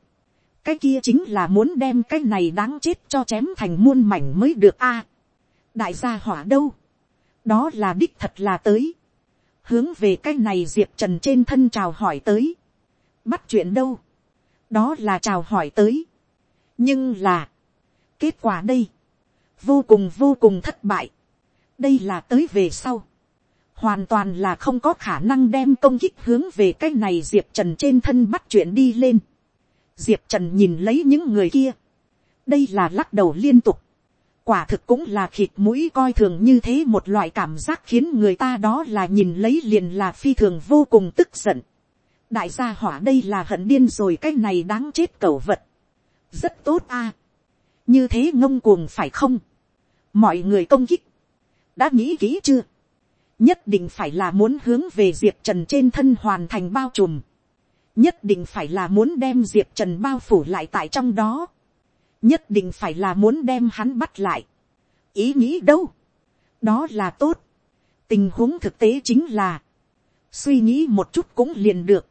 cái kia chính là muốn đem cái này đáng chết cho chém thành muôn mảnh mới được a. đại gia hỏa đâu, đó là đích thật là tới, hướng về cái này diệp trần trên thân chào hỏi tới, bắt chuyện đâu, đó là chào hỏi tới, nhưng là, kết quả đây, vô cùng vô cùng thất bại, đây là tới về sau, hoàn toàn là không có khả năng đem công kích hướng về cái này diệp trần trên thân bắt chuyện đi lên, diệp trần nhìn lấy những người kia, đây là lắc đầu liên tục, quả thực cũng là khịt mũi coi thường như thế một loại cảm giác khiến người ta đó là nhìn lấy liền là phi thường vô cùng tức giận đại gia hỏa đây là hận điên rồi cái này đáng chết cẩu vật. rất tốt a. như thế ngông cuồng phải không. mọi người công kích. đã nghĩ kỹ chưa. nhất định phải là muốn hướng về diệp trần trên thân hoàn thành bao trùm. nhất định phải là muốn đem diệp trần bao phủ lại tại trong đó nhất định phải là muốn đem hắn bắt lại. ý nghĩ đâu, đó là tốt. tình huống thực tế chính là, suy nghĩ một chút cũng liền được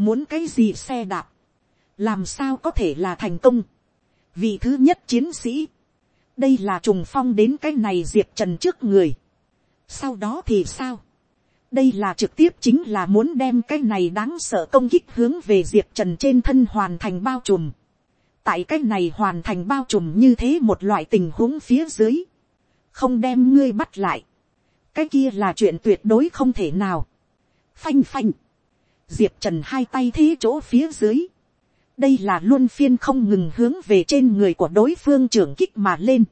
muốn cái gì xe đạp, làm sao có thể là thành công. vì thứ nhất chiến sĩ, đây là trùng phong đến cái này diệp trần trước người. sau đó thì sao, đây là trực tiếp chính là muốn đem cái này đáng sợ công kích hướng về diệp trần trên thân hoàn thành bao trùm. Tại cái này hoàn thành bao trùm như thế một loại tình huống phía dưới, không đem ngươi bắt lại, cái kia là chuyện tuyệt đối không thể nào. phanh phanh, diệp trần hai tay thế chỗ phía dưới, đây là luôn phiên không ngừng hướng về trên người của đối phương trưởng kích mà lên.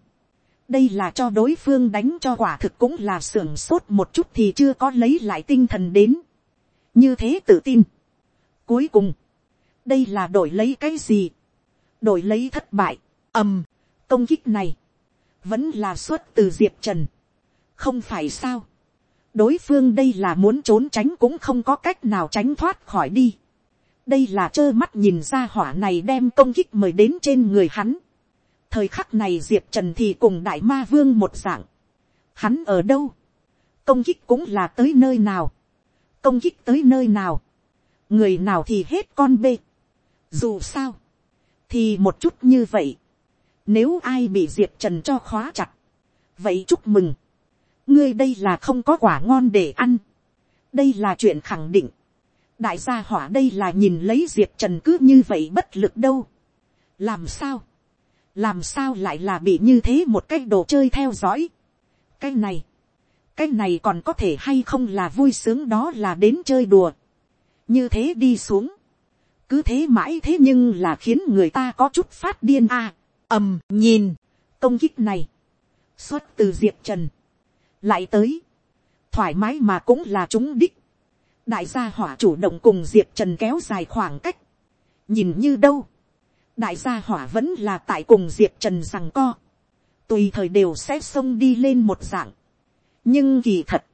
đây là cho đối phương đánh cho quả thực cũng là sưởng sốt một chút thì chưa có lấy lại tinh thần đến. như thế tự tin. cuối cùng, đây là đổi lấy cái gì đổi lấy thất bại, ầm, công kích này, vẫn là xuất từ diệp trần, không phải sao, đối phương đây là muốn trốn tránh cũng không có cách nào tránh thoát khỏi đi, đây là trơ mắt nhìn ra hỏa này đem công kích mời đến trên người hắn, thời khắc này diệp trần thì cùng đại ma vương một dạng, hắn ở đâu, công kích cũng là tới nơi nào, công kích tới nơi nào, người nào thì hết con bê, dù sao, thì một chút như vậy, nếu ai bị diệp trần cho khóa chặt, vậy chúc mừng, ngươi đây là không có quả ngon để ăn, đây là chuyện khẳng định, đại gia hỏa đây là nhìn lấy diệp trần cứ như vậy bất lực đâu, làm sao, làm sao lại là bị như thế một cái đồ chơi theo dõi, cái này, cái này còn có thể hay không là vui sướng đó là đến chơi đùa, như thế đi xuống, cứ thế mãi thế nhưng là khiến người ta có chút phát điên a. À, ầm nhìn. Công kích này. Xuất từ diệp trần lại tới. thoải mái mà cũng là chúng đích. đại gia hỏa chủ động cùng diệp trần kéo dài khoảng cách. nhìn như đâu. đại gia hỏa vẫn là tại cùng diệp trần rằng co. tùy thời đều sẽ xông đi lên một dạng. nhưng kỳ thật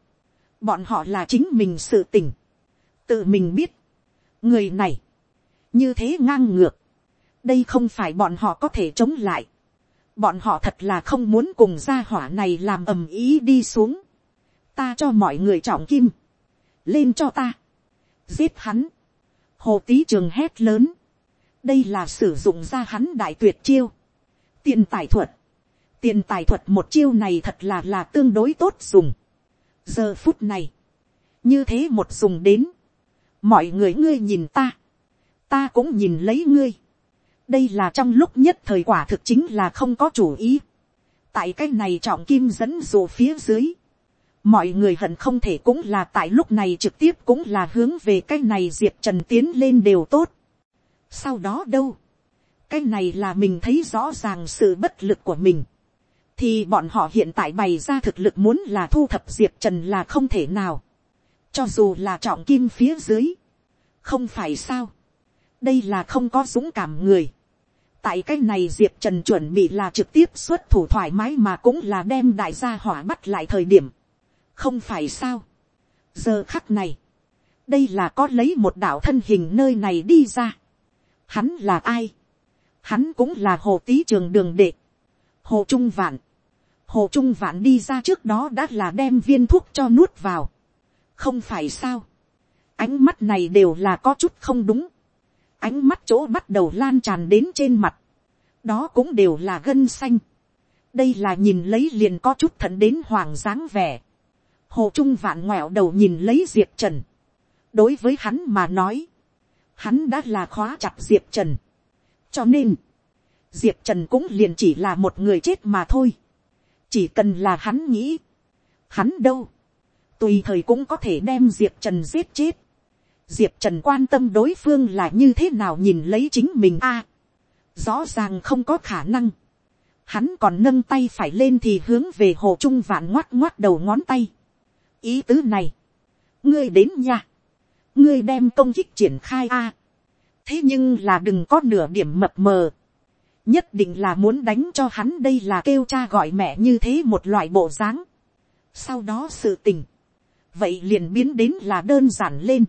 bọn họ là chính mình sự tỉnh tự mình biết người này như thế ngang ngược, đây không phải bọn họ có thể chống lại, bọn họ thật là không muốn cùng gia hỏa này làm ầm ý đi xuống, ta cho mọi người trọng kim, lên cho ta, giết hắn, hồ tý trường hét lớn, đây là sử dụng ra hắn đại tuyệt chiêu, tiền tài thuật, tiền tài thuật một chiêu này thật là là tương đối tốt dùng, giờ phút này, như thế một dùng đến, mọi người ngươi nhìn ta, ta cũng nhìn lấy ngươi đây là trong lúc nhất thời quả thực chính là không có chủ ý. tại cái này trọng kim dẫn dụ phía dưới. mọi người hận không thể cũng là tại lúc này trực tiếp cũng là hướng về cái này diệp trần tiến lên đều tốt. sau đó đâu, cái này là mình thấy rõ ràng sự bất lực của mình, thì bọn họ hiện tại bày ra thực lực muốn là thu thập diệp trần là không thể nào, cho dù là trọng kim phía dưới, không phải sao, đây là không có dũng cảm người, tại cái này diệp trần chuẩn bị là trực tiếp xuất thủ thoải mái mà cũng là đem đại gia hỏa bắt lại thời điểm, không phải sao. giờ khắc này, đây là có lấy một đạo thân hình nơi này đi ra. hắn là ai. hắn cũng là hồ tý trường đường đệ. hồ trung vạn. hồ trung vạn đi ra trước đó đã là đem viên thuốc cho nuốt vào. không phải sao. ánh mắt này đều là có chút không đúng ánh mắt chỗ bắt đầu lan tràn đến trên mặt. đó cũng đều là gân xanh. đây là nhìn lấy liền có chút thận đến hoàng dáng vẻ. Hồ trung vạn ngoẹo đầu nhìn lấy diệp trần, đối với hắn mà nói, hắn đã là khóa chặt diệp trần, cho nên, diệp trần cũng liền chỉ là một người chết mà thôi, chỉ cần là hắn nghĩ, hắn đâu, tùy thời cũng có thể đem diệp trần giết chết, diệp trần quan tâm đối phương là như thế nào nhìn lấy chính mình a, rõ ràng không có khả năng, hắn còn nâng tay phải lên thì hướng về hồ trung vạn ngoắt ngoắt đầu ngón tay, ý tứ này, ngươi đến nha, ngươi đem công kích triển khai a, thế nhưng là đừng có nửa điểm mập mờ, nhất định là muốn đánh cho hắn đây là kêu cha gọi mẹ như thế một loại bộ dáng, sau đó sự tình, vậy liền biến đến là đơn giản lên,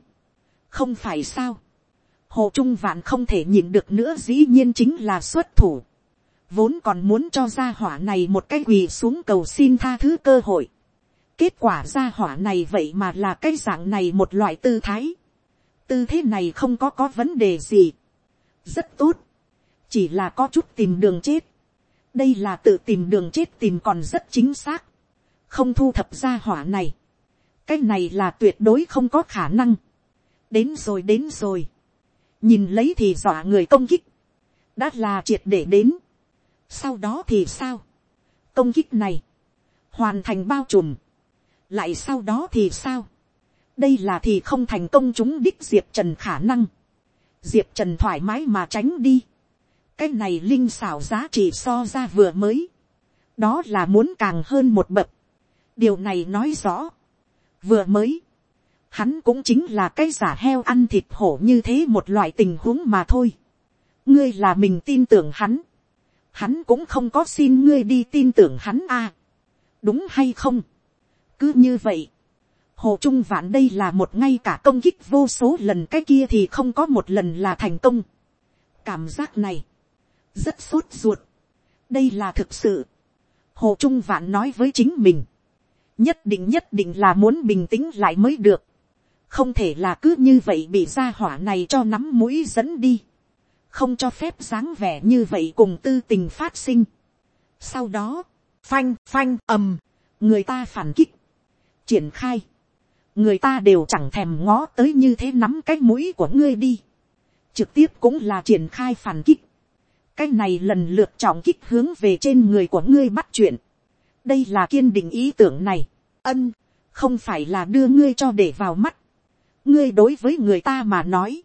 không phải sao, hồ trung vạn không thể nhìn được nữa dĩ nhiên chính là xuất thủ, vốn còn muốn cho gia hỏa này một cái quỳ xuống cầu xin tha thứ cơ hội, Kết quả gia hỏa này vậy mà là cái dạng này một loại tư thái. Tư thế này không có có vấn đề gì. Rất tốt. Chỉ là có chút tìm đường chết. Đây là tự tìm đường chết tìm còn rất chính xác. Không thu thập gia hỏa này. Cái này là tuyệt đối không có khả năng. Đến rồi đến rồi. Nhìn lấy thì dọa người công kích. Đã là triệt để đến. Sau đó thì sao? Công kích này. Hoàn thành bao trùm lại sau đó thì sao, đây là thì không thành công chúng đích diệp trần khả năng, diệp trần thoải mái mà tránh đi, cái này linh xảo giá trị so ra vừa mới, đó là muốn càng hơn một bậc, điều này nói rõ, vừa mới, hắn cũng chính là cái giả heo ăn thịt hổ như thế một loại tình huống mà thôi, ngươi là mình tin tưởng hắn, hắn cũng không có xin ngươi đi tin tưởng hắn à, đúng hay không, cứ như vậy, hồ trung vạn đây là một ngay cả công kích vô số lần cái kia thì không có một lần là thành công. cảm giác này, rất sốt ruột. đây là thực sự. hồ trung vạn nói với chính mình, nhất định nhất định là muốn bình tĩnh lại mới được không thể là cứ như vậy bị gia hỏa này cho nắm mũi dẫn đi. không cho phép dáng vẻ như vậy cùng tư tình phát sinh. sau đó, phanh phanh ầm, người ta phản kích. Triển khai, người ta đều chẳng thèm ngó tới như thế nắm cái mũi của ngươi đi, trực tiếp cũng là triển khai phản kích, cái này lần lượt trọng kích hướng về trên người của ngươi bắt chuyện, đây là kiên định ý tưởng này, ân, không phải là đưa ngươi cho để vào mắt, ngươi đối với người ta mà nói,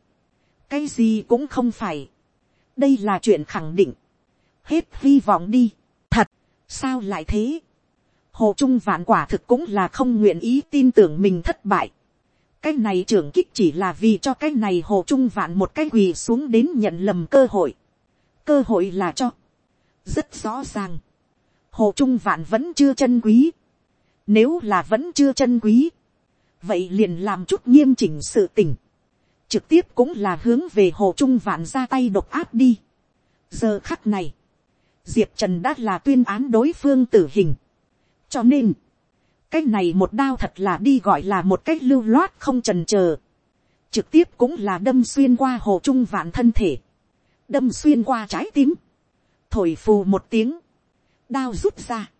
cái gì cũng không phải, đây là chuyện khẳng định, hết hy vọng đi, thật, sao lại thế, hồ trung vạn quả thực cũng là không nguyện ý tin tưởng mình thất bại. cái này trưởng kích chỉ là vì cho cái này hồ trung vạn một cái quỳ xuống đến nhận lầm cơ hội. cơ hội là cho. rất rõ ràng. hồ trung vạn vẫn chưa chân quý. nếu là vẫn chưa chân quý, vậy liền làm chút nghiêm chỉnh sự tình. trực tiếp cũng là hướng về hồ trung vạn ra tay độc áp đi. giờ khắc này, diệp trần đã là tuyên án đối phương tử hình. Cho nên, cái này một đao thật là đi gọi là một cái lưu loát không trần chờ trực tiếp cũng là đâm xuyên qua hồ trung vạn thân thể, đâm xuyên qua trái tim, thổi phù một tiếng, đao rút ra,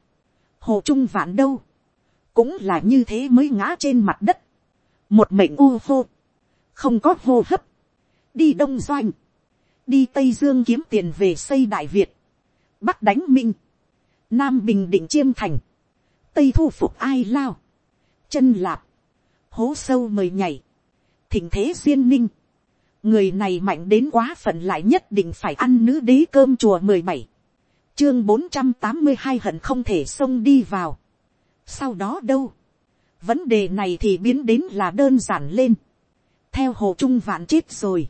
hồ trung vạn đâu, cũng là như thế mới ngã trên mặt đất, một mệnh u hô, không có hô hấp, đi đông doanh, đi tây dương kiếm tiền về xây đại việt, bắc đánh minh, nam bình định chiêm thành, tây thu phục ai lao, chân lạp, hố sâu mời nhảy, thỉnh thế duyên ninh, người này mạnh đến quá phận lại nhất định phải ăn nữ đế cơm chùa mười bảy, chương bốn trăm tám mươi hai hận không thể xông đi vào sau đó đâu, vấn đề này thì biến đến là đơn giản lên, theo hồ trung vạn chết rồi,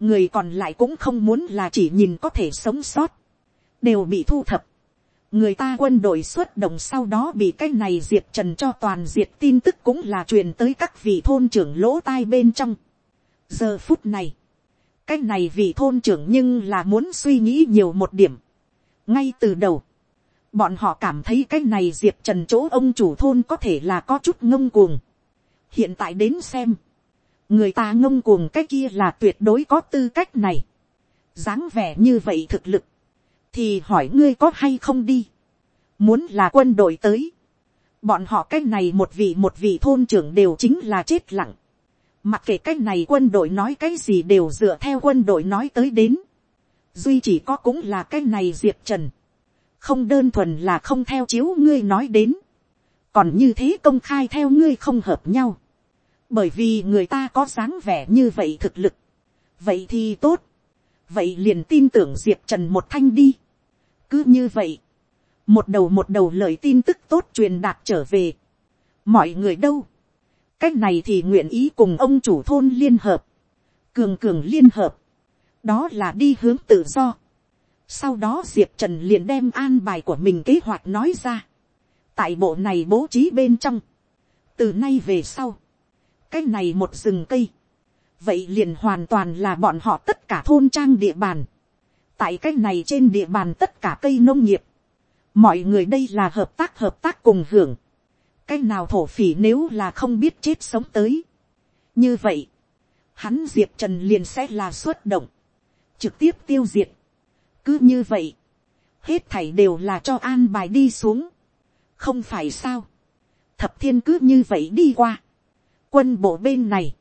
người còn lại cũng không muốn là chỉ nhìn có thể sống sót, đều bị thu thập, người ta quân đội xuất động sau đó bị cái này diệt trần cho toàn diệt tin tức cũng là truyền tới các vị thôn trưởng lỗ tai bên trong. giờ phút này, cái này vị thôn trưởng nhưng là muốn suy nghĩ nhiều một điểm. ngay từ đầu, bọn họ cảm thấy cái này diệp trần chỗ ông chủ thôn có thể là có chút ngông cuồng. hiện tại đến xem, người ta ngông cuồng cái kia là tuyệt đối có tư cách này. dáng vẻ như vậy thực lực, thì hỏi ngươi có hay không đi. muốn là quân đội tới, bọn họ cái này một vị một vị thôn trưởng đều chính là chết lặng. mặc kệ cái này quân đội nói cái gì đều dựa theo quân đội nói tới đến. duy chỉ có cũng là cái này diệp trần không đơn thuần là không theo chiếu ngươi nói đến. còn như thế công khai theo ngươi không hợp nhau. bởi vì người ta có dáng vẻ như vậy thực lực. vậy thì tốt vậy liền tin tưởng diệp trần một thanh đi. cứ như vậy, một đầu một đầu lời tin tức tốt truyền đạt trở về. mọi người đâu, cách này thì nguyện ý cùng ông chủ thôn liên hợp, cường cường liên hợp, đó là đi hướng tự do sau đó diệp trần liền đem an bài của mình kế hoạch nói ra. tại bộ này bố trí bên trong, từ nay về sau, cái này một rừng cây, vậy liền hoàn toàn là bọn họ tất cả thôn trang địa bàn. tại cái này trên địa bàn tất cả cây nông nghiệp, mọi người đây là hợp tác hợp tác cùng hưởng. cái nào thổ phỉ nếu là không biết chết sống tới. như vậy, hắn diệp trần liền sẽ là xuất động, trực tiếp tiêu diệt cứ như vậy, hết thảy đều là cho an bài đi xuống. không phải sao, thập thiên cứ như vậy đi qua. quân bộ bên này,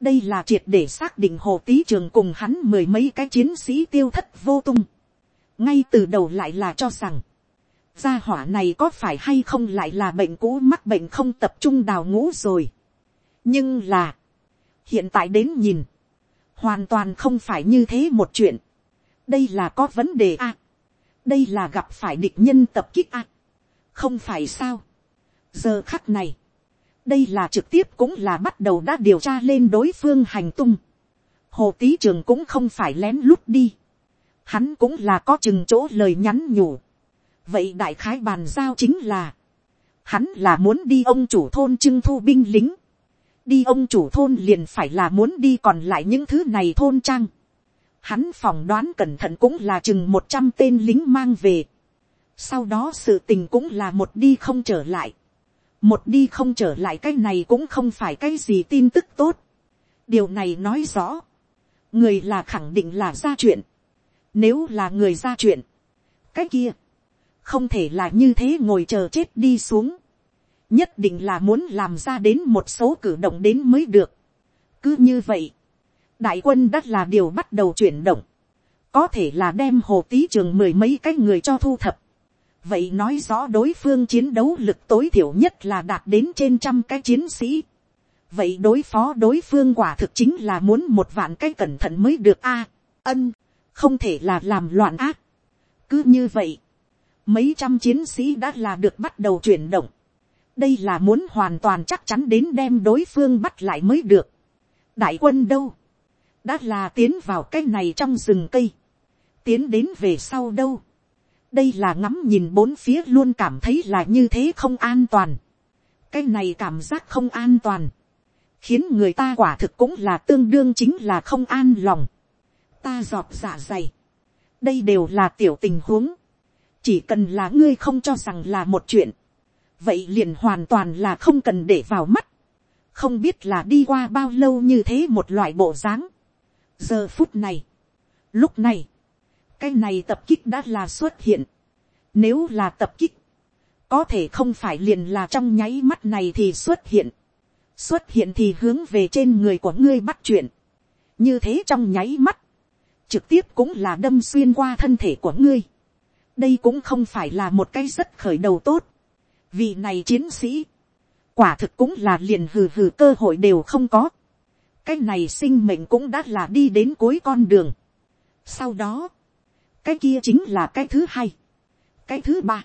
đây là triệt để xác định hồ tý trường cùng hắn mười mấy cái chiến sĩ tiêu thất vô tung. ngay từ đầu lại là cho rằng, gia hỏa này có phải hay không lại là bệnh cũ mắc bệnh không tập trung đào ngũ rồi. nhưng là, hiện tại đến nhìn, hoàn toàn không phải như thế một chuyện đây là có vấn đề a. đây là gặp phải địch nhân tập kích a. không phải sao. giờ khắc này, đây là trực tiếp cũng là bắt đầu đã điều tra lên đối phương hành tung. hồ tý trường cũng không phải lén lút đi. hắn cũng là có chừng chỗ lời nhắn nhủ. vậy đại khái bàn giao chính là, hắn là muốn đi ông chủ thôn trưng thu binh lính. đi ông chủ thôn liền phải là muốn đi còn lại những thứ này thôn trang hắn phỏng đoán cẩn thận cũng là chừng một trăm tên lính mang về. sau đó sự tình cũng là một đi không trở lại một đi không trở lại cái này cũng không phải cái gì tin tức tốt. điều này nói rõ, người là khẳng định là ra chuyện. nếu là người ra chuyện, cái kia, không thể là như thế ngồi chờ chết đi xuống. nhất định là muốn làm ra đến một số cử động đến mới được. cứ như vậy, đại quân đất là điều bắt đầu chuyển động. có thể là đem hồ tý trường mười mấy cái người cho thu thập vậy nói rõ đối phương chiến đấu lực tối thiểu nhất là đạt đến trên trăm cái chiến sĩ. vậy đối phó đối phương quả thực chính là muốn một vạn cái cẩn thận mới được a. ân, không thể là làm loạn ác. cứ như vậy, mấy trăm chiến sĩ đã là được bắt đầu chuyển động. đây là muốn hoàn toàn chắc chắn đến đem đối phương bắt lại mới được. đại quân đâu, đã là tiến vào cái này trong rừng cây, tiến đến về sau đâu? Đây là ngắm nhìn bốn phía luôn cảm thấy là như thế không an toàn. cái này cảm giác không an toàn, khiến người ta quả thực cũng là tương đương chính là không an lòng. ta giọt dạ dày, đây đều là tiểu tình huống, chỉ cần là ngươi không cho rằng là một chuyện, vậy liền hoàn toàn là không cần để vào mắt, không biết là đi qua bao lâu như thế một loại bộ dáng giờ phút này, lúc này, cái này tập kích đã là xuất hiện. Nếu là tập kích, có thể không phải liền là trong nháy mắt này thì xuất hiện. Xuất hiện thì hướng về trên người của ngươi bắt chuyện. Như thế trong nháy mắt, trực tiếp cũng là đâm xuyên qua thân thể của ngươi. Đây cũng không phải là một cái rất khởi đầu tốt. Vì này chiến sĩ, quả thực cũng là liền hừ hừ cơ hội đều không có cái này sinh mệnh cũng đã là đi đến cuối con đường. sau đó, cái kia chính là cái thứ hai, cái thứ ba,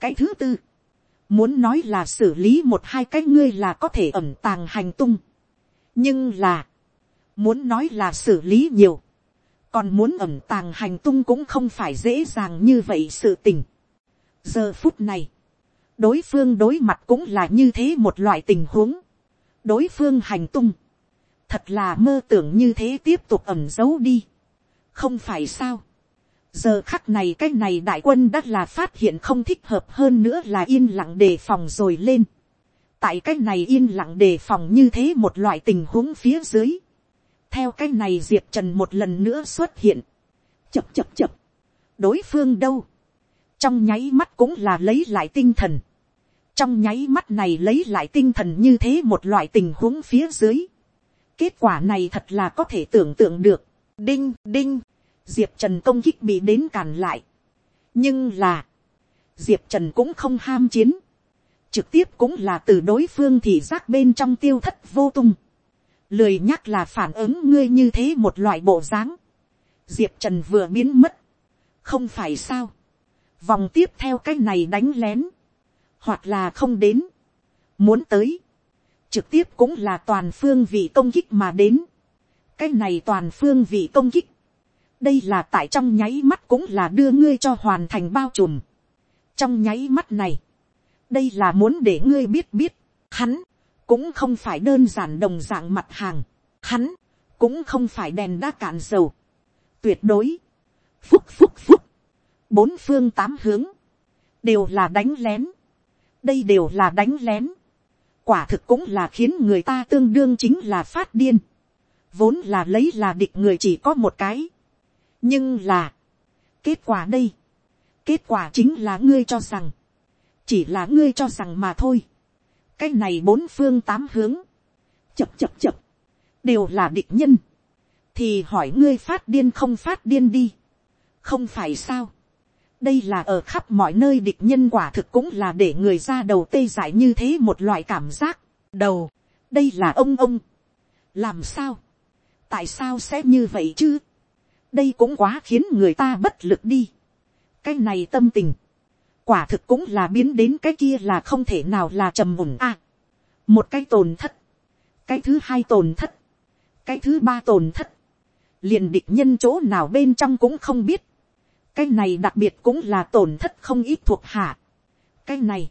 cái thứ tư. muốn nói là xử lý một hai cái ngươi là có thể ẩm tàng hành tung. nhưng là, muốn nói là xử lý nhiều, còn muốn ẩm tàng hành tung cũng không phải dễ dàng như vậy sự tình. giờ phút này, đối phương đối mặt cũng là như thế một loại tình huống, đối phương hành tung, thật là mơ tưởng như thế tiếp tục ẩm giấu đi, không phải sao, giờ khắc này cái này đại quân đã là phát hiện không thích hợp hơn nữa là yên lặng đề phòng rồi lên, tại cái này yên lặng đề phòng như thế một loại tình huống phía dưới, theo cái này diệp trần một lần nữa xuất hiện, chập chập chập, đối phương đâu, trong nháy mắt cũng là lấy lại tinh thần, trong nháy mắt này lấy lại tinh thần như thế một loại tình huống phía dưới kết quả này thật là có thể tưởng tượng được. đinh đinh, diệp trần công kích bị đến càn lại. nhưng là, diệp trần cũng không ham chiến. trực tiếp cũng là từ đối phương thì giác bên trong tiêu thất vô tung. lười nhắc là phản ứng ngươi như thế một loại bộ dáng. diệp trần vừa biến mất. không phải sao. vòng tiếp theo cái này đánh lén hoặc là không đến, muốn tới, trực tiếp cũng là toàn phương vị công kích mà đến, cái này toàn phương vị công kích, đây là tại trong nháy mắt cũng là đưa ngươi cho hoàn thành bao trùm, trong nháy mắt này, đây là muốn để ngươi biết biết, hắn, cũng không phải đơn giản đồng dạng mặt hàng, hắn, cũng không phải đèn đã cạn dầu, tuyệt đối, phúc phúc phúc, bốn phương tám hướng, đều là đánh lén, đây đều là đánh lén quả thực cũng là khiến người ta tương đương chính là phát điên. vốn là lấy là địch người chỉ có một cái. nhưng là, kết quả đây, kết quả chính là ngươi cho rằng, chỉ là ngươi cho rằng mà thôi. cái này bốn phương tám hướng, chập chập chập, đều là địch nhân. thì hỏi ngươi phát điên không phát điên đi. không phải sao đây là ở khắp mọi nơi địch nhân quả thực cũng là để người ra đầu tê dại như thế một loại cảm giác. đầu, đây là ông ông. làm sao, tại sao sẽ như vậy chứ. đây cũng quá khiến người ta bất lực đi. cái này tâm tình, quả thực cũng là biến đến cái kia là không thể nào là trầm mùng a. một cái tồn thất, cái thứ hai tồn thất, cái thứ ba tồn thất, liền địch nhân chỗ nào bên trong cũng không biết cái này đặc biệt cũng là tổn thất không ít thuộc hạ. cái này,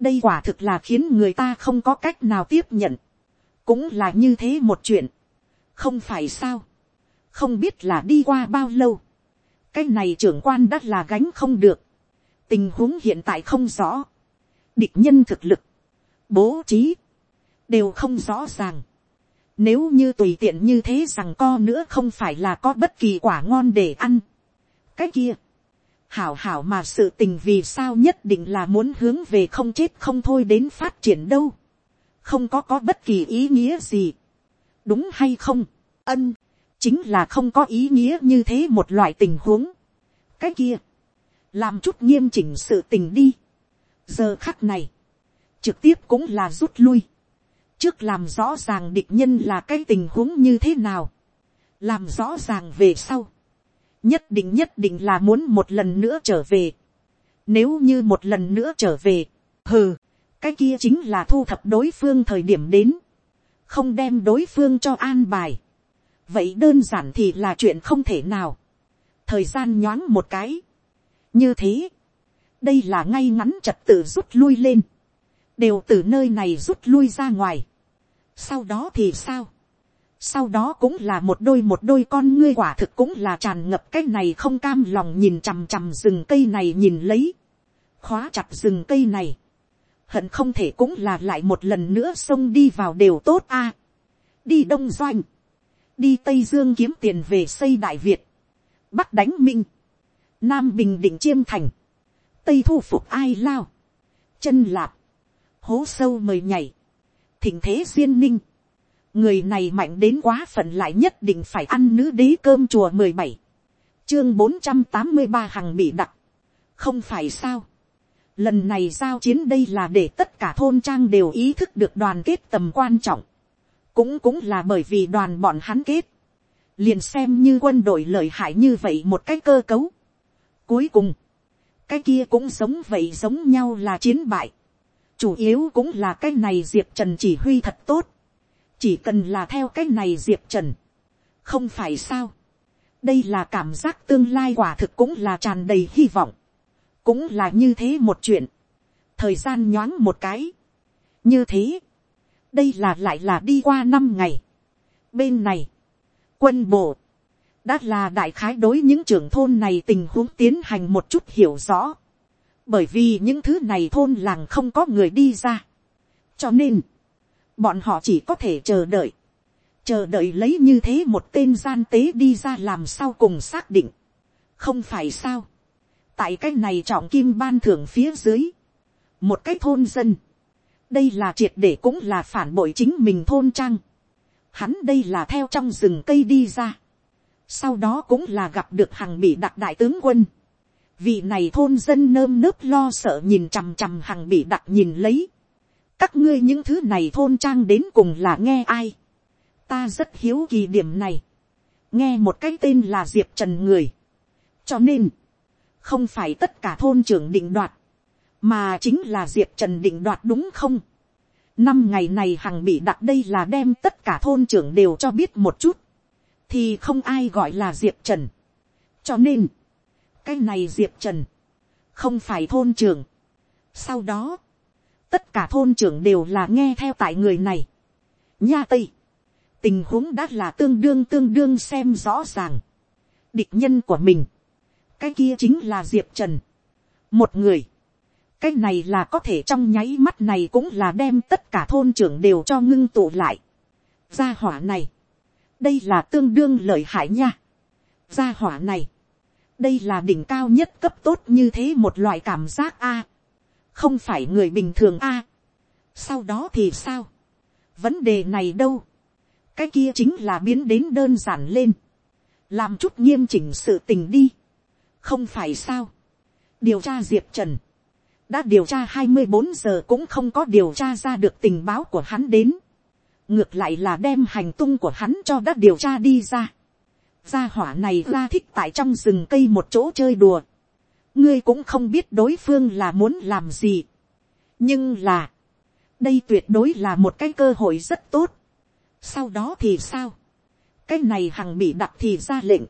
đây quả thực là khiến người ta không có cách nào tiếp nhận. cũng là như thế một chuyện. không phải sao. không biết là đi qua bao lâu. cái này trưởng quan đã là gánh không được. tình huống hiện tại không rõ. địch nhân thực lực, bố trí, đều không rõ ràng. Nếu như tùy tiện như thế rằng co nữa không phải là có bất kỳ quả ngon để ăn cái kia. Hảo hảo mà sự tình vì sao nhất định là muốn hướng về không chết không thôi đến phát triển đâu. Không có có bất kỳ ý nghĩa gì. Đúng hay không? Ân. Chính là không có ý nghĩa như thế một loại tình huống. Cái kia. Làm chút nghiêm chỉnh sự tình đi. Giờ khắc này. Trực tiếp cũng là rút lui. Trước làm rõ ràng địch nhân là cái tình huống như thế nào. Làm rõ ràng về sau nhất định nhất định là muốn một lần nữa trở về. Nếu như một lần nữa trở về, hừ, cái kia chính là thu thập đối phương thời điểm đến, không đem đối phương cho an bài. vậy đơn giản thì là chuyện không thể nào. thời gian nhoáng một cái. như thế, đây là ngay ngắn trật tự rút lui lên, đều từ nơi này rút lui ra ngoài. sau đó thì sao, sau đó cũng là một đôi một đôi con ngươi quả thực cũng là tràn ngập cái này không cam lòng nhìn chằm chằm rừng cây này nhìn lấy, khóa chặt rừng cây này, hận không thể cũng là lại một lần nữa xông đi vào đều tốt a, đi đông doanh, đi tây dương kiếm tiền về xây đại việt, bắc đánh minh, nam bình định chiêm thành, tây thu phục ai lao, chân lạp, hố sâu mời nhảy, thỉnh thế duyên ninh, người này mạnh đến quá phận lại nhất định phải ăn nữ đế cơm chùa mười bảy chương bốn trăm tám mươi ba hằng bị đặt không phải sao Lần này giao chiến đây là để tất cả thôn trang đều ý thức được đoàn kết tầm quan trọng. Cũng cũng là bởi vì đoàn bọn hắn kết. Liền xem như quân đội lợi hại như vậy một cái cơ cấu. Cuối cùng, cái kia cũng giống vậy giống nhau là chiến bại. Chủ yếu cũng là cái này Diệp Trần chỉ huy thật tốt. Chỉ cần là theo cái này Diệp Trần. Không phải sao. Đây là cảm giác tương lai quả thực cũng là tràn đầy hy vọng. Cũng là như thế một chuyện, thời gian nhoáng một cái, như thế, đây là lại là đi qua năm ngày, bên này, quân bộ, đã là đại khái đối những trưởng thôn này tình huống tiến hành một chút hiểu rõ, bởi vì những thứ này thôn làng không có người đi ra, cho nên, bọn họ chỉ có thể chờ đợi, chờ đợi lấy như thế một tên gian tế đi ra làm sao cùng xác định, không phải sao, tại cái này trọng kim ban thưởng phía dưới, một cái thôn dân, đây là triệt để cũng là phản bội chính mình thôn trang, hắn đây là theo trong rừng cây đi ra, sau đó cũng là gặp được hằng bị đặc đại tướng quân, vị này thôn dân nơm nớp lo sợ nhìn chằm chằm hằng bị đặc nhìn lấy, các ngươi những thứ này thôn trang đến cùng là nghe ai, ta rất hiếu kỳ điểm này, nghe một cái tên là diệp trần người, cho nên, không phải tất cả thôn trưởng định đoạt, mà chính là diệp trần định đoạt đúng không. năm ngày này hằng bị đặt đây là đem tất cả thôn trưởng đều cho biết một chút, thì không ai gọi là diệp trần. cho nên, cái này diệp trần, không phải thôn trưởng. sau đó, tất cả thôn trưởng đều là nghe theo tại người này. nha tây, tình huống đã là tương đương tương đương xem rõ ràng. địch nhân của mình, cái kia chính là diệp trần. một người, cái này là có thể trong nháy mắt này cũng là đem tất cả thôn trưởng đều cho ngưng tụ lại. gia hỏa này, đây là tương đương lợi hại nha. gia hỏa này, đây là đỉnh cao nhất cấp tốt như thế một loại cảm giác a không phải người bình thường a. sau đó thì sao. vấn đề này đâu. cái kia chính là biến đến đơn giản lên. làm chút nghiêm chỉnh sự tình đi không phải sao. điều tra diệp trần, đã điều tra hai mươi bốn giờ cũng không có điều tra ra được tình báo của hắn đến. ngược lại là đem hành tung của hắn cho đã điều tra đi ra. gia hỏa này ra thích tại trong rừng cây một chỗ chơi đùa ngươi cũng không biết đối phương là muốn làm gì. nhưng là, đây tuyệt đối là một cái cơ hội rất tốt. sau đó thì sao. cái này hằng bị đặt thì ra lệnh.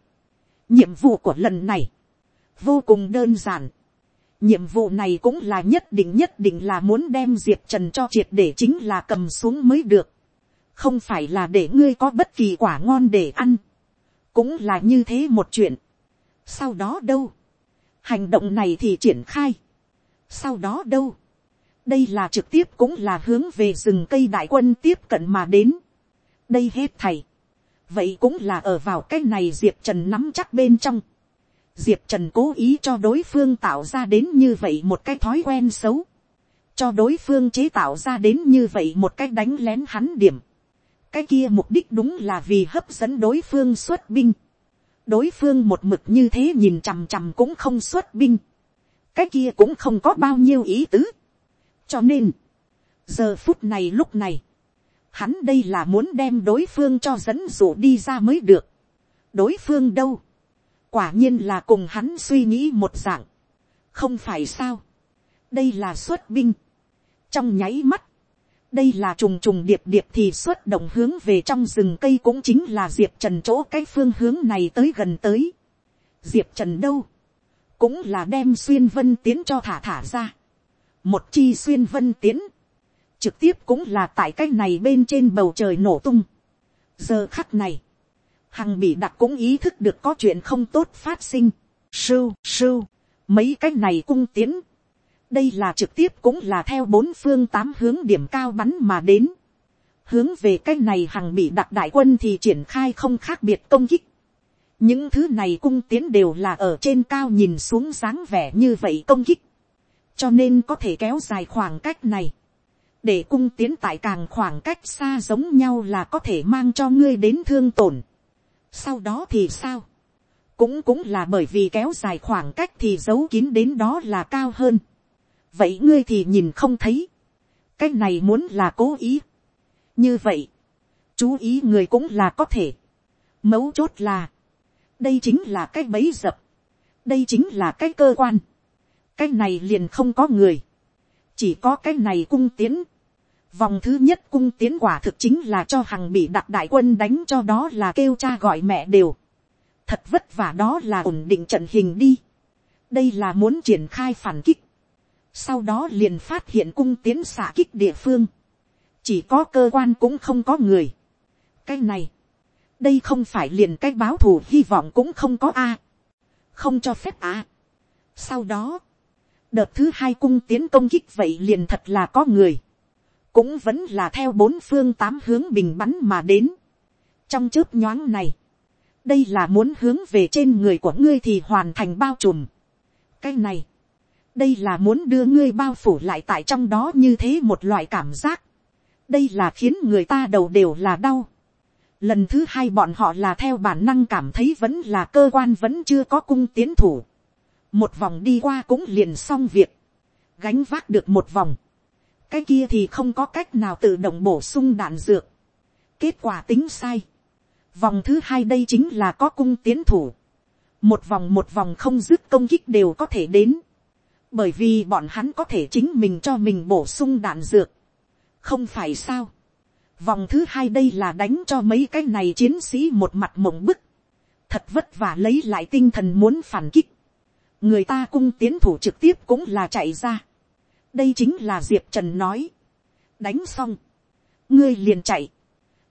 nhiệm vụ của lần này, vô cùng đơn giản. nhiệm vụ này cũng là nhất định nhất định là muốn đem diệp trần cho triệt để chính là cầm xuống mới được. không phải là để ngươi có bất kỳ quả ngon để ăn. cũng là như thế một chuyện. sau đó đâu hành động này thì triển khai. sau đó đâu. đây là trực tiếp cũng là hướng về rừng cây đại quân tiếp cận mà đến. đây hết thầy. vậy cũng là ở vào cái này diệp trần nắm chắc bên trong diệp trần cố ý cho đối phương tạo ra đến như vậy một cái thói quen xấu, cho đối phương chế tạo ra đến như vậy một cái đánh lén hắn điểm. cái kia mục đích đúng là vì hấp dẫn đối phương xuất binh đối phương một mực như thế nhìn chằm chằm cũng không xuất binh. cái kia cũng không có bao nhiêu ý tứ. cho nên, giờ phút này lúc này, hắn đây là muốn đem đối phương cho dẫn dụ đi ra mới được. đối phương đâu, quả nhiên là cùng hắn suy nghĩ một dạng, không phải sao, đây là xuất binh, trong nháy mắt, đây là trùng trùng điệp điệp thì xuất động hướng về trong rừng cây cũng chính là diệp trần chỗ cái phương hướng này tới gần tới. diệp trần đâu, cũng là đem xuyên vân tiến cho thả thả ra. một chi xuyên vân tiến, trực tiếp cũng là tại cái này bên trên bầu trời nổ tung. giờ khắc này, hằng bị đặc cũng ý thức được có chuyện không tốt phát sinh. sưu sưu, mấy cái này cung tiến đây là trực tiếp cũng là theo bốn phương tám hướng điểm cao bắn mà đến. hướng về cái này hằng bị đặc đại quân thì triển khai không khác biệt công kích. những thứ này cung tiến đều là ở trên cao nhìn xuống dáng vẻ như vậy công kích. cho nên có thể kéo dài khoảng cách này để cung tiến tại càng khoảng cách xa giống nhau là có thể mang cho ngươi đến thương tổn. Sau đó thì sao? Cũng cũng là bởi vì kéo dài khoảng cách thì giấu kín đến đó là cao hơn vậy ngươi thì nhìn không thấy, cái này muốn là cố ý, như vậy, chú ý người cũng là có thể, mấu chốt là, đây chính là cái bấy dập, đây chính là cái cơ quan, cái này liền không có người, chỉ có cái này cung tiến, vòng thứ nhất cung tiến quả thực chính là cho hằng bị đặc đại quân đánh cho đó là kêu cha gọi mẹ đều, thật vất vả đó là ổn định trận hình đi, đây là muốn triển khai phản kích, sau đó liền phát hiện cung tiến xạ kích địa phương, chỉ có cơ quan cũng không có người. cái này, đây không phải liền cái báo thù hy vọng cũng không có a, không cho phép a. sau đó, đợt thứ hai cung tiến công kích vậy liền thật là có người, cũng vẫn là theo bốn phương tám hướng bình bắn mà đến. trong chớp nhoáng này, đây là muốn hướng về trên người của ngươi thì hoàn thành bao trùm. cái này, đây là muốn đưa ngươi bao phủ lại tại trong đó như thế một loại cảm giác. đây là khiến người ta đầu đều là đau. lần thứ hai bọn họ là theo bản năng cảm thấy vẫn là cơ quan vẫn chưa có cung tiến thủ. một vòng đi qua cũng liền xong việc. gánh vác được một vòng. cái kia thì không có cách nào tự động bổ sung đạn dược. kết quả tính sai. vòng thứ hai đây chính là có cung tiến thủ. một vòng một vòng không dứt công kích đều có thể đến bởi vì bọn hắn có thể chính mình cho mình bổ sung đạn dược, không phải sao. vòng thứ hai đây là đánh cho mấy cái này chiến sĩ một mặt mộng bức, thật vất vả lấy lại tinh thần muốn phản kích, người ta cung tiến thủ trực tiếp cũng là chạy ra, đây chính là diệp trần nói, đánh xong, ngươi liền chạy,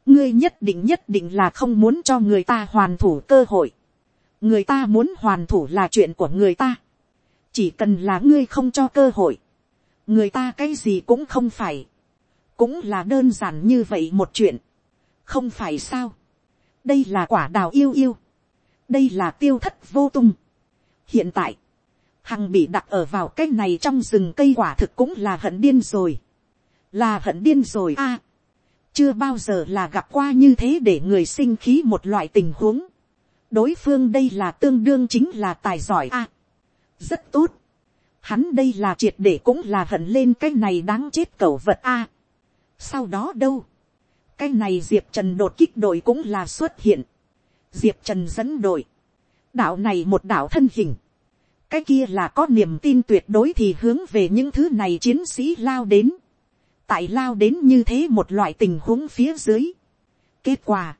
ngươi nhất định nhất định là không muốn cho người ta hoàn thủ cơ hội, người ta muốn hoàn thủ là chuyện của người ta, chỉ cần là ngươi không cho cơ hội, người ta cái gì cũng không phải, cũng là đơn giản như vậy một chuyện, không phải sao, đây là quả đào yêu yêu, đây là tiêu thất vô tung. hiện tại, hằng bị đặt ở vào cái này trong rừng cây quả thực cũng là hận điên rồi, là hận điên rồi a, chưa bao giờ là gặp qua như thế để người sinh khí một loại tình huống, đối phương đây là tương đương chính là tài giỏi a, rất tốt. Hắn đây là triệt để cũng là hận lên cái này đáng chết cẩu vật a. sau đó đâu, cái này diệp trần đột kích đội cũng là xuất hiện. diệp trần dẫn đội, đạo này một đạo thân hình, cái kia là có niềm tin tuyệt đối thì hướng về những thứ này chiến sĩ lao đến. tại lao đến như thế một loại tình huống phía dưới. kết quả,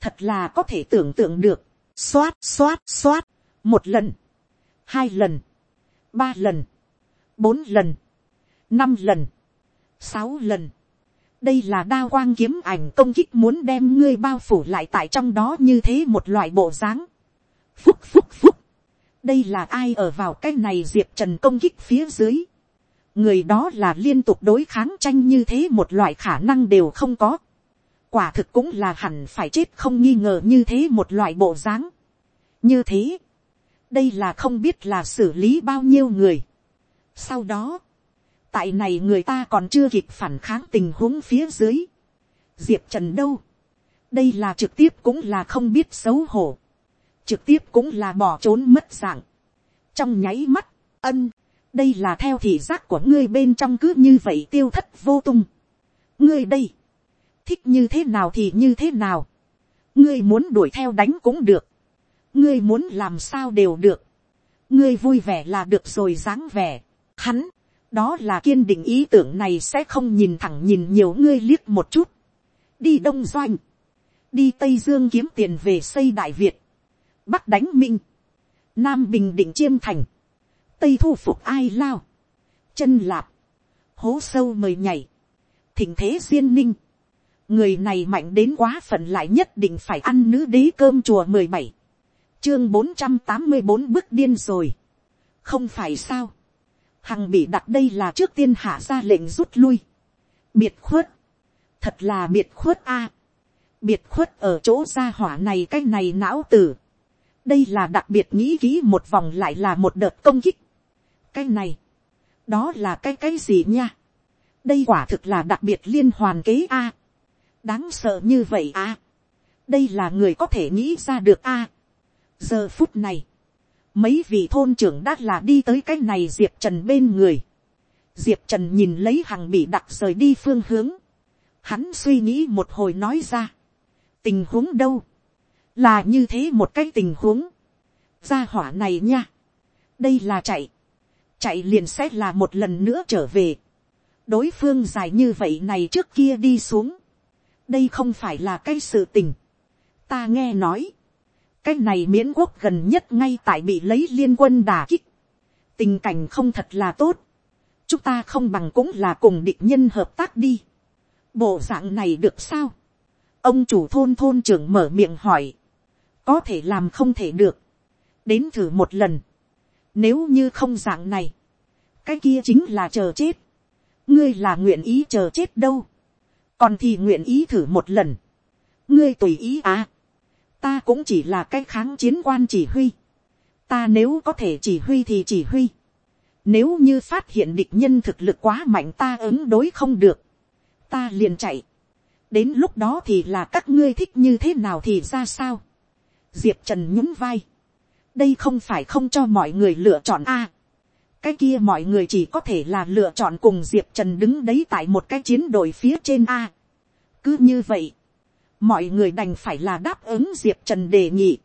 thật là có thể tưởng tượng được, xoát xoát xoát, một lần, hai lần, ba lần, bốn lần, năm lần, sáu lần. đây là đa quang kiếm ảnh công kích muốn đem ngươi bao phủ lại tại trong đó như thế một loại bộ dáng. phúc phúc phúc. đây là ai ở vào cái này diệp trần công kích phía dưới. người đó là liên tục đối kháng tranh như thế một loại khả năng đều không có. quả thực cũng là hẳn phải chết không nghi ngờ như thế một loại bộ dáng. như thế đây là không biết là xử lý bao nhiêu người. sau đó, tại này người ta còn chưa kịp phản kháng tình huống phía dưới. diệp trần đâu, đây là trực tiếp cũng là không biết xấu hổ, trực tiếp cũng là bỏ trốn mất dạng. trong nháy mắt, ân, đây là theo thị giác của ngươi bên trong cứ như vậy tiêu thất vô tung. ngươi đây, thích như thế nào thì như thế nào, ngươi muốn đuổi theo đánh cũng được, ngươi muốn làm sao đều được, ngươi vui vẻ là được rồi dáng vẻ, hắn, đó là kiên định ý tưởng này sẽ không nhìn thẳng nhìn nhiều ngươi liếc một chút, đi đông doanh, đi tây dương kiếm tiền về xây đại việt, bắc đánh minh, nam bình định chiêm thành, tây thu phục ai lao, chân lạp, hố sâu mời nhảy, thỉnh thế duyên ninh, người này mạnh đến quá phận lại nhất định phải ăn nữ đế cơm chùa mười bảy chương bốn trăm tám mươi bốn bước điên rồi. không phải sao. hằng bị đặt đây là trước tiên hạ ra lệnh rút lui. biệt khuất. thật là biệt khuất a. biệt khuất ở chỗ gia hỏa này cái này não tử. đây là đặc biệt nghĩ kỹ một vòng lại là một đợt công kích. cái này, đó là cái cái gì nha. đây quả thực là đặc biệt liên hoàn kế a. đáng sợ như vậy a. đây là người có thể nghĩ ra được a giờ phút này, mấy vị thôn trưởng đã là đi tới cái này diệp trần bên người, diệp trần nhìn lấy hằng bị đặt rời đi phương hướng, hắn suy nghĩ một hồi nói ra, tình huống đâu, là như thế một cái tình huống, gia hỏa này nha, đây là chạy, chạy liền sẽ là một lần nữa trở về, đối phương dài như vậy này trước kia đi xuống, đây không phải là cái sự tình, ta nghe nói, cái này miễn quốc gần nhất ngay tại bị lấy liên quân đà kích, tình cảnh không thật là tốt, chúng ta không bằng cũng là cùng địch nhân hợp tác đi, bộ dạng này được sao, ông chủ thôn thôn trưởng mở miệng hỏi, có thể làm không thể được, đến thử một lần, nếu như không dạng này, cái kia chính là chờ chết, ngươi là nguyện ý chờ chết đâu, còn thì nguyện ý thử một lần, ngươi tùy ý à, ta cũng chỉ là cái kháng chiến quan chỉ huy, ta nếu có thể chỉ huy thì chỉ huy, nếu như phát hiện địch nhân thực lực quá mạnh ta ứng đối không được, ta liền chạy, đến lúc đó thì là các ngươi thích như thế nào thì ra sao, diệp trần nhún vai, đây không phải không cho mọi người lựa chọn a, cái kia mọi người chỉ có thể là lựa chọn cùng diệp trần đứng đấy tại một cái chiến đội phía trên a. cứ như vậy, mọi người đành phải là đáp ứng diệp trần đề nghị,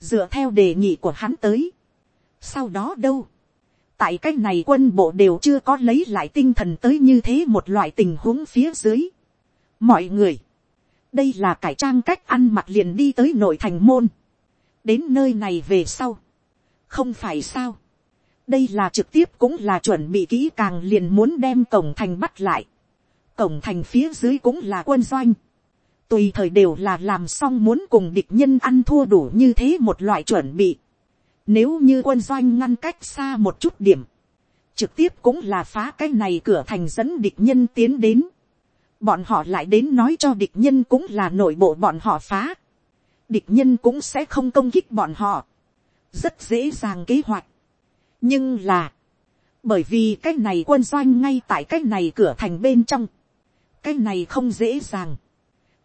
dựa theo đề nghị của hắn tới. sau đó đâu, tại cái này quân bộ đều chưa có lấy lại tinh thần tới như thế một loại tình huống phía dưới. mọi người, đây là cải trang cách ăn mặc liền đi tới nội thành môn, đến nơi này về sau, không phải sao, đây là trực tiếp cũng là chuẩn bị kỹ càng liền muốn đem cổng thành bắt lại. cổng thành phía dưới cũng là quân doanh tùy thời đều là làm xong muốn cùng địch nhân ăn thua đủ như thế một loại chuẩn bị. nếu như quân doanh ngăn cách xa một chút điểm, trực tiếp cũng là phá cái này cửa thành dẫn địch nhân tiến đến. bọn họ lại đến nói cho địch nhân cũng là nội bộ bọn họ phá. địch nhân cũng sẽ không công kích bọn họ. rất dễ dàng kế hoạch nhưng là, bởi vì cái này quân doanh ngay tại cái này cửa thành bên trong, cái này không dễ dàng,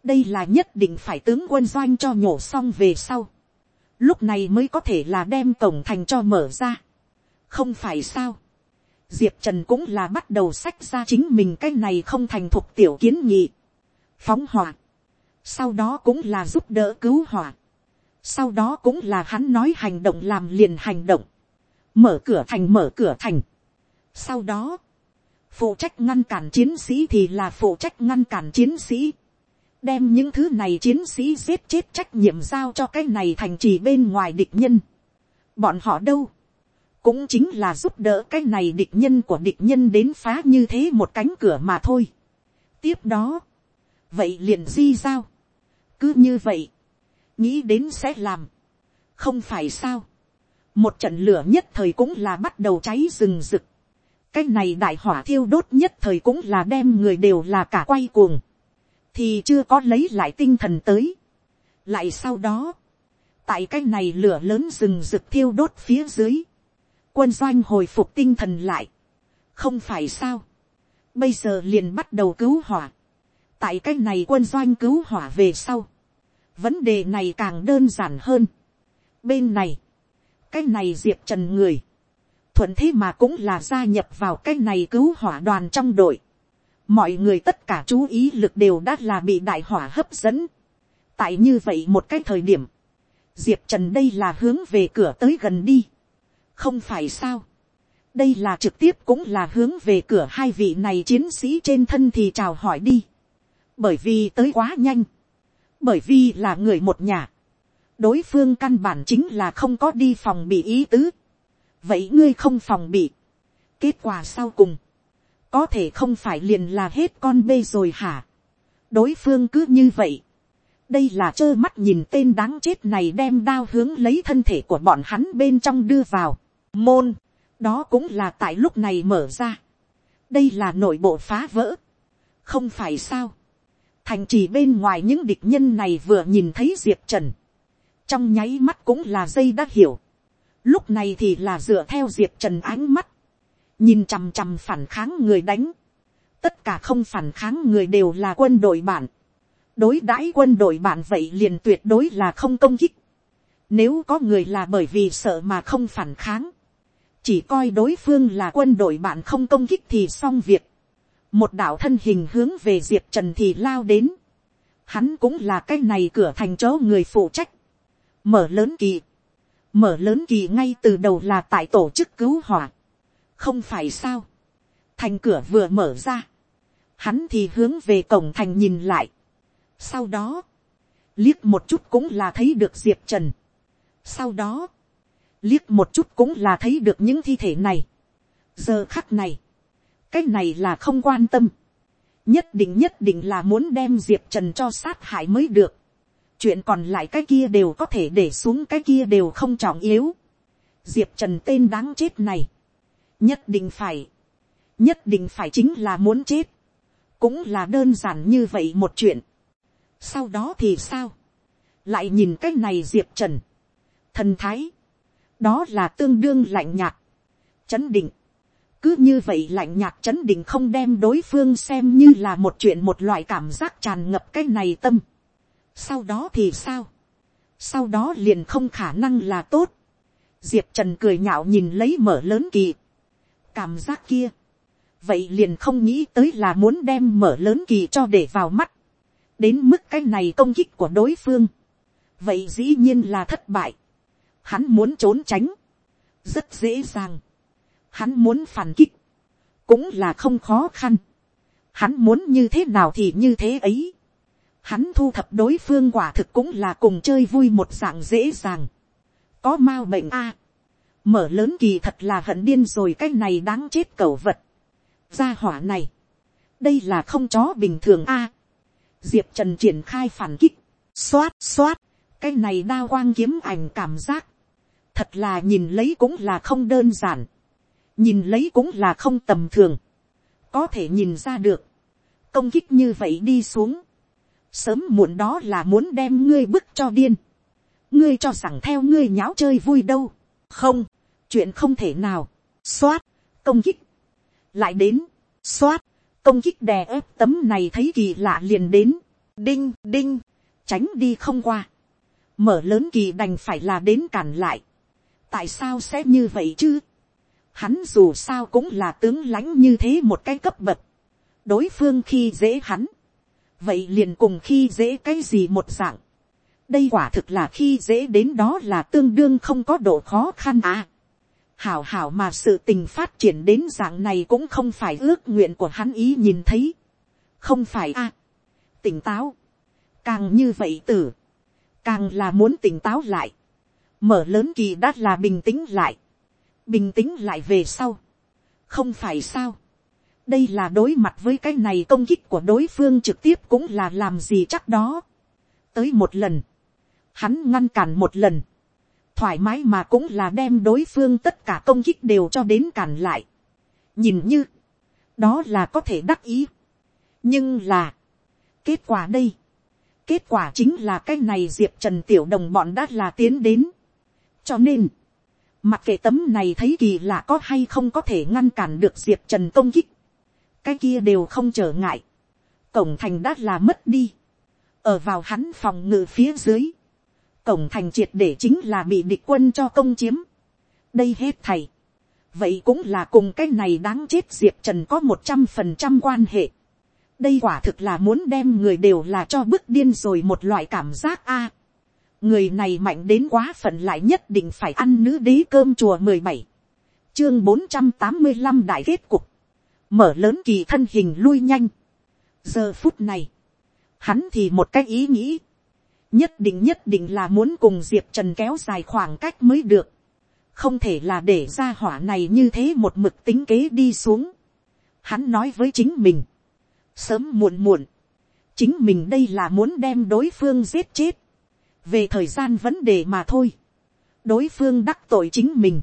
đây là nhất định phải tướng quân doanh cho nhổ xong về sau, lúc này mới có thể là đem cổng thành cho mở ra, không phải sao, diệp trần cũng là bắt đầu sách ra chính mình cái này không thành thục tiểu kiến nhị phóng hỏa, sau đó cũng là giúp đỡ cứu hỏa, sau đó cũng là hắn nói hành động làm liền hành động, mở cửa thành mở cửa thành. Sau đó, phụ trách ngăn cản chiến sĩ thì là phụ trách ngăn cản chiến sĩ. Đem những thứ này chiến sĩ giết chết trách nhiệm giao cho cái này thành trì bên ngoài địch nhân. Bọn họ đâu? Cũng chính là giúp đỡ cái này địch nhân của địch nhân đến phá như thế một cánh cửa mà thôi. Tiếp đó, vậy liền di giao. Cứ như vậy, nghĩ đến sẽ làm. Không phải sao một trận lửa nhất thời cũng là bắt đầu cháy rừng rực. cái này đại hỏa thiêu đốt nhất thời cũng là đem người đều là cả quay cuồng thì chưa có lấy lại tinh thần tới. lại sau đó, tại cái này lửa lớn rừng rực thiêu đốt phía dưới. quân doanh hồi phục tinh thần lại. không phải sao. bây giờ liền bắt đầu cứu hỏa. tại cái này quân doanh cứu hỏa về sau. vấn đề này càng đơn giản hơn. bên này, cái này diệp trần người, thuận thế mà cũng là gia nhập vào cái này cứu hỏa đoàn trong đội mọi người tất cả chú ý lực đều đã là bị đại hỏa hấp dẫn. tại như vậy một cái thời điểm, diệp trần đây là hướng về cửa tới gần đi. không phải sao. đây là trực tiếp cũng là hướng về cửa hai vị này chiến sĩ trên thân thì chào hỏi đi. bởi vì tới quá nhanh. bởi vì là người một nhà đối phương căn bản chính là không có đi phòng bị ý tứ. vậy ngươi không phòng bị. kết quả sau cùng, có thể không phải liền là hết con bê rồi hả. đối phương cứ như vậy. đây là trơ mắt nhìn tên đáng chết này đem đao hướng lấy thân thể của bọn hắn bên trong đưa vào. môn, đó cũng là tại lúc này mở ra. đây là nội bộ phá vỡ. không phải sao. thành trì bên ngoài những địch nhân này vừa nhìn thấy diệp trần trong nháy mắt cũng là dây đã hiểu. lúc này thì là dựa theo diệp trần ánh mắt, nhìn chằm chằm phản kháng người đánh, tất cả không phản kháng người đều là quân đội bạn, đối đãi quân đội bạn vậy liền tuyệt đối là không công kích, nếu có người là bởi vì sợ mà không phản kháng, chỉ coi đối phương là quân đội bạn không công kích thì xong việc, một đạo thân hình hướng về diệp trần thì lao đến, hắn cũng là cái này cửa thành chỗ người phụ trách, mở lớn kỳ, mở lớn kỳ ngay từ đầu là tại tổ chức cứu hỏa, không phải sao, thành cửa vừa mở ra, hắn thì hướng về cổng thành nhìn lại, sau đó, liếc một chút cũng là thấy được diệp trần, sau đó, liếc một chút cũng là thấy được những thi thể này, giờ khắc này, cái này là không quan tâm, nhất định nhất định là muốn đem diệp trần cho sát hại mới được, chuyện còn lại cái kia đều có thể để xuống cái kia đều không trọng yếu, diệp trần tên đáng chết này, nhất định phải, nhất định phải chính là muốn chết, cũng là đơn giản như vậy một chuyện. sau đó thì sao, lại nhìn cái này diệp trần, thần thái, đó là tương đương lạnh nhạt, chấn định, cứ như vậy lạnh nhạt chấn định không đem đối phương xem như là một chuyện một loại cảm giác tràn ngập cái này tâm. sau đó thì sao, sau đó liền không khả năng là tốt. diệp trần cười nhạo nhìn lấy mở lớn kỳ, cảm giác kia, vậy liền không nghĩ tới là muốn đem mở lớn kỳ cho để vào mắt, đến mức cái này công kích của đối phương, vậy dĩ nhiên là thất bại, hắn muốn trốn tránh, rất dễ dàng, hắn muốn phản kích, cũng là không khó khăn, hắn muốn như thế nào thì như thế ấy, hắn thu thập đối phương quả thực cũng là cùng chơi vui một dạng dễ dàng, có m a bệnh a, mở lớn kỳ thật là hận điên rồi cái này đáng chết cẩu vật, gia hỏa này, đây là không chó bình thường a, diệp trần triển khai phản kích, xoát xoát, cái này đa quang kiếm ảnh cảm giác, thật là nhìn lấy cũng là không đơn giản, nhìn lấy cũng là không tầm thường, có thể nhìn ra được, công kích như vậy đi xuống, sớm muộn đó là muốn đem ngươi bức cho điên, ngươi cho rằng theo ngươi nháo chơi vui đâu, không, chuyện không thể nào, xoát, công kích, lại đến, xoát, công kích đè ép tấm này thấy kỳ lạ liền đến, đinh đinh, tránh đi không qua, mở lớn kỳ đành phải là đến cản lại, tại sao sẽ như vậy chứ, hắn dù sao cũng là tướng lãnh như thế một cái cấp bậc, đối phương khi dễ hắn, vậy liền cùng khi dễ cái gì một dạng, đây quả thực là khi dễ đến đó là tương đương không có độ khó khăn à hảo hảo mà sự tình phát triển đến dạng này cũng không phải ước nguyện của hắn ý nhìn thấy. không phải a. À, tỉnh táo. càng như vậy tử. càng là muốn tỉnh táo lại. mở lớn kỳ đã là bình tĩnh lại. bình tĩnh lại về sau. không phải sao. đây là đối mặt với cái này công kích của đối phương trực tiếp cũng là làm gì chắc đó. tới một lần. hắn ngăn cản một lần thoải mái mà cũng là đem đối phương tất cả công kích đều cho đến cản lại. nhìn như, đó là có thể đắc ý. nhưng là, kết quả đây, kết quả chính là cái này diệp trần tiểu đồng bọn đã là tiến đến. cho nên, mặc kệ tấm này thấy kỳ lạ có hay không có thể ngăn cản được diệp trần công kích, cái kia đều không trở ngại, cổng thành đã là mất đi, ở vào hắn phòng ngự phía dưới, cổng thành triệt để chính là bị địch quân cho công chiếm. đây hết thầy. vậy cũng là cùng cái này đáng chết diệp trần có một trăm phần trăm quan hệ. đây quả thực là muốn đem người đều là cho bức điên rồi một loại cảm giác a. người này mạnh đến quá phận lại nhất định phải ăn nữ đế cơm chùa mười bảy. chương bốn trăm tám mươi năm đại kết cục. mở lớn kỳ thân hình lui nhanh. giờ phút này, hắn thì một cái ý nghĩ nhất định nhất định là muốn cùng diệp trần kéo dài khoảng cách mới được, không thể là để ra hỏa này như thế một mực tính kế đi xuống. Hắn nói với chính mình, sớm muộn muộn, chính mình đây là muốn đem đối phương giết chết, về thời gian vấn đề mà thôi, đối phương đắc tội chính mình,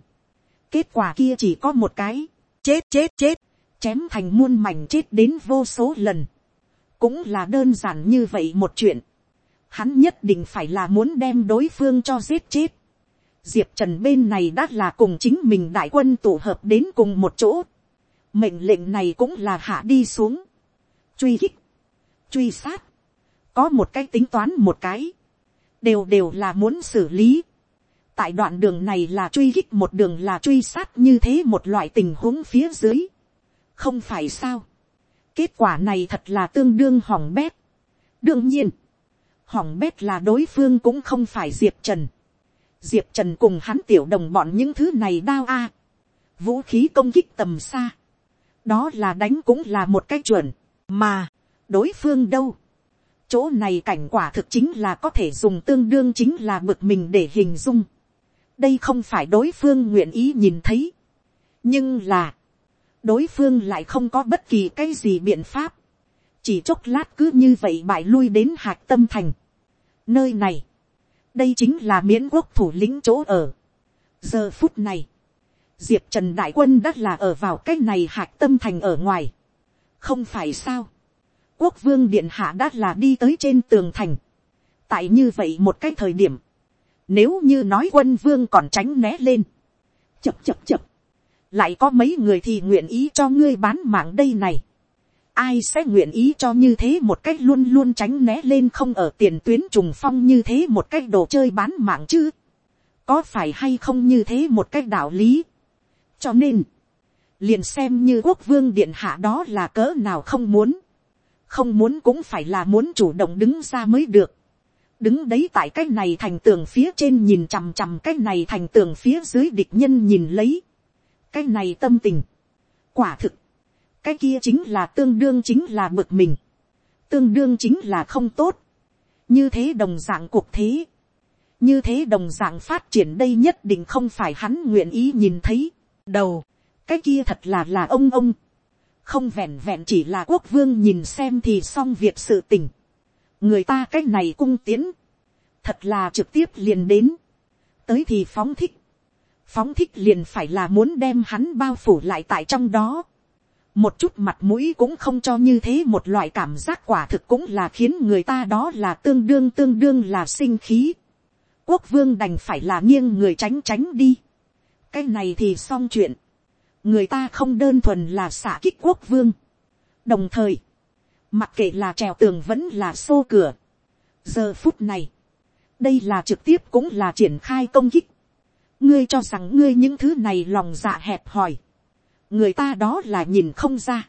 kết quả kia chỉ có một cái, chết chết chết, chém thành muôn mảnh chết đến vô số lần, cũng là đơn giản như vậy một chuyện, hắn nhất định phải là muốn đem đối phương cho giết chết. Diệp Trần bên này đã là cùng chính mình đại quân tụ hợp đến cùng một chỗ. Mệnh lệnh này cũng là hạ đi xuống. Truy kích. Truy sát. Có một cái tính toán một cái. Đều đều là muốn xử lý. tại đoạn đường này là truy kích một đường là truy sát như thế một loại tình huống phía dưới. không phải sao. kết quả này thật là tương đương hỏng bét. đương nhiên, hỏng bét là đối phương cũng không phải diệp trần. diệp trần cùng hắn tiểu đồng bọn những thứ này đao a. vũ khí công kích tầm xa. đó là đánh cũng là một cách chuẩn. mà, đối phương đâu. chỗ này cảnh quả thực chính là có thể dùng tương đương chính là bực mình để hình dung đây không phải đối phương nguyện ý nhìn thấy, nhưng là, đối phương lại không có bất kỳ cái gì biện pháp, chỉ chốc lát cứ như vậy bại lui đến hạc tâm thành. Nơi này, đây chính là miễn quốc thủ lĩnh chỗ ở. giờ phút này, diệp trần đại quân đã là ở vào cái này hạc tâm thành ở ngoài. không phải sao, quốc vương điện hạ đã là đi tới trên tường thành. tại như vậy một cái thời điểm, nếu như nói quân vương còn tránh né lên. Chập chập chập. Lại có mấy người thì nguyện ý cho ngươi bán mạng đây này. Ai sẽ nguyện ý cho như thế một cách luôn luôn tránh né lên không ở tiền tuyến trùng phong như thế một cách đồ chơi bán mạng chứ. Có phải hay không như thế một cách đạo lý. Cho nên. Liền xem như quốc vương điện hạ đó là cỡ nào không muốn. Không muốn cũng phải là muốn chủ động đứng ra mới được đứng đấy tại cái này thành tường phía trên nhìn chằm chằm cái này thành tường phía dưới địch nhân nhìn lấy. cái này tâm tình. quả thực cái kia chính là tương đương chính là bực mình. tương đương chính là không tốt. như thế đồng dạng cuộc thế. như thế đồng dạng phát triển đây nhất định không phải hắn nguyện ý nhìn thấy. đầu. cái kia thật là là ông ông. không vẹn vẹn chỉ là quốc vương nhìn xem thì xong việc sự tình người ta cái này cung tiến, thật là trực tiếp liền đến, tới thì phóng thích, phóng thích liền phải là muốn đem hắn bao phủ lại tại trong đó, một chút mặt mũi cũng không cho như thế một loại cảm giác quả thực cũng là khiến người ta đó là tương đương tương đương là sinh khí. Quốc vương đành phải là nghiêng người tránh tránh đi. cái này thì xong chuyện. người ta không đơn thuần là xả kích quốc vương. đồng thời, Mặc kệ là trèo tường vẫn là xô cửa. Giờ phút này. Đây là trực tiếp cũng là triển khai công kích. Ngươi cho rằng ngươi những thứ này lòng dạ hẹp hòi. Người ta đó là nhìn không ra.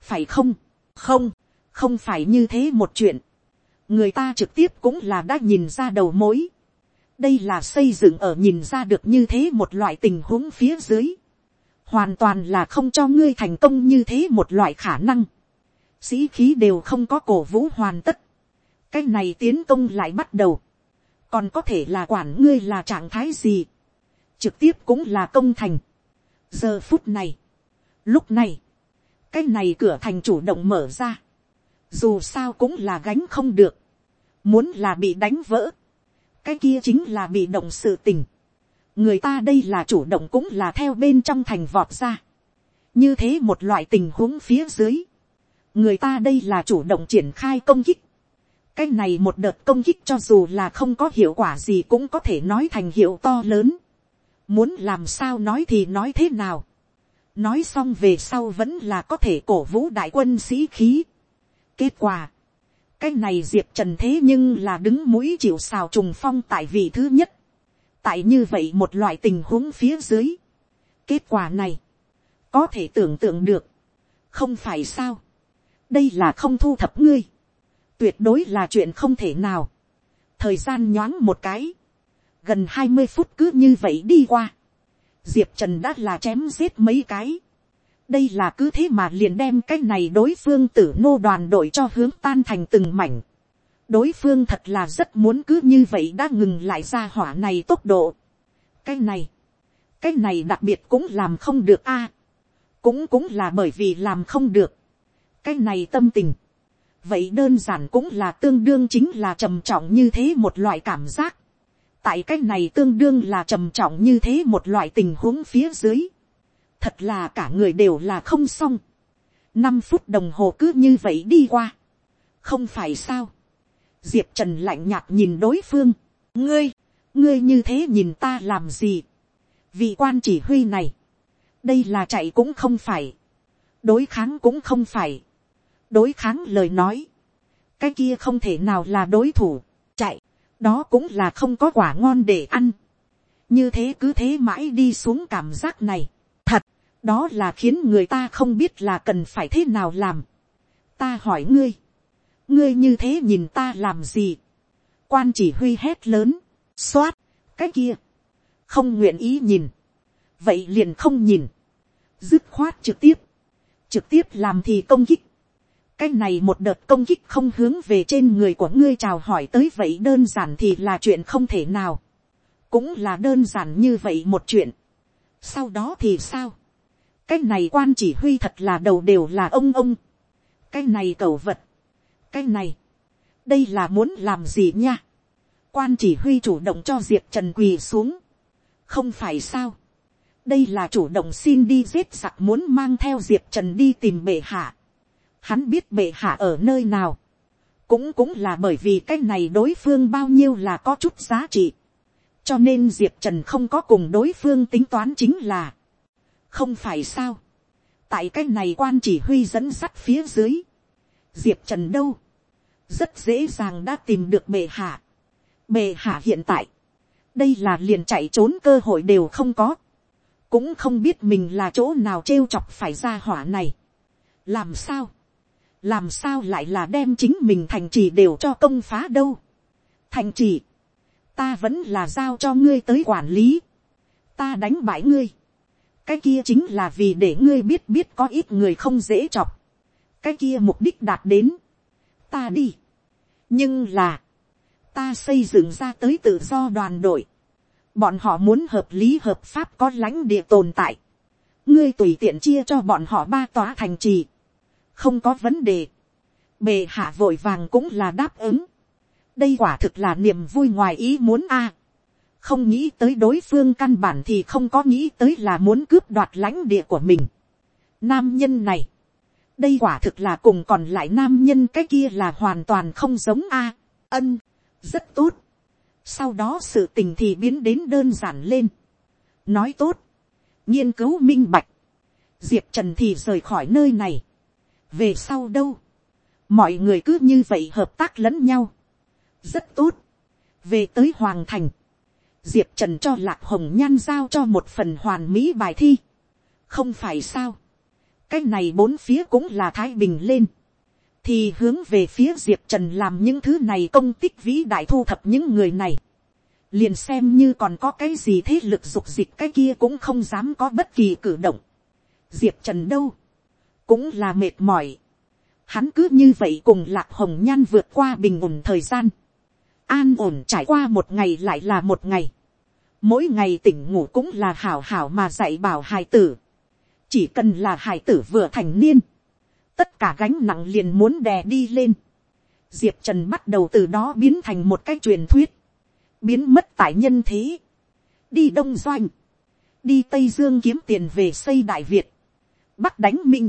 Phải không? Không. Không phải như thế một chuyện. Người ta trực tiếp cũng là đã nhìn ra đầu mối. Đây là xây dựng ở nhìn ra được như thế một loại tình huống phía dưới hoàn toàn là không cho ngươi thành công như thế một loại khả năng sĩ khí đều không có cổ vũ hoàn tất, cái này tiến công lại bắt đầu, còn có thể là quản ngươi là trạng thái gì, trực tiếp cũng là công thành giờ phút này, lúc này, cái này cửa thành chủ động mở ra, dù sao cũng là gánh không được, muốn là bị đánh vỡ, cái kia chính là bị động sự tình, người ta đây là chủ động cũng là theo bên trong thành vọt ra, như thế một loại tình huống phía dưới, người ta đây là chủ động triển khai công kích. cái này một đợt công kích cho dù là không có hiệu quả gì cũng có thể nói thành hiệu to lớn muốn làm sao nói thì nói thế nào. nói xong về sau vẫn là có thể cổ vũ đại quân sĩ khí. kết quả, cái này diệp trần thế nhưng là đứng mũi chịu xào trùng phong tại vị thứ nhất. tại như vậy một loại tình huống phía dưới. kết quả này, có thể tưởng tượng được, không phải sao đây là không thu thập ngươi, tuyệt đối là chuyện không thể nào. thời gian nhoáng một cái, gần hai mươi phút cứ như vậy đi qua, diệp trần đã là chém giết mấy cái. đây là cứ thế mà liền đem cái này đối phương tử nô đoàn đội cho hướng tan thành từng mảnh. đối phương thật là rất muốn cứ như vậy đã ngừng lại ra hỏa này tốc độ. cái này, cái này đặc biệt cũng làm không được a. À, cũng cũng là bởi vì làm không được cái này tâm tình, vậy đơn giản cũng là tương đương chính là trầm trọng như thế một loại cảm giác tại cái này tương đương là trầm trọng như thế một loại tình huống phía dưới. thật là cả người đều là không xong. năm phút đồng hồ cứ như vậy đi qua. không phải sao. diệp trần lạnh nhạt nhìn đối phương. ngươi, ngươi như thế nhìn ta làm gì. vị quan chỉ huy này, đây là chạy cũng không phải, đối kháng cũng không phải, đối kháng lời nói, cái kia không thể nào là đối thủ, chạy, đó cũng là không có quả ngon để ăn. như thế cứ thế mãi đi xuống cảm giác này, thật, đó là khiến người ta không biết là cần phải thế nào làm. ta hỏi ngươi, ngươi như thế nhìn ta làm gì, quan chỉ huy hét lớn, x o á t cái kia, không nguyện ý nhìn, vậy liền không nhìn, dứt khoát trực tiếp, trực tiếp làm thì công kích, cái này một đợt công kích không hướng về trên người của ngươi chào hỏi tới vậy đơn giản thì là chuyện không thể nào, cũng là đơn giản như vậy một chuyện, sau đó thì sao, cái này quan chỉ huy thật là đầu đều là ông ông, cái này cầu vật, cái này, đây là muốn làm gì nha, quan chỉ huy chủ động cho diệp trần quỳ xuống, không phải sao, đây là chủ động xin đi giết giặc muốn mang theo diệp trần đi tìm bệ hạ, hắn biết bệ hạ ở nơi nào, cũng cũng là bởi vì cái này đối phương bao nhiêu là có chút giá trị, cho nên diệp trần không có cùng đối phương tính toán chính là, không phải sao, tại cái này quan chỉ huy dẫn sắt phía dưới, diệp trần đâu, rất dễ dàng đã tìm được bệ hạ, bệ hạ hiện tại, đây là liền chạy trốn cơ hội đều không có, cũng không biết mình là chỗ nào trêu chọc phải ra hỏa này, làm sao, làm sao lại là đem chính mình thành trì đều cho công phá đâu, thành trì, ta vẫn là giao cho ngươi tới quản lý, ta đánh bại ngươi, cái kia chính là vì để ngươi biết biết có ít người không dễ chọc, cái kia mục đích đạt đến, ta đi, nhưng là, ta xây dựng ra tới tự do đoàn đội, bọn họ muốn hợp lý hợp pháp có lãnh địa tồn tại, ngươi tùy tiện chia cho bọn họ ba tòa thành trì, không có vấn đề, bề hạ vội vàng cũng là đáp ứng, đây quả thực là niềm vui ngoài ý muốn a, không nghĩ tới đối phương căn bản thì không có nghĩ tới là muốn cướp đoạt lãnh địa của mình. Nam nhân này, đây quả thực là cùng còn lại nam nhân cái kia là hoàn toàn không giống a. ân, rất tốt. sau đó sự tình thì biến đến đơn giản lên. nói tốt, nghiên cứu minh bạch, diệp trần thì rời khỏi nơi này về sau đâu, mọi người cứ như vậy hợp tác lẫn nhau. rất tốt. về tới hoàng thành, diệp trần cho lạc hồng nhan giao cho một phần hoàn mỹ bài thi. không phải sao. cái này bốn phía cũng là thái bình lên. thì hướng về phía diệp trần làm những thứ này công tích vĩ đại thu thập những người này. liền xem như còn có cái gì thế lực dục dịch cái kia cũng không dám có bất kỳ cử động. diệp trần đâu cũng là mệt mỏi. hắn cứ như vậy cùng lạc hồng nhan vượt qua bình ổn thời gian. An ổn trải qua một ngày lại là một ngày. Mỗi ngày tỉnh ngủ cũng là hảo hảo mà dạy bảo hài tử. chỉ cần là hài tử vừa thành niên, tất cả gánh nặng liền muốn đè đi lên. diệp trần bắt đầu từ đó biến thành một cái truyền thuyết, biến mất tại nhân thế, đi đông doanh, đi tây dương kiếm tiền về xây đại việt, bắc đánh minh,